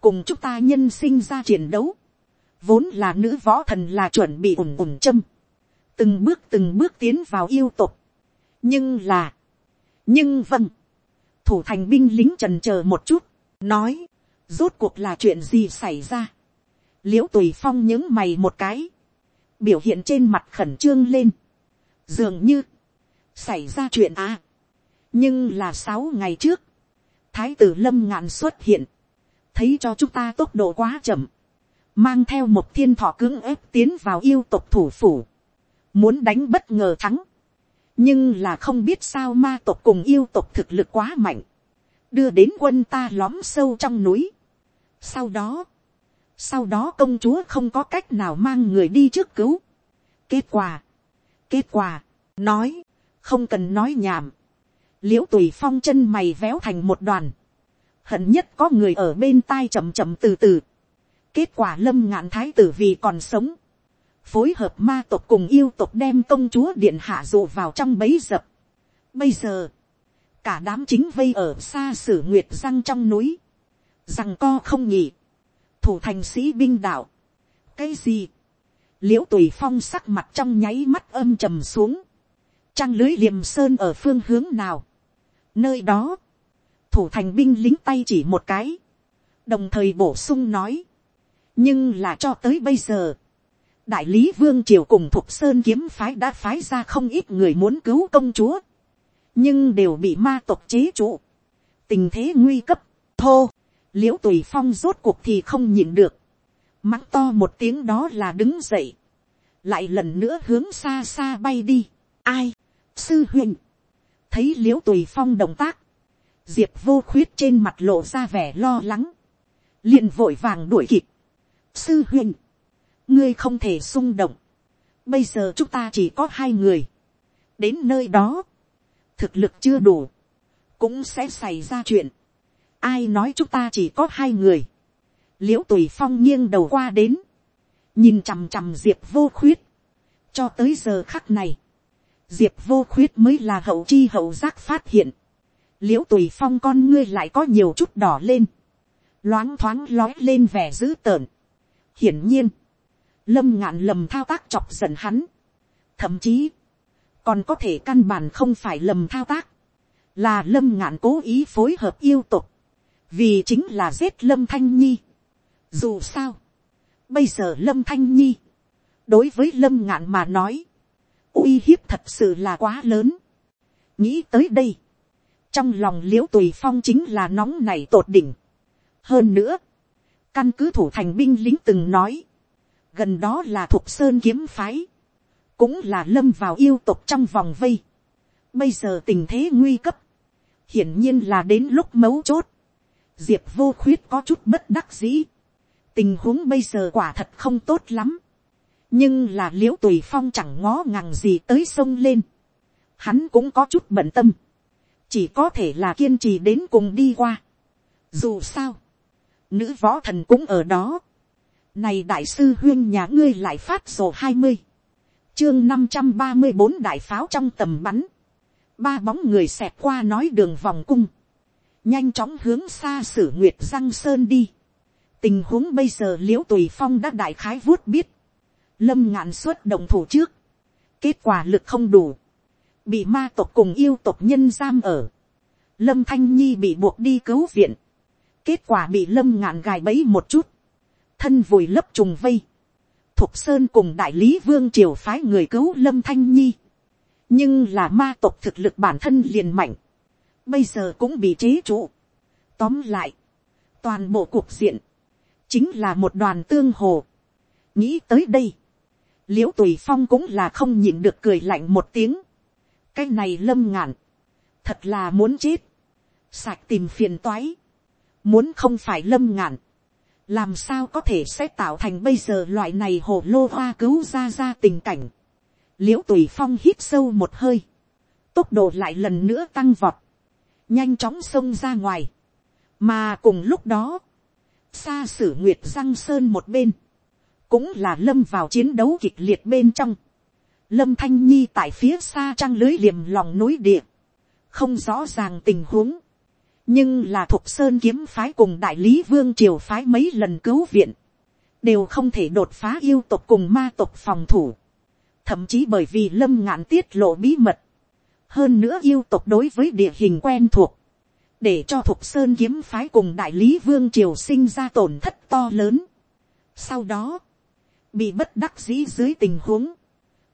cùng chúng ta nhân sinh ra chiến đấu, vốn là nữ võ thần là chuẩn bị ủng ủng châm, từng bước từng bước tiến vào yêu tộc, nhưng là, nhưng vâng, thủ thành binh lính trần c h ờ một chút, nói, rốt cuộc là chuyện gì xảy ra, l i ễ u tùy phong những mày một cái, biểu hiện trên mặt khẩn trương lên, dường như, xảy ra chuyện à. nhưng là sáu ngày trước, thái tử lâm ngạn xuất hiện, thấy cho chúng ta tốc độ quá chậm, mang theo một thiên thọ cưỡng ép tiến vào yêu tộc thủ phủ, muốn đánh bất ngờ thắng, nhưng là không biết sao ma tộc cùng yêu tộc thực lực quá mạnh, đưa đến quân ta lóm sâu trong núi. Sau đó, sau đó công chúa không có cách nào mang người đi trước cứu. kết quả, kết quả, nói, không cần nói nhảm, l i ễ u tùy phong chân mày véo thành một đoàn, hận nhất có người ở bên tai chậm chậm từ từ, kết quả lâm ngạn thái tử vì còn sống, phối hợp ma tộc cùng yêu tộc đem công chúa điện hạ dụ vào trong bấy dập. Bây giờ, cả đám chính vây ở xa sử nguyệt răng trong núi, rằng co không nhỉ, thủ thành sĩ binh đạo, cái gì, l i ễ u tùy phong sắc mặt trong nháy mắt âm trầm xuống, trăng lưới liềm sơn ở phương hướng nào, nơi đó, thủ thành binh lính tay chỉ một cái, đồng thời bổ sung nói, nhưng là cho tới bây giờ, đại lý vương triều cùng thục sơn kiếm phái đã phái ra không ít người muốn cứu công chúa, nhưng đều bị ma tộc chế trụ, tình thế nguy cấp, thô, l i ễ u tùy phong rốt cuộc thì không nhịn được, mắng to một tiếng đó là đứng dậy, lại lần nữa hướng xa xa bay đi. ai, sư huynh, thấy l i ễ u tùy phong động tác, diệp vô khuyết trên mặt lộ ra vẻ lo lắng, liền vội vàng đuổi kịp. sư huynh, ngươi không thể xung động, bây giờ chúng ta chỉ có hai người, đến nơi đó, thực lực chưa đủ, cũng sẽ xảy ra chuyện, ai nói chúng ta chỉ có hai người, l i ễ u tùy phong nghiêng đầu qua đến, nhìn chằm chằm diệp vô khuyết, cho tới giờ khắc này, diệp vô khuyết mới là hậu chi hậu giác phát hiện, l i ễ u tùy phong con ngươi lại có nhiều chút đỏ lên, loáng thoáng lói lên vẻ dữ tợn. hiển nhiên, lâm ngạn lầm thao tác chọc giận hắn, thậm chí, còn có thể căn bản không phải lầm thao tác, là lâm ngạn cố ý phối hợp yêu tục, vì chính là giết lâm thanh nhi, dù sao, bây giờ lâm thanh nhi, đối với lâm ngạn mà nói, uy hiếp thật sự là quá lớn. nghĩ tới đây, trong lòng l i ễ u tùy phong chính là nóng này tột đỉnh. hơn nữa, căn cứ thủ thành binh lính từng nói, gần đó là thuộc sơn kiếm phái, cũng là lâm vào yêu tục trong vòng vây. bây giờ tình thế nguy cấp, hiển nhiên là đến lúc mấu chốt, diệp vô khuyết có chút bất đắc dĩ tình huống bây giờ quả thật không tốt lắm. nhưng là l i ễ u tùy phong chẳng ngó ngàng gì tới sông lên. hắn cũng có chút bận tâm. chỉ có thể là kiên trì đến cùng đi qua. dù sao, nữ võ thần cũng ở đó này đại sư huyên nhà ngươi lại phát sổ hai mươi. chương năm trăm ba mươi bốn đại pháo trong tầm bắn. ba bóng người xẹp qua nói đường vòng cung. nhanh chóng hướng xa sử nguyệt răng sơn đi. Tình huống bây giờ liễu tùy phong đã đại khái vuốt biết, lâm ngạn xuất đồng thủ trước, kết quả lực không đủ, bị ma tộc cùng yêu tộc nhân giam ở, lâm thanh nhi bị buộc đi cứu viện, kết quả bị lâm ngạn gài bẫy một chút, thân vùi lấp trùng vây, thục sơn cùng đại lý vương triều phái người cứu lâm thanh nhi, nhưng là ma tộc thực lực bản thân liền mạnh, bây giờ cũng bị chế trụ. Tóm lại, toàn bộ cuộc diện, chính là một đoàn tương hồ. nghĩ tới đây, liễu tùy phong cũng là không nhịn được cười lạnh một tiếng. cái này lâm ngạn, thật là muốn chết, sạch tìm phiền toái, muốn không phải lâm ngạn, làm sao có thể sẽ tạo thành bây giờ loại này hồ lô hoa cứu ra ra tình cảnh. l i ễ u tùy phong hít sâu một hơi, tốc độ lại lần nữa tăng vọt, nhanh chóng xông ra ngoài, mà cùng lúc đó, xa sử nguyệt Giang sơn một bên, cũng là lâm vào chiến đấu kịch liệt bên trong. Lâm thanh nhi tại phía xa trăng lưới liềm lòng núi địa, không rõ ràng tình huống, nhưng là thuộc sơn kiếm phái cùng đại lý vương triều phái mấy lần cứu viện, đều không thể đột phá yêu tộc cùng ma tộc phòng thủ, thậm chí bởi vì lâm ngạn tiết lộ bí mật, hơn nữa yêu tộc đối với địa hình quen thuộc, để cho thục sơn kiếm phái cùng đại lý vương triều sinh ra tổn thất to lớn. sau đó, bị bất đắc dĩ dưới tình huống,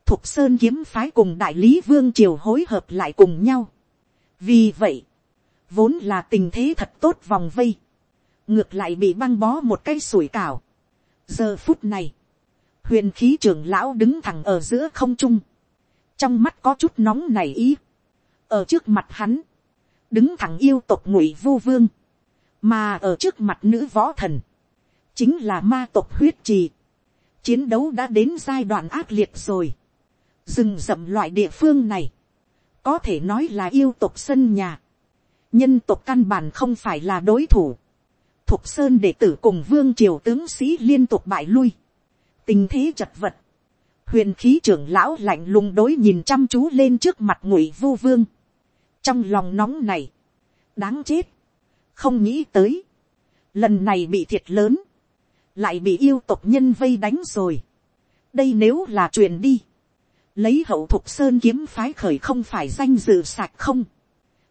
thục sơn kiếm phái cùng đại lý vương triều hối hợp lại cùng nhau. vì vậy, vốn là tình thế thật tốt vòng vây, ngược lại bị băng bó một cái sủi cảo. giờ phút này, huyền khí trưởng lão đứng thẳng ở giữa không trung, trong mắt có chút nóng này ý, ở trước mặt hắn, đứng thẳng yêu tộc ngụy vu vương, mà ở trước mặt nữ võ thần, chính là ma tộc huyết trì. chiến đấu đã đến giai đoạn ác liệt rồi. rừng rậm loại địa phương này, có thể nói là yêu tộc sân nhà, nhân tộc căn bản không phải là đối thủ, thục sơn đệ tử cùng vương triều tướng sĩ liên tục bại lui, tình thế chật vật, huyền khí trưởng lão lạnh lùng đối nhìn chăm chú lên trước mặt ngụy vu vương, trong lòng nóng này, đáng chết, không nghĩ tới, lần này bị thiệt lớn, lại bị yêu tộc nhân vây đánh rồi, đây nếu là chuyện đi, lấy hậu thục sơn kiếm phái khởi không phải danh dự sạch không,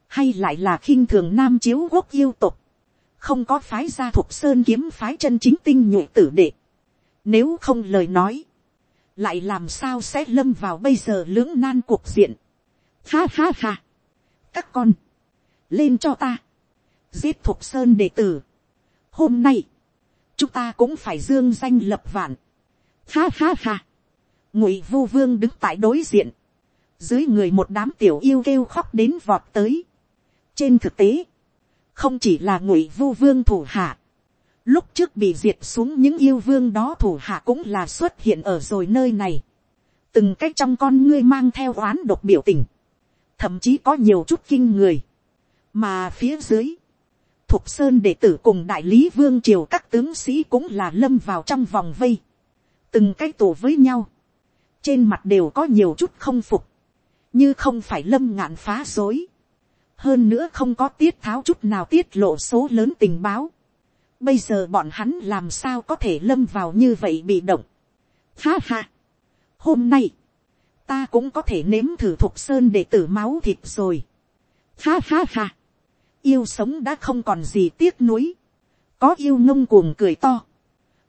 hay lại là khinh thường nam chiếu quốc yêu tục, không có phái gia thục sơn kiếm phái chân chính tinh nhuệ tử đệ. Nếu không lời nói, lại làm sao sẽ lâm vào bây giờ lưỡng nan cuộc diện. Ha ha ha, các con, lên cho ta, giết thục sơn đệ tử. Hôm nay, chúng ta cũng phải dương danh lập vạn. Ha ha ha, ngụy vu vương đứng tại đối diện, dưới người một đám tiểu yêu kêu khóc đến vọt tới trên thực tế, không chỉ là ngụy vu vương thủ hạ, lúc trước bị diệt xuống những yêu vương đó thủ hạ cũng là xuất hiện ở rồi nơi này. từng cách trong con ngươi mang theo oán độc biểu tình, thậm chí có nhiều chút kinh người, mà phía dưới, thục sơn đệ tử cùng đại lý vương triều các tướng sĩ cũng là lâm vào trong vòng vây, từng cái tổ với nhau, trên mặt đều có nhiều chút không phục, như không phải lâm ngạn phá dối, hơn nữa không có tiết tháo chút nào tiết lộ số lớn tình báo. Bây giờ bọn hắn làm sao có thể lâm vào như vậy bị động. Ha ha. Hôm nay, ta cũng có thể nếm thử thục sơn để tử máu thịt rồi. Ha ha ha. Yêu sống đã không còn gì tiếc nuối. Có yêu ngông cuồng cười to.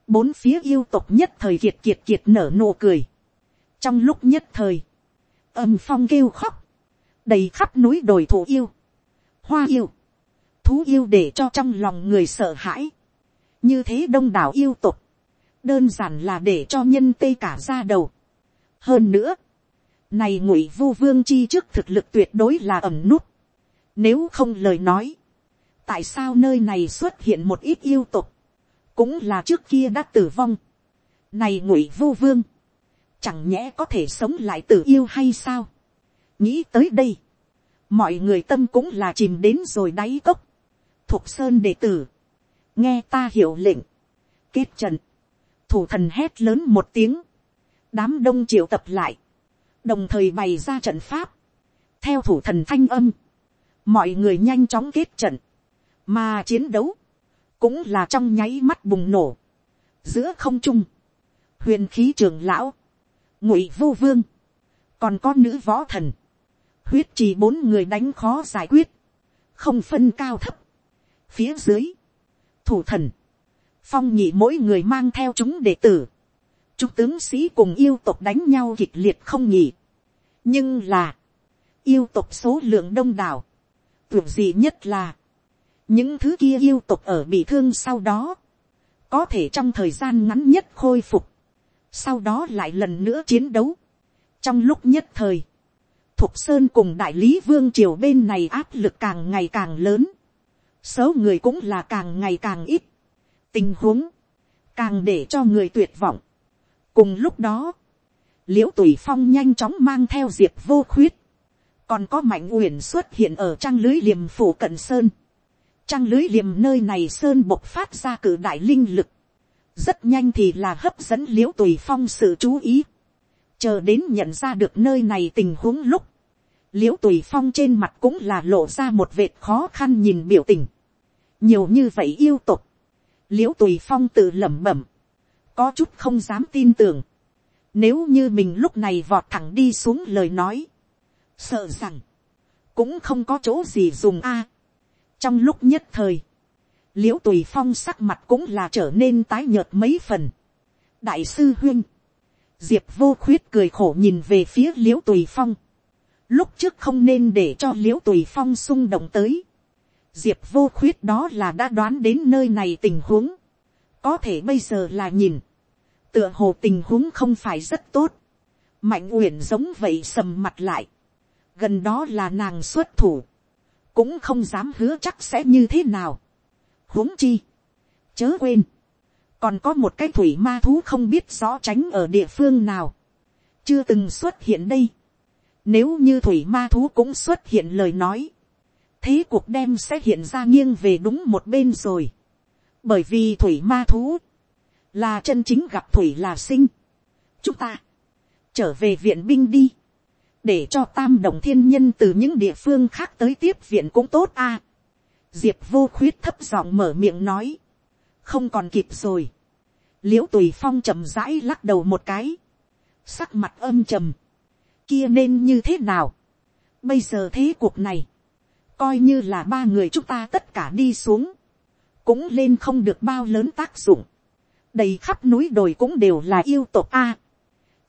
Bốn phía yêu tộc nhất thời kiệt kiệt kiệt nở nụ cười. Trong lúc nhất thời, âm phong kêu khóc. Đầy khắp núi đồi thổ yêu hoa yêu, thú yêu để cho trong lòng người sợ hãi, như thế đông đảo yêu tục, đơn giản là để cho nhân tê cả ra đầu. hơn nữa, này ngụy vu vương chi trước thực lực tuyệt đối là ẩm nút, nếu không lời nói, tại sao nơi này xuất hiện một ít yêu tục, cũng là trước kia đã tử vong. này ngụy vu vương, chẳng nhẽ có thể sống lại tử yêu hay sao. nghĩ tới đây, mọi người tâm cũng là chìm đến rồi đáy cốc. thục sơn đệ tử, nghe ta hiểu lệnh, kết trận, thủ thần hét lớn một tiếng, đám đông triệu tập lại, đồng thời bày ra trận pháp, theo thủ thần thanh âm, mọi người nhanh chóng kết trận, mà chiến đấu, cũng là trong nháy mắt bùng nổ, giữa không trung, huyền khí trường lão, ngụy vô vương, còn có nữ võ thần, huyết trì bốn người đánh khó giải quyết, không phân cao thấp. phía dưới, thủ thần, phong nhị mỗi người mang theo chúng đệ tử, chúng tướng sĩ cùng yêu tộc đánh nhau kịch liệt không nhỉ. nhưng là, yêu tộc số lượng đông đảo, tưởng gì nhất là, những thứ kia yêu tộc ở bị thương sau đó, có thể trong thời gian ngắn nhất khôi phục, sau đó lại lần nữa chiến đấu. trong lúc nhất thời, Thục Sơn cùng đại lý vương triều bên này áp lực càng ngày càng lớn. Số người cũng là càng ngày càng ít. Tình huống càng để cho người tuyệt vọng. Cùng lúc đó, liễu tùy phong nhanh chóng mang theo diệp vô khuyết. Còn có mạnh uyển xuất hiện ở trang lưới liềm phủ cận sơn. Trang lưới liềm nơi này sơn bộc phát ra cử đại linh lực. Rất nhanh thì là hấp dẫn liễu tùy phong sự chú ý chờ đến nhận ra được nơi này tình huống lúc, l i ễ u tùy phong trên mặt cũng là lộ ra một vệt khó khăn nhìn biểu tình, nhiều như vậy yêu tục, l i ễ u tùy phong tự lẩm bẩm, có chút không dám tin tưởng, nếu như mình lúc này vọt thẳng đi xuống lời nói, sợ rằng, cũng không có chỗ gì dùng a. trong lúc nhất thời, l i ễ u tùy phong sắc mặt cũng là trở nên tái nhợt mấy phần. đại sư huynh diệp vô khuyết cười khổ nhìn về phía l i ễ u tùy phong, lúc trước không nên để cho l i ễ u tùy phong xung động tới, diệp vô khuyết đó là đã đoán đến nơi này tình huống, có thể bây giờ là nhìn, tựa hồ tình huống không phải rất tốt, mạnh uyển giống vậy sầm mặt lại, gần đó là nàng xuất thủ, cũng không dám hứa chắc sẽ như thế nào, huống chi, chớ quên, còn có một cái thủy ma thú không biết rõ tránh ở địa phương nào, chưa từng xuất hiện đây. Nếu như thủy ma thú cũng xuất hiện lời nói, thế cuộc đem sẽ hiện ra nghiêng về đúng một bên rồi. Bởi vì thủy ma thú, là chân chính gặp thủy là sinh. Chúng ta, trở về viện binh đi, để cho tam đồng thiên nhân từ những địa phương khác tới tiếp viện cũng tốt a. diệp vô khuyết thấp giọng mở miệng nói, không còn kịp rồi. l i ễ u tùy phong chậm rãi lắc đầu một cái, sắc mặt âm trầm, kia nên như thế nào. bây giờ thế cuộc này, coi như là ba người chúng ta tất cả đi xuống, cũng lên không được bao lớn tác dụng, đầy khắp núi đồi cũng đều là yêu tộc a.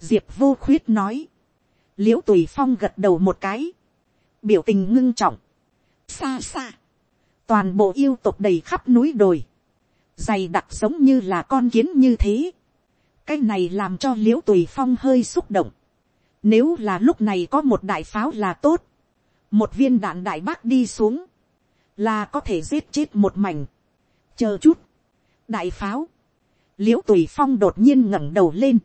diệp vô khuyết nói, l i ễ u tùy phong gật đầu một cái, biểu tình ngưng trọng, xa xa, toàn bộ yêu tộc đầy khắp núi đồi, dày đặc giống như là con kiến như thế. cái này làm cho l i ễ u tùy phong hơi xúc động. nếu là lúc này có một đại pháo là tốt, một viên đạn đại bác đi xuống, là có thể giết chết một mảnh. chờ chút, đại pháo, l i ễ u tùy phong đột nhiên ngẩng đầu lên,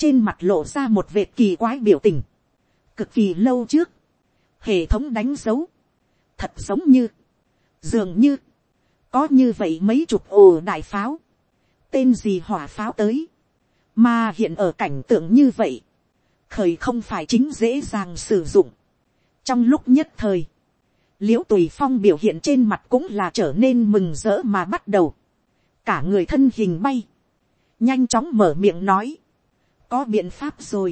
trên mặt lộ ra một vệt kỳ quái biểu tình, cực kỳ lâu trước, hệ thống đánh dấu, thật giống như, dường như, có như vậy mấy chục ồ đại pháo, tên gì hỏa pháo tới, mà hiện ở cảnh tượng như vậy, khởi không phải chính dễ dàng sử dụng. trong lúc nhất thời, l i ễ u tùy phong biểu hiện trên mặt cũng là trở nên mừng rỡ mà bắt đầu, cả người thân hình bay, nhanh chóng mở miệng nói, có biện pháp rồi,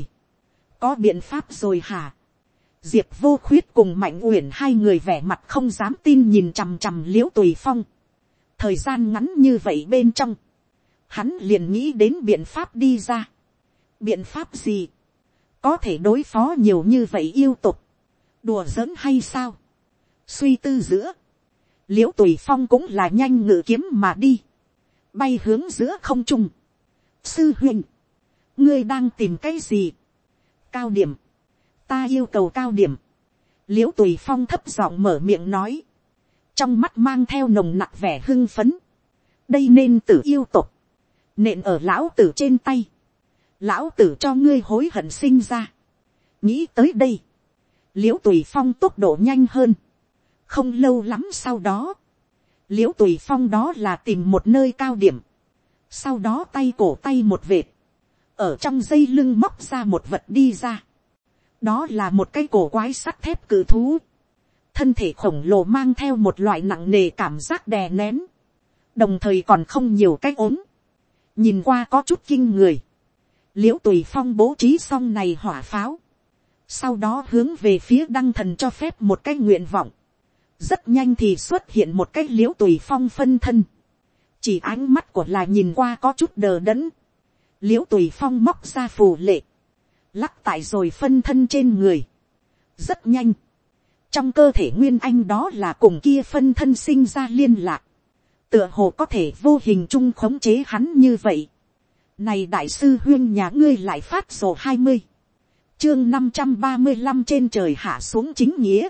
có biện pháp rồi hả, diệp vô khuyết cùng mạnh uyển hai người vẻ mặt không dám tin nhìn chằm chằm l i ễ u tùy phong, thời gian ngắn như vậy bên trong, hắn liền nghĩ đến biện pháp đi ra. biện pháp gì, có thể đối phó nhiều như vậy yêu tục, đùa giỡn hay sao, suy tư giữa, l i ễ u tùy phong cũng là nhanh ngự kiếm mà đi, bay hướng giữa không trung. sư huynh, ngươi đang tìm cái gì, cao điểm, ta yêu cầu cao điểm, l i ễ u tùy phong thấp giọng mở miệng nói, trong mắt mang theo nồng nặc vẻ hưng phấn, đây nên tử yêu tục, nện ở lão tử trên tay, lão tử cho ngươi hối hận sinh ra, nghĩ tới đây, l i ễ u tùy phong tốc độ nhanh hơn, không lâu lắm sau đó, l i ễ u tùy phong đó là tìm một nơi cao điểm, sau đó tay cổ tay một vệt, ở trong dây lưng móc ra một vật đi ra, đó là một cái cổ quái sắt thép cử thú, thân thể khổng lồ mang theo một loại nặng nề cảm giác đè nén, đồng thời còn không nhiều cái ốm, nhìn qua có chút kinh người, l i ễ u tùy phong bố trí xong này hỏa pháo, sau đó hướng về phía đăng thần cho phép một cái nguyện vọng, rất nhanh thì xuất hiện một cái l i ễ u tùy phong phân thân, chỉ ánh mắt của là nhìn qua có chút đờ đẫn, l i ễ u tùy phong móc ra phù lệ, lắc tại rồi phân thân trên người, rất nhanh, trong cơ thể nguyên anh đó là cùng kia phân thân sinh ra liên lạc, tựa hồ có thể vô hình chung khống chế hắn như vậy. Này đại sư huyên nhà ngươi lại phát sổ hai mươi, chương năm trăm ba mươi năm trên trời hạ xuống chính nghĩa,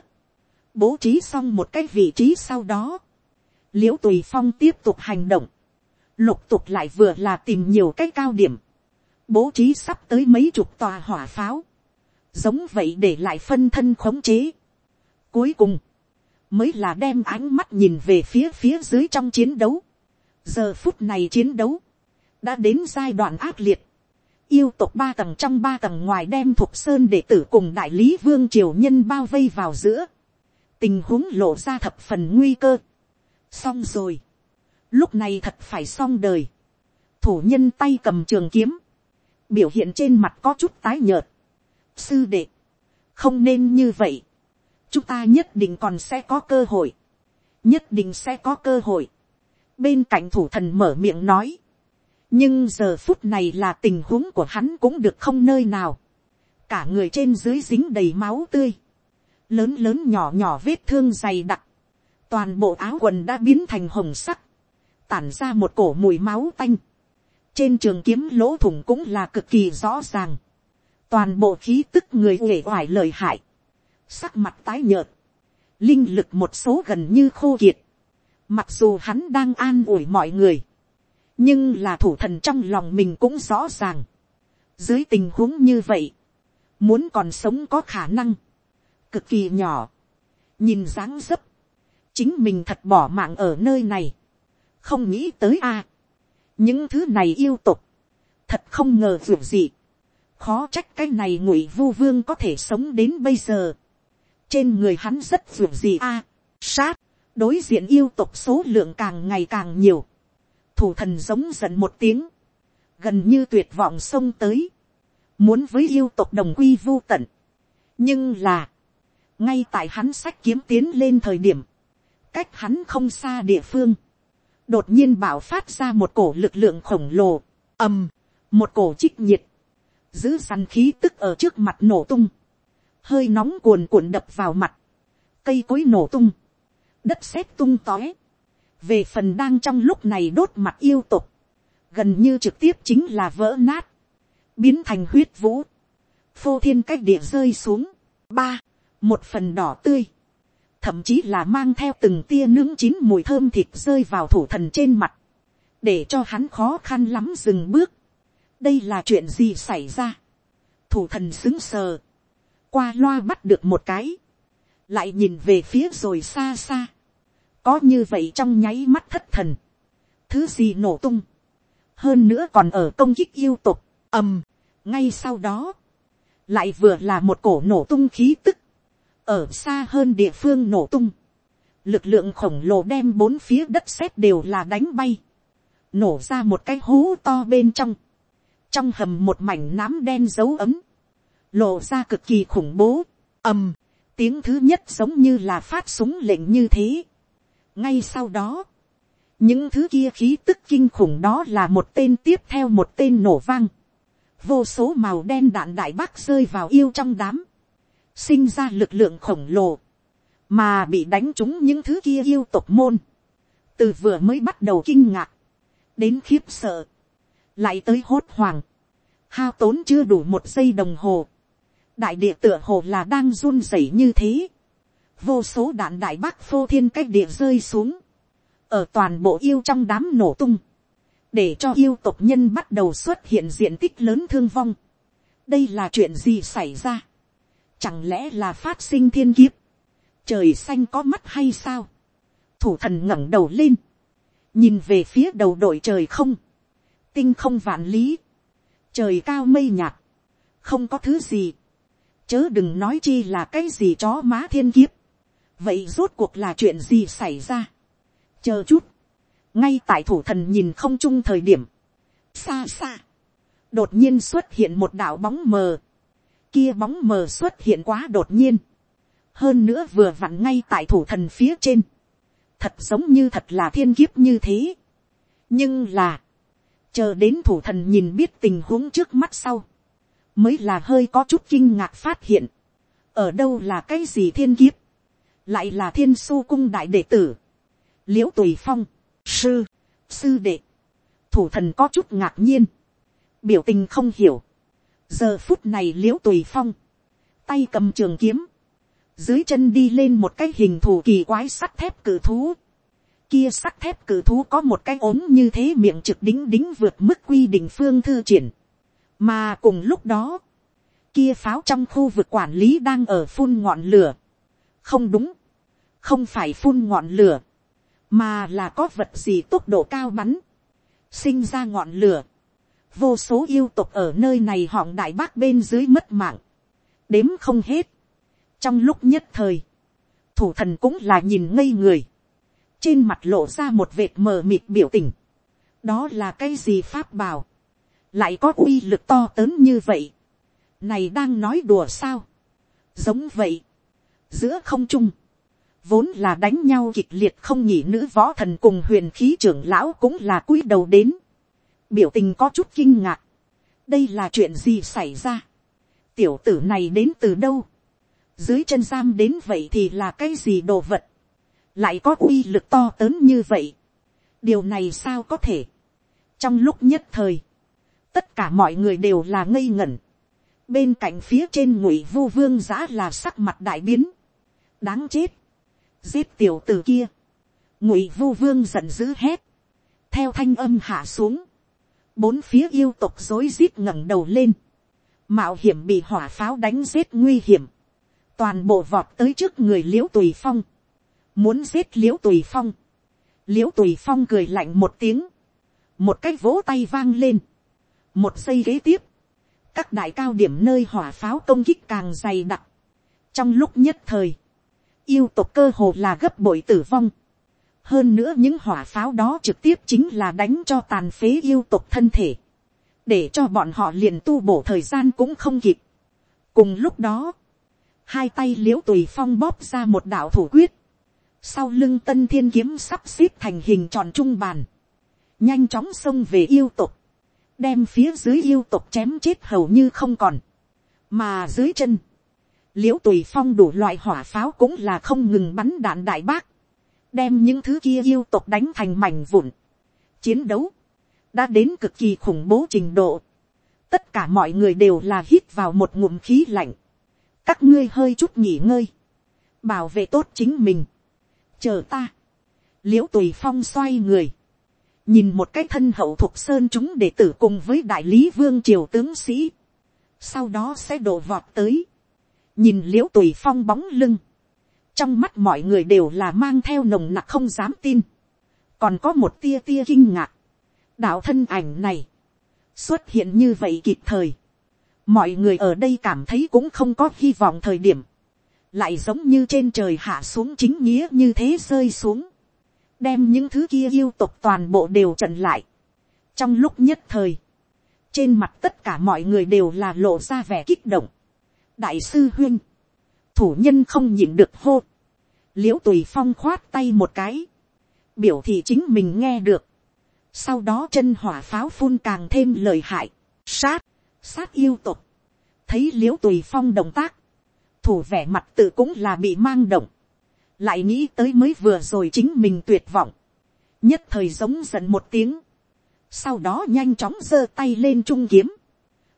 bố trí xong một cái vị trí sau đó, l i ễ u tùy phong tiếp tục hành động, lục tục lại vừa là tìm nhiều cái cao điểm, bố trí sắp tới mấy chục tòa hỏa pháo, giống vậy để lại phân thân khống chế, Cuối cùng, mới là đem ánh mắt nhìn về phía phía dưới trong chiến đấu. Giờ phút này chiến đấu, đã đến giai đoạn ác liệt. Yêu tộc ba tầng trong ba tầng ngoài đem thuộc sơn đệ tử cùng đại lý vương triều nhân bao vây vào giữa. Tình huống lộ ra thập phần nguy cơ. Xong rồi. Lúc này thật phải xong đời. Thủ nhân tay cầm trường kiếm. Biểu hiện trên mặt có chút tái nhợt. Sư đệ. Không nên như vậy chúng ta nhất định còn sẽ có cơ hội, nhất định sẽ có cơ hội. bên cạnh thủ thần mở miệng nói, nhưng giờ phút này là tình huống của hắn cũng được không nơi nào, cả người trên dưới dính đầy máu tươi, lớn lớn nhỏ nhỏ vết thương dày đặc, toàn bộ áo quần đã biến thành hồng sắc, tản ra một cổ mùi máu tanh, trên trường kiếm lỗ thủng cũng là cực kỳ rõ ràng, toàn bộ khí tức người uể oải lời hại, sắc mặt tái nhợt, linh lực một số gần như khô kiệt, mặc dù hắn đang an ủi mọi người, nhưng là thủ thần trong lòng mình cũng rõ ràng, dưới tình huống như vậy, muốn còn sống có khả năng, cực kỳ nhỏ, nhìn dáng dấp, chính mình thật bỏ mạng ở nơi này, không nghĩ tới a, những thứ này yêu tục, thật không ngờ việc gì, khó trách cái này ngụy vu vương có thể sống đến bây giờ, trên người hắn rất việc gì a, sát, đối diện yêu tộc số lượng càng ngày càng nhiều, thủ thần giống giận một tiếng, gần như tuyệt vọng xông tới, muốn với yêu tộc đồng quy vô tận. nhưng là, ngay tại hắn sách kiếm tiến lên thời điểm, cách hắn không xa địa phương, đột nhiên bảo phát ra một cổ lực lượng khổng lồ, ầm, một cổ trích nhiệt, giữ săn khí tức ở trước mặt nổ tung, hơi nóng cuồn cuộn đập vào mặt, cây cối nổ tung, đất sét tung tói. về phần đang trong lúc này đốt mặt yêu tục, gần như trực tiếp chính là vỡ nát, biến thành huyết vũ, phô thiên cách địa rơi xuống, ba, một phần đỏ tươi, thậm chí là mang theo từng tia nướng chín mùi thơm thịt rơi vào thủ thần trên mặt, để cho hắn khó khăn lắm dừng bước. đây là chuyện gì xảy ra. thủ thần xứng sờ, qua loa bắt được một cái, lại nhìn về phía rồi xa xa, có như vậy trong nháy mắt thất thần, thứ gì nổ tung, hơn nữa còn ở công kích yêu tục, ầm, ngay sau đó, lại vừa là một cổ nổ tung khí tức, ở xa hơn địa phương nổ tung, lực lượng khổng lồ đem bốn phía đất sét đều là đánh bay, nổ ra một cái hố to bên trong, trong hầm một mảnh nám đen dấu ấm, lộ ra cực kỳ khủng bố, ầm, tiếng thứ nhất giống như là phát súng lệnh như thế. ngay sau đó, những thứ kia khí tức kinh khủng đó là một tên tiếp theo một tên nổ vang, vô số màu đen đạn đại bác rơi vào yêu trong đám, sinh ra lực lượng khổng lồ, mà bị đánh trúng những thứ kia yêu tộc môn, từ vừa mới bắt đầu kinh ngạc, đến khiếp sợ, lại tới hốt hoảng, hao tốn chưa đủ một giây đồng hồ, đại địa tựa hồ là đang run rẩy như thế, vô số đạn đại bác phô thiên cách địa rơi xuống, ở toàn bộ yêu trong đám nổ tung, để cho yêu tộc nhân bắt đầu xuất hiện diện tích lớn thương vong. đây là chuyện gì xảy ra, chẳng lẽ là phát sinh thiên kiếp, trời xanh có mắt hay sao, thủ thần ngẩng đầu lên, nhìn về phía đầu đội trời không, tinh không vạn lý, trời cao mây nhạt, không có thứ gì, chớ đừng nói chi là cái gì chó má thiên kiếp, vậy rốt cuộc là chuyện gì xảy ra, chờ chút, ngay tại thủ thần nhìn không chung thời điểm, xa xa, đột nhiên xuất hiện một đạo bóng mờ, kia bóng mờ xuất hiện quá đột nhiên, hơn nữa vừa vặn ngay tại thủ thần phía trên, thật giống như thật là thiên kiếp như thế, nhưng là, chờ đến thủ thần nhìn biết tình huống trước mắt sau, mới là hơi có chút kinh ngạc phát hiện, ở đâu là cái gì thiên kiếp, lại là thiên su cung đại đệ tử, l i ễ u tùy phong, sư, sư đệ, thủ thần có chút ngạc nhiên, biểu tình không hiểu, giờ phút này l i ễ u tùy phong, tay cầm trường kiếm, dưới chân đi lên một cái hình thù kỳ quái sắt thép cử thú, kia sắt thép cử thú có một cái ốm như thế miệng trực đính đính vượt mức quy định phương thư triển, mà cùng lúc đó, kia pháo trong khu vực quản lý đang ở phun ngọn lửa, không đúng, không phải phun ngọn lửa, mà là có vật gì tốc độ cao bắn, sinh ra ngọn lửa, vô số yêu tục ở nơi này họng đại bác bên dưới mất mạng, đếm không hết. trong lúc nhất thời, thủ thần cũng là nhìn ngây người, trên mặt lộ ra một vệt mờ mịt biểu tình, đó là cái gì pháp bảo, lại có uy lực to lớn như vậy, này đang nói đùa sao, giống vậy, giữa không trung, vốn là đánh nhau kịch liệt không nhỉ nữ võ thần cùng huyền khí trưởng lão cũng là cúi đầu đến. biểu tình có chút kinh ngạc. đây là chuyện gì xảy ra. tiểu tử này đến từ đâu. dưới chân giam đến vậy thì là cái gì đồ vật. lại có uy lực to lớn như vậy. điều này sao có thể. trong lúc nhất thời, tất cả mọi người đều là ngây ngẩn. bên cạnh phía trên ngụy vu vương giã là sắc mặt đại biến. đáng chết. Giết tiểu t ử kia, ngụy vu vương giận dữ hét, theo thanh âm hạ xuống, bốn phía yêu tục rối rít ngẩng đầu lên, mạo hiểm bị hỏa pháo đánh giết nguy hiểm, toàn bộ vọt tới trước người l i ễ u tùy phong, muốn giết l i ễ u tùy phong, l i ễ u tùy phong cười lạnh một tiếng, một cái vỗ tay vang lên, một giây kế tiếp, các đại cao điểm nơi hỏa pháo công kích càng dày đặc, trong lúc nhất thời, yêu tục cơ hồ là gấp bội tử vong, hơn nữa những hỏa pháo đó trực tiếp chính là đánh cho tàn phế yêu tục thân thể, để cho bọn họ liền tu bổ thời gian cũng không kịp. cùng lúc đó, hai tay l i ễ u tùy phong bóp ra một đạo thủ quyết, sau lưng tân thiên kiếm sắp xếp thành hình tròn trung bàn, nhanh chóng xông về yêu tục, đem phía dưới yêu tục chém chết hầu như không còn, mà dưới chân, l i ễ u tùy phong đủ loại hỏa pháo cũng là không ngừng bắn đạn đại bác, đem những thứ kia yêu tục đánh thành mảnh vụn. Chiến đấu, đã đến cực kỳ khủng bố trình độ. Tất cả mọi người đều là hít vào một ngụm khí lạnh. Các ngươi hơi chút nghỉ ngơi, bảo vệ tốt chính mình, chờ ta, l i ễ u tùy phong xoay người, nhìn một cái thân hậu thuộc sơn chúng đệ tử cùng với đại lý vương triều tướng sĩ, sau đó sẽ đổ vọt tới, nhìn l i ễ u tùy phong bóng lưng, trong mắt mọi người đều là mang theo nồng nặc không dám tin, còn có một tia tia kinh ngạc, đạo thân ảnh này, xuất hiện như vậy kịp thời, mọi người ở đây cảm thấy cũng không có hy vọng thời điểm, lại giống như trên trời hạ xuống chính nghĩa như thế rơi xuống, đem những thứ kia yêu tục toàn bộ đều trận lại. trong lúc nhất thời, trên mặt tất cả mọi người đều là lộ ra vẻ kích động. đại sư huyên, thủ nhân không nhịn được hô, l i ễ u tùy phong khoát tay một cái, biểu thị chính mình nghe được, sau đó chân hỏa pháo phun càng thêm lời hại, sát, sát yêu tục, thấy l i ễ u tùy phong động tác, thủ vẻ mặt tự cũng là bị mang động, lại nghĩ tới mới vừa rồi chính mình tuyệt vọng, nhất thời giống giận một tiếng, sau đó nhanh chóng giơ tay lên trung kiếm,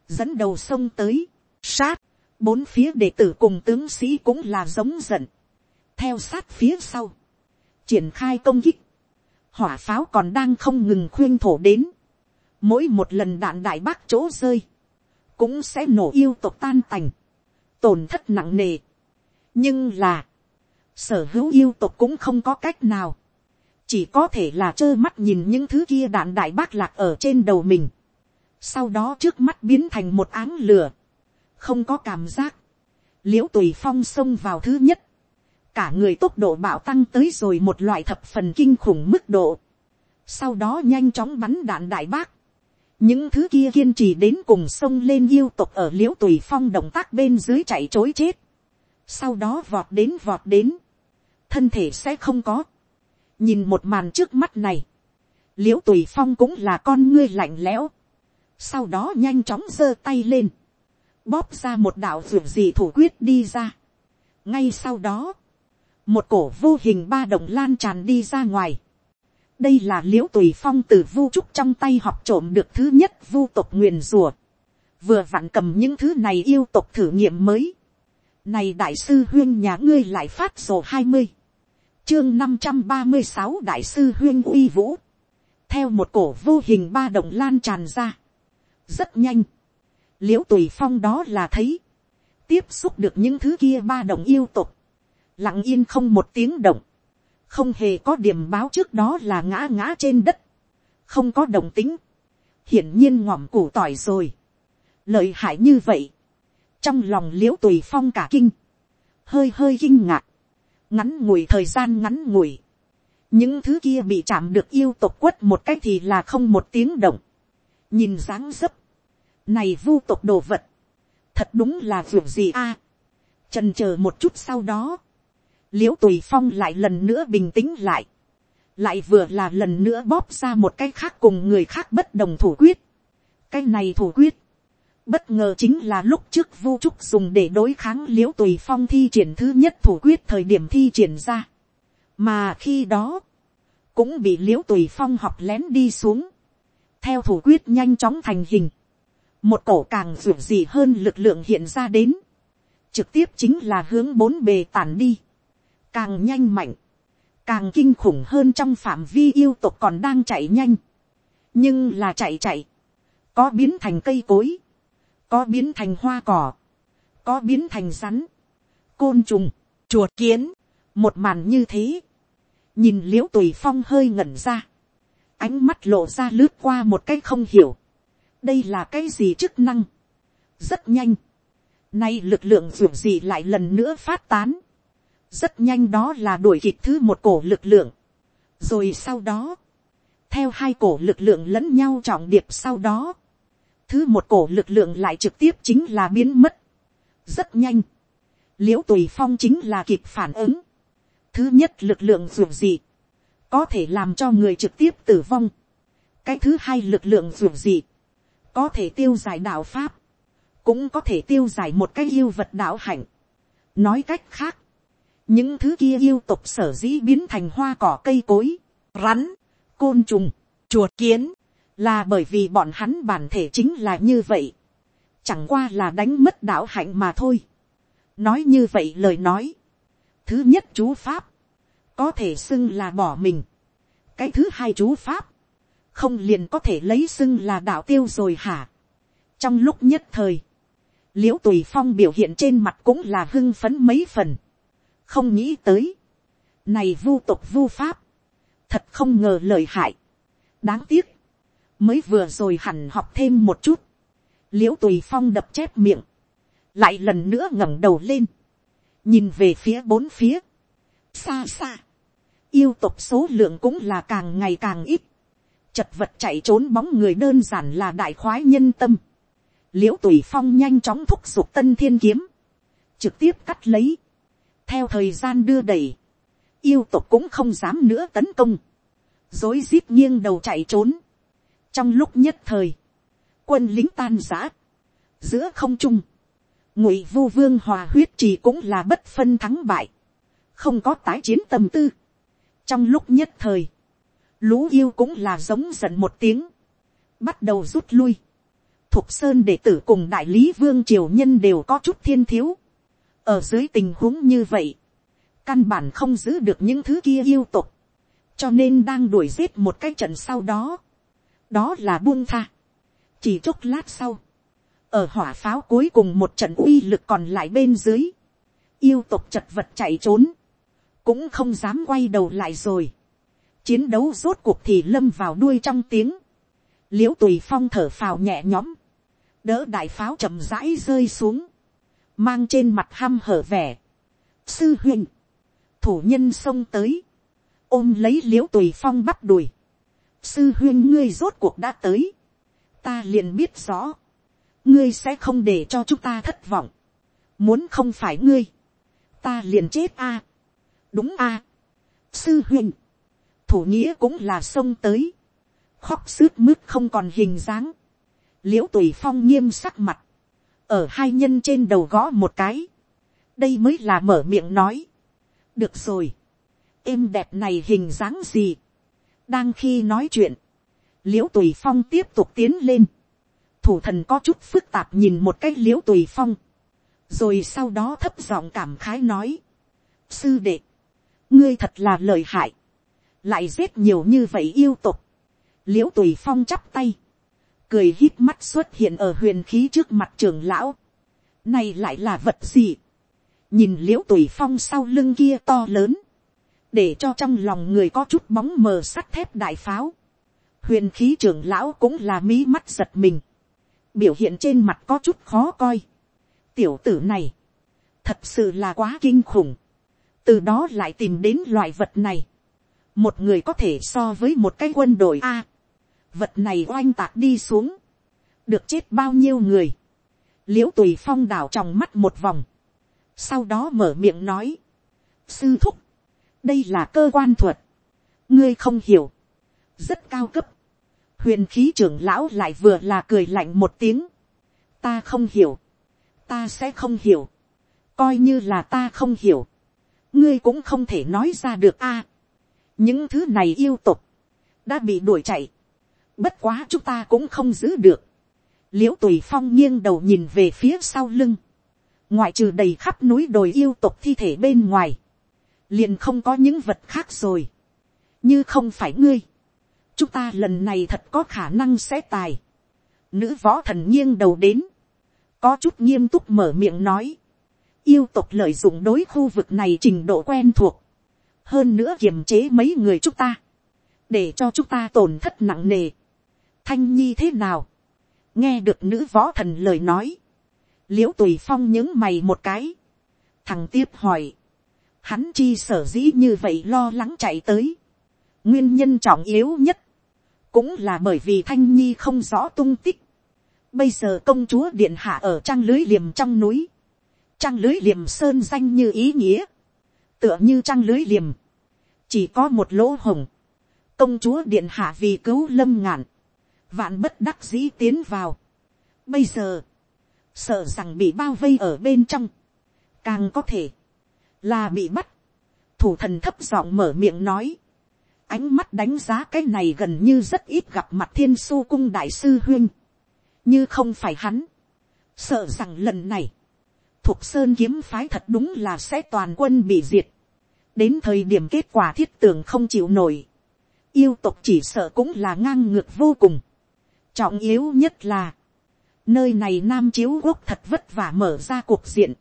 dẫn đầu sông tới, sát, bốn phía đệ tử cùng tướng sĩ cũng là giống giận, theo sát phía sau, triển khai công kích, hỏa pháo còn đang không ngừng khuyên thổ đến, mỗi một lần đạn đại bác chỗ rơi, cũng sẽ nổ yêu tộc tan tành, tổn thất nặng nề. nhưng là, sở hữu yêu tộc cũng không có cách nào, chỉ có thể là trơ mắt nhìn những thứ kia đạn đại bác lạc ở trên đầu mình, sau đó trước mắt biến thành một áng lửa, không có cảm giác, l i ễ u tùy phong xông vào thứ nhất, cả người tốc độ bạo tăng tới rồi một loại thập phần kinh khủng mức độ, sau đó nhanh chóng bắn đạn đại bác, những thứ kia kiên trì đến cùng sông lên yêu tục ở l i ễ u tùy phong động tác bên dưới chạy chối chết, sau đó vọt đến vọt đến, thân thể sẽ không có, nhìn một màn trước mắt này, l i ễ u tùy phong cũng là con ngươi lạnh lẽo, sau đó nhanh chóng giơ tay lên, bóp ra một đạo ruột gì thủ quyết đi ra. ngay sau đó, một cổ vô hình ba động lan tràn đi ra ngoài, đây là l i ễ u tùy phong từ vu trúc trong tay học trộm được thứ nhất vu tộc nguyền rùa, vừa vặn cầm những thứ này yêu tộc thử nghiệm mới. này đại sư huyên nhà ngươi lại phát sổ hai mươi, chương năm trăm ba mươi sáu đại sư huyên uy vũ, theo một cổ vô hình ba động lan tràn ra, rất nhanh, l i ễ u tùy phong đó là thấy, tiếp xúc được những thứ kia ba động yêu tục, lặng yên không một tiếng động, không hề có điểm báo trước đó là ngã ngã trên đất, không có đồng tính, hiển nhiên ngòm củ tỏi rồi, lợi hại như vậy, trong lòng l i ễ u tùy phong cả kinh, hơi hơi kinh ngạc, ngắn ngủi thời gian ngắn ngủi, những thứ kia bị chạm được yêu tộc quất một cách thì là không một tiếng động, nhìn dáng dấp, này vu tộc đồ vật, thật đúng là việc gì a, trần c h ờ một chút sau đó, l i ễ u tùy phong lại lần nữa bình tĩnh lại, lại vừa là lần nữa bóp ra một cái khác cùng người khác bất đồng thủ quyết. cái này thủ quyết, bất ngờ chính là lúc trước vu trúc dùng để đối kháng l i ễ u tùy phong thi triển thứ nhất thủ quyết thời điểm thi triển ra. mà khi đó, cũng bị l i ễ u tùy phong học lén đi xuống, theo thủ quyết nhanh chóng thành hình, một cổ càng ruột gì hơn lực lượng hiện ra đến, trực tiếp chính là hướng bốn bề tản đi. Càng nhanh mạnh, càng kinh khủng hơn trong phạm vi yêu tục còn đang chạy nhanh, nhưng là chạy chạy, có biến thành cây cối, có biến thành hoa cỏ, có biến thành rắn, côn trùng, chuột kiến, một màn như thế, nhìn l i ễ u tùy phong hơi ngẩn ra, ánh mắt lộ ra lướt qua một cái không hiểu, đây là cái gì chức năng, rất nhanh, nay lực lượng ruộng gì lại lần nữa phát tán, rất nhanh đó là đuổi kịp thứ một cổ lực lượng, rồi sau đó, theo hai cổ lực lượng lẫn nhau trọng điệp sau đó, thứ một cổ lực lượng lại trực tiếp chính là biến mất, rất nhanh, l i ễ u tùy phong chính là kịp phản ứng, thứ nhất lực lượng ruộng gì, có thể làm cho người trực tiếp tử vong, cái thứ hai lực lượng ruộng gì, có thể tiêu giải đạo pháp, cũng có thể tiêu giải một cái yêu vật đạo hạnh. nói cách khác, những thứ kia yêu tục sở dĩ biến thành hoa cỏ cây cối, rắn, côn trùng, chuột kiến, là bởi vì bọn hắn bản thể chính là như vậy, chẳng qua là đánh mất đạo hạnh mà thôi. Nói như vậy lời nói, thứ nhất chú pháp, có thể xưng là bỏ mình, cái thứ hai chú pháp, không liền có thể lấy xưng là đạo tiêu rồi hả. trong lúc nhất thời, l i ễ u tùy phong biểu hiện trên mặt cũng là hưng phấn mấy phần, không nghĩ tới, này vu tục vu pháp, thật không ngờ lời hại, đáng tiếc, mới vừa rồi hẳn học thêm một chút, l i ễ u tùy phong đập chép miệng, lại lần nữa ngẩng đầu lên, nhìn về phía bốn phía, xa xa, yêu tục số lượng cũng là càng ngày càng ít, chật vật chạy trốn bóng người đơn giản là đại khoái nhân tâm, l i ễ u tùy phong nhanh chóng thúc giục tân thiên kiếm, trực tiếp cắt lấy, theo thời gian đưa đẩy, yêu tục cũng không dám nữa tấn công, dối rít nghiêng đầu chạy trốn, trong lúc nhất thời, quân lính tan giã, giữa không trung, ngụy vu vương hòa huyết trì cũng là bất phân thắng bại, không có tái chiến tâm tư. trong lúc nhất thời, lũ yêu cũng là giống giận một tiếng, bắt đầu rút lui. Thục sơn đệ tử cùng đại lý vương triều nhân đều có chút thiên thiếu. ở dưới tình huống như vậy, căn bản không giữ được những thứ kia yêu tục, cho nên đang đuổi giết một cái trận sau đó đó là buông tha. chỉ chốc lát sau, ở hỏa pháo cuối cùng một trận uy lực còn lại bên dưới, yêu tục chật vật chạy trốn, cũng không dám quay đầu lại rồi. chiến đấu rốt cuộc thì lâm vào đuôi trong tiếng, l i ễ u tùy phong thở phào nhẹ nhõm, đỡ đại pháo chậm rãi rơi xuống, mang trên mặt hăm hở vẻ. sư huynh, thủ nhân xông tới, ôm lấy l i ễ u tùy phong bắt đùi, sư huyên ngươi rốt cuộc đã tới, ta liền biết rõ, ngươi sẽ không để cho chúng ta thất vọng. Muốn không phải ngươi, ta liền chết a. đúng a. sư huyên, thủ nghĩa cũng là sông tới, khóc sướt mướt không còn hình dáng. l i ễ u tùy phong nghiêm sắc mặt, ở hai nhân trên đầu gõ một cái, đây mới là mở miệng nói. được rồi, êm đẹp này hình dáng gì đang khi nói chuyện, l i ễ u tùy phong tiếp tục tiến lên, thủ thần có chút phức tạp nhìn một cái l i ễ u tùy phong, rồi sau đó thấp giọng cảm khái nói, sư đệ, ngươi thật là lời hại, lại giết nhiều như vậy yêu tục, l i ễ u tùy phong chắp tay, cười hít mắt xuất hiện ở huyền khí trước mặt trường lão, nay lại là vật gì, nhìn l i ễ u tùy phong sau lưng kia to lớn, để cho trong lòng người có chút bóng mờ sắt thép đại pháo, huyền khí trưởng lão cũng là mí mắt giật mình, biểu hiện trên mặt có chút khó coi. tiểu tử này, thật sự là quá kinh khủng. từ đó lại tìm đến loại vật này. một người có thể so với một cái quân đội a. vật này oanh tạc đi xuống. được chết bao nhiêu người. l i ễ u tùy phong đảo trong mắt một vòng. sau đó mở miệng nói. sư thúc, đây là cơ quan thuật. ngươi không hiểu. rất cao cấp huyền khí trưởng lão lại vừa là cười lạnh một tiếng. ta không hiểu, ta sẽ không hiểu, coi như là ta không hiểu, ngươi cũng không thể nói ra được a. những thứ này yêu tục, đã bị đuổi chạy, bất quá chúng ta cũng không giữ được. l i ễ u tùy phong nghiêng đầu nhìn về phía sau lưng, ngoại trừ đầy khắp núi đồi yêu tục thi thể bên ngoài, liền không có những vật khác rồi, như không phải ngươi, chúng ta lần này thật có khả năng sẽ tài. Nữ võ thần nghiêng đầu đến, có chút nghiêm túc mở miệng nói, yêu tục lợi dụng đối khu vực này trình độ quen thuộc, hơn nữa kiềm chế mấy người chúng ta, để cho chúng ta tổn thất nặng nề. thanh nhi thế nào, nghe được nữ võ thần lời nói, l i ễ u tùy phong những mày một cái, thằng tiếp hỏi, hắn chi sở dĩ như vậy lo lắng chạy tới, nguyên nhân trọng yếu nhất, cũng là bởi vì thanh nhi không rõ tung tích, bây giờ công chúa điện hạ ở trang lưới liềm trong núi, trang lưới liềm sơn danh như ý nghĩa, tựa như trang lưới liềm, chỉ có một lỗ hồng, công chúa điện hạ vì cứu lâm ngạn, vạn bất đắc dĩ tiến vào. Bây giờ, sợ rằng bị bao vây ở bên trong, càng có thể là bị bắt. Thủ thần thấp giọng mở miệng nói, ánh mắt đánh giá cái này gần như rất ít gặp mặt thiên su cung đại sư huyên, như không phải hắn, sợ rằng lần này, thuộc sơn kiếm phái thật đúng là sẽ toàn quân bị diệt, đến thời điểm kết quả thiết tưởng không chịu nổi, yêu tộc chỉ sợ cũng là ngang ngược vô cùng. Trọng yếu nhất là, nơi này nam chiếu quốc thật vất vả mở ra cuộc diện,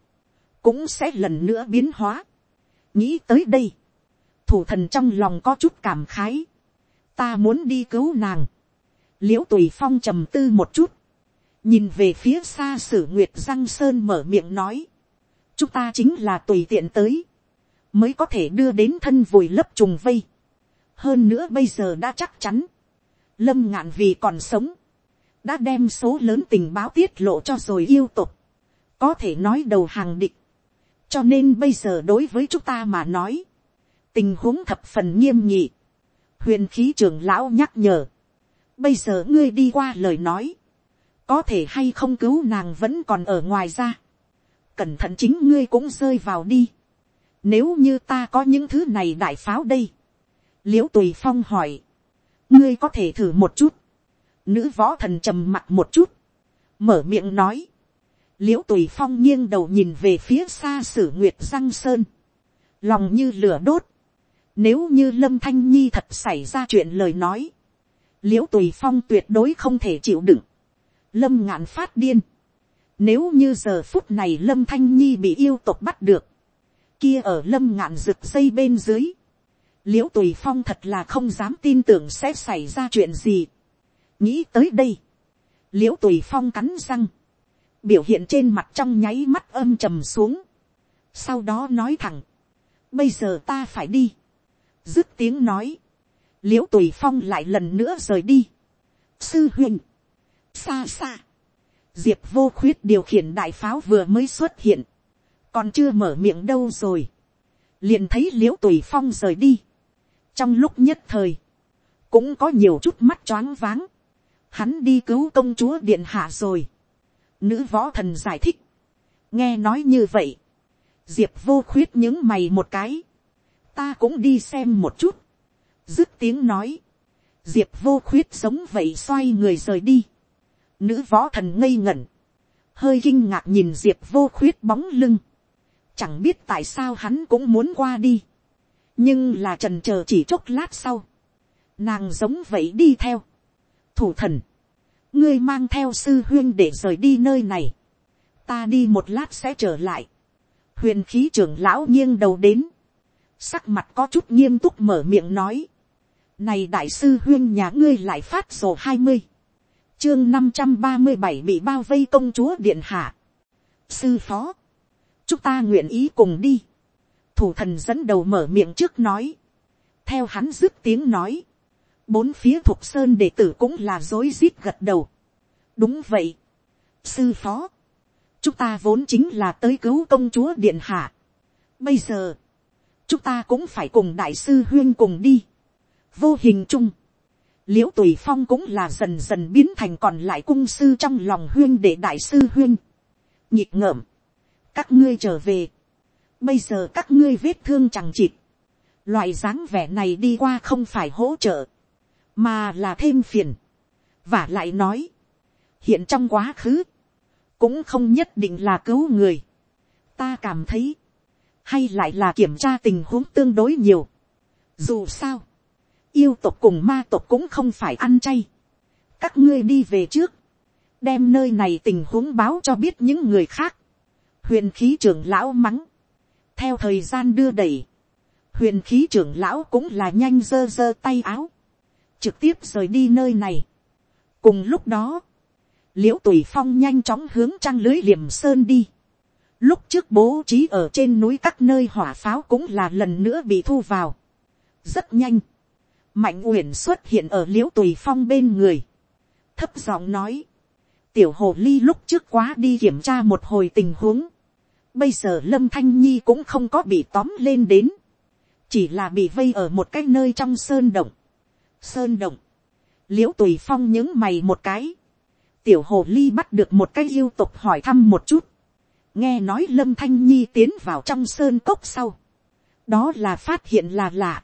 cũng sẽ lần nữa biến hóa. nghĩ tới đây, thủ thần trong lòng có chút cảm khái, ta muốn đi cứu nàng, l i ễ u tùy phong trầm tư một chút, nhìn về phía xa sử nguyệt giang sơn mở miệng nói, chúng ta chính là tùy tiện tới, mới có thể đưa đến thân vùi lấp trùng vây. Hơn nữa bây giờ đã chắc chắn, lâm ngạn vì còn sống, đã đem số lớn tình báo tiết lộ cho rồi yêu tục, có thể nói đầu hàng địch, cho nên bây giờ đối với chúng ta mà nói, tình huống thập phần nghiêm nhị, huyền khí trưởng lão nhắc nhở, bây giờ ngươi đi qua lời nói, có thể hay không cứu nàng vẫn còn ở ngoài ra, cẩn thận chính ngươi cũng rơi vào đi, nếu như ta có những thứ này đại pháo đây, l i ễ u tùy phong hỏi, ngươi có thể thử một chút, nữ võ thần trầm mặt một chút, mở miệng nói, l i ễ u tùy phong nghiêng đầu nhìn về phía xa sử nguyệt răng sơn, lòng như lửa đốt, nếu như lâm thanh nhi thật xảy ra chuyện lời nói, l i ễ u tùy phong tuyệt đối không thể chịu đựng, lâm ngạn phát điên, nếu như giờ phút này lâm thanh nhi bị yêu tục bắt được, kia ở lâm ngạn rực dây bên dưới, l i ễ u tùy phong thật là không dám tin tưởng sẽ xảy ra chuyện gì. nghĩ tới đây, l i ễ u tùy phong cắn răng, biểu hiện trên mặt trong nháy mắt âm trầm xuống, sau đó nói thẳng, bây giờ ta phải đi, dứt tiếng nói, liễu tùy phong lại lần nữa rời đi, sư huynh, xa xa, diệp vô khuyết điều khiển đại pháo vừa mới xuất hiện, còn chưa mở miệng đâu rồi, liền thấy liễu tùy phong rời đi, trong lúc nhất thời, cũng có nhiều chút mắt choáng váng, hắn đi cứu công chúa điện hạ rồi. Nữ võ thần giải thích, nghe nói như vậy, diệp vô khuyết những mày một cái, ta cũng đi xem một chút, dứt tiếng nói, diệp vô khuyết giống vậy xoay người rời đi, nữ võ thần ngây ngẩn, hơi kinh ngạc nhìn diệp vô khuyết bóng lưng, chẳng biết tại sao hắn cũng muốn qua đi, nhưng là trần chờ chỉ chốc lát sau, nàng giống vậy đi theo, thủ thần, ngươi mang theo sư huyên để rời đi nơi này, ta đi một lát sẽ trở lại, huyền khí trưởng lão nghiêng đầu đến, sắc mặt có chút nghiêm túc mở miệng nói, này đại sư huyên nhà ngươi lại phát sổ hai mươi, chương năm trăm ba mươi bảy bị bao vây công chúa điện hạ, sư phó, chúng ta nguyện ý cùng đi, thủ thần dẫn đầu mở miệng trước nói. theo hắn dứt tiếng nói bốn phía thuộc sơn đệ tử cũng là dối rít gật đầu. đúng vậy. sư phó. chúng ta vốn chính là tới cứu công chúa điện hạ. bây giờ, chúng ta cũng phải cùng đại sư huyên cùng đi. vô hình chung, l i ễ u tùy phong cũng là dần dần biến thành còn lại cung sư trong lòng huyên để đại sư huyên. nhịp ngợm, các ngươi trở về, Bây giờ các ngươi vết thương chẳng chịt. Loại dáng vẻ này đi qua không phải hỗ trợ. Mà là thêm phiền. Và lại nói. Hiện trong quá khứ. Cũng không nhất định là cứu người. Ta cảm thấy. Hay lại là kiểm tra tình huống tương đối nhiều. Dù sao. Yêu tộc cùng ma tộc cũng không phải ăn chay. Các ngươi đi về trước đem nơi này tình huống báo cho biết những người khác, huyền khí trưởng lão mắng, theo thời gian đưa đẩy, huyền khí trưởng lão cũng là nhanh giơ giơ tay áo, trực tiếp rời đi nơi này. cùng lúc đó, l i ễ u tùy phong nhanh chóng hướng trăng lưới liềm sơn đi. lúc trước bố trí ở trên núi các nơi hỏa pháo cũng là lần nữa bị thu vào. rất nhanh, mạnh uyển xuất hiện ở l i ễ u tùy phong bên người, thấp giọng nói, tiểu hồ ly lúc trước quá đi kiểm tra một hồi tình huống, bây giờ lâm thanh nhi cũng không có bị tóm lên đến, chỉ là bị vây ở một cái nơi trong sơn động, sơn động, l i ễ u tùy phong những mày một cái, tiểu hồ ly bắt được một cái yêu tục hỏi thăm một chút, nghe nói lâm thanh nhi tiến vào trong sơn cốc sau, đó là phát hiện là lạ,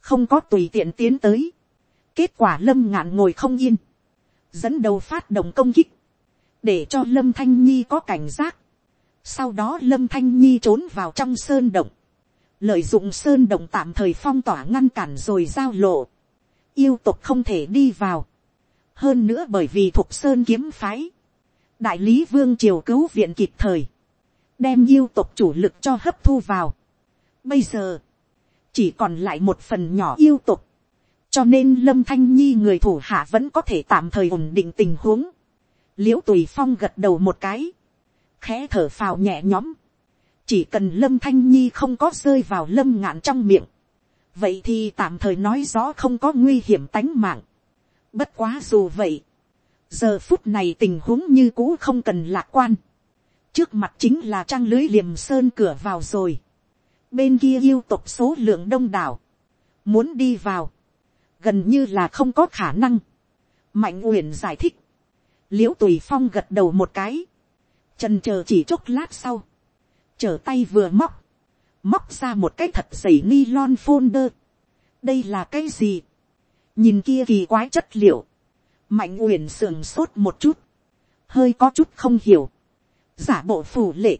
không có tùy tiện tiến tới. kết quả lâm ngạn ngồi không yên, dẫn đầu phát động công kích, để cho lâm thanh nhi có cảnh giác. sau đó lâm thanh nhi trốn vào trong sơn động, lợi dụng sơn động tạm thời phong tỏa ngăn cản rồi giao lộ, yêu tục không thể đi vào. hơn nữa bởi vì thuộc sơn kiếm phái, đại lý vương triều cứu viện kịp thời, đem yêu tục chủ lực cho hấp thu vào. bây giờ, chỉ còn lại một phần nhỏ yêu tục, cho nên lâm thanh nhi người thủ hạ vẫn có thể tạm thời ổn định tình huống. l i ễ u tùy phong gật đầu một cái, khẽ thở phào nhẹ nhõm, chỉ cần lâm thanh nhi không có rơi vào lâm ngạn trong miệng, vậy thì tạm thời nói rõ không có nguy hiểm tánh mạng. bất quá dù vậy, giờ phút này tình huống như cũ không cần lạc quan, trước mặt chính là trang lưới liềm sơn cửa vào rồi. Bên kia yêu tục số lượng đông đảo, muốn đi vào, gần như là không có khả năng. mạnh uyển giải thích, l i ễ u tùy phong gật đầu một cái, trần c h ờ chỉ chốc lát sau, trở tay vừa móc, móc ra một cái thật dày ni lon folder. đây là cái gì, nhìn kia kỳ quái chất liệu, mạnh uyển sườn sốt một chút, hơi có chút không hiểu, giả bộ phù lệ,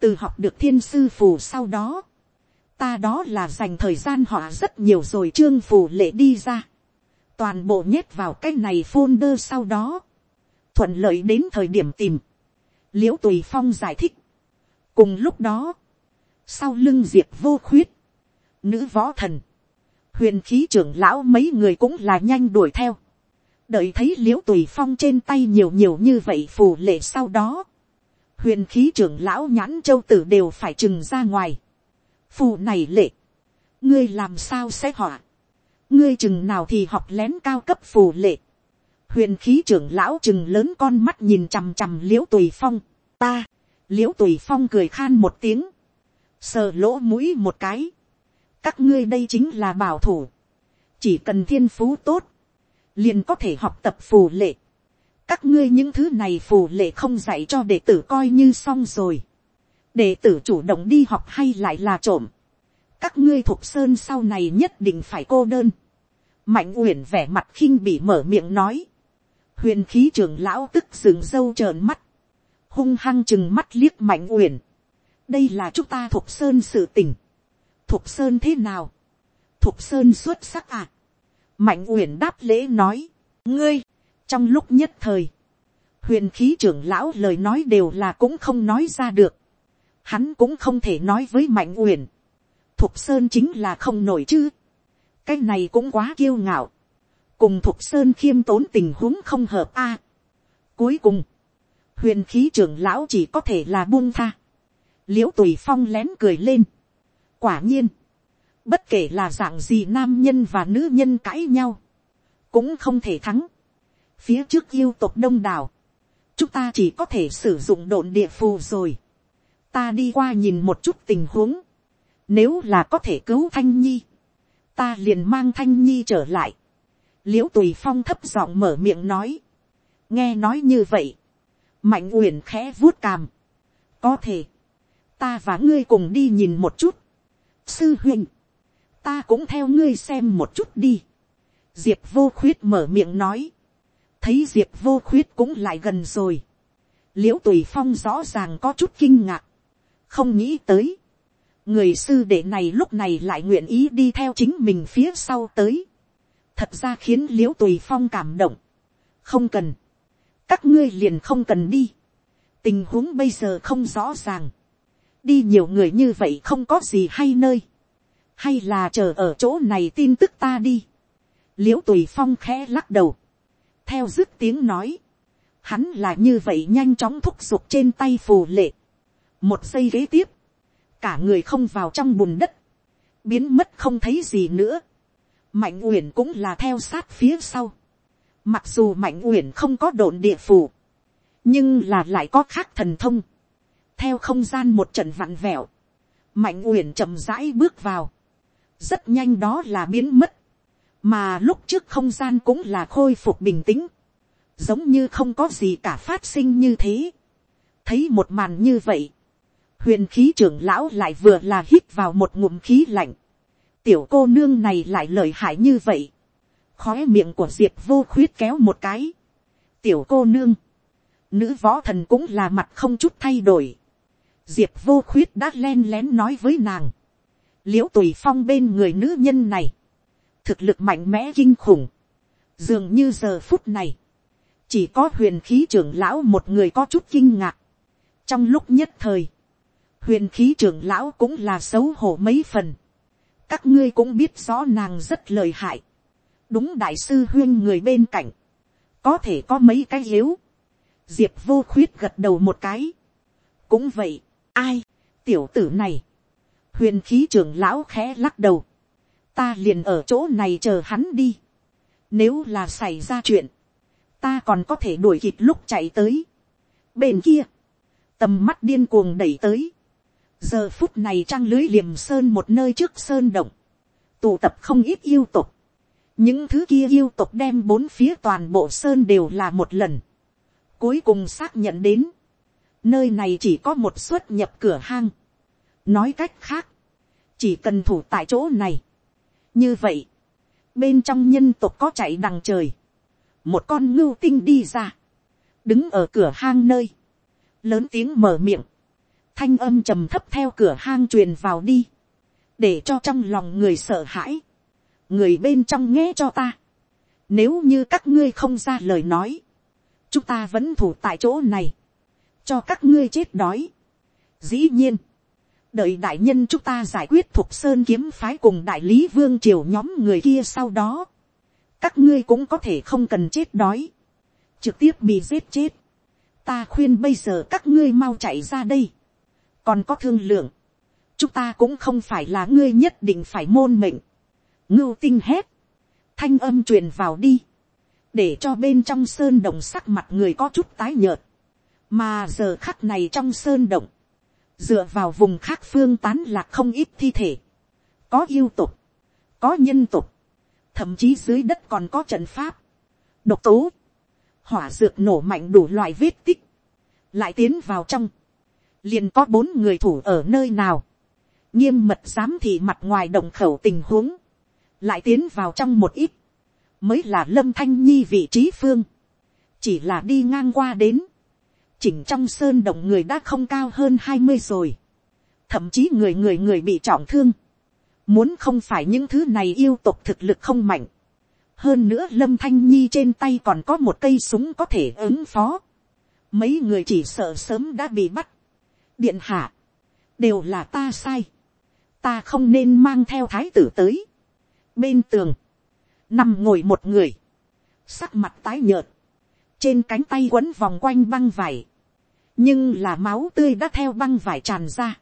từ học được thiên sư phù sau đó, ta đó là dành thời gian họ rất nhiều rồi trương phù lệ đi ra, toàn bộ nhét vào cái này folder sau đó, thuận lợi đến thời điểm tìm, l i ễ u tùy phong giải thích, cùng lúc đó, sau lưng diệt vô khuyết, nữ võ thần, huyền khí trưởng lão mấy người cũng là nhanh đuổi theo, đợi thấy l i ễ u tùy phong trên tay nhiều nhiều như vậy phù lệ sau đó, huyền khí trưởng lão nhãn châu tử đều phải trừng ra ngoài, phù này lệ, ngươi làm sao sẽ họa, ngươi chừng nào thì học lén cao cấp phù lệ, huyền khí trưởng lão chừng lớn con mắt nhìn chằm chằm l i ễ u tùy phong, ta, l i ễ u tùy phong cười khan một tiếng, sờ lỗ mũi một cái, các ngươi đây chính là bảo thủ, chỉ cần thiên phú tốt, liền có thể học tập phù lệ, các ngươi những thứ này phù lệ không dạy cho đệ tử coi như xong rồi, đệ tử chủ động đi học hay lại là trộm, các ngươi thuộc sơn sau này nhất định phải cô đơn. mạnh uyển vẻ mặt khinh bị mở miệng nói, huyền khí trưởng lão tức dừng dâu trợn mắt, hung hăng chừng mắt liếc mạnh uyển, đây là chúng ta thuộc sơn sự tình, thuộc sơn thế nào, thuộc sơn xuất sắc à, mạnh uyển đáp lễ nói, ngươi, trong lúc nhất thời, huyền khí trưởng lão lời nói đều là cũng không nói ra được, hắn cũng không thể nói với mạnh uyển, thục sơn chính là không nổi chứ, cái này cũng quá kiêu ngạo, cùng thục sơn khiêm tốn tình huống không hợp a. cuối cùng, huyền khí trưởng lão chỉ có thể là buông tha, l i ễ u tùy phong lén cười lên. quả nhiên, bất kể là dạng gì nam nhân và nữ nhân cãi nhau, cũng không thể thắng. phía trước yêu tộc đông đảo, chúng ta chỉ có thể sử dụng độn địa phù rồi. Ta đi qua nhìn một chút tình huống, nếu là có thể cứu thanh nhi, ta liền mang thanh nhi trở lại, l i ễ u tùy phong thấp giọng mở miệng nói, nghe nói như vậy, mạnh uyển khẽ vuốt càm, có thể, ta và ngươi cùng đi nhìn một chút, sư huynh, ta cũng theo ngươi xem một chút đi, diệp vô khuyết mở miệng nói, thấy diệp vô khuyết cũng lại gần rồi, l i ễ u tùy phong rõ ràng có chút kinh ngạc, không nghĩ tới, người sư đệ này lúc này lại nguyện ý đi theo chính mình phía sau tới, thật ra khiến l i ễ u tùy phong cảm động, không cần, các ngươi liền không cần đi, tình huống bây giờ không rõ ràng, đi nhiều người như vậy không có gì hay nơi, hay là chờ ở chỗ này tin tức ta đi, l i ễ u tùy phong khẽ lắc đầu, theo dứt tiếng nói, hắn là như vậy nhanh chóng thúc giục trên tay phù lệ, một giây kế tiếp, cả người không vào trong bùn đất, biến mất không thấy gì nữa, mạnh uyển cũng là theo sát phía sau, mặc dù mạnh uyển không có đồn địa phù, nhưng là lại có khác thần thông, theo không gian một trận vặn vẹo, mạnh uyển chậm rãi bước vào, rất nhanh đó là biến mất, mà lúc trước không gian cũng là khôi phục bình tĩnh, giống như không có gì cả phát sinh như thế. thấy một màn như vậy, huyền khí trưởng lão lại vừa là hít vào một ngụm khí lạnh, tiểu cô nương này lại lợi hại như vậy, khói miệng của diệp vô khuyết kéo một cái, tiểu cô nương, nữ võ thần cũng là mặt không chút thay đổi, diệp vô khuyết đã len lén nói với nàng, l i ễ u tùy phong bên người nữ nhân này, thực lực mạnh mẽ kinh khủng, dường như giờ phút này, chỉ có huyền khí trưởng lão một người có chút kinh ngạc. trong lúc nhất thời, huyền khí trưởng lão cũng là xấu hổ mấy phần, các ngươi cũng biết rõ nàng rất lời hại, đúng đại sư huyên người bên cạnh, có thể có mấy cái yếu, diệp vô khuyết gật đầu một cái, cũng vậy, ai, tiểu tử này, huyền khí trưởng lão khẽ lắc đầu, ta liền ở chỗ này chờ hắn đi, nếu là xảy ra chuyện, ta còn có thể đuổi kịp lúc chạy tới, bên kia, tầm mắt điên cuồng đẩy tới, giờ phút này trăng lưới liềm sơn một nơi trước sơn động, tụ tập không ít yêu tục, những thứ kia yêu tục đem bốn phía toàn bộ sơn đều là một lần, cuối cùng xác nhận đến, nơi này chỉ có một suất nhập cửa hang. nói cách khác, chỉ cần thủ tại chỗ này. như vậy, bên trong nhân tộc có chạy đằng trời, một con ngưu tinh đi ra, đứng ở cửa hang nơi, lớn tiếng mở miệng, thanh âm trầm thấp theo cửa hang truyền vào đi, để cho trong lòng người sợ hãi, người bên trong nghe cho ta, nếu như các ngươi không ra lời nói, chúng ta vẫn thủ tại chỗ này, cho các ngươi chết đói. Dĩ nhiên, đợi đại nhân chúng ta giải quyết thuộc sơn kiếm phái cùng đại lý vương triều nhóm người kia sau đó, các ngươi cũng có thể không cần chết đói, trực tiếp bị giết chết. ta khuyên bây giờ các ngươi mau chạy ra đây, còn có thương lượng, chúng ta cũng không phải là ngươi nhất định phải môn mệnh, ngưu tinh hét, thanh âm truyền vào đi, để cho bên trong sơn đồng sắc mặt người có chút tái nhợt, mà giờ khắc này trong sơn động, dựa vào vùng khác phương tán lạc không ít thi thể, có yêu tục, có nhân tục, thậm chí dưới đất còn có trận pháp, độc tố, hỏa dược nổ mạnh đủ loại vết tích, lại tiến vào trong, liền có bốn người thủ ở nơi nào, nghiêm mật giám thị mặt ngoài động khẩu tình huống, lại tiến vào trong một ít, mới là lâm thanh nhi vị trí phương, chỉ là đi ngang qua đến, chỉnh trong sơn động người đã không cao hơn hai mươi rồi. Thậm chí người người người bị trọng thương. Muốn không phải những thứ này yêu tục thực lực không mạnh. Hơn nữa Lâm Thanh Nhi trên tay còn có một cây súng có thể ứng phó. Mấy người chỉ sợ sớm đã bị bắt. Điện hạ. Đều là ta sai. Ta không nên mang theo thái tử tới. Bên tường. Nằm ngồi một người. Sắc mặt tái nhợt trên cánh tay quấn vòng quanh băng vải, nhưng là máu tươi đã theo băng vải tràn ra,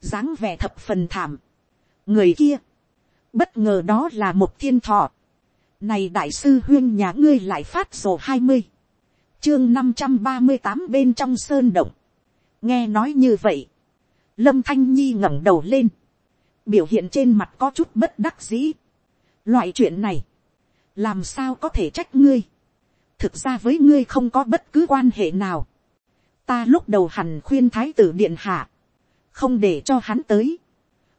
dáng vẻ thập phần thảm. người kia, bất ngờ đó là một thiên thọ. này đại sư huyên nhà ngươi lại phát sổ hai mươi, chương năm trăm ba mươi tám bên trong sơn động. nghe nói như vậy, lâm thanh nhi ngẩng đầu lên, biểu hiện trên mặt có chút bất đắc dĩ. loại chuyện này, làm sao có thể trách ngươi thực ra với ngươi không có bất cứ quan hệ nào. ta lúc đầu hẳn khuyên thái tử điện hạ, không để cho hắn tới.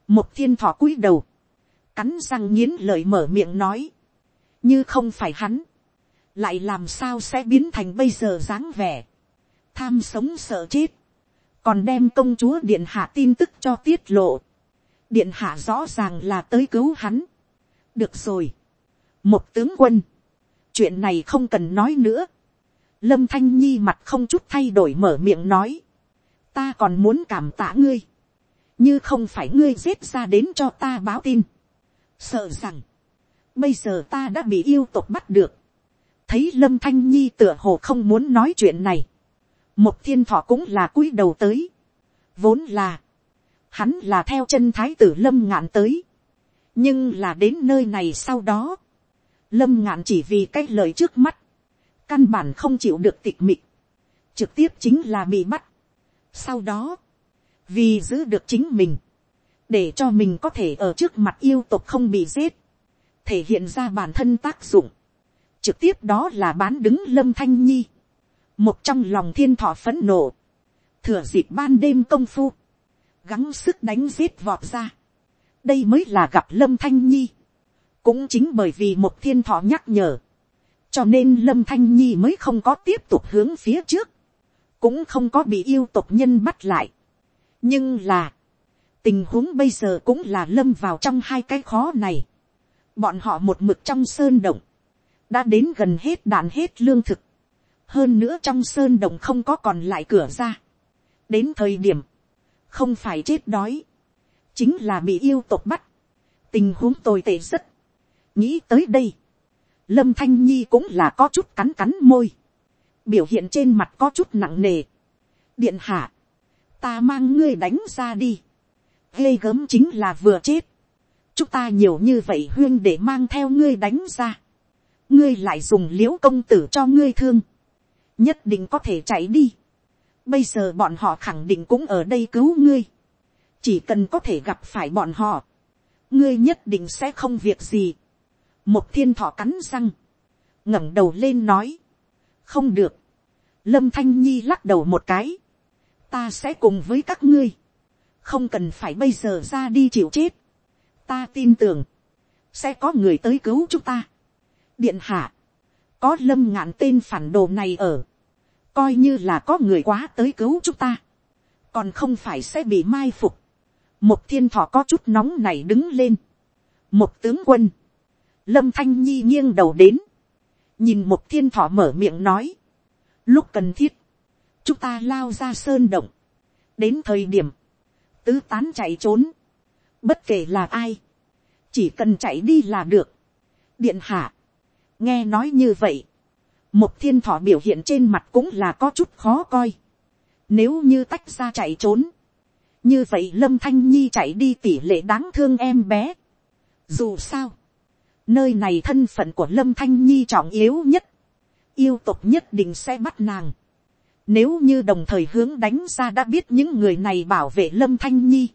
một thiên thọ cúi đầu, cắn răng nghiến lời mở miệng nói, như không phải hắn, lại làm sao sẽ biến thành bây giờ dáng vẻ, tham sống sợ chết, còn đem công chúa điện hạ tin tức cho tiết lộ, điện hạ rõ ràng là tới cứu hắn. được rồi, một tướng quân, chuyện này không cần nói nữa. lâm thanh nhi mặt không chút thay đổi mở miệng nói, ta còn muốn cảm tạ ngươi, như không phải ngươi giết ra đến cho ta báo tin, sợ rằng, bây giờ ta đã bị yêu tộc bắt được, thấy lâm thanh nhi tựa hồ không muốn nói chuyện này, một thiên thọ cũng là cúi đầu tới, vốn là, hắn là theo chân thái tử lâm ngạn tới, nhưng là đến nơi này sau đó, lâm ngạn chỉ vì cái lời trước mắt, căn bản không chịu được tịch mịch, trực tiếp chính là bị bắt. sau đó, vì giữ được chính mình, để cho mình có thể ở trước mặt yêu tục không bị giết, thể hiện ra bản thân tác dụng, trực tiếp đó là bán đứng lâm thanh nhi, một trong lòng thiên thọ phấn nộ, thừa dịp ban đêm công phu, gắng sức đánh giết vọt ra, đây mới là gặp lâm thanh nhi, cũng chính bởi vì một thiên thọ nhắc nhở, cho nên lâm thanh nhi mới không có tiếp tục hướng phía trước, cũng không có bị yêu tộc nhân bắt lại. nhưng là, tình huống bây giờ cũng là lâm vào trong hai cái khó này. bọn họ một mực trong sơn động, đã đến gần hết đạn hết lương thực, hơn nữa trong sơn động không có còn lại cửa ra. đến thời điểm, không phải chết đói, chính là bị yêu tộc bắt, tình huống tồi tệ rất, nghĩ tới đây, lâm thanh nhi cũng là có chút cắn cắn môi, biểu hiện trên mặt có chút nặng nề. điện hạ, ta mang ngươi đánh ra đi, ghê gớm chính là vừa chết, chúng ta nhiều như vậy huyên để mang theo ngươi đánh ra, ngươi lại dùng l i ễ u công tử cho ngươi thương, nhất định có thể chạy đi. bây giờ bọn họ khẳng định cũng ở đây cứu ngươi, chỉ cần có thể gặp phải bọn họ, ngươi nhất định sẽ không việc gì một thiên thọ cắn răng, ngẩng đầu lên nói, không được, lâm thanh nhi lắc đầu một cái, ta sẽ cùng với các ngươi, không cần phải bây giờ ra đi chịu chết, ta tin tưởng, sẽ có người tới cứu chúng ta. điện hạ, có lâm ngạn tên phản đồ này ở, coi như là có người quá tới cứu chúng ta, còn không phải sẽ bị mai phục. một thiên thọ có chút nóng này đứng lên, một tướng quân, lâm thanh nhi nghiêng đầu đến, nhìn một thiên thọ mở miệng nói, lúc cần thiết, chúng ta lao ra sơn động, đến thời điểm, tứ tán chạy trốn, bất kể là ai, chỉ cần chạy đi là được. điện hạ, nghe nói như vậy, một thiên thọ biểu hiện trên mặt cũng là có chút khó coi, nếu như tách ra chạy trốn, như vậy lâm thanh nhi chạy đi tỷ lệ đáng thương em bé. dù sao, Nơi này thân phận của Lâm Thanh Nhi trọng yếu nhất. Yêu tục nhất định sẽ bắt nàng. Nếu như đồng thời hướng đánh ra đã biết những người này bảo vệ Lâm Thanh Nhi.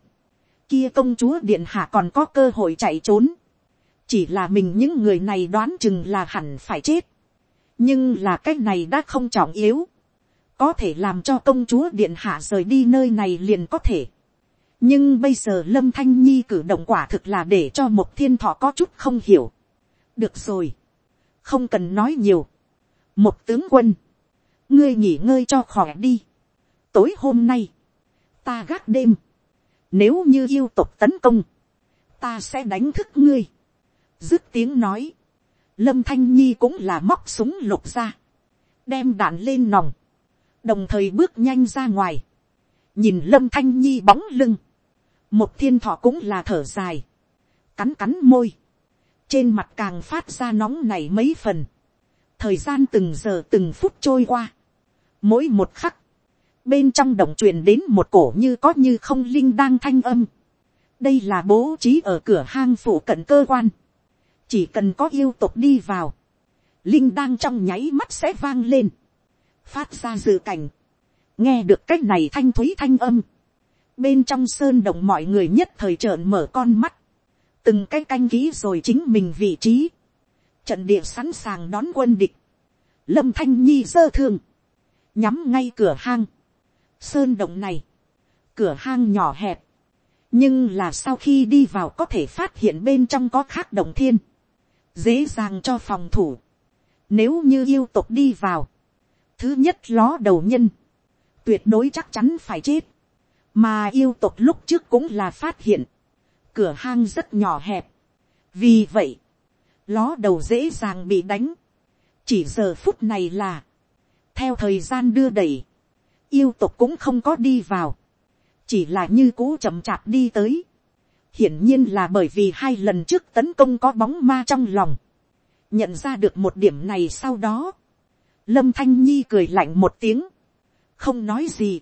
Kia công chúa Điện Hạ còn có cơ hội chạy trốn. Chỉ là mình những người này đoán chừng là hẳn phải chết. Nhưng là cái này đã không trọng yếu. Có thể làm cho công chúa Điện Hạ rời đi nơi này liền có thể nhưng bây giờ lâm thanh nhi cử động quả thực là để cho một thiên thọ có chút không hiểu được rồi, không cần nói nhiều. một tướng quân, ngươi nghỉ ngơi cho khỏe đi. tối hôm nay, ta gác đêm, nếu như yêu tục tấn công, ta sẽ đánh thức ngươi. dứt tiếng nói, lâm thanh nhi cũng là móc súng lục ra, đem đạn lên nòng, đồng thời bước nhanh ra ngoài, nhìn lâm thanh nhi bóng lưng, một thiên thọ cũng là thở dài, cắn cắn môi, trên mặt càng phát ra nóng này mấy phần, thời gian từng giờ từng phút trôi qua, mỗi một khắc, bên trong động truyền đến một cổ như có như không linh đang thanh âm, đây là bố trí ở cửa hang phủ cận cơ quan, chỉ cần có yêu tục đi vào, linh đang trong nháy mắt sẽ vang lên, phát ra dự cảnh, nghe được c á c h này thanh thúy thanh âm, bên trong sơn động mọi người nhất thời trợn mở con mắt, từng cái canh ký rồi chính mình vị trí, trận địa sẵn sàng đón quân địch, lâm thanh nhi dơ thương, nhắm ngay cửa hang, sơn động này, cửa hang nhỏ hẹp, nhưng là sau khi đi vào có thể phát hiện bên trong có khác động thiên, dễ dàng cho phòng thủ, nếu như yêu tục đi vào, thứ nhất ló đầu nhân, tuyệt đối chắc chắn phải chết, mà yêu tục lúc trước cũng là phát hiện, cửa hang rất nhỏ hẹp. vì vậy, ló đầu dễ dàng bị đánh. chỉ giờ phút này là, theo thời gian đưa đẩy, yêu tục cũng không có đi vào, chỉ là như cũ chậm chạp đi tới, hiển nhiên là bởi vì hai lần trước tấn công có bóng ma trong lòng, nhận ra được một điểm này sau đó, lâm thanh nhi cười lạnh một tiếng, không nói gì,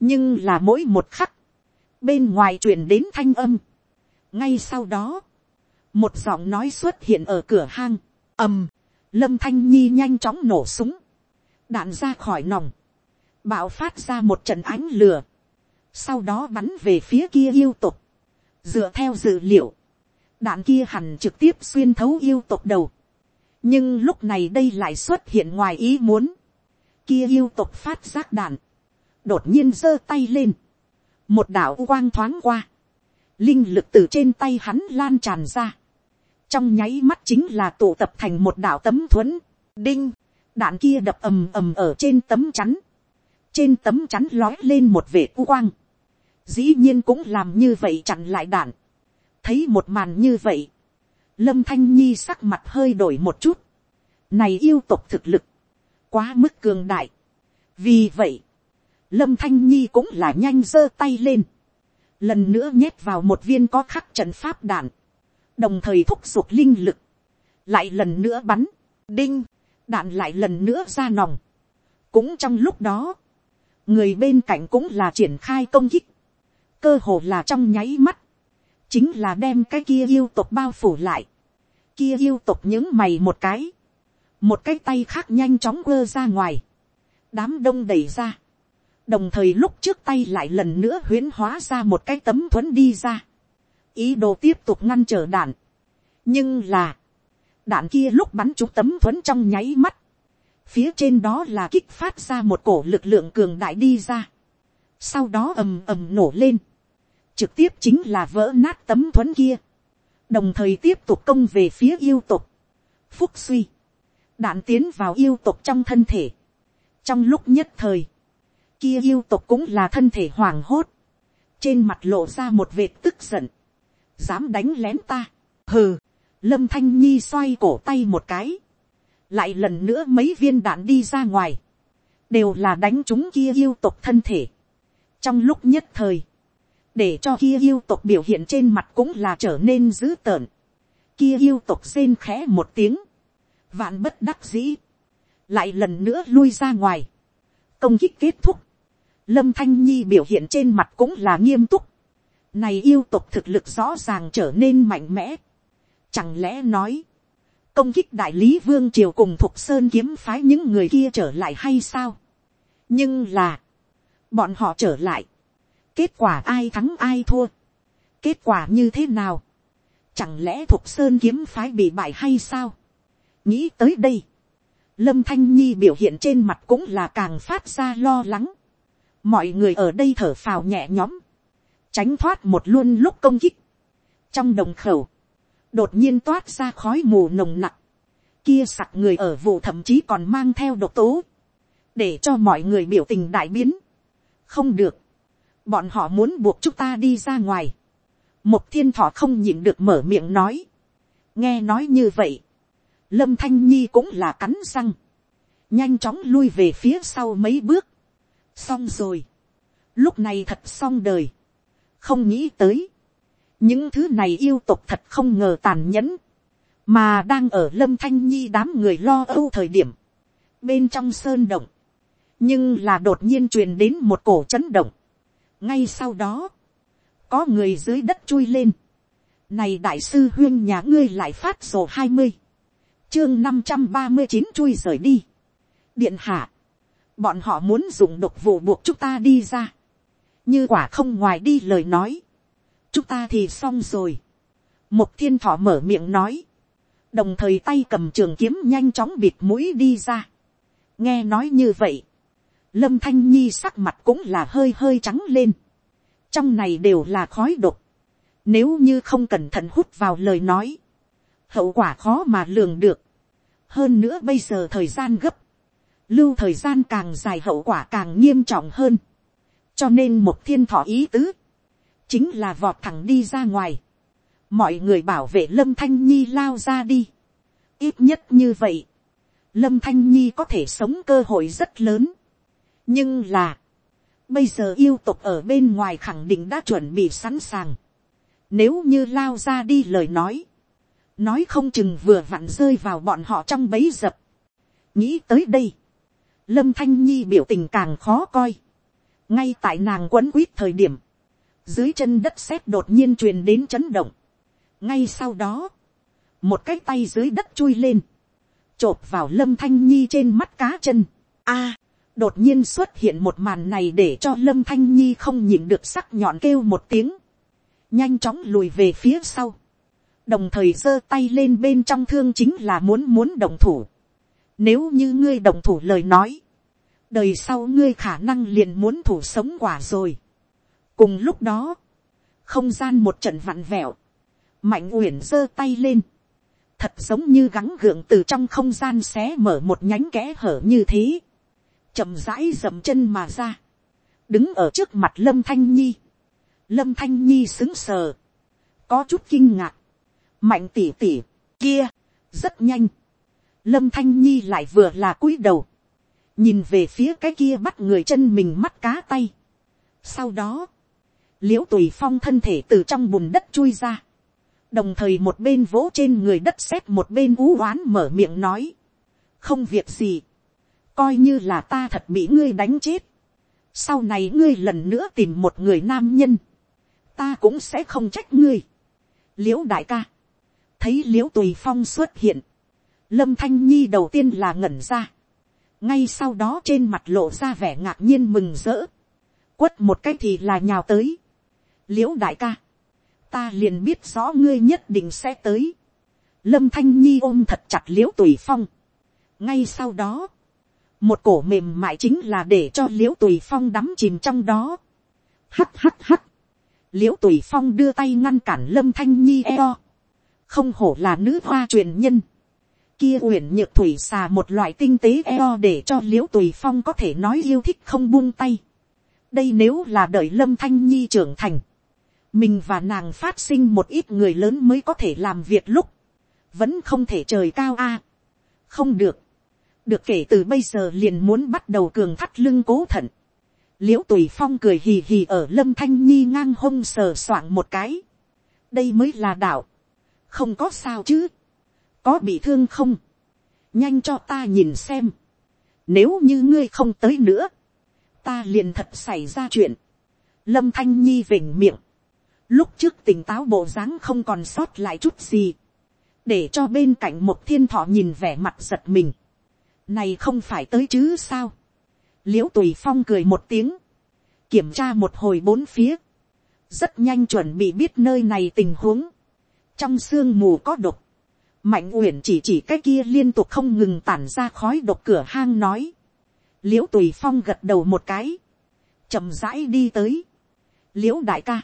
nhưng là mỗi một khắc, bên ngoài truyền đến thanh âm, ngay sau đó, một giọng nói xuất hiện ở cửa hang, ầm, lâm thanh nhi nhanh chóng nổ súng, đạn ra khỏi nòng, bạo phát ra một trận ánh lửa, sau đó bắn về phía kia yêu tục, dựa theo dự liệu, đạn kia hẳn trực tiếp xuyên thấu yêu tục đầu, nhưng lúc này đây lại xuất hiện ngoài ý muốn, kia yêu tục phát giác đạn, đột nhiên giơ tay lên, một đạo quang thoáng qua, linh lực từ trên tay hắn lan tràn ra, trong nháy mắt chính là tụ tập thành một đạo tấm thuẫn, đinh, đạn kia đập ầm ầm ở trên tấm chắn, trên tấm chắn lói lên một vệ u quang, dĩ nhiên cũng làm như vậy chặn lại đạn, thấy một màn như vậy, lâm thanh nhi sắc mặt hơi đổi một chút, này yêu tục thực lực, quá mức cường đại, vì vậy, lâm thanh nhi cũng là nhanh giơ tay lên, lần nữa nhét vào một viên có khắc trận pháp đạn, đồng thời thúc giục linh lực, lại lần nữa bắn, đinh, đạn lại lần nữa ra nòng. cũng trong lúc đó, người bên cạnh cũng là triển khai công kích, cơ hồ là trong nháy mắt, chính là đem cái kia yêu tục bao phủ lại, kia yêu tục những mày một cái, một cái tay khác nhanh chóng quơ ra ngoài, đám đông đẩy ra, đồng thời lúc trước tay lại lần nữa huyễn hóa ra một cái tấm thuẫn đi ra, ý đồ tiếp tục ngăn trở đạn, nhưng là, đạn kia lúc bắn trúng tấm thuấn trong nháy mắt, phía trên đó là kích phát ra một cổ lực lượng cường đại đi ra, sau đó ầm ầm nổ lên, trực tiếp chính là vỡ nát tấm thuẫn kia, đồng thời tiếp tục công về phía yêu tục, phúc suy, đạn tiến vào yêu tục trong thân thể, trong lúc nhất thời, kia yêu tục cũng là thân thể hoàng hốt, trên mặt lộ ra một vệt tức giận, dám đánh lén ta, hừ, lâm thanh nhi xoay cổ tay một cái, lại lần nữa mấy viên đạn đi ra ngoài, đều là đánh chúng kia yêu tục thân thể. trong lúc nhất thời, để cho kia yêu tục biểu hiện trên mặt cũng là trở nên dữ tợn, kia yêu tục rên khẽ một tiếng, vạn bất đắc dĩ, lại lần nữa lui ra ngoài, công kích kết thúc, lâm thanh nhi biểu hiện trên mặt cũng là nghiêm túc, này yêu tục thực lực rõ ràng trở nên mạnh mẽ, chẳng lẽ nói, công kích đại lý vương triều cùng thục sơn kiếm phái những người kia trở lại hay sao, nhưng là, bọn họ trở lại, kết quả ai thắng ai thua, kết quả như thế nào, chẳng lẽ thục sơn kiếm phái bị bại hay sao, nghĩ tới đây, lâm thanh nhi biểu hiện trên mặt cũng là càng phát ra lo lắng, mọi người ở đây thở phào nhẹ nhõm, tránh thoát một luôn lúc công kích, trong đồng khẩu, đột nhiên toát ra khói mù nồng nặc, kia sặc người ở vụ thậm chí còn mang theo độc tố, để cho mọi người biểu tình đại biến. không được, bọn họ muốn buộc chúng ta đi ra ngoài. một thiên thọ không nhịn được mở miệng nói. nghe nói như vậy, lâm thanh nhi cũng là cắn răng, nhanh chóng lui về phía sau mấy bước xong rồi, lúc này thật xong đời, không nghĩ tới, những thứ này yêu tục thật không ngờ tàn nhẫn, mà đang ở lâm thanh nhi đám người lo âu thời điểm, bên trong sơn động, nhưng là đột nhiên truyền đến một cổ chấn động. ngay sau đó, có người dưới đất chui lên, này đại sư huyên nhà ngươi lại phát sổ hai mươi, chương năm trăm ba mươi chín chui rời đi. điện hạ, bọn họ muốn dùng độc vụ buộc chúng ta đi ra, như quả không ngoài đi lời nói, chúng ta thì xong rồi. một thiên thọ mở miệng nói, đồng thời tay cầm trường kiếm nhanh chóng bịt mũi đi ra. nghe nói như vậy, lâm thanh nhi sắc mặt cũng là hơi hơi trắng lên. trong này đều là khói độc. nếu như không cẩn thận hút vào lời nói, hậu quả khó mà lường được. hơn nữa bây giờ thời gian gấp, lưu thời gian càng dài hậu quả càng nghiêm trọng hơn. cho nên một thiên thọ ý tứ, chính là vọt thẳng đi ra ngoài. mọi người bảo vệ lâm thanh nhi lao ra đi. ít nhất như vậy, lâm thanh nhi có thể sống cơ hội rất lớn. nhưng là, bây giờ yêu tục ở bên ngoài khẳng định đã chuẩn bị sẵn sàng. nếu như lao ra đi lời nói, nói không chừng vừa vặn rơi vào bọn họ trong bấy dập. nghĩ tới đây, lâm thanh nhi biểu tình càng khó coi. ngay tại nàng quấn quýt thời điểm, dưới chân đất sét đột nhiên truyền đến chấn động. ngay sau đó, một cái tay dưới đất chui lên, chộp vào lâm thanh nhi trên mắt cá chân. a, đột nhiên xuất hiện một màn này để cho lâm thanh nhi không nhìn được sắc nhọn kêu một tiếng, nhanh chóng lùi về phía sau, đồng thời giơ tay lên bên trong thương chính là muốn muốn đồng thủ. Nếu như ngươi đồng thủ lời nói, đời sau ngươi khả năng liền muốn thủ sống quả rồi. cùng lúc đó, không gian một trận vặn vẹo, mạnh uyển giơ tay lên, thật giống như gắng gượng từ trong không gian xé mở một nhánh kẽ hở như thế, chậm rãi dậm chân mà ra, đứng ở trước mặt lâm thanh nhi, lâm thanh nhi xứng sờ, có chút kinh ngạc, mạnh tỉ tỉ, kia, rất nhanh, lâm thanh nhi lại vừa là cúi đầu, nhìn về phía cái kia bắt người chân mình mắt cá tay. sau đó, l i ễ u tùy phong thân thể từ trong bùn đất chui ra, đồng thời một bên vỗ trên người đất xếp một bên ú oán mở miệng nói, không việc gì, coi như là ta thật bị ngươi đánh chết, sau này ngươi lần nữa tìm một người nam nhân, ta cũng sẽ không trách ngươi, l i ễ u đại ca, thấy l i ễ u tùy phong xuất hiện, lâm thanh nhi đầu tiên là ngẩn ra, ngay sau đó trên mặt lộ ra vẻ ngạc nhiên mừng rỡ, quất một cái thì là nhào tới, liễu đại ca, ta liền biết rõ ngươi nhất định sẽ tới, lâm thanh nhi ôm thật chặt liễu tùy phong, ngay sau đó, một cổ mềm mại chính là để cho liễu tùy phong đắm chìm trong đó, hắt hắt hắt, liễu tùy phong đưa tay ngăn cản lâm thanh nhi eo, không hổ là nữ hoa truyền nhân. Kia uyển nhược thủy xà một loại tinh tế eo để cho l i ễ u tùy phong có thể nói yêu thích không buông tay. đây nếu là đợi lâm thanh nhi trưởng thành, mình và nàng phát sinh một ít người lớn mới có thể làm việc lúc, vẫn không thể trời cao a. không được, được kể từ bây giờ liền muốn bắt đầu cường thắt lưng cố thận. l i ễ u tùy phong cười hì hì ở lâm thanh nhi ngang hông sờ soạng một cái. đây mới là đạo không có sao chứ, có bị thương không, nhanh cho ta nhìn xem, nếu như ngươi không tới nữa, ta liền thật xảy ra chuyện, lâm thanh nhi vểnh miệng, lúc trước tỉnh táo bộ dáng không còn sót lại chút gì, để cho bên cạnh một thiên thọ nhìn vẻ mặt giật mình, này không phải tới chứ sao, l i ễ u tùy phong cười một tiếng, kiểm tra một hồi bốn phía, rất nhanh chuẩn bị biết nơi này tình huống, trong sương mù có độc, mạnh uyển chỉ chỉ cái kia liên tục không ngừng tản ra khói độc cửa hang nói, l i ễ u tùy phong gật đầu một cái, chậm rãi đi tới, l i ễ u đại ca,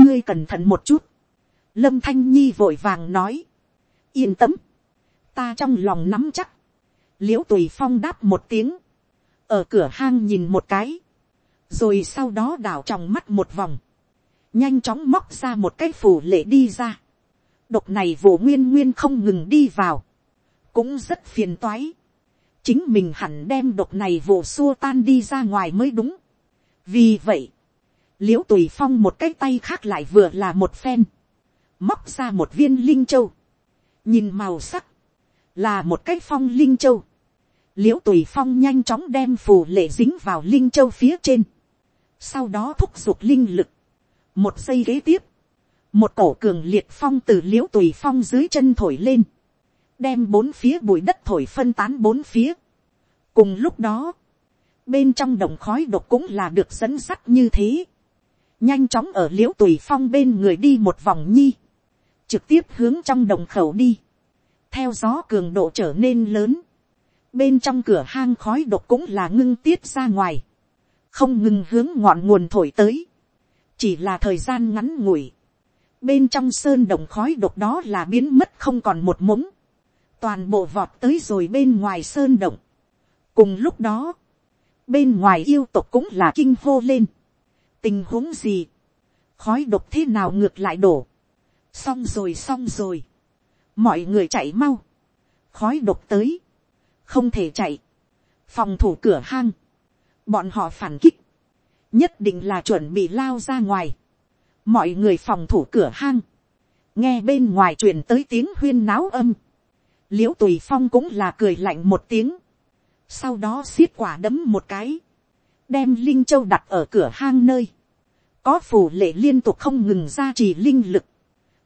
ngươi cẩn thận một chút, lâm thanh nhi vội vàng nói, yên tâm, ta trong lòng nắm chắc, l i ễ u tùy phong đáp một tiếng, ở cửa hang nhìn một cái, rồi sau đó đảo tròng mắt một vòng, nhanh chóng móc ra một cái phủ lệ đi ra, độc này vô nguyên nguyên không ngừng đi vào, cũng rất phiền toái. chính mình hẳn đem độc này vô xua tan đi ra ngoài mới đúng. vì vậy, l i ễ u tùy phong một cái tay khác lại vừa là một phen, móc ra một viên linh châu, nhìn màu sắc, là một cái phong linh châu, l i ễ u tùy phong nhanh chóng đem phù lệ dính vào linh châu phía trên, sau đó thúc giục linh lực, một giây kế tiếp, một cổ cường liệt phong từ l i ễ u tùy phong dưới chân thổi lên, đem bốn phía bụi đất thổi phân tán bốn phía. cùng lúc đó, bên trong đồng khói độc cũng là được dẫn sắt như thế, nhanh chóng ở l i ễ u tùy phong bên người đi một vòng nhi, trực tiếp hướng trong đồng khẩu đi, theo gió cường độ trở nên lớn, bên trong cửa hang khói độc cũng là ngưng tiết ra ngoài, không ngừng hướng ngọn nguồn thổi tới, chỉ là thời gian ngắn ngủi, bên trong sơn đồng khói độc đó là biến mất không còn một mống, toàn bộ vọt tới rồi bên ngoài sơn động. cùng lúc đó, bên ngoài yêu tộc cũng là kinh hô lên. tình huống gì, khói độc thế nào ngược lại đổ, xong rồi xong rồi, mọi người chạy mau, khói độc tới, không thể chạy, phòng thủ cửa hang, bọn họ phản kích, nhất định là chuẩn bị lao ra ngoài, mọi người phòng thủ cửa hang, nghe bên ngoài truyền tới tiếng huyên náo âm, l i ễ u tùy phong cũng là cười lạnh một tiếng, sau đó xiết quả đấm một cái, đem linh châu đặt ở cửa hang nơi, có phù lệ liên tục không ngừng ra trì linh lực,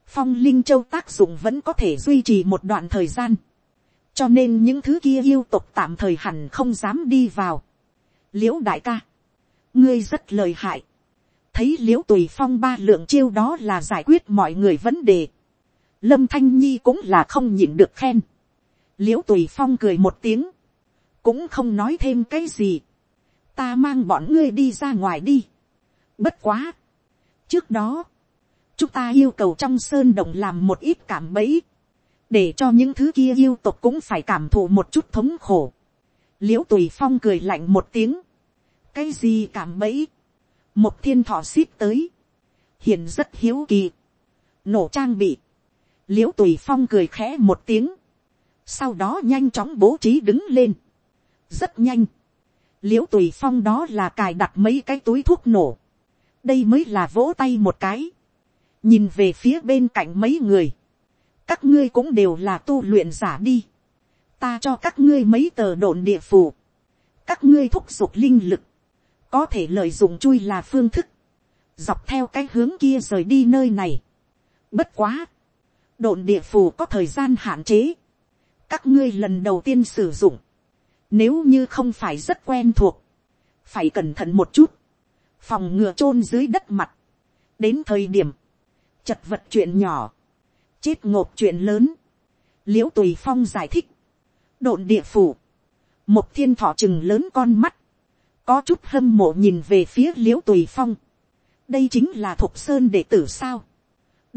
phong linh châu tác dụng vẫn có thể duy trì một đoạn thời gian, cho nên những thứ kia yêu tục tạm thời hẳn không dám đi vào. l i ễ u đại ca, ngươi rất lời hại, thấy l i ễ u tùy phong ba lượng chiêu đó là giải quyết mọi người vấn đề. lâm thanh nhi cũng là không nhịn được khen. l i ễ u tùy phong cười một tiếng, cũng không nói thêm cái gì. ta mang bọn ngươi đi ra ngoài đi. bất quá. trước đó, chúng ta yêu cầu trong sơn động làm một ít cảm bẫy, để cho những thứ kia yêu tục cũng phải cảm thụ một chút thống khổ. l i ễ u tùy phong cười lạnh một tiếng. cái gì cảm bẫy một thiên thọ ship tới, hiện rất hiếu kỳ, nổ trang bị, l i ễ u tùy phong cười khẽ một tiếng, sau đó nhanh chóng bố trí đứng lên, rất nhanh, l i ễ u tùy phong đó là cài đặt mấy cái túi thuốc nổ, đây mới là vỗ tay một cái, nhìn về phía bên cạnh mấy người, các ngươi cũng đều là tu luyện giả đi, ta cho các ngươi mấy tờ đồn địa phù, các ngươi thúc giục linh lực, có thể lợi dụng chui là phương thức, dọc theo cái hướng kia rời đi nơi này. Bất quá, độn địa phù có thời gian hạn chế, các ngươi lần đầu tiên sử dụng, nếu như không phải rất quen thuộc, phải cẩn thận một chút, phòng ngừa chôn dưới đất mặt, đến thời điểm, chật vật chuyện nhỏ, chết ngộp chuyện lớn, l i ễ u tùy phong giải thích, độn địa phủ, một thiên thọ chừng lớn con mắt, có chút hâm mộ nhìn về phía l i ễ u tùy phong, đây chính là thục sơn đệ tử sao,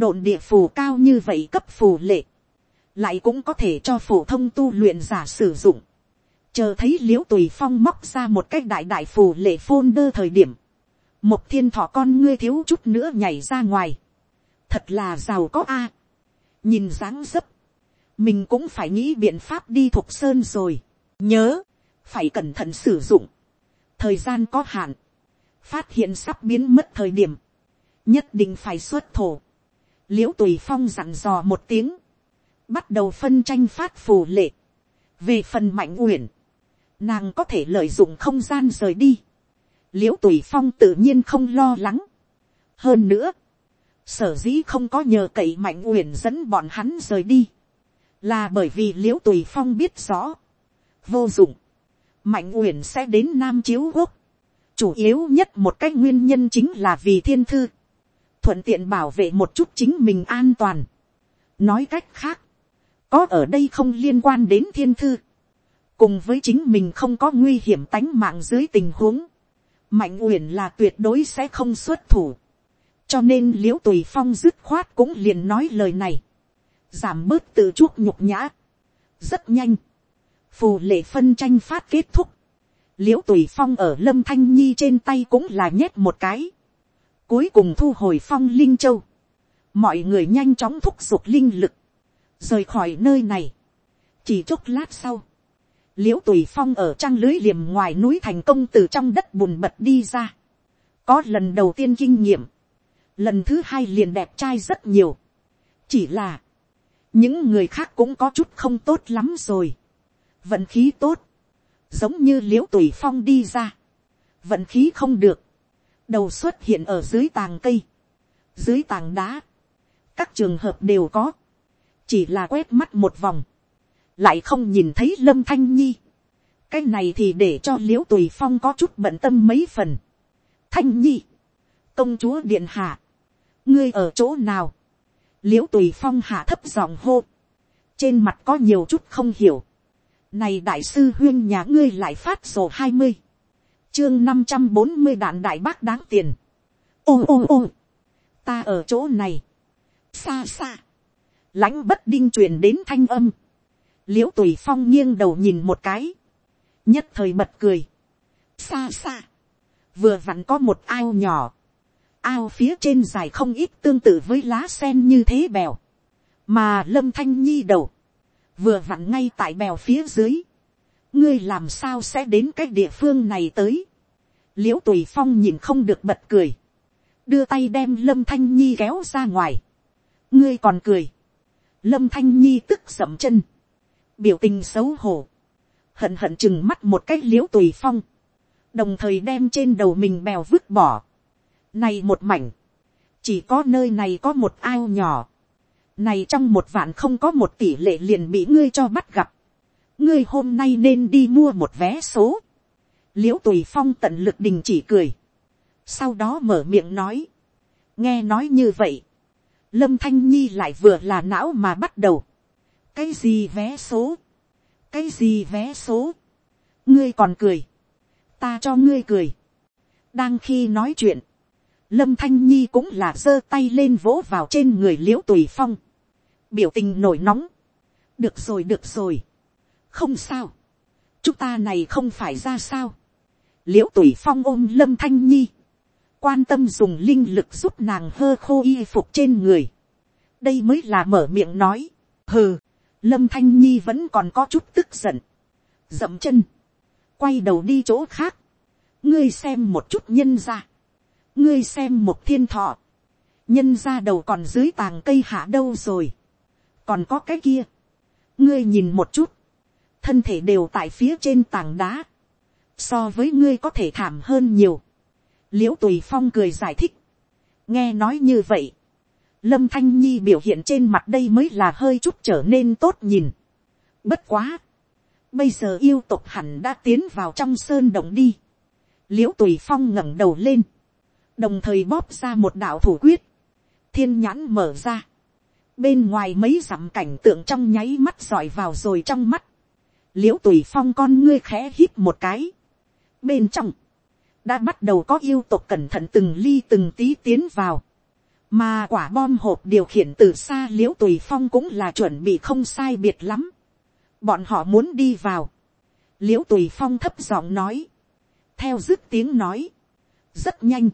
độn địa phù cao như vậy cấp phù lệ, lại cũng có thể cho phổ thông tu luyện giả sử dụng, chờ thấy l i ễ u tùy phong móc ra một cái đại đại phù lệ phôn đơ thời điểm, một thiên thọ con ngươi thiếu chút nữa nhảy ra ngoài, thật là giàu có a, nhìn dáng dấp, mình cũng phải nghĩ biện pháp đi thục sơn rồi, nhớ, phải cẩn thận sử dụng, thời gian có hạn, phát hiện sắp biến mất thời điểm, nhất định phải xuất thổ, l i ễ u tùy phong dặn dò một tiếng, bắt đầu phân tranh phát phù lệ, về phần mạnh uyển, nàng có thể lợi dụng không gian rời đi, l i ễ u tùy phong tự nhiên không lo lắng. hơn nữa, sở dĩ không có nhờ cậy mạnh uyển dẫn bọn hắn rời đi, là bởi vì l i ễ u tùy phong biết rõ, vô dụng, mạnh uyển sẽ đến nam chiếu quốc. chủ yếu nhất một cách nguyên nhân chính là vì thiên thư. thuận tiện bảo vệ một chút chính mình an toàn. nói cách khác, có ở đây không liên quan đến thiên thư. cùng với chính mình không có nguy hiểm tánh mạng dưới tình huống. mạnh uyển là tuyệt đối sẽ không xuất thủ. cho nên l i ễ u tùy phong dứt khoát cũng liền nói lời này. giảm bớt tự chuốc nhục nhã. rất nhanh phù lệ phân tranh phát kết thúc, l i ễ u tùy phong ở lâm thanh nhi trên tay cũng là nhét một cái, cuối cùng thu hồi phong linh châu, mọi người nhanh chóng thúc giục linh lực, rời khỏi nơi này, chỉ chốc lát sau, l i ễ u tùy phong ở trang lưới liềm ngoài núi thành công từ trong đất bùn bật đi ra, có lần đầu tiên kinh nghiệm, lần thứ hai liền đẹp trai rất nhiều, chỉ là, những người khác cũng có chút không tốt lắm rồi, vận khí tốt, giống như l i ễ u tùy phong đi ra, vận khí không được, đầu xuất hiện ở dưới tàng cây, dưới tàng đá, các trường hợp đều có, chỉ là quét mắt một vòng, lại không nhìn thấy lâm thanh nhi, cái này thì để cho l i ễ u tùy phong có chút bận tâm mấy phần. thanh nhi, công chúa điện hạ, ngươi ở chỗ nào, l i ễ u tùy phong hạ thấp giọng hô, trên mặt có nhiều chút không hiểu, này đại sư huyên nhà ngươi lại phát sổ hai mươi. Chương năm trăm bốn mươi đạn đại bác đáng tiền. Ô ô ô. Ta ở chỗ này. Xa xa. Lãnh bất đinh truyền đến thanh âm. Liễu tùy phong nghiêng đầu nhìn một cái. Nhất thời bật cười. Xa xa. Vừa vặn có một ao nhỏ. Ao phía trên dài không ít tương tự với lá sen như thế bèo. Mà lâm thanh nhi đầu vừa vặn ngay tại bèo phía dưới, ngươi làm sao sẽ đến cái địa phương này tới, l i ễ u tùy phong nhìn không được bật cười, đưa tay đem lâm thanh nhi kéo ra ngoài, ngươi còn cười, lâm thanh nhi tức sậm chân, biểu tình xấu hổ, hận hận chừng mắt một cách l i ễ u tùy phong, đồng thời đem trên đầu mình bèo vứt bỏ, này một mảnh, chỉ có nơi này có một ao nhỏ, này trong một vạn không có một tỷ lệ liền bị ngươi cho bắt gặp, ngươi hôm nay nên đi mua một vé số. l i ễ u tùy phong tận lực đình chỉ cười. sau đó mở miệng nói. nghe nói như vậy. lâm thanh nhi lại vừa là não mà bắt đầu. cái gì vé số. cái gì vé số. ngươi còn cười. ta cho ngươi cười. đang khi nói chuyện, lâm thanh nhi cũng là giơ tay lên vỗ vào trên người l i ễ u tùy phong biểu tình nổi nóng. được rồi được rồi. Không sao, chúng ta này không phải ra sao, l i ễ u tùy phong ôm lâm thanh nhi, quan tâm dùng linh lực giúp nàng hơ khô y phục trên người, đây mới là mở miệng nói, hừ, lâm thanh nhi vẫn còn có chút tức giận, dậm chân, quay đầu đi chỗ khác, ngươi xem một chút nhân ra, ngươi xem một thiên thọ, nhân ra đầu còn dưới tàng cây hạ đâu rồi, còn có cái kia, ngươi nhìn một chút, thân thể đều tại phía trên tảng đá, so với ngươi có thể thảm hơn nhiều, l i ễ u tùy phong cười giải thích, nghe nói như vậy, lâm thanh nhi biểu hiện trên mặt đây mới là hơi chút trở nên tốt nhìn. bất quá, bây giờ yêu tục hẳn đã tiến vào trong sơn động đi, l i ễ u tùy phong ngẩng đầu lên, đồng thời bóp ra một đạo thủ quyết, thiên nhãn mở ra, bên ngoài mấy dặm cảnh tượng trong nháy mắt giỏi vào rồi trong mắt, l i ễ u tùy phong con ngươi khẽ hít một cái. bên trong, đã bắt đầu có yêu tục cẩn thận từng ly từng tí tiến vào. mà quả bom hộp điều khiển từ xa l i ễ u tùy phong cũng là chuẩn bị không sai biệt lắm. bọn họ muốn đi vào. l i ễ u tùy phong thấp giọng nói. theo dứt tiếng nói. rất nhanh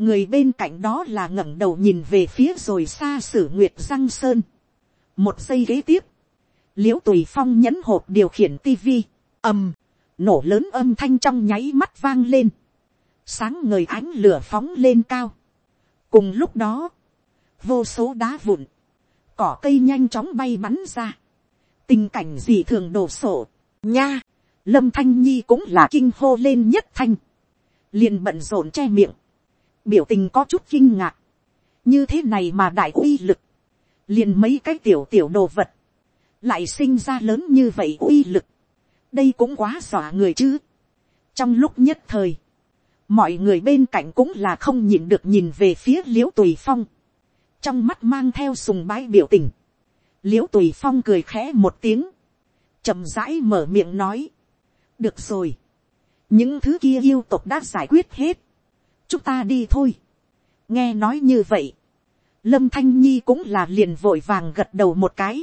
người bên cạnh đó là ngẩng đầu nhìn về phía rồi xa sử nguyệt răng sơn. một giây kế tiếp, l i ễ u tùy phong nhẫn hộp điều khiển tivi, ầm, nổ lớn âm thanh trong nháy mắt vang lên, sáng ngời ánh lửa phóng lên cao. cùng lúc đó, vô số đá vụn, cỏ cây nhanh chóng bay bắn ra, tình cảnh gì thường đổ sổ, nha, lâm thanh nhi cũng là kinh hô lên nhất thanh, liền bận rộn che miệng, biểu tình có chút kinh ngạc, như thế này mà đại uy lực, liền mấy cái tiểu tiểu đồ vật, lại sinh ra lớn như vậy uy lực, đây cũng quá dọa người chứ. trong lúc nhất thời, mọi người bên cạnh cũng là không nhìn được nhìn về phía l i ễ u tùy phong, trong mắt mang theo sùng bái biểu tình, l i ễ u tùy phong cười khẽ một tiếng, chậm rãi mở miệng nói, được rồi, những thứ kia yêu tục đã giải quyết hết, chúng ta đi thôi, nghe nói như vậy, lâm thanh nhi cũng là liền vội vàng gật đầu một cái,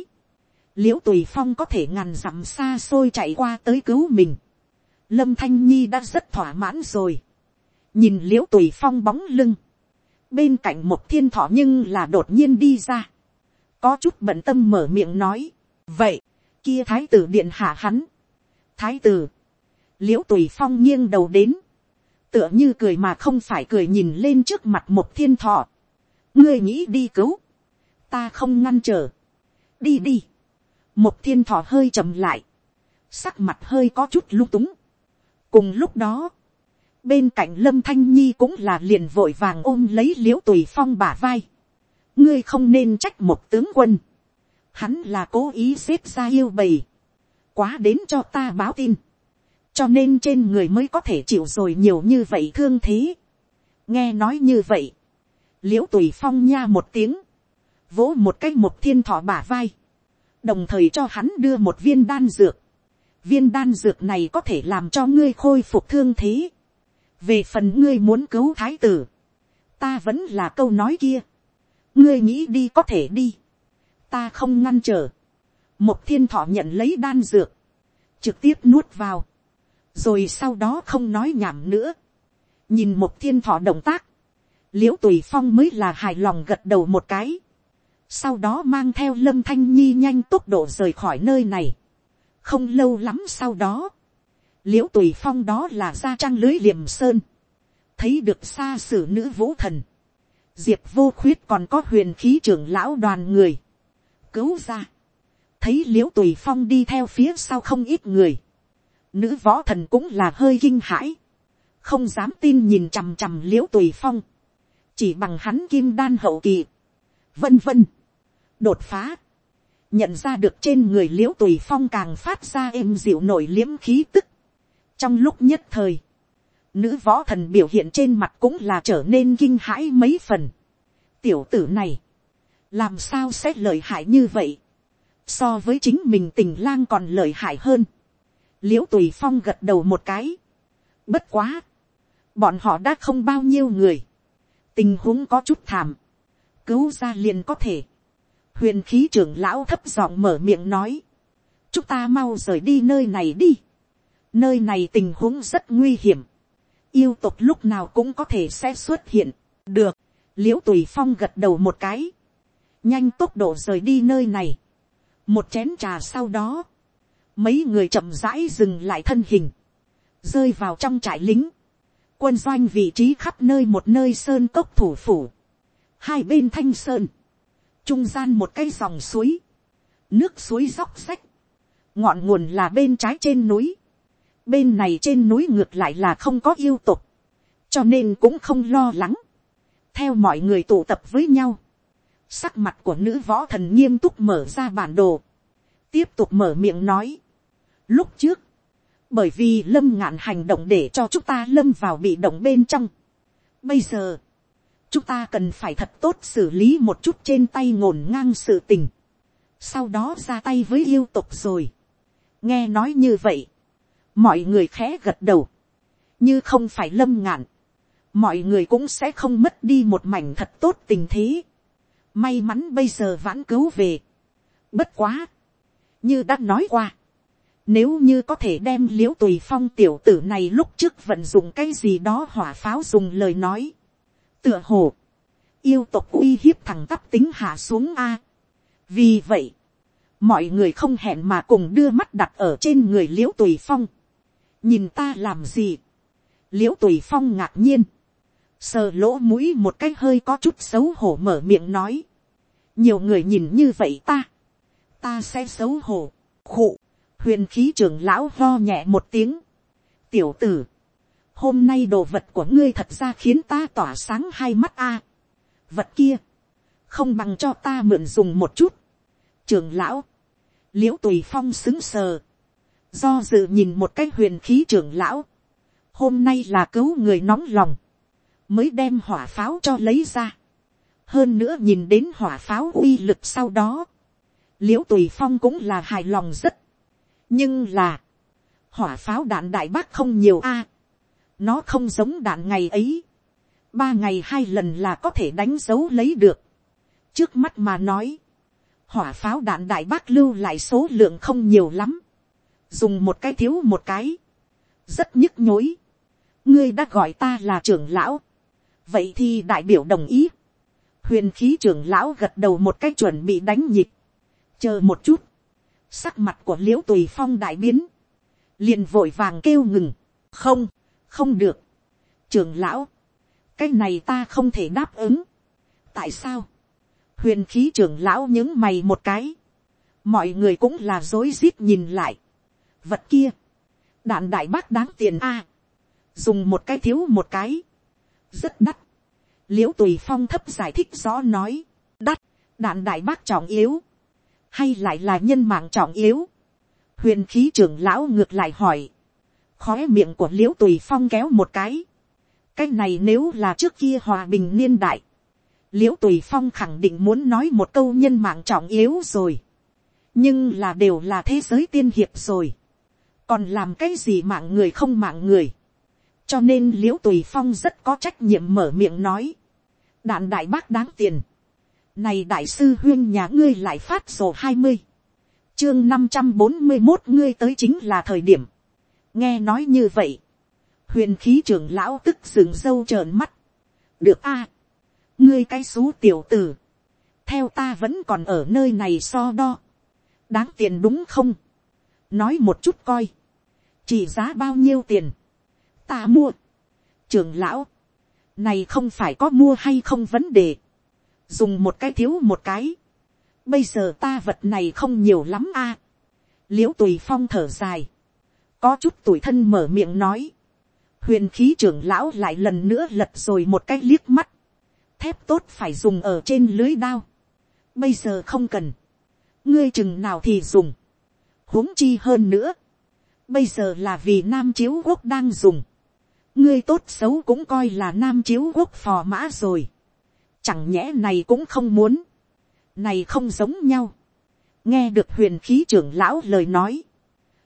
l i ễ u tùy phong có thể ngàn dặm xa xôi chạy qua tới cứu mình. lâm thanh nhi đã rất thỏa mãn rồi. nhìn l i ễ u tùy phong bóng lưng. bên cạnh một thiên thọ nhưng là đột nhiên đi ra. có chút bận tâm mở miệng nói. vậy, kia thái tử điện hạ hắn. thái tử, l i ễ u tùy phong nghiêng đầu đến tựa như cười mà không phải cười nhìn lên trước mặt một thiên thọ. ngươi nghĩ đi cứu. ta không ngăn trở. đi đi một thiên thọ hơi chậm lại, sắc mặt hơi có chút lung túng. cùng lúc đó, bên cạnh lâm thanh nhi cũng là liền vội vàng ôm lấy l i ễ u tùy phong bả vai. ngươi không nên trách một tướng quân. hắn là cố ý xếp ra yêu bầy. quá đến cho ta báo tin cho nên trên người mới có thể chịu rồi nhiều như vậy thương thế. nghe nói như vậy. l i ễ u tùy phong nha một tiếng. vỗ một cái một thiên thọ bả vai đồng thời cho hắn đưa một viên đan dược. viên đan dược này có thể làm cho ngươi khôi phục thương thế. về phần ngươi muốn cứu thái tử, ta vẫn là câu nói kia. ngươi nghĩ đi có thể đi. ta không ngăn trở. một thiên thọ nhận lấy đan dược, trực tiếp nuốt vào, rồi sau đó không nói nhảm nữa. nhìn một thiên thọ động tác, l i ễ u tùy phong mới là hài lòng gật đầu một cái. Sau đó mang theo lâm thanh nhi nhanh tốc độ rời khỏi nơi này. không lâu lắm sau đó, l i ễ u tùy phong đó là ra trăng lưới liềm sơn, thấy được xa xử nữ vũ thần, diệp vô khuyết còn có huyền khí trưởng lão đoàn người, cứu ra, thấy l i ễ u tùy phong đi theo phía sau không ít người, nữ võ thần cũng là hơi kinh hãi, không dám tin nhìn chằm chằm l i ễ u tùy phong, chỉ bằng hắn kim đan hậu kỳ, vân vân, đột phá, nhận ra được trên người l i ễ u tùy phong càng phát ra êm dịu nổi liếm khí tức. trong lúc nhất thời, nữ võ thần biểu hiện trên mặt cũng là trở nên kinh hãi mấy phần. tiểu tử này, làm sao sẽ lợi hại như vậy, so với chính mình tình lang còn lợi hại hơn l i ễ u tùy phong gật đầu một cái. bất quá, bọn họ đã không bao nhiêu người, tình huống có chút thảm, cứu ra liền có thể. Huyền khí trưởng lão thấp giọng mở miệng nói, chúng ta mau rời đi nơi này đi, nơi này tình huống rất nguy hiểm, yêu tục lúc nào cũng có thể sẽ xuất hiện, được, l i ễ u tùy phong gật đầu một cái, nhanh tốc độ rời đi nơi này, một chén trà sau đó, mấy người chậm rãi dừng lại thân hình, rơi vào trong trại lính, quân doanh vị trí khắp nơi một nơi sơn cốc thủ phủ, hai bên thanh sơn, trung gian một cây dòng suối, nước suối róc rách, ngọn nguồn là bên trái trên núi, bên này trên núi ngược lại là không có yêu tục, cho nên cũng không lo lắng, theo mọi người tụ tập với nhau, sắc mặt của nữ võ thần nghiêm túc mở ra bản đồ, tiếp tục mở miệng nói, lúc trước, bởi vì lâm ngạn hành động để cho chúng ta lâm vào bị động bên trong, bây giờ, chúng ta cần phải thật tốt xử lý một chút trên tay ngổn ngang sự tình, sau đó ra tay với yêu tục rồi. nghe nói như vậy, mọi người khẽ gật đầu, như không phải lâm ngạn, mọi người cũng sẽ không mất đi một mảnh thật tốt tình thế. may mắn bây giờ vãn cứu về. bất quá, như đã nói qua, nếu như có thể đem liễu tùy phong tiểu tử này lúc trước vận dụng cái gì đó hỏa pháo dùng lời nói, tựa hồ, yêu tộc uy hiếp thằng tắp tính hạ xuống a. vì vậy, mọi người không hẹn mà cùng đưa mắt đặt ở trên người liễu tùy phong. nhìn ta làm gì, liễu tùy phong ngạc nhiên, sờ lỗ mũi một cái hơi có chút xấu hổ mở miệng nói, nhiều người nhìn như vậy ta, ta sẽ xấu hổ, khụ, huyền khí trưởng lão lo nhẹ một tiếng, tiểu tử, hôm nay đồ vật của ngươi thật ra khiến ta tỏa sáng hai mắt a. vật kia, không bằng cho ta mượn dùng một chút. trưởng lão, l i ễ u tùy phong xứng sờ, do dự nhìn một cái huyền khí trưởng lão, hôm nay là cứu người nóng lòng, mới đem hỏa pháo cho lấy ra. hơn nữa nhìn đến hỏa pháo uy lực sau đó, l i ễ u tùy phong cũng là hài lòng rất nhưng là, hỏa pháo đạn đại bác không nhiều a. Nó không giống đạn ngày ấy. Ba ngày hai lần là có thể đánh dấu lấy được. Trước mắt mà nói. Hỏa pháo đạn đại bác lưu lại số lượng không nhiều lắm. Dùng một cái thiếu một cái. Rất nhức nhối. Ngươi đã gọi ta là trưởng lão. Vậy thì đại biểu đồng ý. Huyền khí trưởng lão gật đầu một cái chuẩn bị đánh nhịp. Chờ một chút. Sắc mặt của liễu tùy phong đại biến. Liền vội vàng kêu ngừng. Không không được. trường lão, cái này ta không thể đáp ứng. tại sao, huyền khí trưởng lão những mày một cái, mọi người cũng là dối rít nhìn lại. vật kia, đạn đại bác đáng tiền a, dùng một cái thiếu một cái, rất đắt. l i ễ u tùy phong thấp giải thích rõ nói, đắt, đạn đại bác trọng yếu, hay lại là nhân mạng trọng yếu. huyền khí trưởng lão ngược lại hỏi, khói miệng của l i ễ u tùy phong kéo một cái. cái này nếu là trước kia hòa bình niên đại, l i ễ u tùy phong khẳng định muốn nói một câu nhân mạng trọng yếu rồi. nhưng là đều là thế giới tiên hiệp rồi. còn làm cái gì mạng người không mạng người. cho nên l i ễ u tùy phong rất có trách nhiệm mở miệng nói. đạn đại bác đáng tiền này đại sư huyên nhà ngươi lại phát sổ hai mươi. chương năm trăm bốn mươi một ngươi tới chính là thời điểm. Nghe nói như vậy, huyền khí trưởng lão tức sừng dâu trợn mắt. được a, ngươi cái xú tiểu tử, theo ta vẫn còn ở nơi này so đo, đáng tiền đúng không, nói một chút coi, chỉ giá bao nhiêu tiền, ta mua, trưởng lão, này không phải có mua hay không vấn đề, dùng một cái thiếu một cái, bây giờ ta vật này không nhiều lắm a, à. l i ễ u tùy phong thở dài, có chút tuổi thân mở miệng nói, huyền khí trưởng lão lại lần nữa lật rồi một cái liếc mắt, thép tốt phải dùng ở trên lưới đao, bây giờ không cần, ngươi chừng nào thì dùng, huống chi hơn nữa, bây giờ là vì nam chiếu quốc đang dùng, ngươi tốt xấu cũng coi là nam chiếu quốc phò mã rồi. Chẳng nhẽ này cũng không muốn. Này không giống nhau. Nghe được huyền khí trưởng lão lời nói.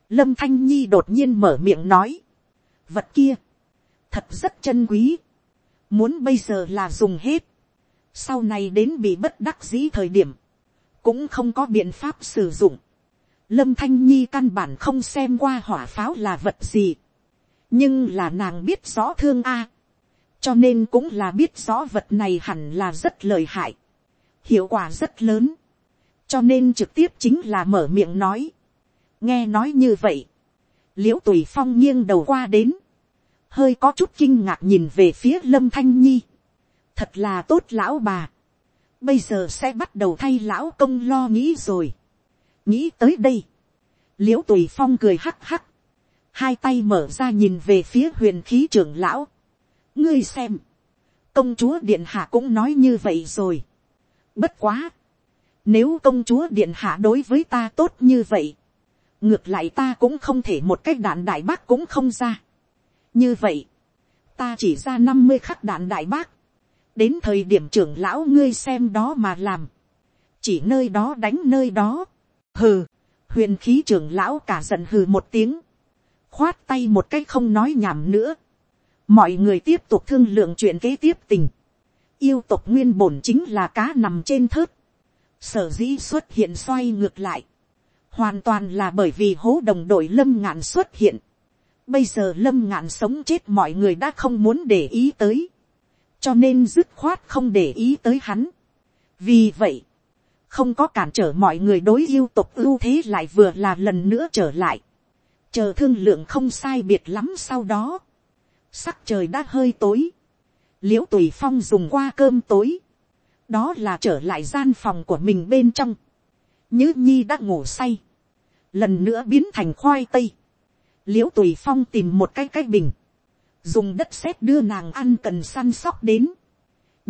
Lâm Thanh Nhi đột nhiên mở miệng nói. Vật kia. Thật rất chân quý. Muốn bây giờ là dùng hết. Sau này đến bị bất đắc dĩ thời điểm. Cũng không có biện pháp sử dụng. Lâm Thanh Nhi căn bản không xem qua hỏa pháo là vật gì nhưng là nàng biết rõ thương a, cho nên cũng là biết rõ vật này hẳn là rất lời hại, hiệu quả rất lớn, cho nên trực tiếp chính là mở miệng nói, nghe nói như vậy, l i ễ u tùy phong nghiêng đầu qua đến, hơi có chút kinh ngạc nhìn về phía lâm thanh nhi, thật là tốt lão bà, bây giờ sẽ bắt đầu thay lão công lo nghĩ rồi, nghĩ tới đây, l i ễ u tùy phong cười hắc hắc, hai tay mở ra nhìn về phía huyền khí trưởng lão ngươi xem, công chúa điện hạ cũng nói như vậy rồi. bất quá, nếu công chúa điện hạ đối với ta tốt như vậy, ngược lại ta cũng không thể một cách đạn đại bác cũng không ra. như vậy, ta chỉ ra năm mươi khắc đạn đại bác, đến thời điểm trưởng lão ngươi xem đó mà làm, chỉ nơi đó đánh nơi đó, hừ, huyền khí trưởng lão cả giận hừ một tiếng, khoát tay một cách không nói nhảm nữa mọi người tiếp tục thương lượng chuyện kế tiếp tình. yêu tộc nguyên bổn chính là cá nằm trên thớt. sở dĩ xuất hiện xoay ngược lại. hoàn toàn là bởi vì hố đồng đội lâm ngạn xuất hiện. bây giờ lâm ngạn sống chết mọi người đã không muốn để ý tới. cho nên dứt khoát không để ý tới hắn. vì vậy, không có cản trở mọi người đối yêu tộc ưu thế lại vừa là lần nữa trở lại chờ thương lượng không sai biệt lắm sau đó, sắc trời đã hơi tối, l i ễ u tùy phong dùng qua cơm tối, đó là trở lại gian phòng của mình bên trong, nhứ nhi đã ngủ say, lần nữa biến thành khoai tây, l i ễ u tùy phong tìm một cái cái bình, dùng đất sét đưa nàng ăn cần săn sóc đến,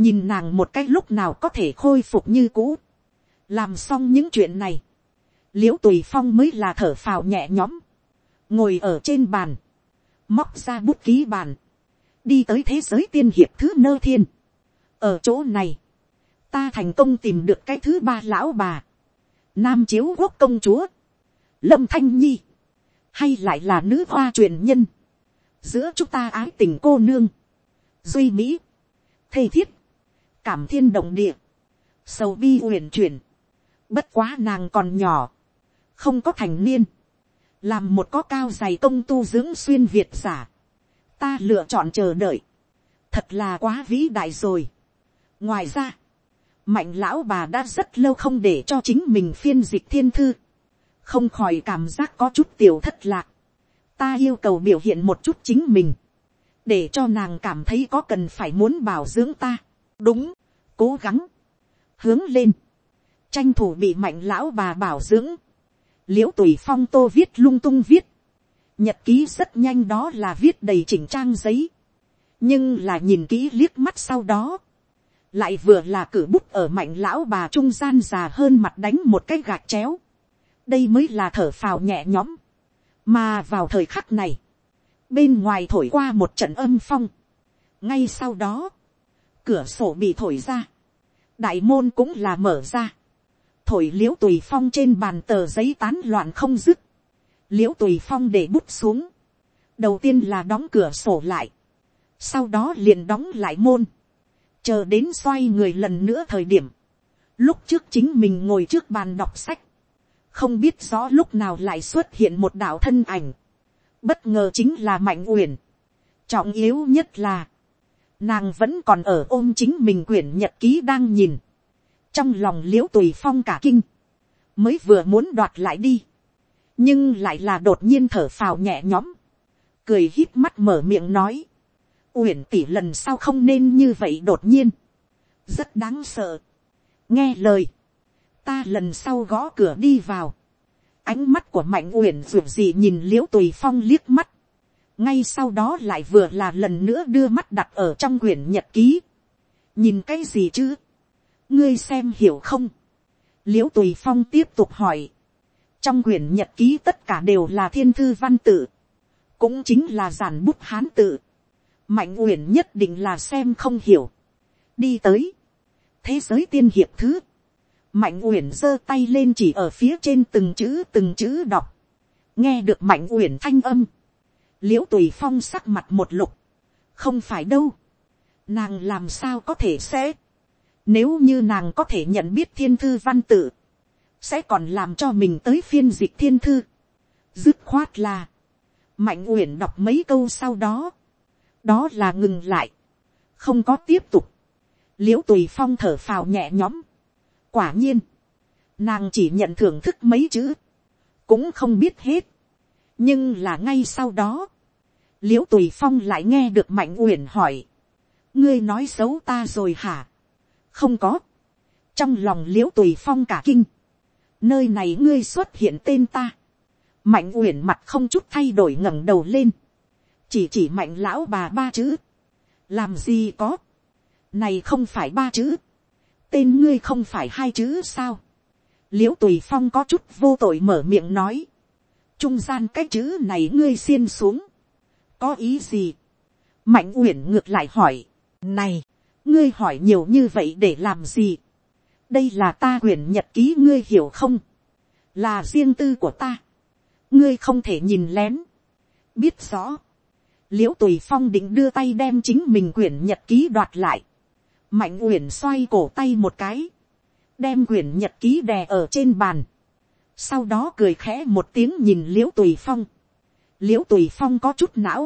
nhìn nàng một cái lúc nào có thể khôi phục như cũ, làm xong những chuyện này, l i ễ u tùy phong mới là thở phào nhẹ nhõm, ngồi ở trên bàn, móc ra bút ký bàn, đi tới thế giới tiên hiệp thứ nơ thiên. ở chỗ này, ta thành công tìm được cái thứ ba lão bà, nam chiếu quốc công chúa, lâm thanh nhi, hay lại là nữ hoa truyền nhân, giữa chúng ta ái tình cô nương, duy mỹ, thầy thiết, cảm thiên động địa, sầu bi uyển chuyển, bất quá nàng còn nhỏ, không có thành niên, làm một có cao dày công tu dưỡng xuyên việt giả, ta lựa chọn chờ đợi, thật là quá vĩ đại rồi. ngoài ra, mạnh lão bà đã rất lâu không để cho chính mình phiên dịch thiên thư, không khỏi cảm giác có chút tiểu thất lạc, ta yêu cầu biểu hiện một chút chính mình, để cho nàng cảm thấy có cần phải muốn bảo dưỡng ta, đúng, cố gắng, hướng lên, tranh thủ bị mạnh lão bà bảo dưỡng, l i ễ u tùy phong tô viết lung tung viết, nhật ký rất nhanh đó là viết đầy chỉnh trang giấy, nhưng là nhìn kỹ liếc mắt sau đó, lại vừa là cử bút ở mạnh lão bà trung gian già hơn mặt đánh một cái gạt chéo, đây mới là thở phào nhẹ nhõm, mà vào thời khắc này, bên ngoài thổi qua một trận âm phong, ngay sau đó, cửa sổ bị thổi ra, đại môn cũng là mở ra, thổi l i ễ u tùy phong trên bàn tờ giấy tán loạn không dứt, l i ễ u tùy phong để bút xuống, đầu tiên là đóng cửa sổ lại, sau đó liền đóng lại môn, chờ đến xoay người lần nữa thời điểm, lúc trước chính mình ngồi trước bàn đọc sách, không biết rõ lúc nào lại xuất hiện một đạo thân ảnh, bất ngờ chính là mạnh uyển, trọng yếu nhất là, nàng vẫn còn ở ôm chính mình quyển nhật ký đang nhìn, trong lòng l i ễ u tùy phong cả kinh, mới vừa muốn đoạt lại đi, nhưng lại là đột nhiên thở phào nhẹ nhõm, cười hít mắt mở miệng nói, uyển tỷ lần sau không nên như vậy đột nhiên, rất đáng sợ, nghe lời, ta lần sau gõ cửa đi vào, ánh mắt của mạnh uyển ruột gì nhìn l i ễ u tùy phong liếc mắt, ngay sau đó lại vừa là lần nữa đưa mắt đặt ở trong quyển nhật ký, nhìn cái gì chứ, ngươi xem hiểu không, l i ễ u tùy phong tiếp tục hỏi, trong quyển nhật ký tất cả đều là thiên thư văn tự, cũng chính là giản bút hán tự, mạnh uyển nhất định là xem không hiểu, đi tới, thế giới tiên hiệp thứ, mạnh uyển giơ tay lên chỉ ở phía trên từng chữ từng chữ đọc, nghe được mạnh uyển thanh âm, l i ễ u tùy phong sắc mặt một lục, không phải đâu, nàng làm sao có thể sẽ, nếu như nàng có thể nhận biết thiên thư văn tự, sẽ còn làm cho mình tới phiên dịch thiên thư, dứt khoát là, mạnh uyển đọc mấy câu sau đó, đó là ngừng lại, không có tiếp tục, l i ễ u tùy phong thở phào nhẹ nhõm, quả nhiên, nàng chỉ nhận thưởng thức mấy chữ, cũng không biết hết. nhưng là ngay sau đó, l i ễ u tùy phong lại nghe được mạnh uyển hỏi, ngươi nói xấu ta rồi hả, không có, trong lòng l i ễ u tùy phong cả kinh, nơi này ngươi xuất hiện tên ta, mạnh uyển mặt không chút thay đổi ngẩng đầu lên, chỉ chỉ mạnh lão bà ba chữ, làm gì có, này không phải ba chữ, tên ngươi không phải hai chữ sao. l i ễ u tùy phong có chút vô tội mở miệng nói. trung gian cái chữ này ngươi xiên xuống. có ý gì. mạnh uyển ngược lại hỏi. này, ngươi hỏi nhiều như vậy để làm gì. đây là ta quyển nhật ký ngươi hiểu không. là riêng tư của ta. ngươi không thể nhìn lén. biết rõ. l i ễ u tùy phong định đưa tay đem chính mình quyển nhật ký đoạt lại mạnh uyển xoay cổ tay một cái, đem quyển nhật ký đè ở trên bàn, sau đó cười khẽ một tiếng nhìn l i ễ u tùy phong, l i ễ u tùy phong có chút não,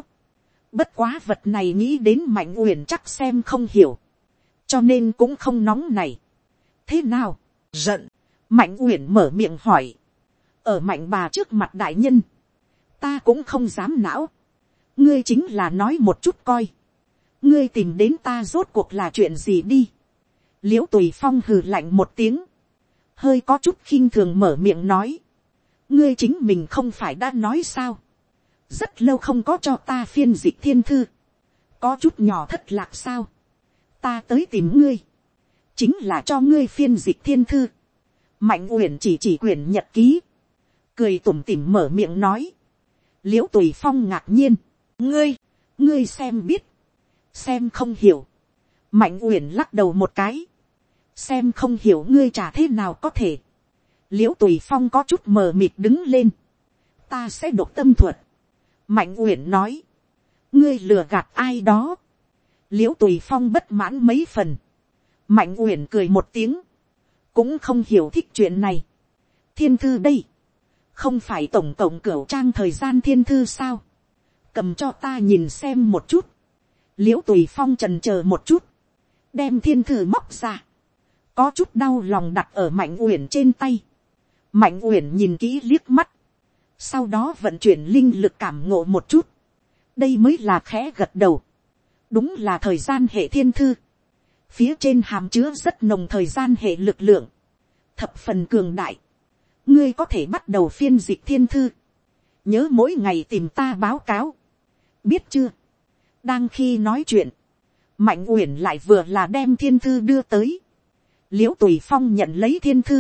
bất quá vật này nghĩ đến mạnh uyển chắc xem không hiểu, cho nên cũng không nóng này. thế nào, giận, mạnh uyển mở miệng hỏi, ở mạnh bà trước mặt đại nhân, ta cũng không dám não, ngươi chính là nói một chút coi, ngươi tìm đến ta rốt cuộc là chuyện gì đi. l i ễ u tùy phong hừ lạnh một tiếng, hơi có chút khinh thường mở miệng nói. ngươi chính mình không phải đã nói sao. rất lâu không có cho ta phiên dịch thiên thư. có chút nhỏ thất lạc sao ta tới tìm ngươi. chính là cho ngươi phiên dịch thiên thư. mạnh uyển chỉ chỉ quyển nhật ký. cười tủm tỉm mở miệng nói. l i ễ u tùy phong ngạc nhiên. ngươi, ngươi xem biết xem không hiểu, mạnh uyển lắc đầu một cái, xem không hiểu ngươi trả thế nào có thể, l i ễ u tùy phong có chút mờ mịt đứng lên, ta sẽ độc tâm thuật, mạnh uyển nói, ngươi lừa gạt ai đó, l i ễ u tùy phong bất mãn mấy phần, mạnh uyển cười một tiếng, cũng không hiểu thích chuyện này, thiên thư đây, không phải tổng cộng cửa trang thời gian thiên thư sao, cầm cho ta nhìn xem một chút, l i ễ u tùy phong trần c h ờ một chút, đem thiên thư móc ra, có chút đau lòng đặt ở mạnh uyển trên tay, mạnh uyển nhìn kỹ liếc mắt, sau đó vận chuyển linh lực cảm ngộ một chút, đây mới là khẽ gật đầu, đúng là thời gian hệ thiên thư, phía trên hàm chứa rất nồng thời gian hệ lực lượng, thập phần cường đại, ngươi có thể bắt đầu phiên dịch thiên thư, nhớ mỗi ngày tìm ta báo cáo, biết chưa, đang khi nói chuyện, mạnh uyển lại vừa là đem thiên thư đưa tới, l i ễ u tùy phong nhận lấy thiên thư,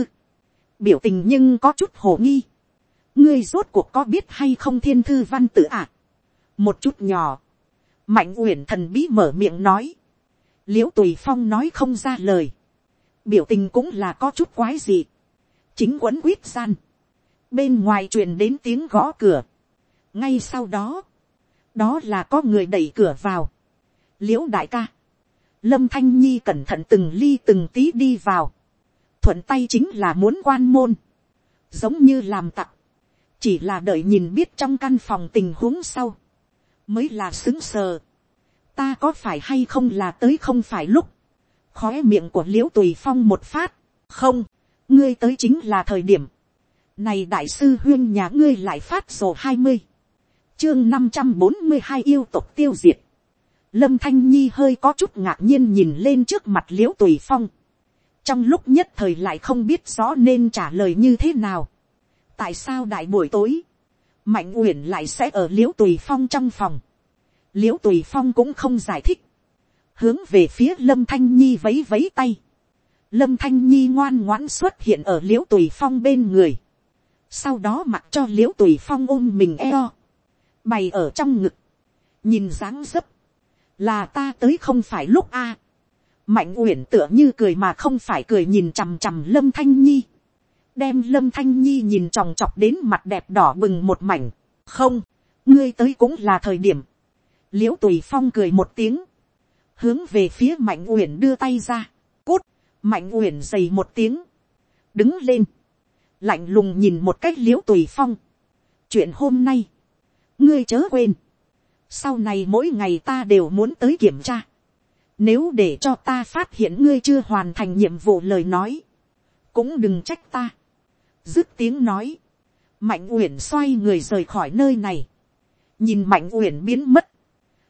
biểu tình nhưng có chút hồ nghi, ngươi rốt cuộc có biết hay không thiên thư văn tự ạ, à? một chút nhỏ, mạnh uyển thần bí mở miệng nói, l i ễ u tùy phong nói không ra lời, biểu tình cũng là có chút quái gì, chính quấn quýt gian, bên ngoài truyền đến tiếng gõ cửa, ngay sau đó, đó là có người đẩy cửa vào, l i ễ u đại ca, lâm thanh nhi cẩn thận từng ly từng tí đi vào, thuận tay chính là muốn quan môn, giống như làm tặc, chỉ là đợi nhìn biết trong căn phòng tình huống sau, mới là xứng sờ, ta có phải hay không là tới không phải lúc, khói miệng của l i ễ u tùy phong một phát, không, ngươi tới chính là thời điểm, này đại sư huyên nhà ngươi lại phát sổ hai mươi, chương năm trăm bốn mươi hai yêu tục tiêu diệt. lâm thanh nhi hơi có chút ngạc nhiên nhìn lên trước mặt l i ễ u tùy phong. trong lúc nhất thời lại không biết rõ nên trả lời như thế nào. tại sao đại buổi tối, mạnh uyển lại sẽ ở l i ễ u tùy phong trong phòng. l i ễ u tùy phong cũng không giải thích. hướng về phía lâm thanh nhi vấy vấy tay. lâm thanh nhi ngoan ngoãn xuất hiện ở l i ễ u tùy phong bên người. sau đó mặc cho l i ễ u tùy phong ôm mình eo bày ở trong ngực, nhìn dáng dấp, là ta tới không phải lúc a. mạnh uyển tựa như cười mà không phải cười nhìn chằm chằm lâm thanh nhi, đem lâm thanh nhi nhìn tròng trọc đến mặt đẹp đỏ bừng một mảnh, không, ngươi tới cũng là thời điểm, l i ễ u tùy phong cười một tiếng, hướng về phía mạnh uyển đưa tay ra, cút, mạnh uyển dày một tiếng, đứng lên, lạnh lùng nhìn một cách l i ễ u tùy phong, chuyện hôm nay, ngươi chớ quên, sau này mỗi ngày ta đều muốn tới kiểm tra, nếu để cho ta phát hiện ngươi chưa hoàn thành nhiệm vụ lời nói, cũng đừng trách ta dứt tiếng nói, mạnh uyển xoay người rời khỏi nơi này, nhìn mạnh uyển biến mất,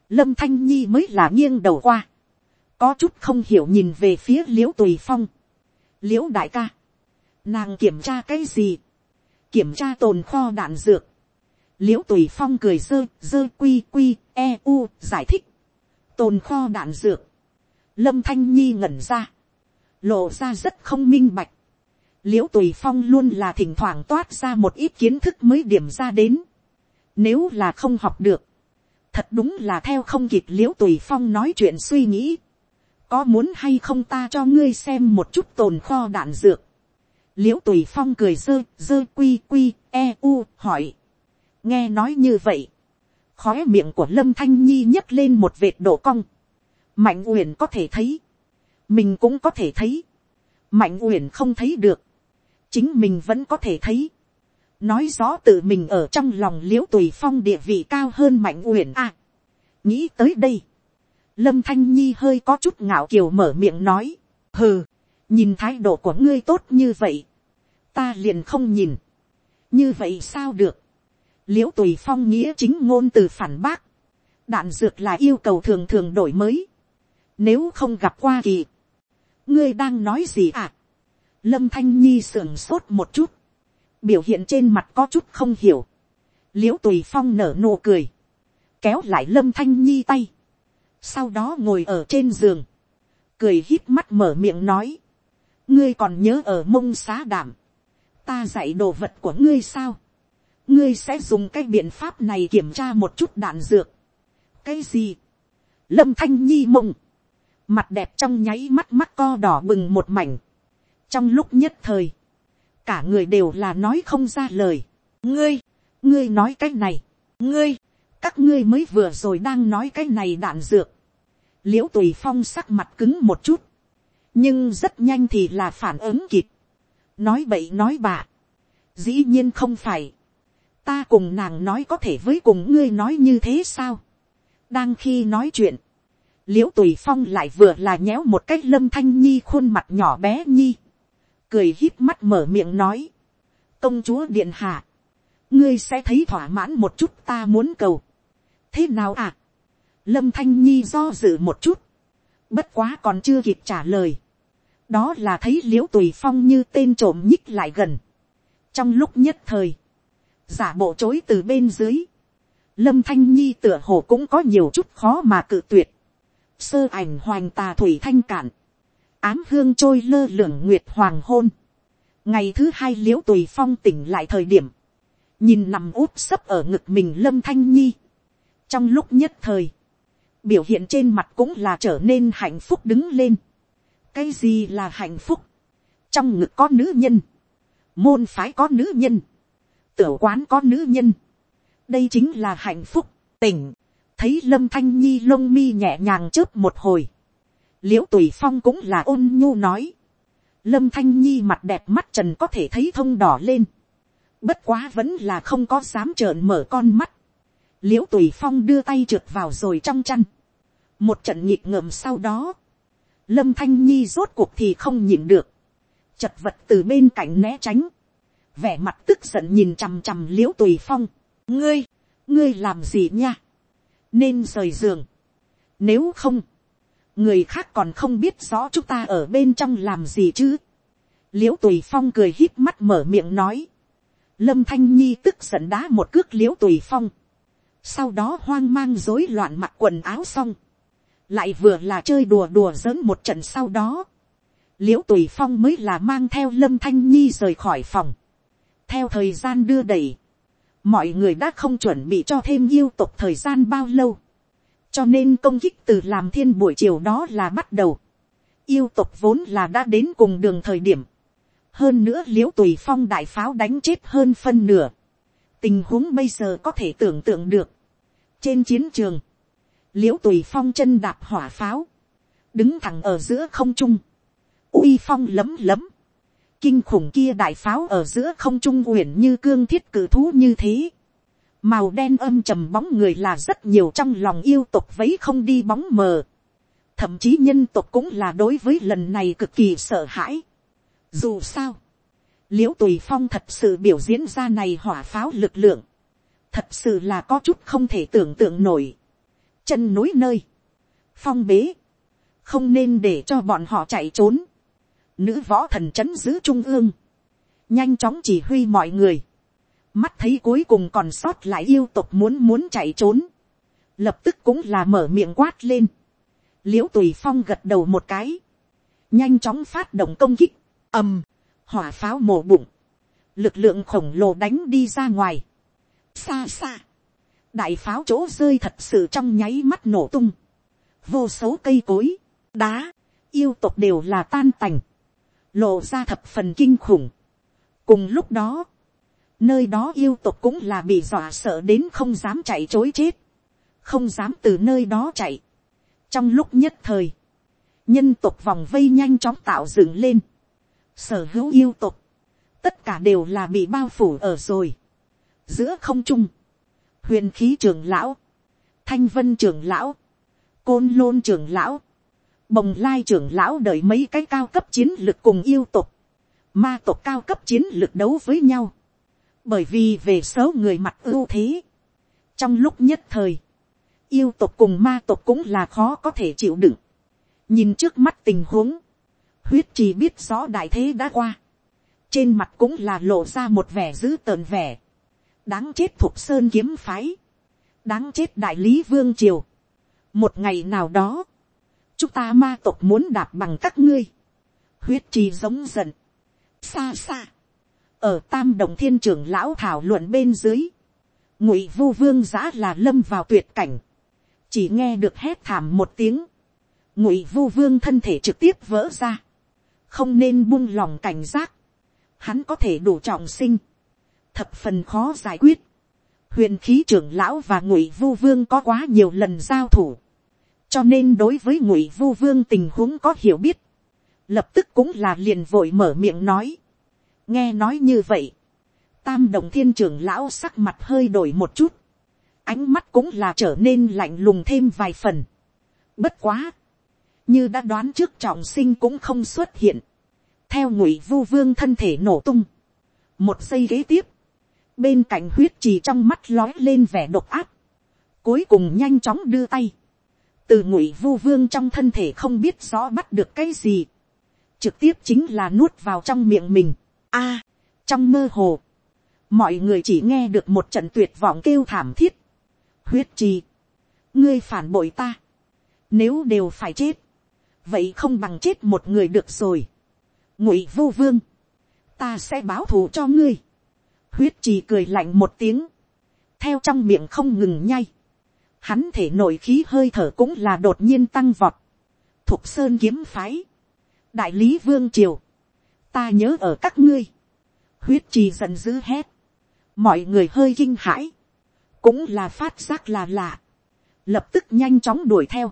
lâm thanh nhi mới là nghiêng đầu qua, có chút không hiểu nhìn về phía l i ễ u tùy phong, l i ễ u đại ca, nàng kiểm tra cái gì, kiểm tra tồn kho đạn dược, l i ễ u tùy phong cười dơ dơ quy quy e u giải thích. Tồn kho đạn dược. Lâm thanh nhi ngẩn ra. Lộ ra rất không minh bạch l i ễ u tùy phong luôn là thỉnh thoảng toát ra một ít kiến thức mới điểm ra đến. Nếu là không học được thật đúng là theo không kịp l i ễ u tùy phong nói chuyện suy nghĩ. Có muốn hay không ta cho ngươi xem một chút tồn kho đạn dược. L i ễ u tùy phong cười dơ dơ quy quy e u hỏi. Nghe nói như vậy, khói miệng của lâm thanh nhi nhấc lên một vệt độ cong, mạnh uyển có thể thấy, mình cũng có thể thấy, mạnh uyển không thấy được, chính mình vẫn có thể thấy, nói rõ tự mình ở trong lòng l i ễ u tùy phong địa vị cao hơn mạnh uyển à. nghĩ tới đây, lâm thanh nhi hơi có chút ngạo kiều mở miệng nói, hừ, nhìn thái độ của ngươi tốt như vậy, ta liền không nhìn, như vậy sao được, l i ễ u tùy phong nghĩa chính ngôn từ phản bác, đạn dược là yêu cầu thường thường đổi mới, nếu không gặp qua kỳ, ngươi đang nói gì à, lâm thanh nhi sưởng sốt một chút, biểu hiện trên mặt có chút không hiểu, l i ễ u tùy phong nở nụ cười, kéo lại lâm thanh nhi tay, sau đó ngồi ở trên giường, cười hít mắt mở miệng nói, ngươi còn nhớ ở mông xá đảm, ta dạy đồ vật của ngươi sao, ngươi sẽ dùng cái biện pháp này kiểm tra một chút đạn dược. cái gì, lâm thanh nhi mộng, mặt đẹp trong nháy mắt mắt co đỏ bừng một mảnh, trong lúc nhất thời, cả người đều là nói không ra lời, ngươi, ngươi nói cái này, ngươi, các ngươi mới vừa rồi đang nói cái này đạn dược, l i ễ u tùy phong sắc mặt cứng một chút, nhưng rất nhanh thì là phản ứng kịp, nói bậy nói bạ, dĩ nhiên không phải, ta cùng nàng nói có thể với cùng ngươi nói như thế sao. đang khi nói chuyện, l i ễ u tùy phong lại vừa là nhéo một cách lâm thanh nhi khuôn mặt nhỏ bé nhi, cười hít mắt mở miệng nói, công chúa điện hạ, ngươi sẽ thấy thỏa mãn một chút ta muốn cầu. thế nào à, lâm thanh nhi do dự một chút, bất quá còn chưa kịp trả lời, đó là thấy l i ễ u tùy phong như tên trộm nhích lại gần, trong lúc nhất thời, giả bộ chối từ bên dưới, lâm thanh nhi tựa hồ cũng có nhiều chút khó mà cự tuyệt, sơ ảnh hoành tà thủy thanh cản, ám hương trôi lơ lửng nguyệt hoàng hôn, ngày thứ hai l i ễ u tùy phong tỉnh lại thời điểm, nhìn nằm úp sấp ở ngực mình lâm thanh nhi, trong lúc nhất thời, biểu hiện trên mặt cũng là trở nên hạnh phúc đứng lên, cái gì là hạnh phúc, trong ngực có nữ nhân, môn phái có nữ nhân, tiểu quán có nữ nhân. đây chính là hạnh phúc, tỉnh, thấy lâm thanh nhi lông mi nhẹ nhàng chớp một hồi l i ễ u tùy phong cũng là ôn nhu nói. lâm thanh nhi mặt đẹp mắt trần có thể thấy thông đỏ lên. bất quá vẫn là không có dám trợn mở con mắt. l i ễ u tùy phong đưa tay trượt vào rồi trong chăn. một trận nhịp ngợm sau đó. lâm thanh nhi rốt cuộc thì không nhịn được. chật vật từ bên cạnh né tránh vẻ mặt tức giận nhìn chằm chằm l i ễ u tùy phong, ngươi, ngươi làm gì nha, nên rời giường, nếu không, người khác còn không biết rõ chúng ta ở bên trong làm gì chứ. l i ễ u tùy phong cười hít mắt mở miệng nói. lâm thanh nhi tức giận đá một cước l i ễ u tùy phong. sau đó hoang mang rối loạn mặc quần áo xong. lại vừa là chơi đùa đùa giỡn một trận sau đó. l i ễ u tùy phong mới là mang theo lâm thanh nhi rời khỏi phòng. theo thời gian đưa đẩy, mọi người đã không chuẩn bị cho thêm yêu tục thời gian bao lâu cho nên công kích từ làm thiên buổi chiều đó là bắt đầu. yêu tục vốn là đã đến cùng đường thời điểm. hơn nữa l i ễ u tùy phong đại pháo đánh chết hơn phân nửa. tình huống bây giờ có thể tưởng tượng được. trên chiến trường, l i ễ u tùy phong chân đạp hỏa pháo, đứng thẳng ở giữa không trung, uy phong lấm lấm, kinh khủng kia đại pháo ở giữa không trung uyển như cương thiết cử thú như thế, màu đen âm trầm bóng người là rất nhiều trong lòng yêu tục vấy không đi bóng mờ. thậm chí nhân tục cũng là đối với lần này cực kỳ sợ hãi. dù sao, l i ễ u tùy phong thật sự biểu diễn ra này hỏa pháo lực lượng, thật sự là có chút không thể tưởng tượng nổi. chân núi nơi, phong bế, không nên để cho bọn họ chạy trốn. nữ võ thần c h ấ n giữ trung ương, nhanh chóng chỉ huy mọi người, mắt thấy cuối cùng còn sót lại yêu tục muốn muốn chạy trốn, lập tức cũng là mở miệng quát lên, l i ễ u tùy phong gật đầu một cái, nhanh chóng phát động công kích, ầm, hỏa pháo mổ bụng, lực lượng khổng lồ đánh đi ra ngoài, xa xa, đại pháo chỗ rơi thật sự trong nháy mắt nổ tung, vô số cây cối, đá, yêu tục đều là tan tành, lộ ra thập phần kinh khủng. cùng lúc đó, Nơi đó yêu tục cũng là bị dọa sợ đến không dám chạy chối chết. Không dám từ nơi đó chạy. Trong lúc nhất thời. Nhân tục vòng vây nhanh chóng tạo dựng lên. Sở hữu yêu tục. Tất cả đều là bị bao phủ ở rồi. Giữa không trung. Huyền khí trưởng lão. Thanh vân trưởng lão. Côn lôn trưởng lão. Bồng lai trưởng lão đợi mấy cái cao cấp chiến lược cùng yêu tục. Ma tục cao cấp chiến lược đấu với nhau bởi vì về số người mặt ưu thế, trong lúc nhất thời, yêu tục cùng ma tục cũng là khó có thể chịu đựng. nhìn trước mắt tình huống, huyết chỉ biết rõ đại thế đã qua, trên mặt cũng là lộ ra một vẻ dữ tợn vẻ, đáng chết thuộc sơn kiếm phái, đáng chết đại lý vương triều. một ngày nào đó, chúng ta ma tộc muốn đạp bằng các ngươi, huyết trì giống giận, xa xa, ở tam đồng thiên trưởng lão thảo luận bên dưới, ngụy vu vương giã là lâm vào tuyệt cảnh, chỉ nghe được hét thảm một tiếng, ngụy vu vương thân thể trực tiếp vỡ ra, không nên buông lòng cảnh giác, hắn có thể đủ trọng sinh, thập phần khó giải quyết, huyền khí trưởng lão và ngụy vu vương có quá nhiều lần giao thủ, cho nên đối với ngụy vu vương tình huống có hiểu biết, lập tức cũng là liền vội mở miệng nói, nghe nói như vậy, tam đồng thiên trưởng lão sắc mặt hơi đổi một chút, ánh mắt cũng là trở nên lạnh lùng thêm vài phần. bất quá, như đã đoán trước trọng sinh cũng không xuất hiện, theo ngụy vu vương thân thể nổ tung, một giây kế tiếp, bên cạnh huyết trì trong mắt lói lên vẻ độc áp, cuối cùng nhanh chóng đưa tay, từ ngụy vu vương trong thân thể không biết rõ bắt được cái gì, trực tiếp chính là nuốt vào trong miệng mình, a, trong mơ hồ, mọi người chỉ nghe được một trận tuyệt vọng kêu thảm thiết. huyết trì, ngươi phản bội ta, nếu đều phải chết, vậy không bằng chết một người được rồi. ngụy vô vương, ta sẽ báo thù cho ngươi. huyết trì cười lạnh một tiếng, theo trong miệng không ngừng nhay. hắn thể nội khí hơi thở cũng là đột nhiên tăng vọt. thục sơn kiếm phái, đại lý vương triều, ta nhớ ở các ngươi, huyết trì giận dữ hét, mọi người hơi kinh hãi, cũng là phát giác là lạ, lập tức nhanh chóng đuổi theo,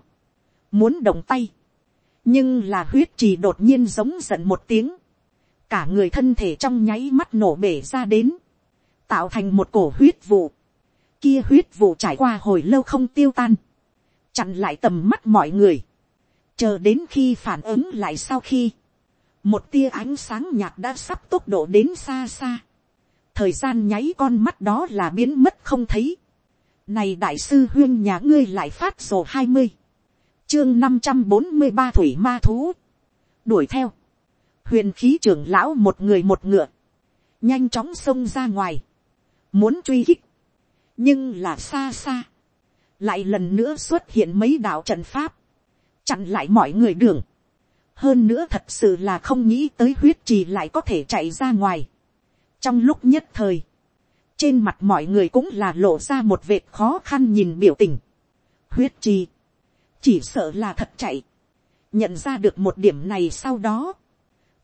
muốn động tay, nhưng là huyết trì đột nhiên giống giận một tiếng, cả người thân thể trong nháy mắt nổ bể ra đến, tạo thành một cổ huyết vụ, kia huyết vụ trải qua hồi lâu không tiêu tan, chặn lại tầm mắt mọi người, chờ đến khi phản ứng lại sau khi, một tia ánh sáng nhạt đã sắp tốc độ đến xa xa, thời gian nháy con mắt đó là biến mất không thấy, Này đại sư huyên nhà ngươi lại phát sổ hai mươi Chương năm trăm bốn mươi ba thủy ma thú. Đuổi theo. Huyền khí trưởng lão một người một ngựa. Nhanh chóng xông ra ngoài. Muốn truy hích. Nhưng là xa xa. Lại lần nữa xuất hiện mấy đạo trận pháp. Chặn lại mọi người đường. Hơn nữa thật sự là không nghĩ tới huyết trì lại có thể chạy ra ngoài. Trong lúc nhất thời trên mặt mọi người cũng là lộ ra một vệt khó khăn nhìn biểu tình. huyết trì chỉ sợ là thật chạy, nhận ra được một điểm này sau đó,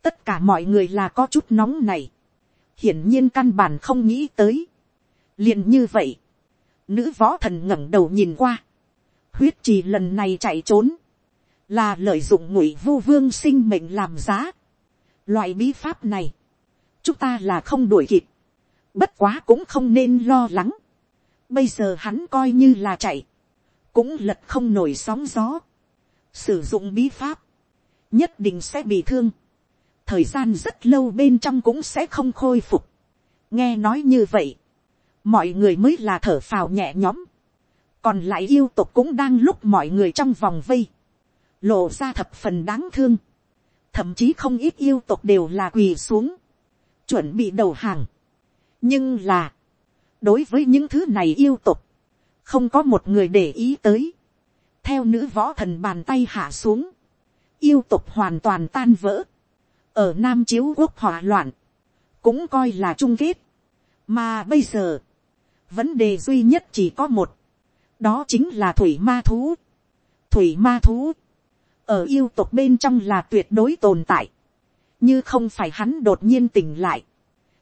tất cả mọi người là có chút nóng này, hiển nhiên căn bản không nghĩ tới, liền như vậy, nữ võ thần ngẩng đầu nhìn qua, huyết trì lần này chạy trốn, là lợi dụng ngụy vu vương sinh mệnh làm giá. Loại bí pháp này, chúng ta là không đuổi kịp. Bất quá cũng không nên lo lắng. Bây giờ hắn coi như là chạy. Cũng lật không nổi sóng gió. Sử dụng bí pháp. Nhất định sẽ bị thương. Thời gian rất lâu bên trong cũng sẽ không khôi phục. Nghe nói như vậy. Mọi người mới là thở phào nhẹ nhõm. Còn lại yêu tục cũng đang lúc mọi người trong vòng vây. Lộ ra thập phần đáng thương. Thậm chí không ít yêu tục đều là quỳ xuống. Chuẩn bị đầu hàng nhưng là, đối với những thứ này yêu tục, không có một người để ý tới. theo nữ võ thần bàn tay hạ xuống, yêu tục hoàn toàn tan vỡ, ở nam chiếu quốc hỏa loạn, cũng coi là chung kết. mà bây giờ, vấn đề duy nhất chỉ có một, đó chính là thủy ma thú. thủy ma thú, ở yêu tục bên trong là tuyệt đối tồn tại, như không phải hắn đột nhiên tỉnh lại,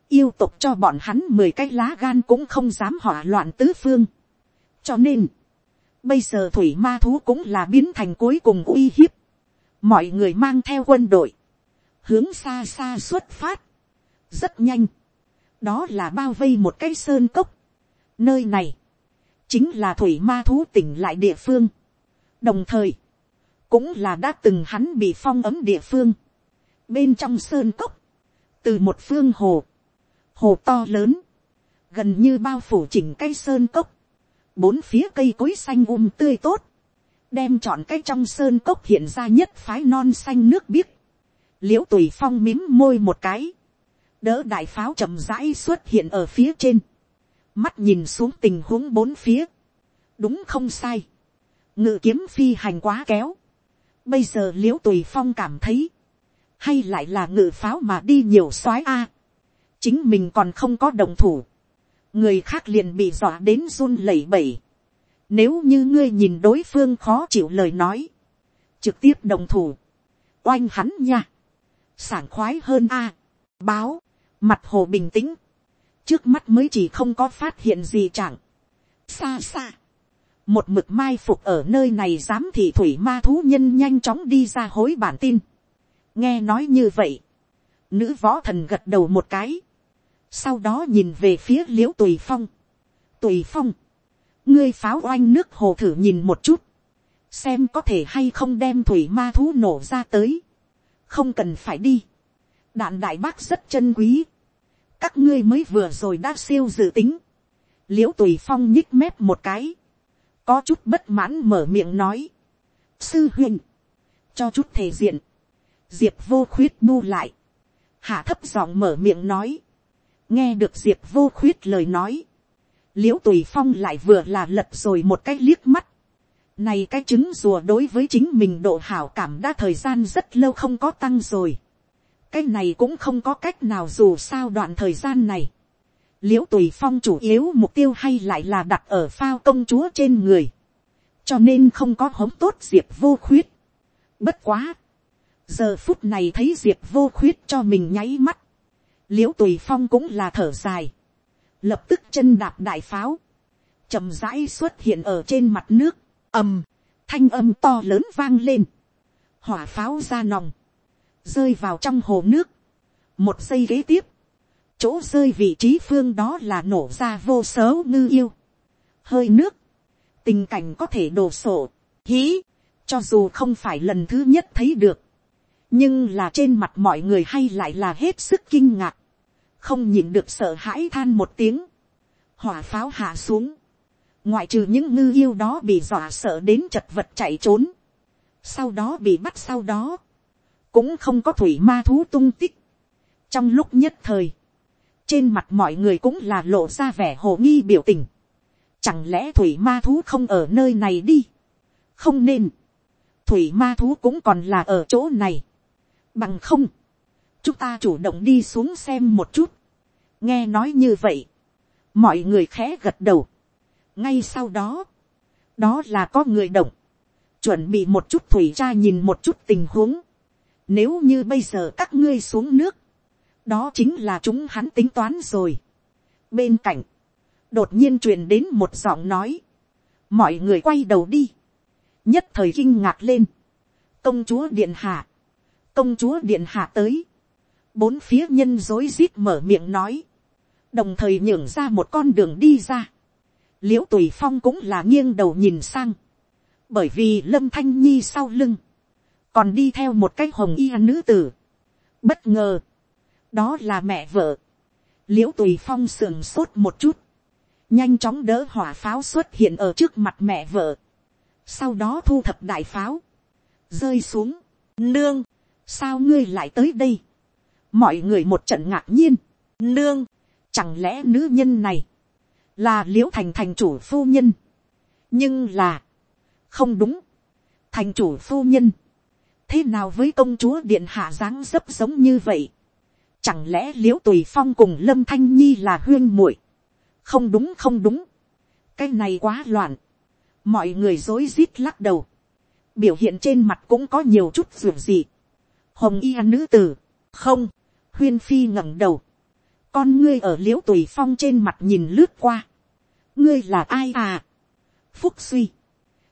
yêu tục cho bọn hắn mười cái lá gan cũng không dám hỏa loạn tứ phương. cho nên, bây giờ thủy ma thú cũng là biến thành cuối cùng uy hiếp. mọi người mang theo quân đội, hướng xa xa xuất phát, rất nhanh, đó là bao vây một cái sơn cốc. nơi này, chính là thủy ma thú tỉnh lại địa phương. đồng thời, cũng là đã từng hắn bị phong ấm địa phương. bên trong sơn cốc, từ một phương hồ, hồ to lớn, gần như bao phủ chỉnh cây sơn cốc, bốn phía cây cối xanh um tươi tốt, đem chọn cái trong sơn cốc hiện ra nhất phái non xanh nước biếc, l i ễ u tùy phong mím môi một cái, đỡ đại pháo chậm rãi xuất hiện ở phía trên, mắt nhìn xuống tình huống bốn phía, đúng không sai, ngự kiếm phi hành quá kéo, bây giờ l i ễ u tùy phong cảm thấy, hay lại là ngự pháo mà đi nhiều soái a, chính mình còn không có đồng thủ, người khác liền bị dọa đến run lẩy bẩy. Nếu như ngươi nhìn đối phương khó chịu lời nói, trực tiếp đồng thủ, oanh hắn nha, sảng khoái hơn a, báo, mặt hồ bình tĩnh, trước mắt mới chỉ không có phát hiện gì chẳng, xa xa, một mực mai phục ở nơi này dám thị thủy ma thú nhân nhanh chóng đi ra hối bản tin, nghe nói như vậy, nữ võ thần gật đầu một cái, sau đó nhìn về phía l i ễ u tùy phong, tùy phong, ngươi pháo oanh nước hồ thử nhìn một chút, xem có thể hay không đem thủy ma thú nổ ra tới, không cần phải đi, đạn đại bác rất chân quý, các ngươi mới vừa rồi đã siêu dự tính, l i ễ u tùy phong nhích mép một cái, có chút bất mãn mở miệng nói, sư huynh, cho chút thể diện, diệp vô khuyết bu lại, hạ thấp giọng mở miệng nói, nghe được diệp vô khuyết lời nói, l i ễ u tùy phong lại vừa là lật rồi một cái liếc mắt. này cái trứng rùa đối với chính mình độ hảo cảm đã thời gian rất lâu không có tăng rồi. cái này cũng không có cách nào dù sao đoạn thời gian này l i ễ u tùy phong chủ yếu mục tiêu hay lại là đặt ở phao công chúa trên người. cho nên không có hống tốt diệp vô khuyết. bất quá. giờ phút này thấy diệp vô khuyết cho mình nháy mắt. L i ễ u tùy phong cũng là thở dài, lập tức chân đạp đại pháo, chậm rãi xuất hiện ở trên mặt nước, ầm, thanh âm to lớn vang lên, hỏa pháo ra nòng, rơi vào trong hồ nước, một giây ghế tiếp, chỗ rơi vị trí phương đó là nổ ra vô số ngư yêu, hơi nước, tình cảnh có thể đổ sổ, hí, cho dù không phải lần thứ nhất thấy được, nhưng là trên mặt mọi người hay lại là hết sức kinh ngạc, không nhìn được sợ hãi than một tiếng, hỏa pháo hạ xuống, ngoại trừ những ngư yêu đó bị dọa sợ đến chật vật chạy trốn, sau đó bị bắt sau đó, cũng không có thủy ma thú tung tích. trong lúc nhất thời, trên mặt mọi người cũng là lộ ra vẻ hồ nghi biểu tình. chẳng lẽ thủy ma thú không ở nơi này đi. không nên. thủy ma thú cũng còn là ở chỗ này. bằng không, chúng ta chủ động đi xuống xem một chút. nghe nói như vậy, mọi người khẽ gật đầu. ngay sau đó, đó là có người động, chuẩn bị một chút thủy tra nhìn một chút tình huống. nếu như bây giờ các ngươi xuống nước, đó chính là chúng hắn tính toán rồi. bên cạnh, đột nhiên truyền đến một giọng nói, mọi người quay đầu đi, nhất thời kinh ngạc lên, công chúa điện hạ, công chúa điện hạ tới, bốn phía nhân dối rít mở miệng nói, đồng thời nhường ra một con đường đi ra, l i ễ u tùy phong cũng là nghiêng đầu nhìn sang, bởi vì lâm thanh nhi sau lưng, còn đi theo một cái hồng y nữ tử. Bất ngờ, đó là mẹ vợ, l i ễ u tùy phong sườn sốt một chút, nhanh chóng đỡ hỏa pháo xuất hiện ở trước mặt mẹ vợ, sau đó thu thập đại pháo, rơi xuống, nương, sao ngươi lại tới đây, mọi người một trận ngạc nhiên, nương, chẳng lẽ nữ nhân này, là l i ễ u thành thành chủ phu nhân, nhưng là, không đúng, thành chủ phu nhân, thế nào với công chúa điện hạ dáng dấp giống như vậy, chẳng lẽ l i ễ u tùy phong cùng lâm thanh nhi là huyên muội, không đúng không đúng, cái này quá loạn, mọi người rối rít lắc đầu, biểu hiện trên mặt cũng có nhiều chút ruột gì, hồng y nữ tử, không, huyên phi ngẩng đầu, con ngươi ở l i ễ u tùy phong trên mặt nhìn lướt qua, ngươi là ai à, phúc suy,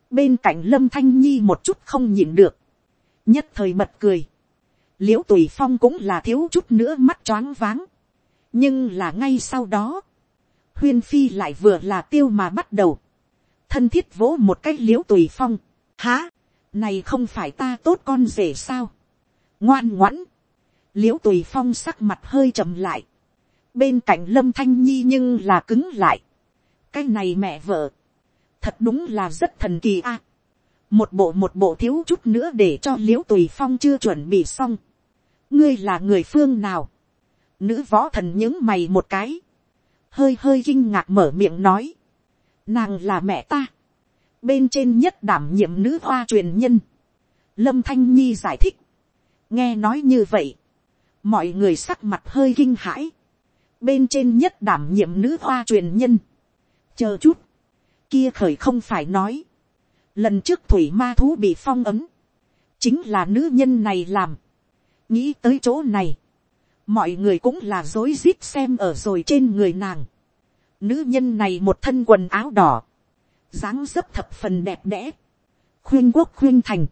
bên cạnh lâm thanh nhi một chút không nhìn được, nhất thời bật cười, l i ễ u tùy phong cũng là thiếu chút nữa mắt choáng váng, nhưng là ngay sau đó, huyên phi lại vừa là tiêu mà bắt đầu, thân thiết vỗ một cái l i ễ u tùy phong, há, này không phải ta tốt con rể sao, ngoan ngoãn, l i ễ u tùy phong sắc mặt hơi chậm lại, bên cạnh lâm thanh nhi nhưng là cứng lại, cái này mẹ vợ, thật đúng là rất thần kỳ a, một bộ một bộ thiếu chút nữa để cho l i ễ u tùy phong chưa chuẩn bị xong, ngươi là người phương nào, nữ võ thần những mày một cái, hơi hơi kinh ngạc mở miệng nói, nàng là mẹ ta, bên trên nhất đảm nhiệm nữ hoa truyền nhân, lâm thanh nhi giải thích, nghe nói như vậy, mọi người sắc mặt hơi kinh hãi, bên trên nhất đảm nhiệm nữ hoa truyền nhân, chờ chút, kia khởi không phải nói, lần trước thủy ma thú bị phong ấm, chính là nữ nhân này làm, nghĩ tới chỗ này, mọi người cũng là dối rít xem ở rồi trên người nàng, nữ nhân này một thân quần áo đỏ, dáng dấp thập phần đẹp đẽ, khuyên quốc khuyên thành,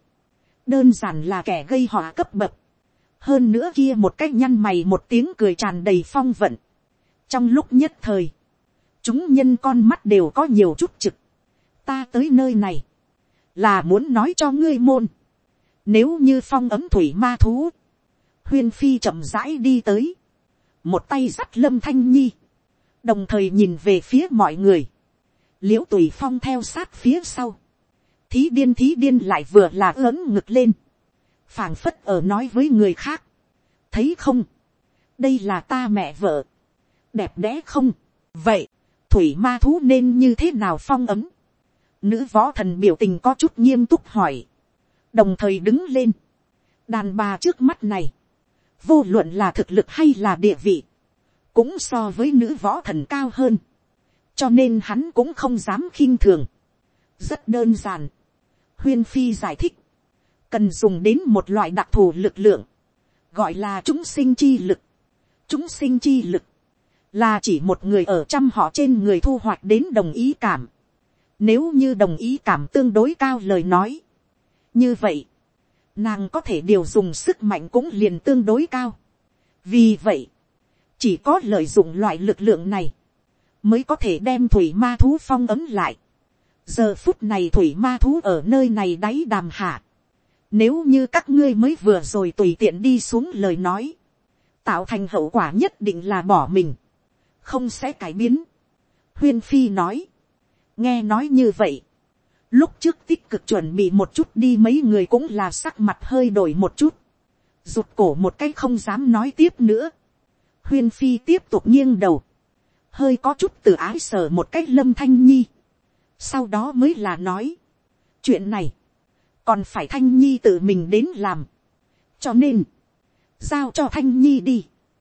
đơn giản là kẻ gây họa cấp bậc, hơn nữa kia một cách nhăn mày một tiếng cười tràn đầy phong vận. trong lúc nhất thời, chúng nhân con mắt đều có nhiều chút trực. ta tới nơi này, là muốn nói cho ngươi môn. nếu như phong ấm thủy ma thú, huyên phi chậm rãi đi tới, một tay dắt lâm thanh nhi, đồng thời nhìn về phía mọi người, l i ễ u tùy phong theo sát phía sau, thí điên thí điên lại vừa là ớn ngực lên, phảng phất ở nói với người khác, thấy không, đây là ta mẹ vợ, đẹp đẽ không, vậy, thủy ma thú nên như thế nào phong ấm, nữ võ thần biểu tình có chút nghiêm túc hỏi, đồng thời đứng lên, đàn bà trước mắt này, vô luận là thực lực hay là địa vị, cũng so với nữ võ thần cao hơn, cho nên hắn cũng không dám khinh thường, rất đơn giản, huyên phi giải thích, cần dùng đến một loại đặc thù lực lượng, gọi là chúng sinh chi lực. chúng sinh chi lực, là chỉ một người ở trăm họ trên người thu hoạch đến đồng ý cảm. Nếu như đồng ý cảm tương đối cao lời nói. như vậy, nàng có thể điều dùng sức mạnh cũng liền tương đối cao. vì vậy, chỉ có lợi dụng loại lực lượng này, mới có thể đem thủy ma thú phong ấm lại. giờ phút này thủy ma thú ở nơi này đáy đàm hạ, nếu như các ngươi mới vừa rồi tùy tiện đi xuống lời nói. Tạo thành hậu quả nhất định là bỏ mình. Không sẽ cải biến. Huyên Phi nói. nghe nói như vậy, lúc trước tích cực chuẩn bị một chút đi mấy người cũng là sắc mặt hơi đổi một chút, rụt cổ một cái không dám nói tiếp nữa, huyên phi tiếp tục nghiêng đầu, hơi có chút tự ái sở một cách lâm thanh nhi, sau đó mới là nói, chuyện này, còn phải thanh nhi tự mình đến làm, cho nên, giao cho thanh nhi đi,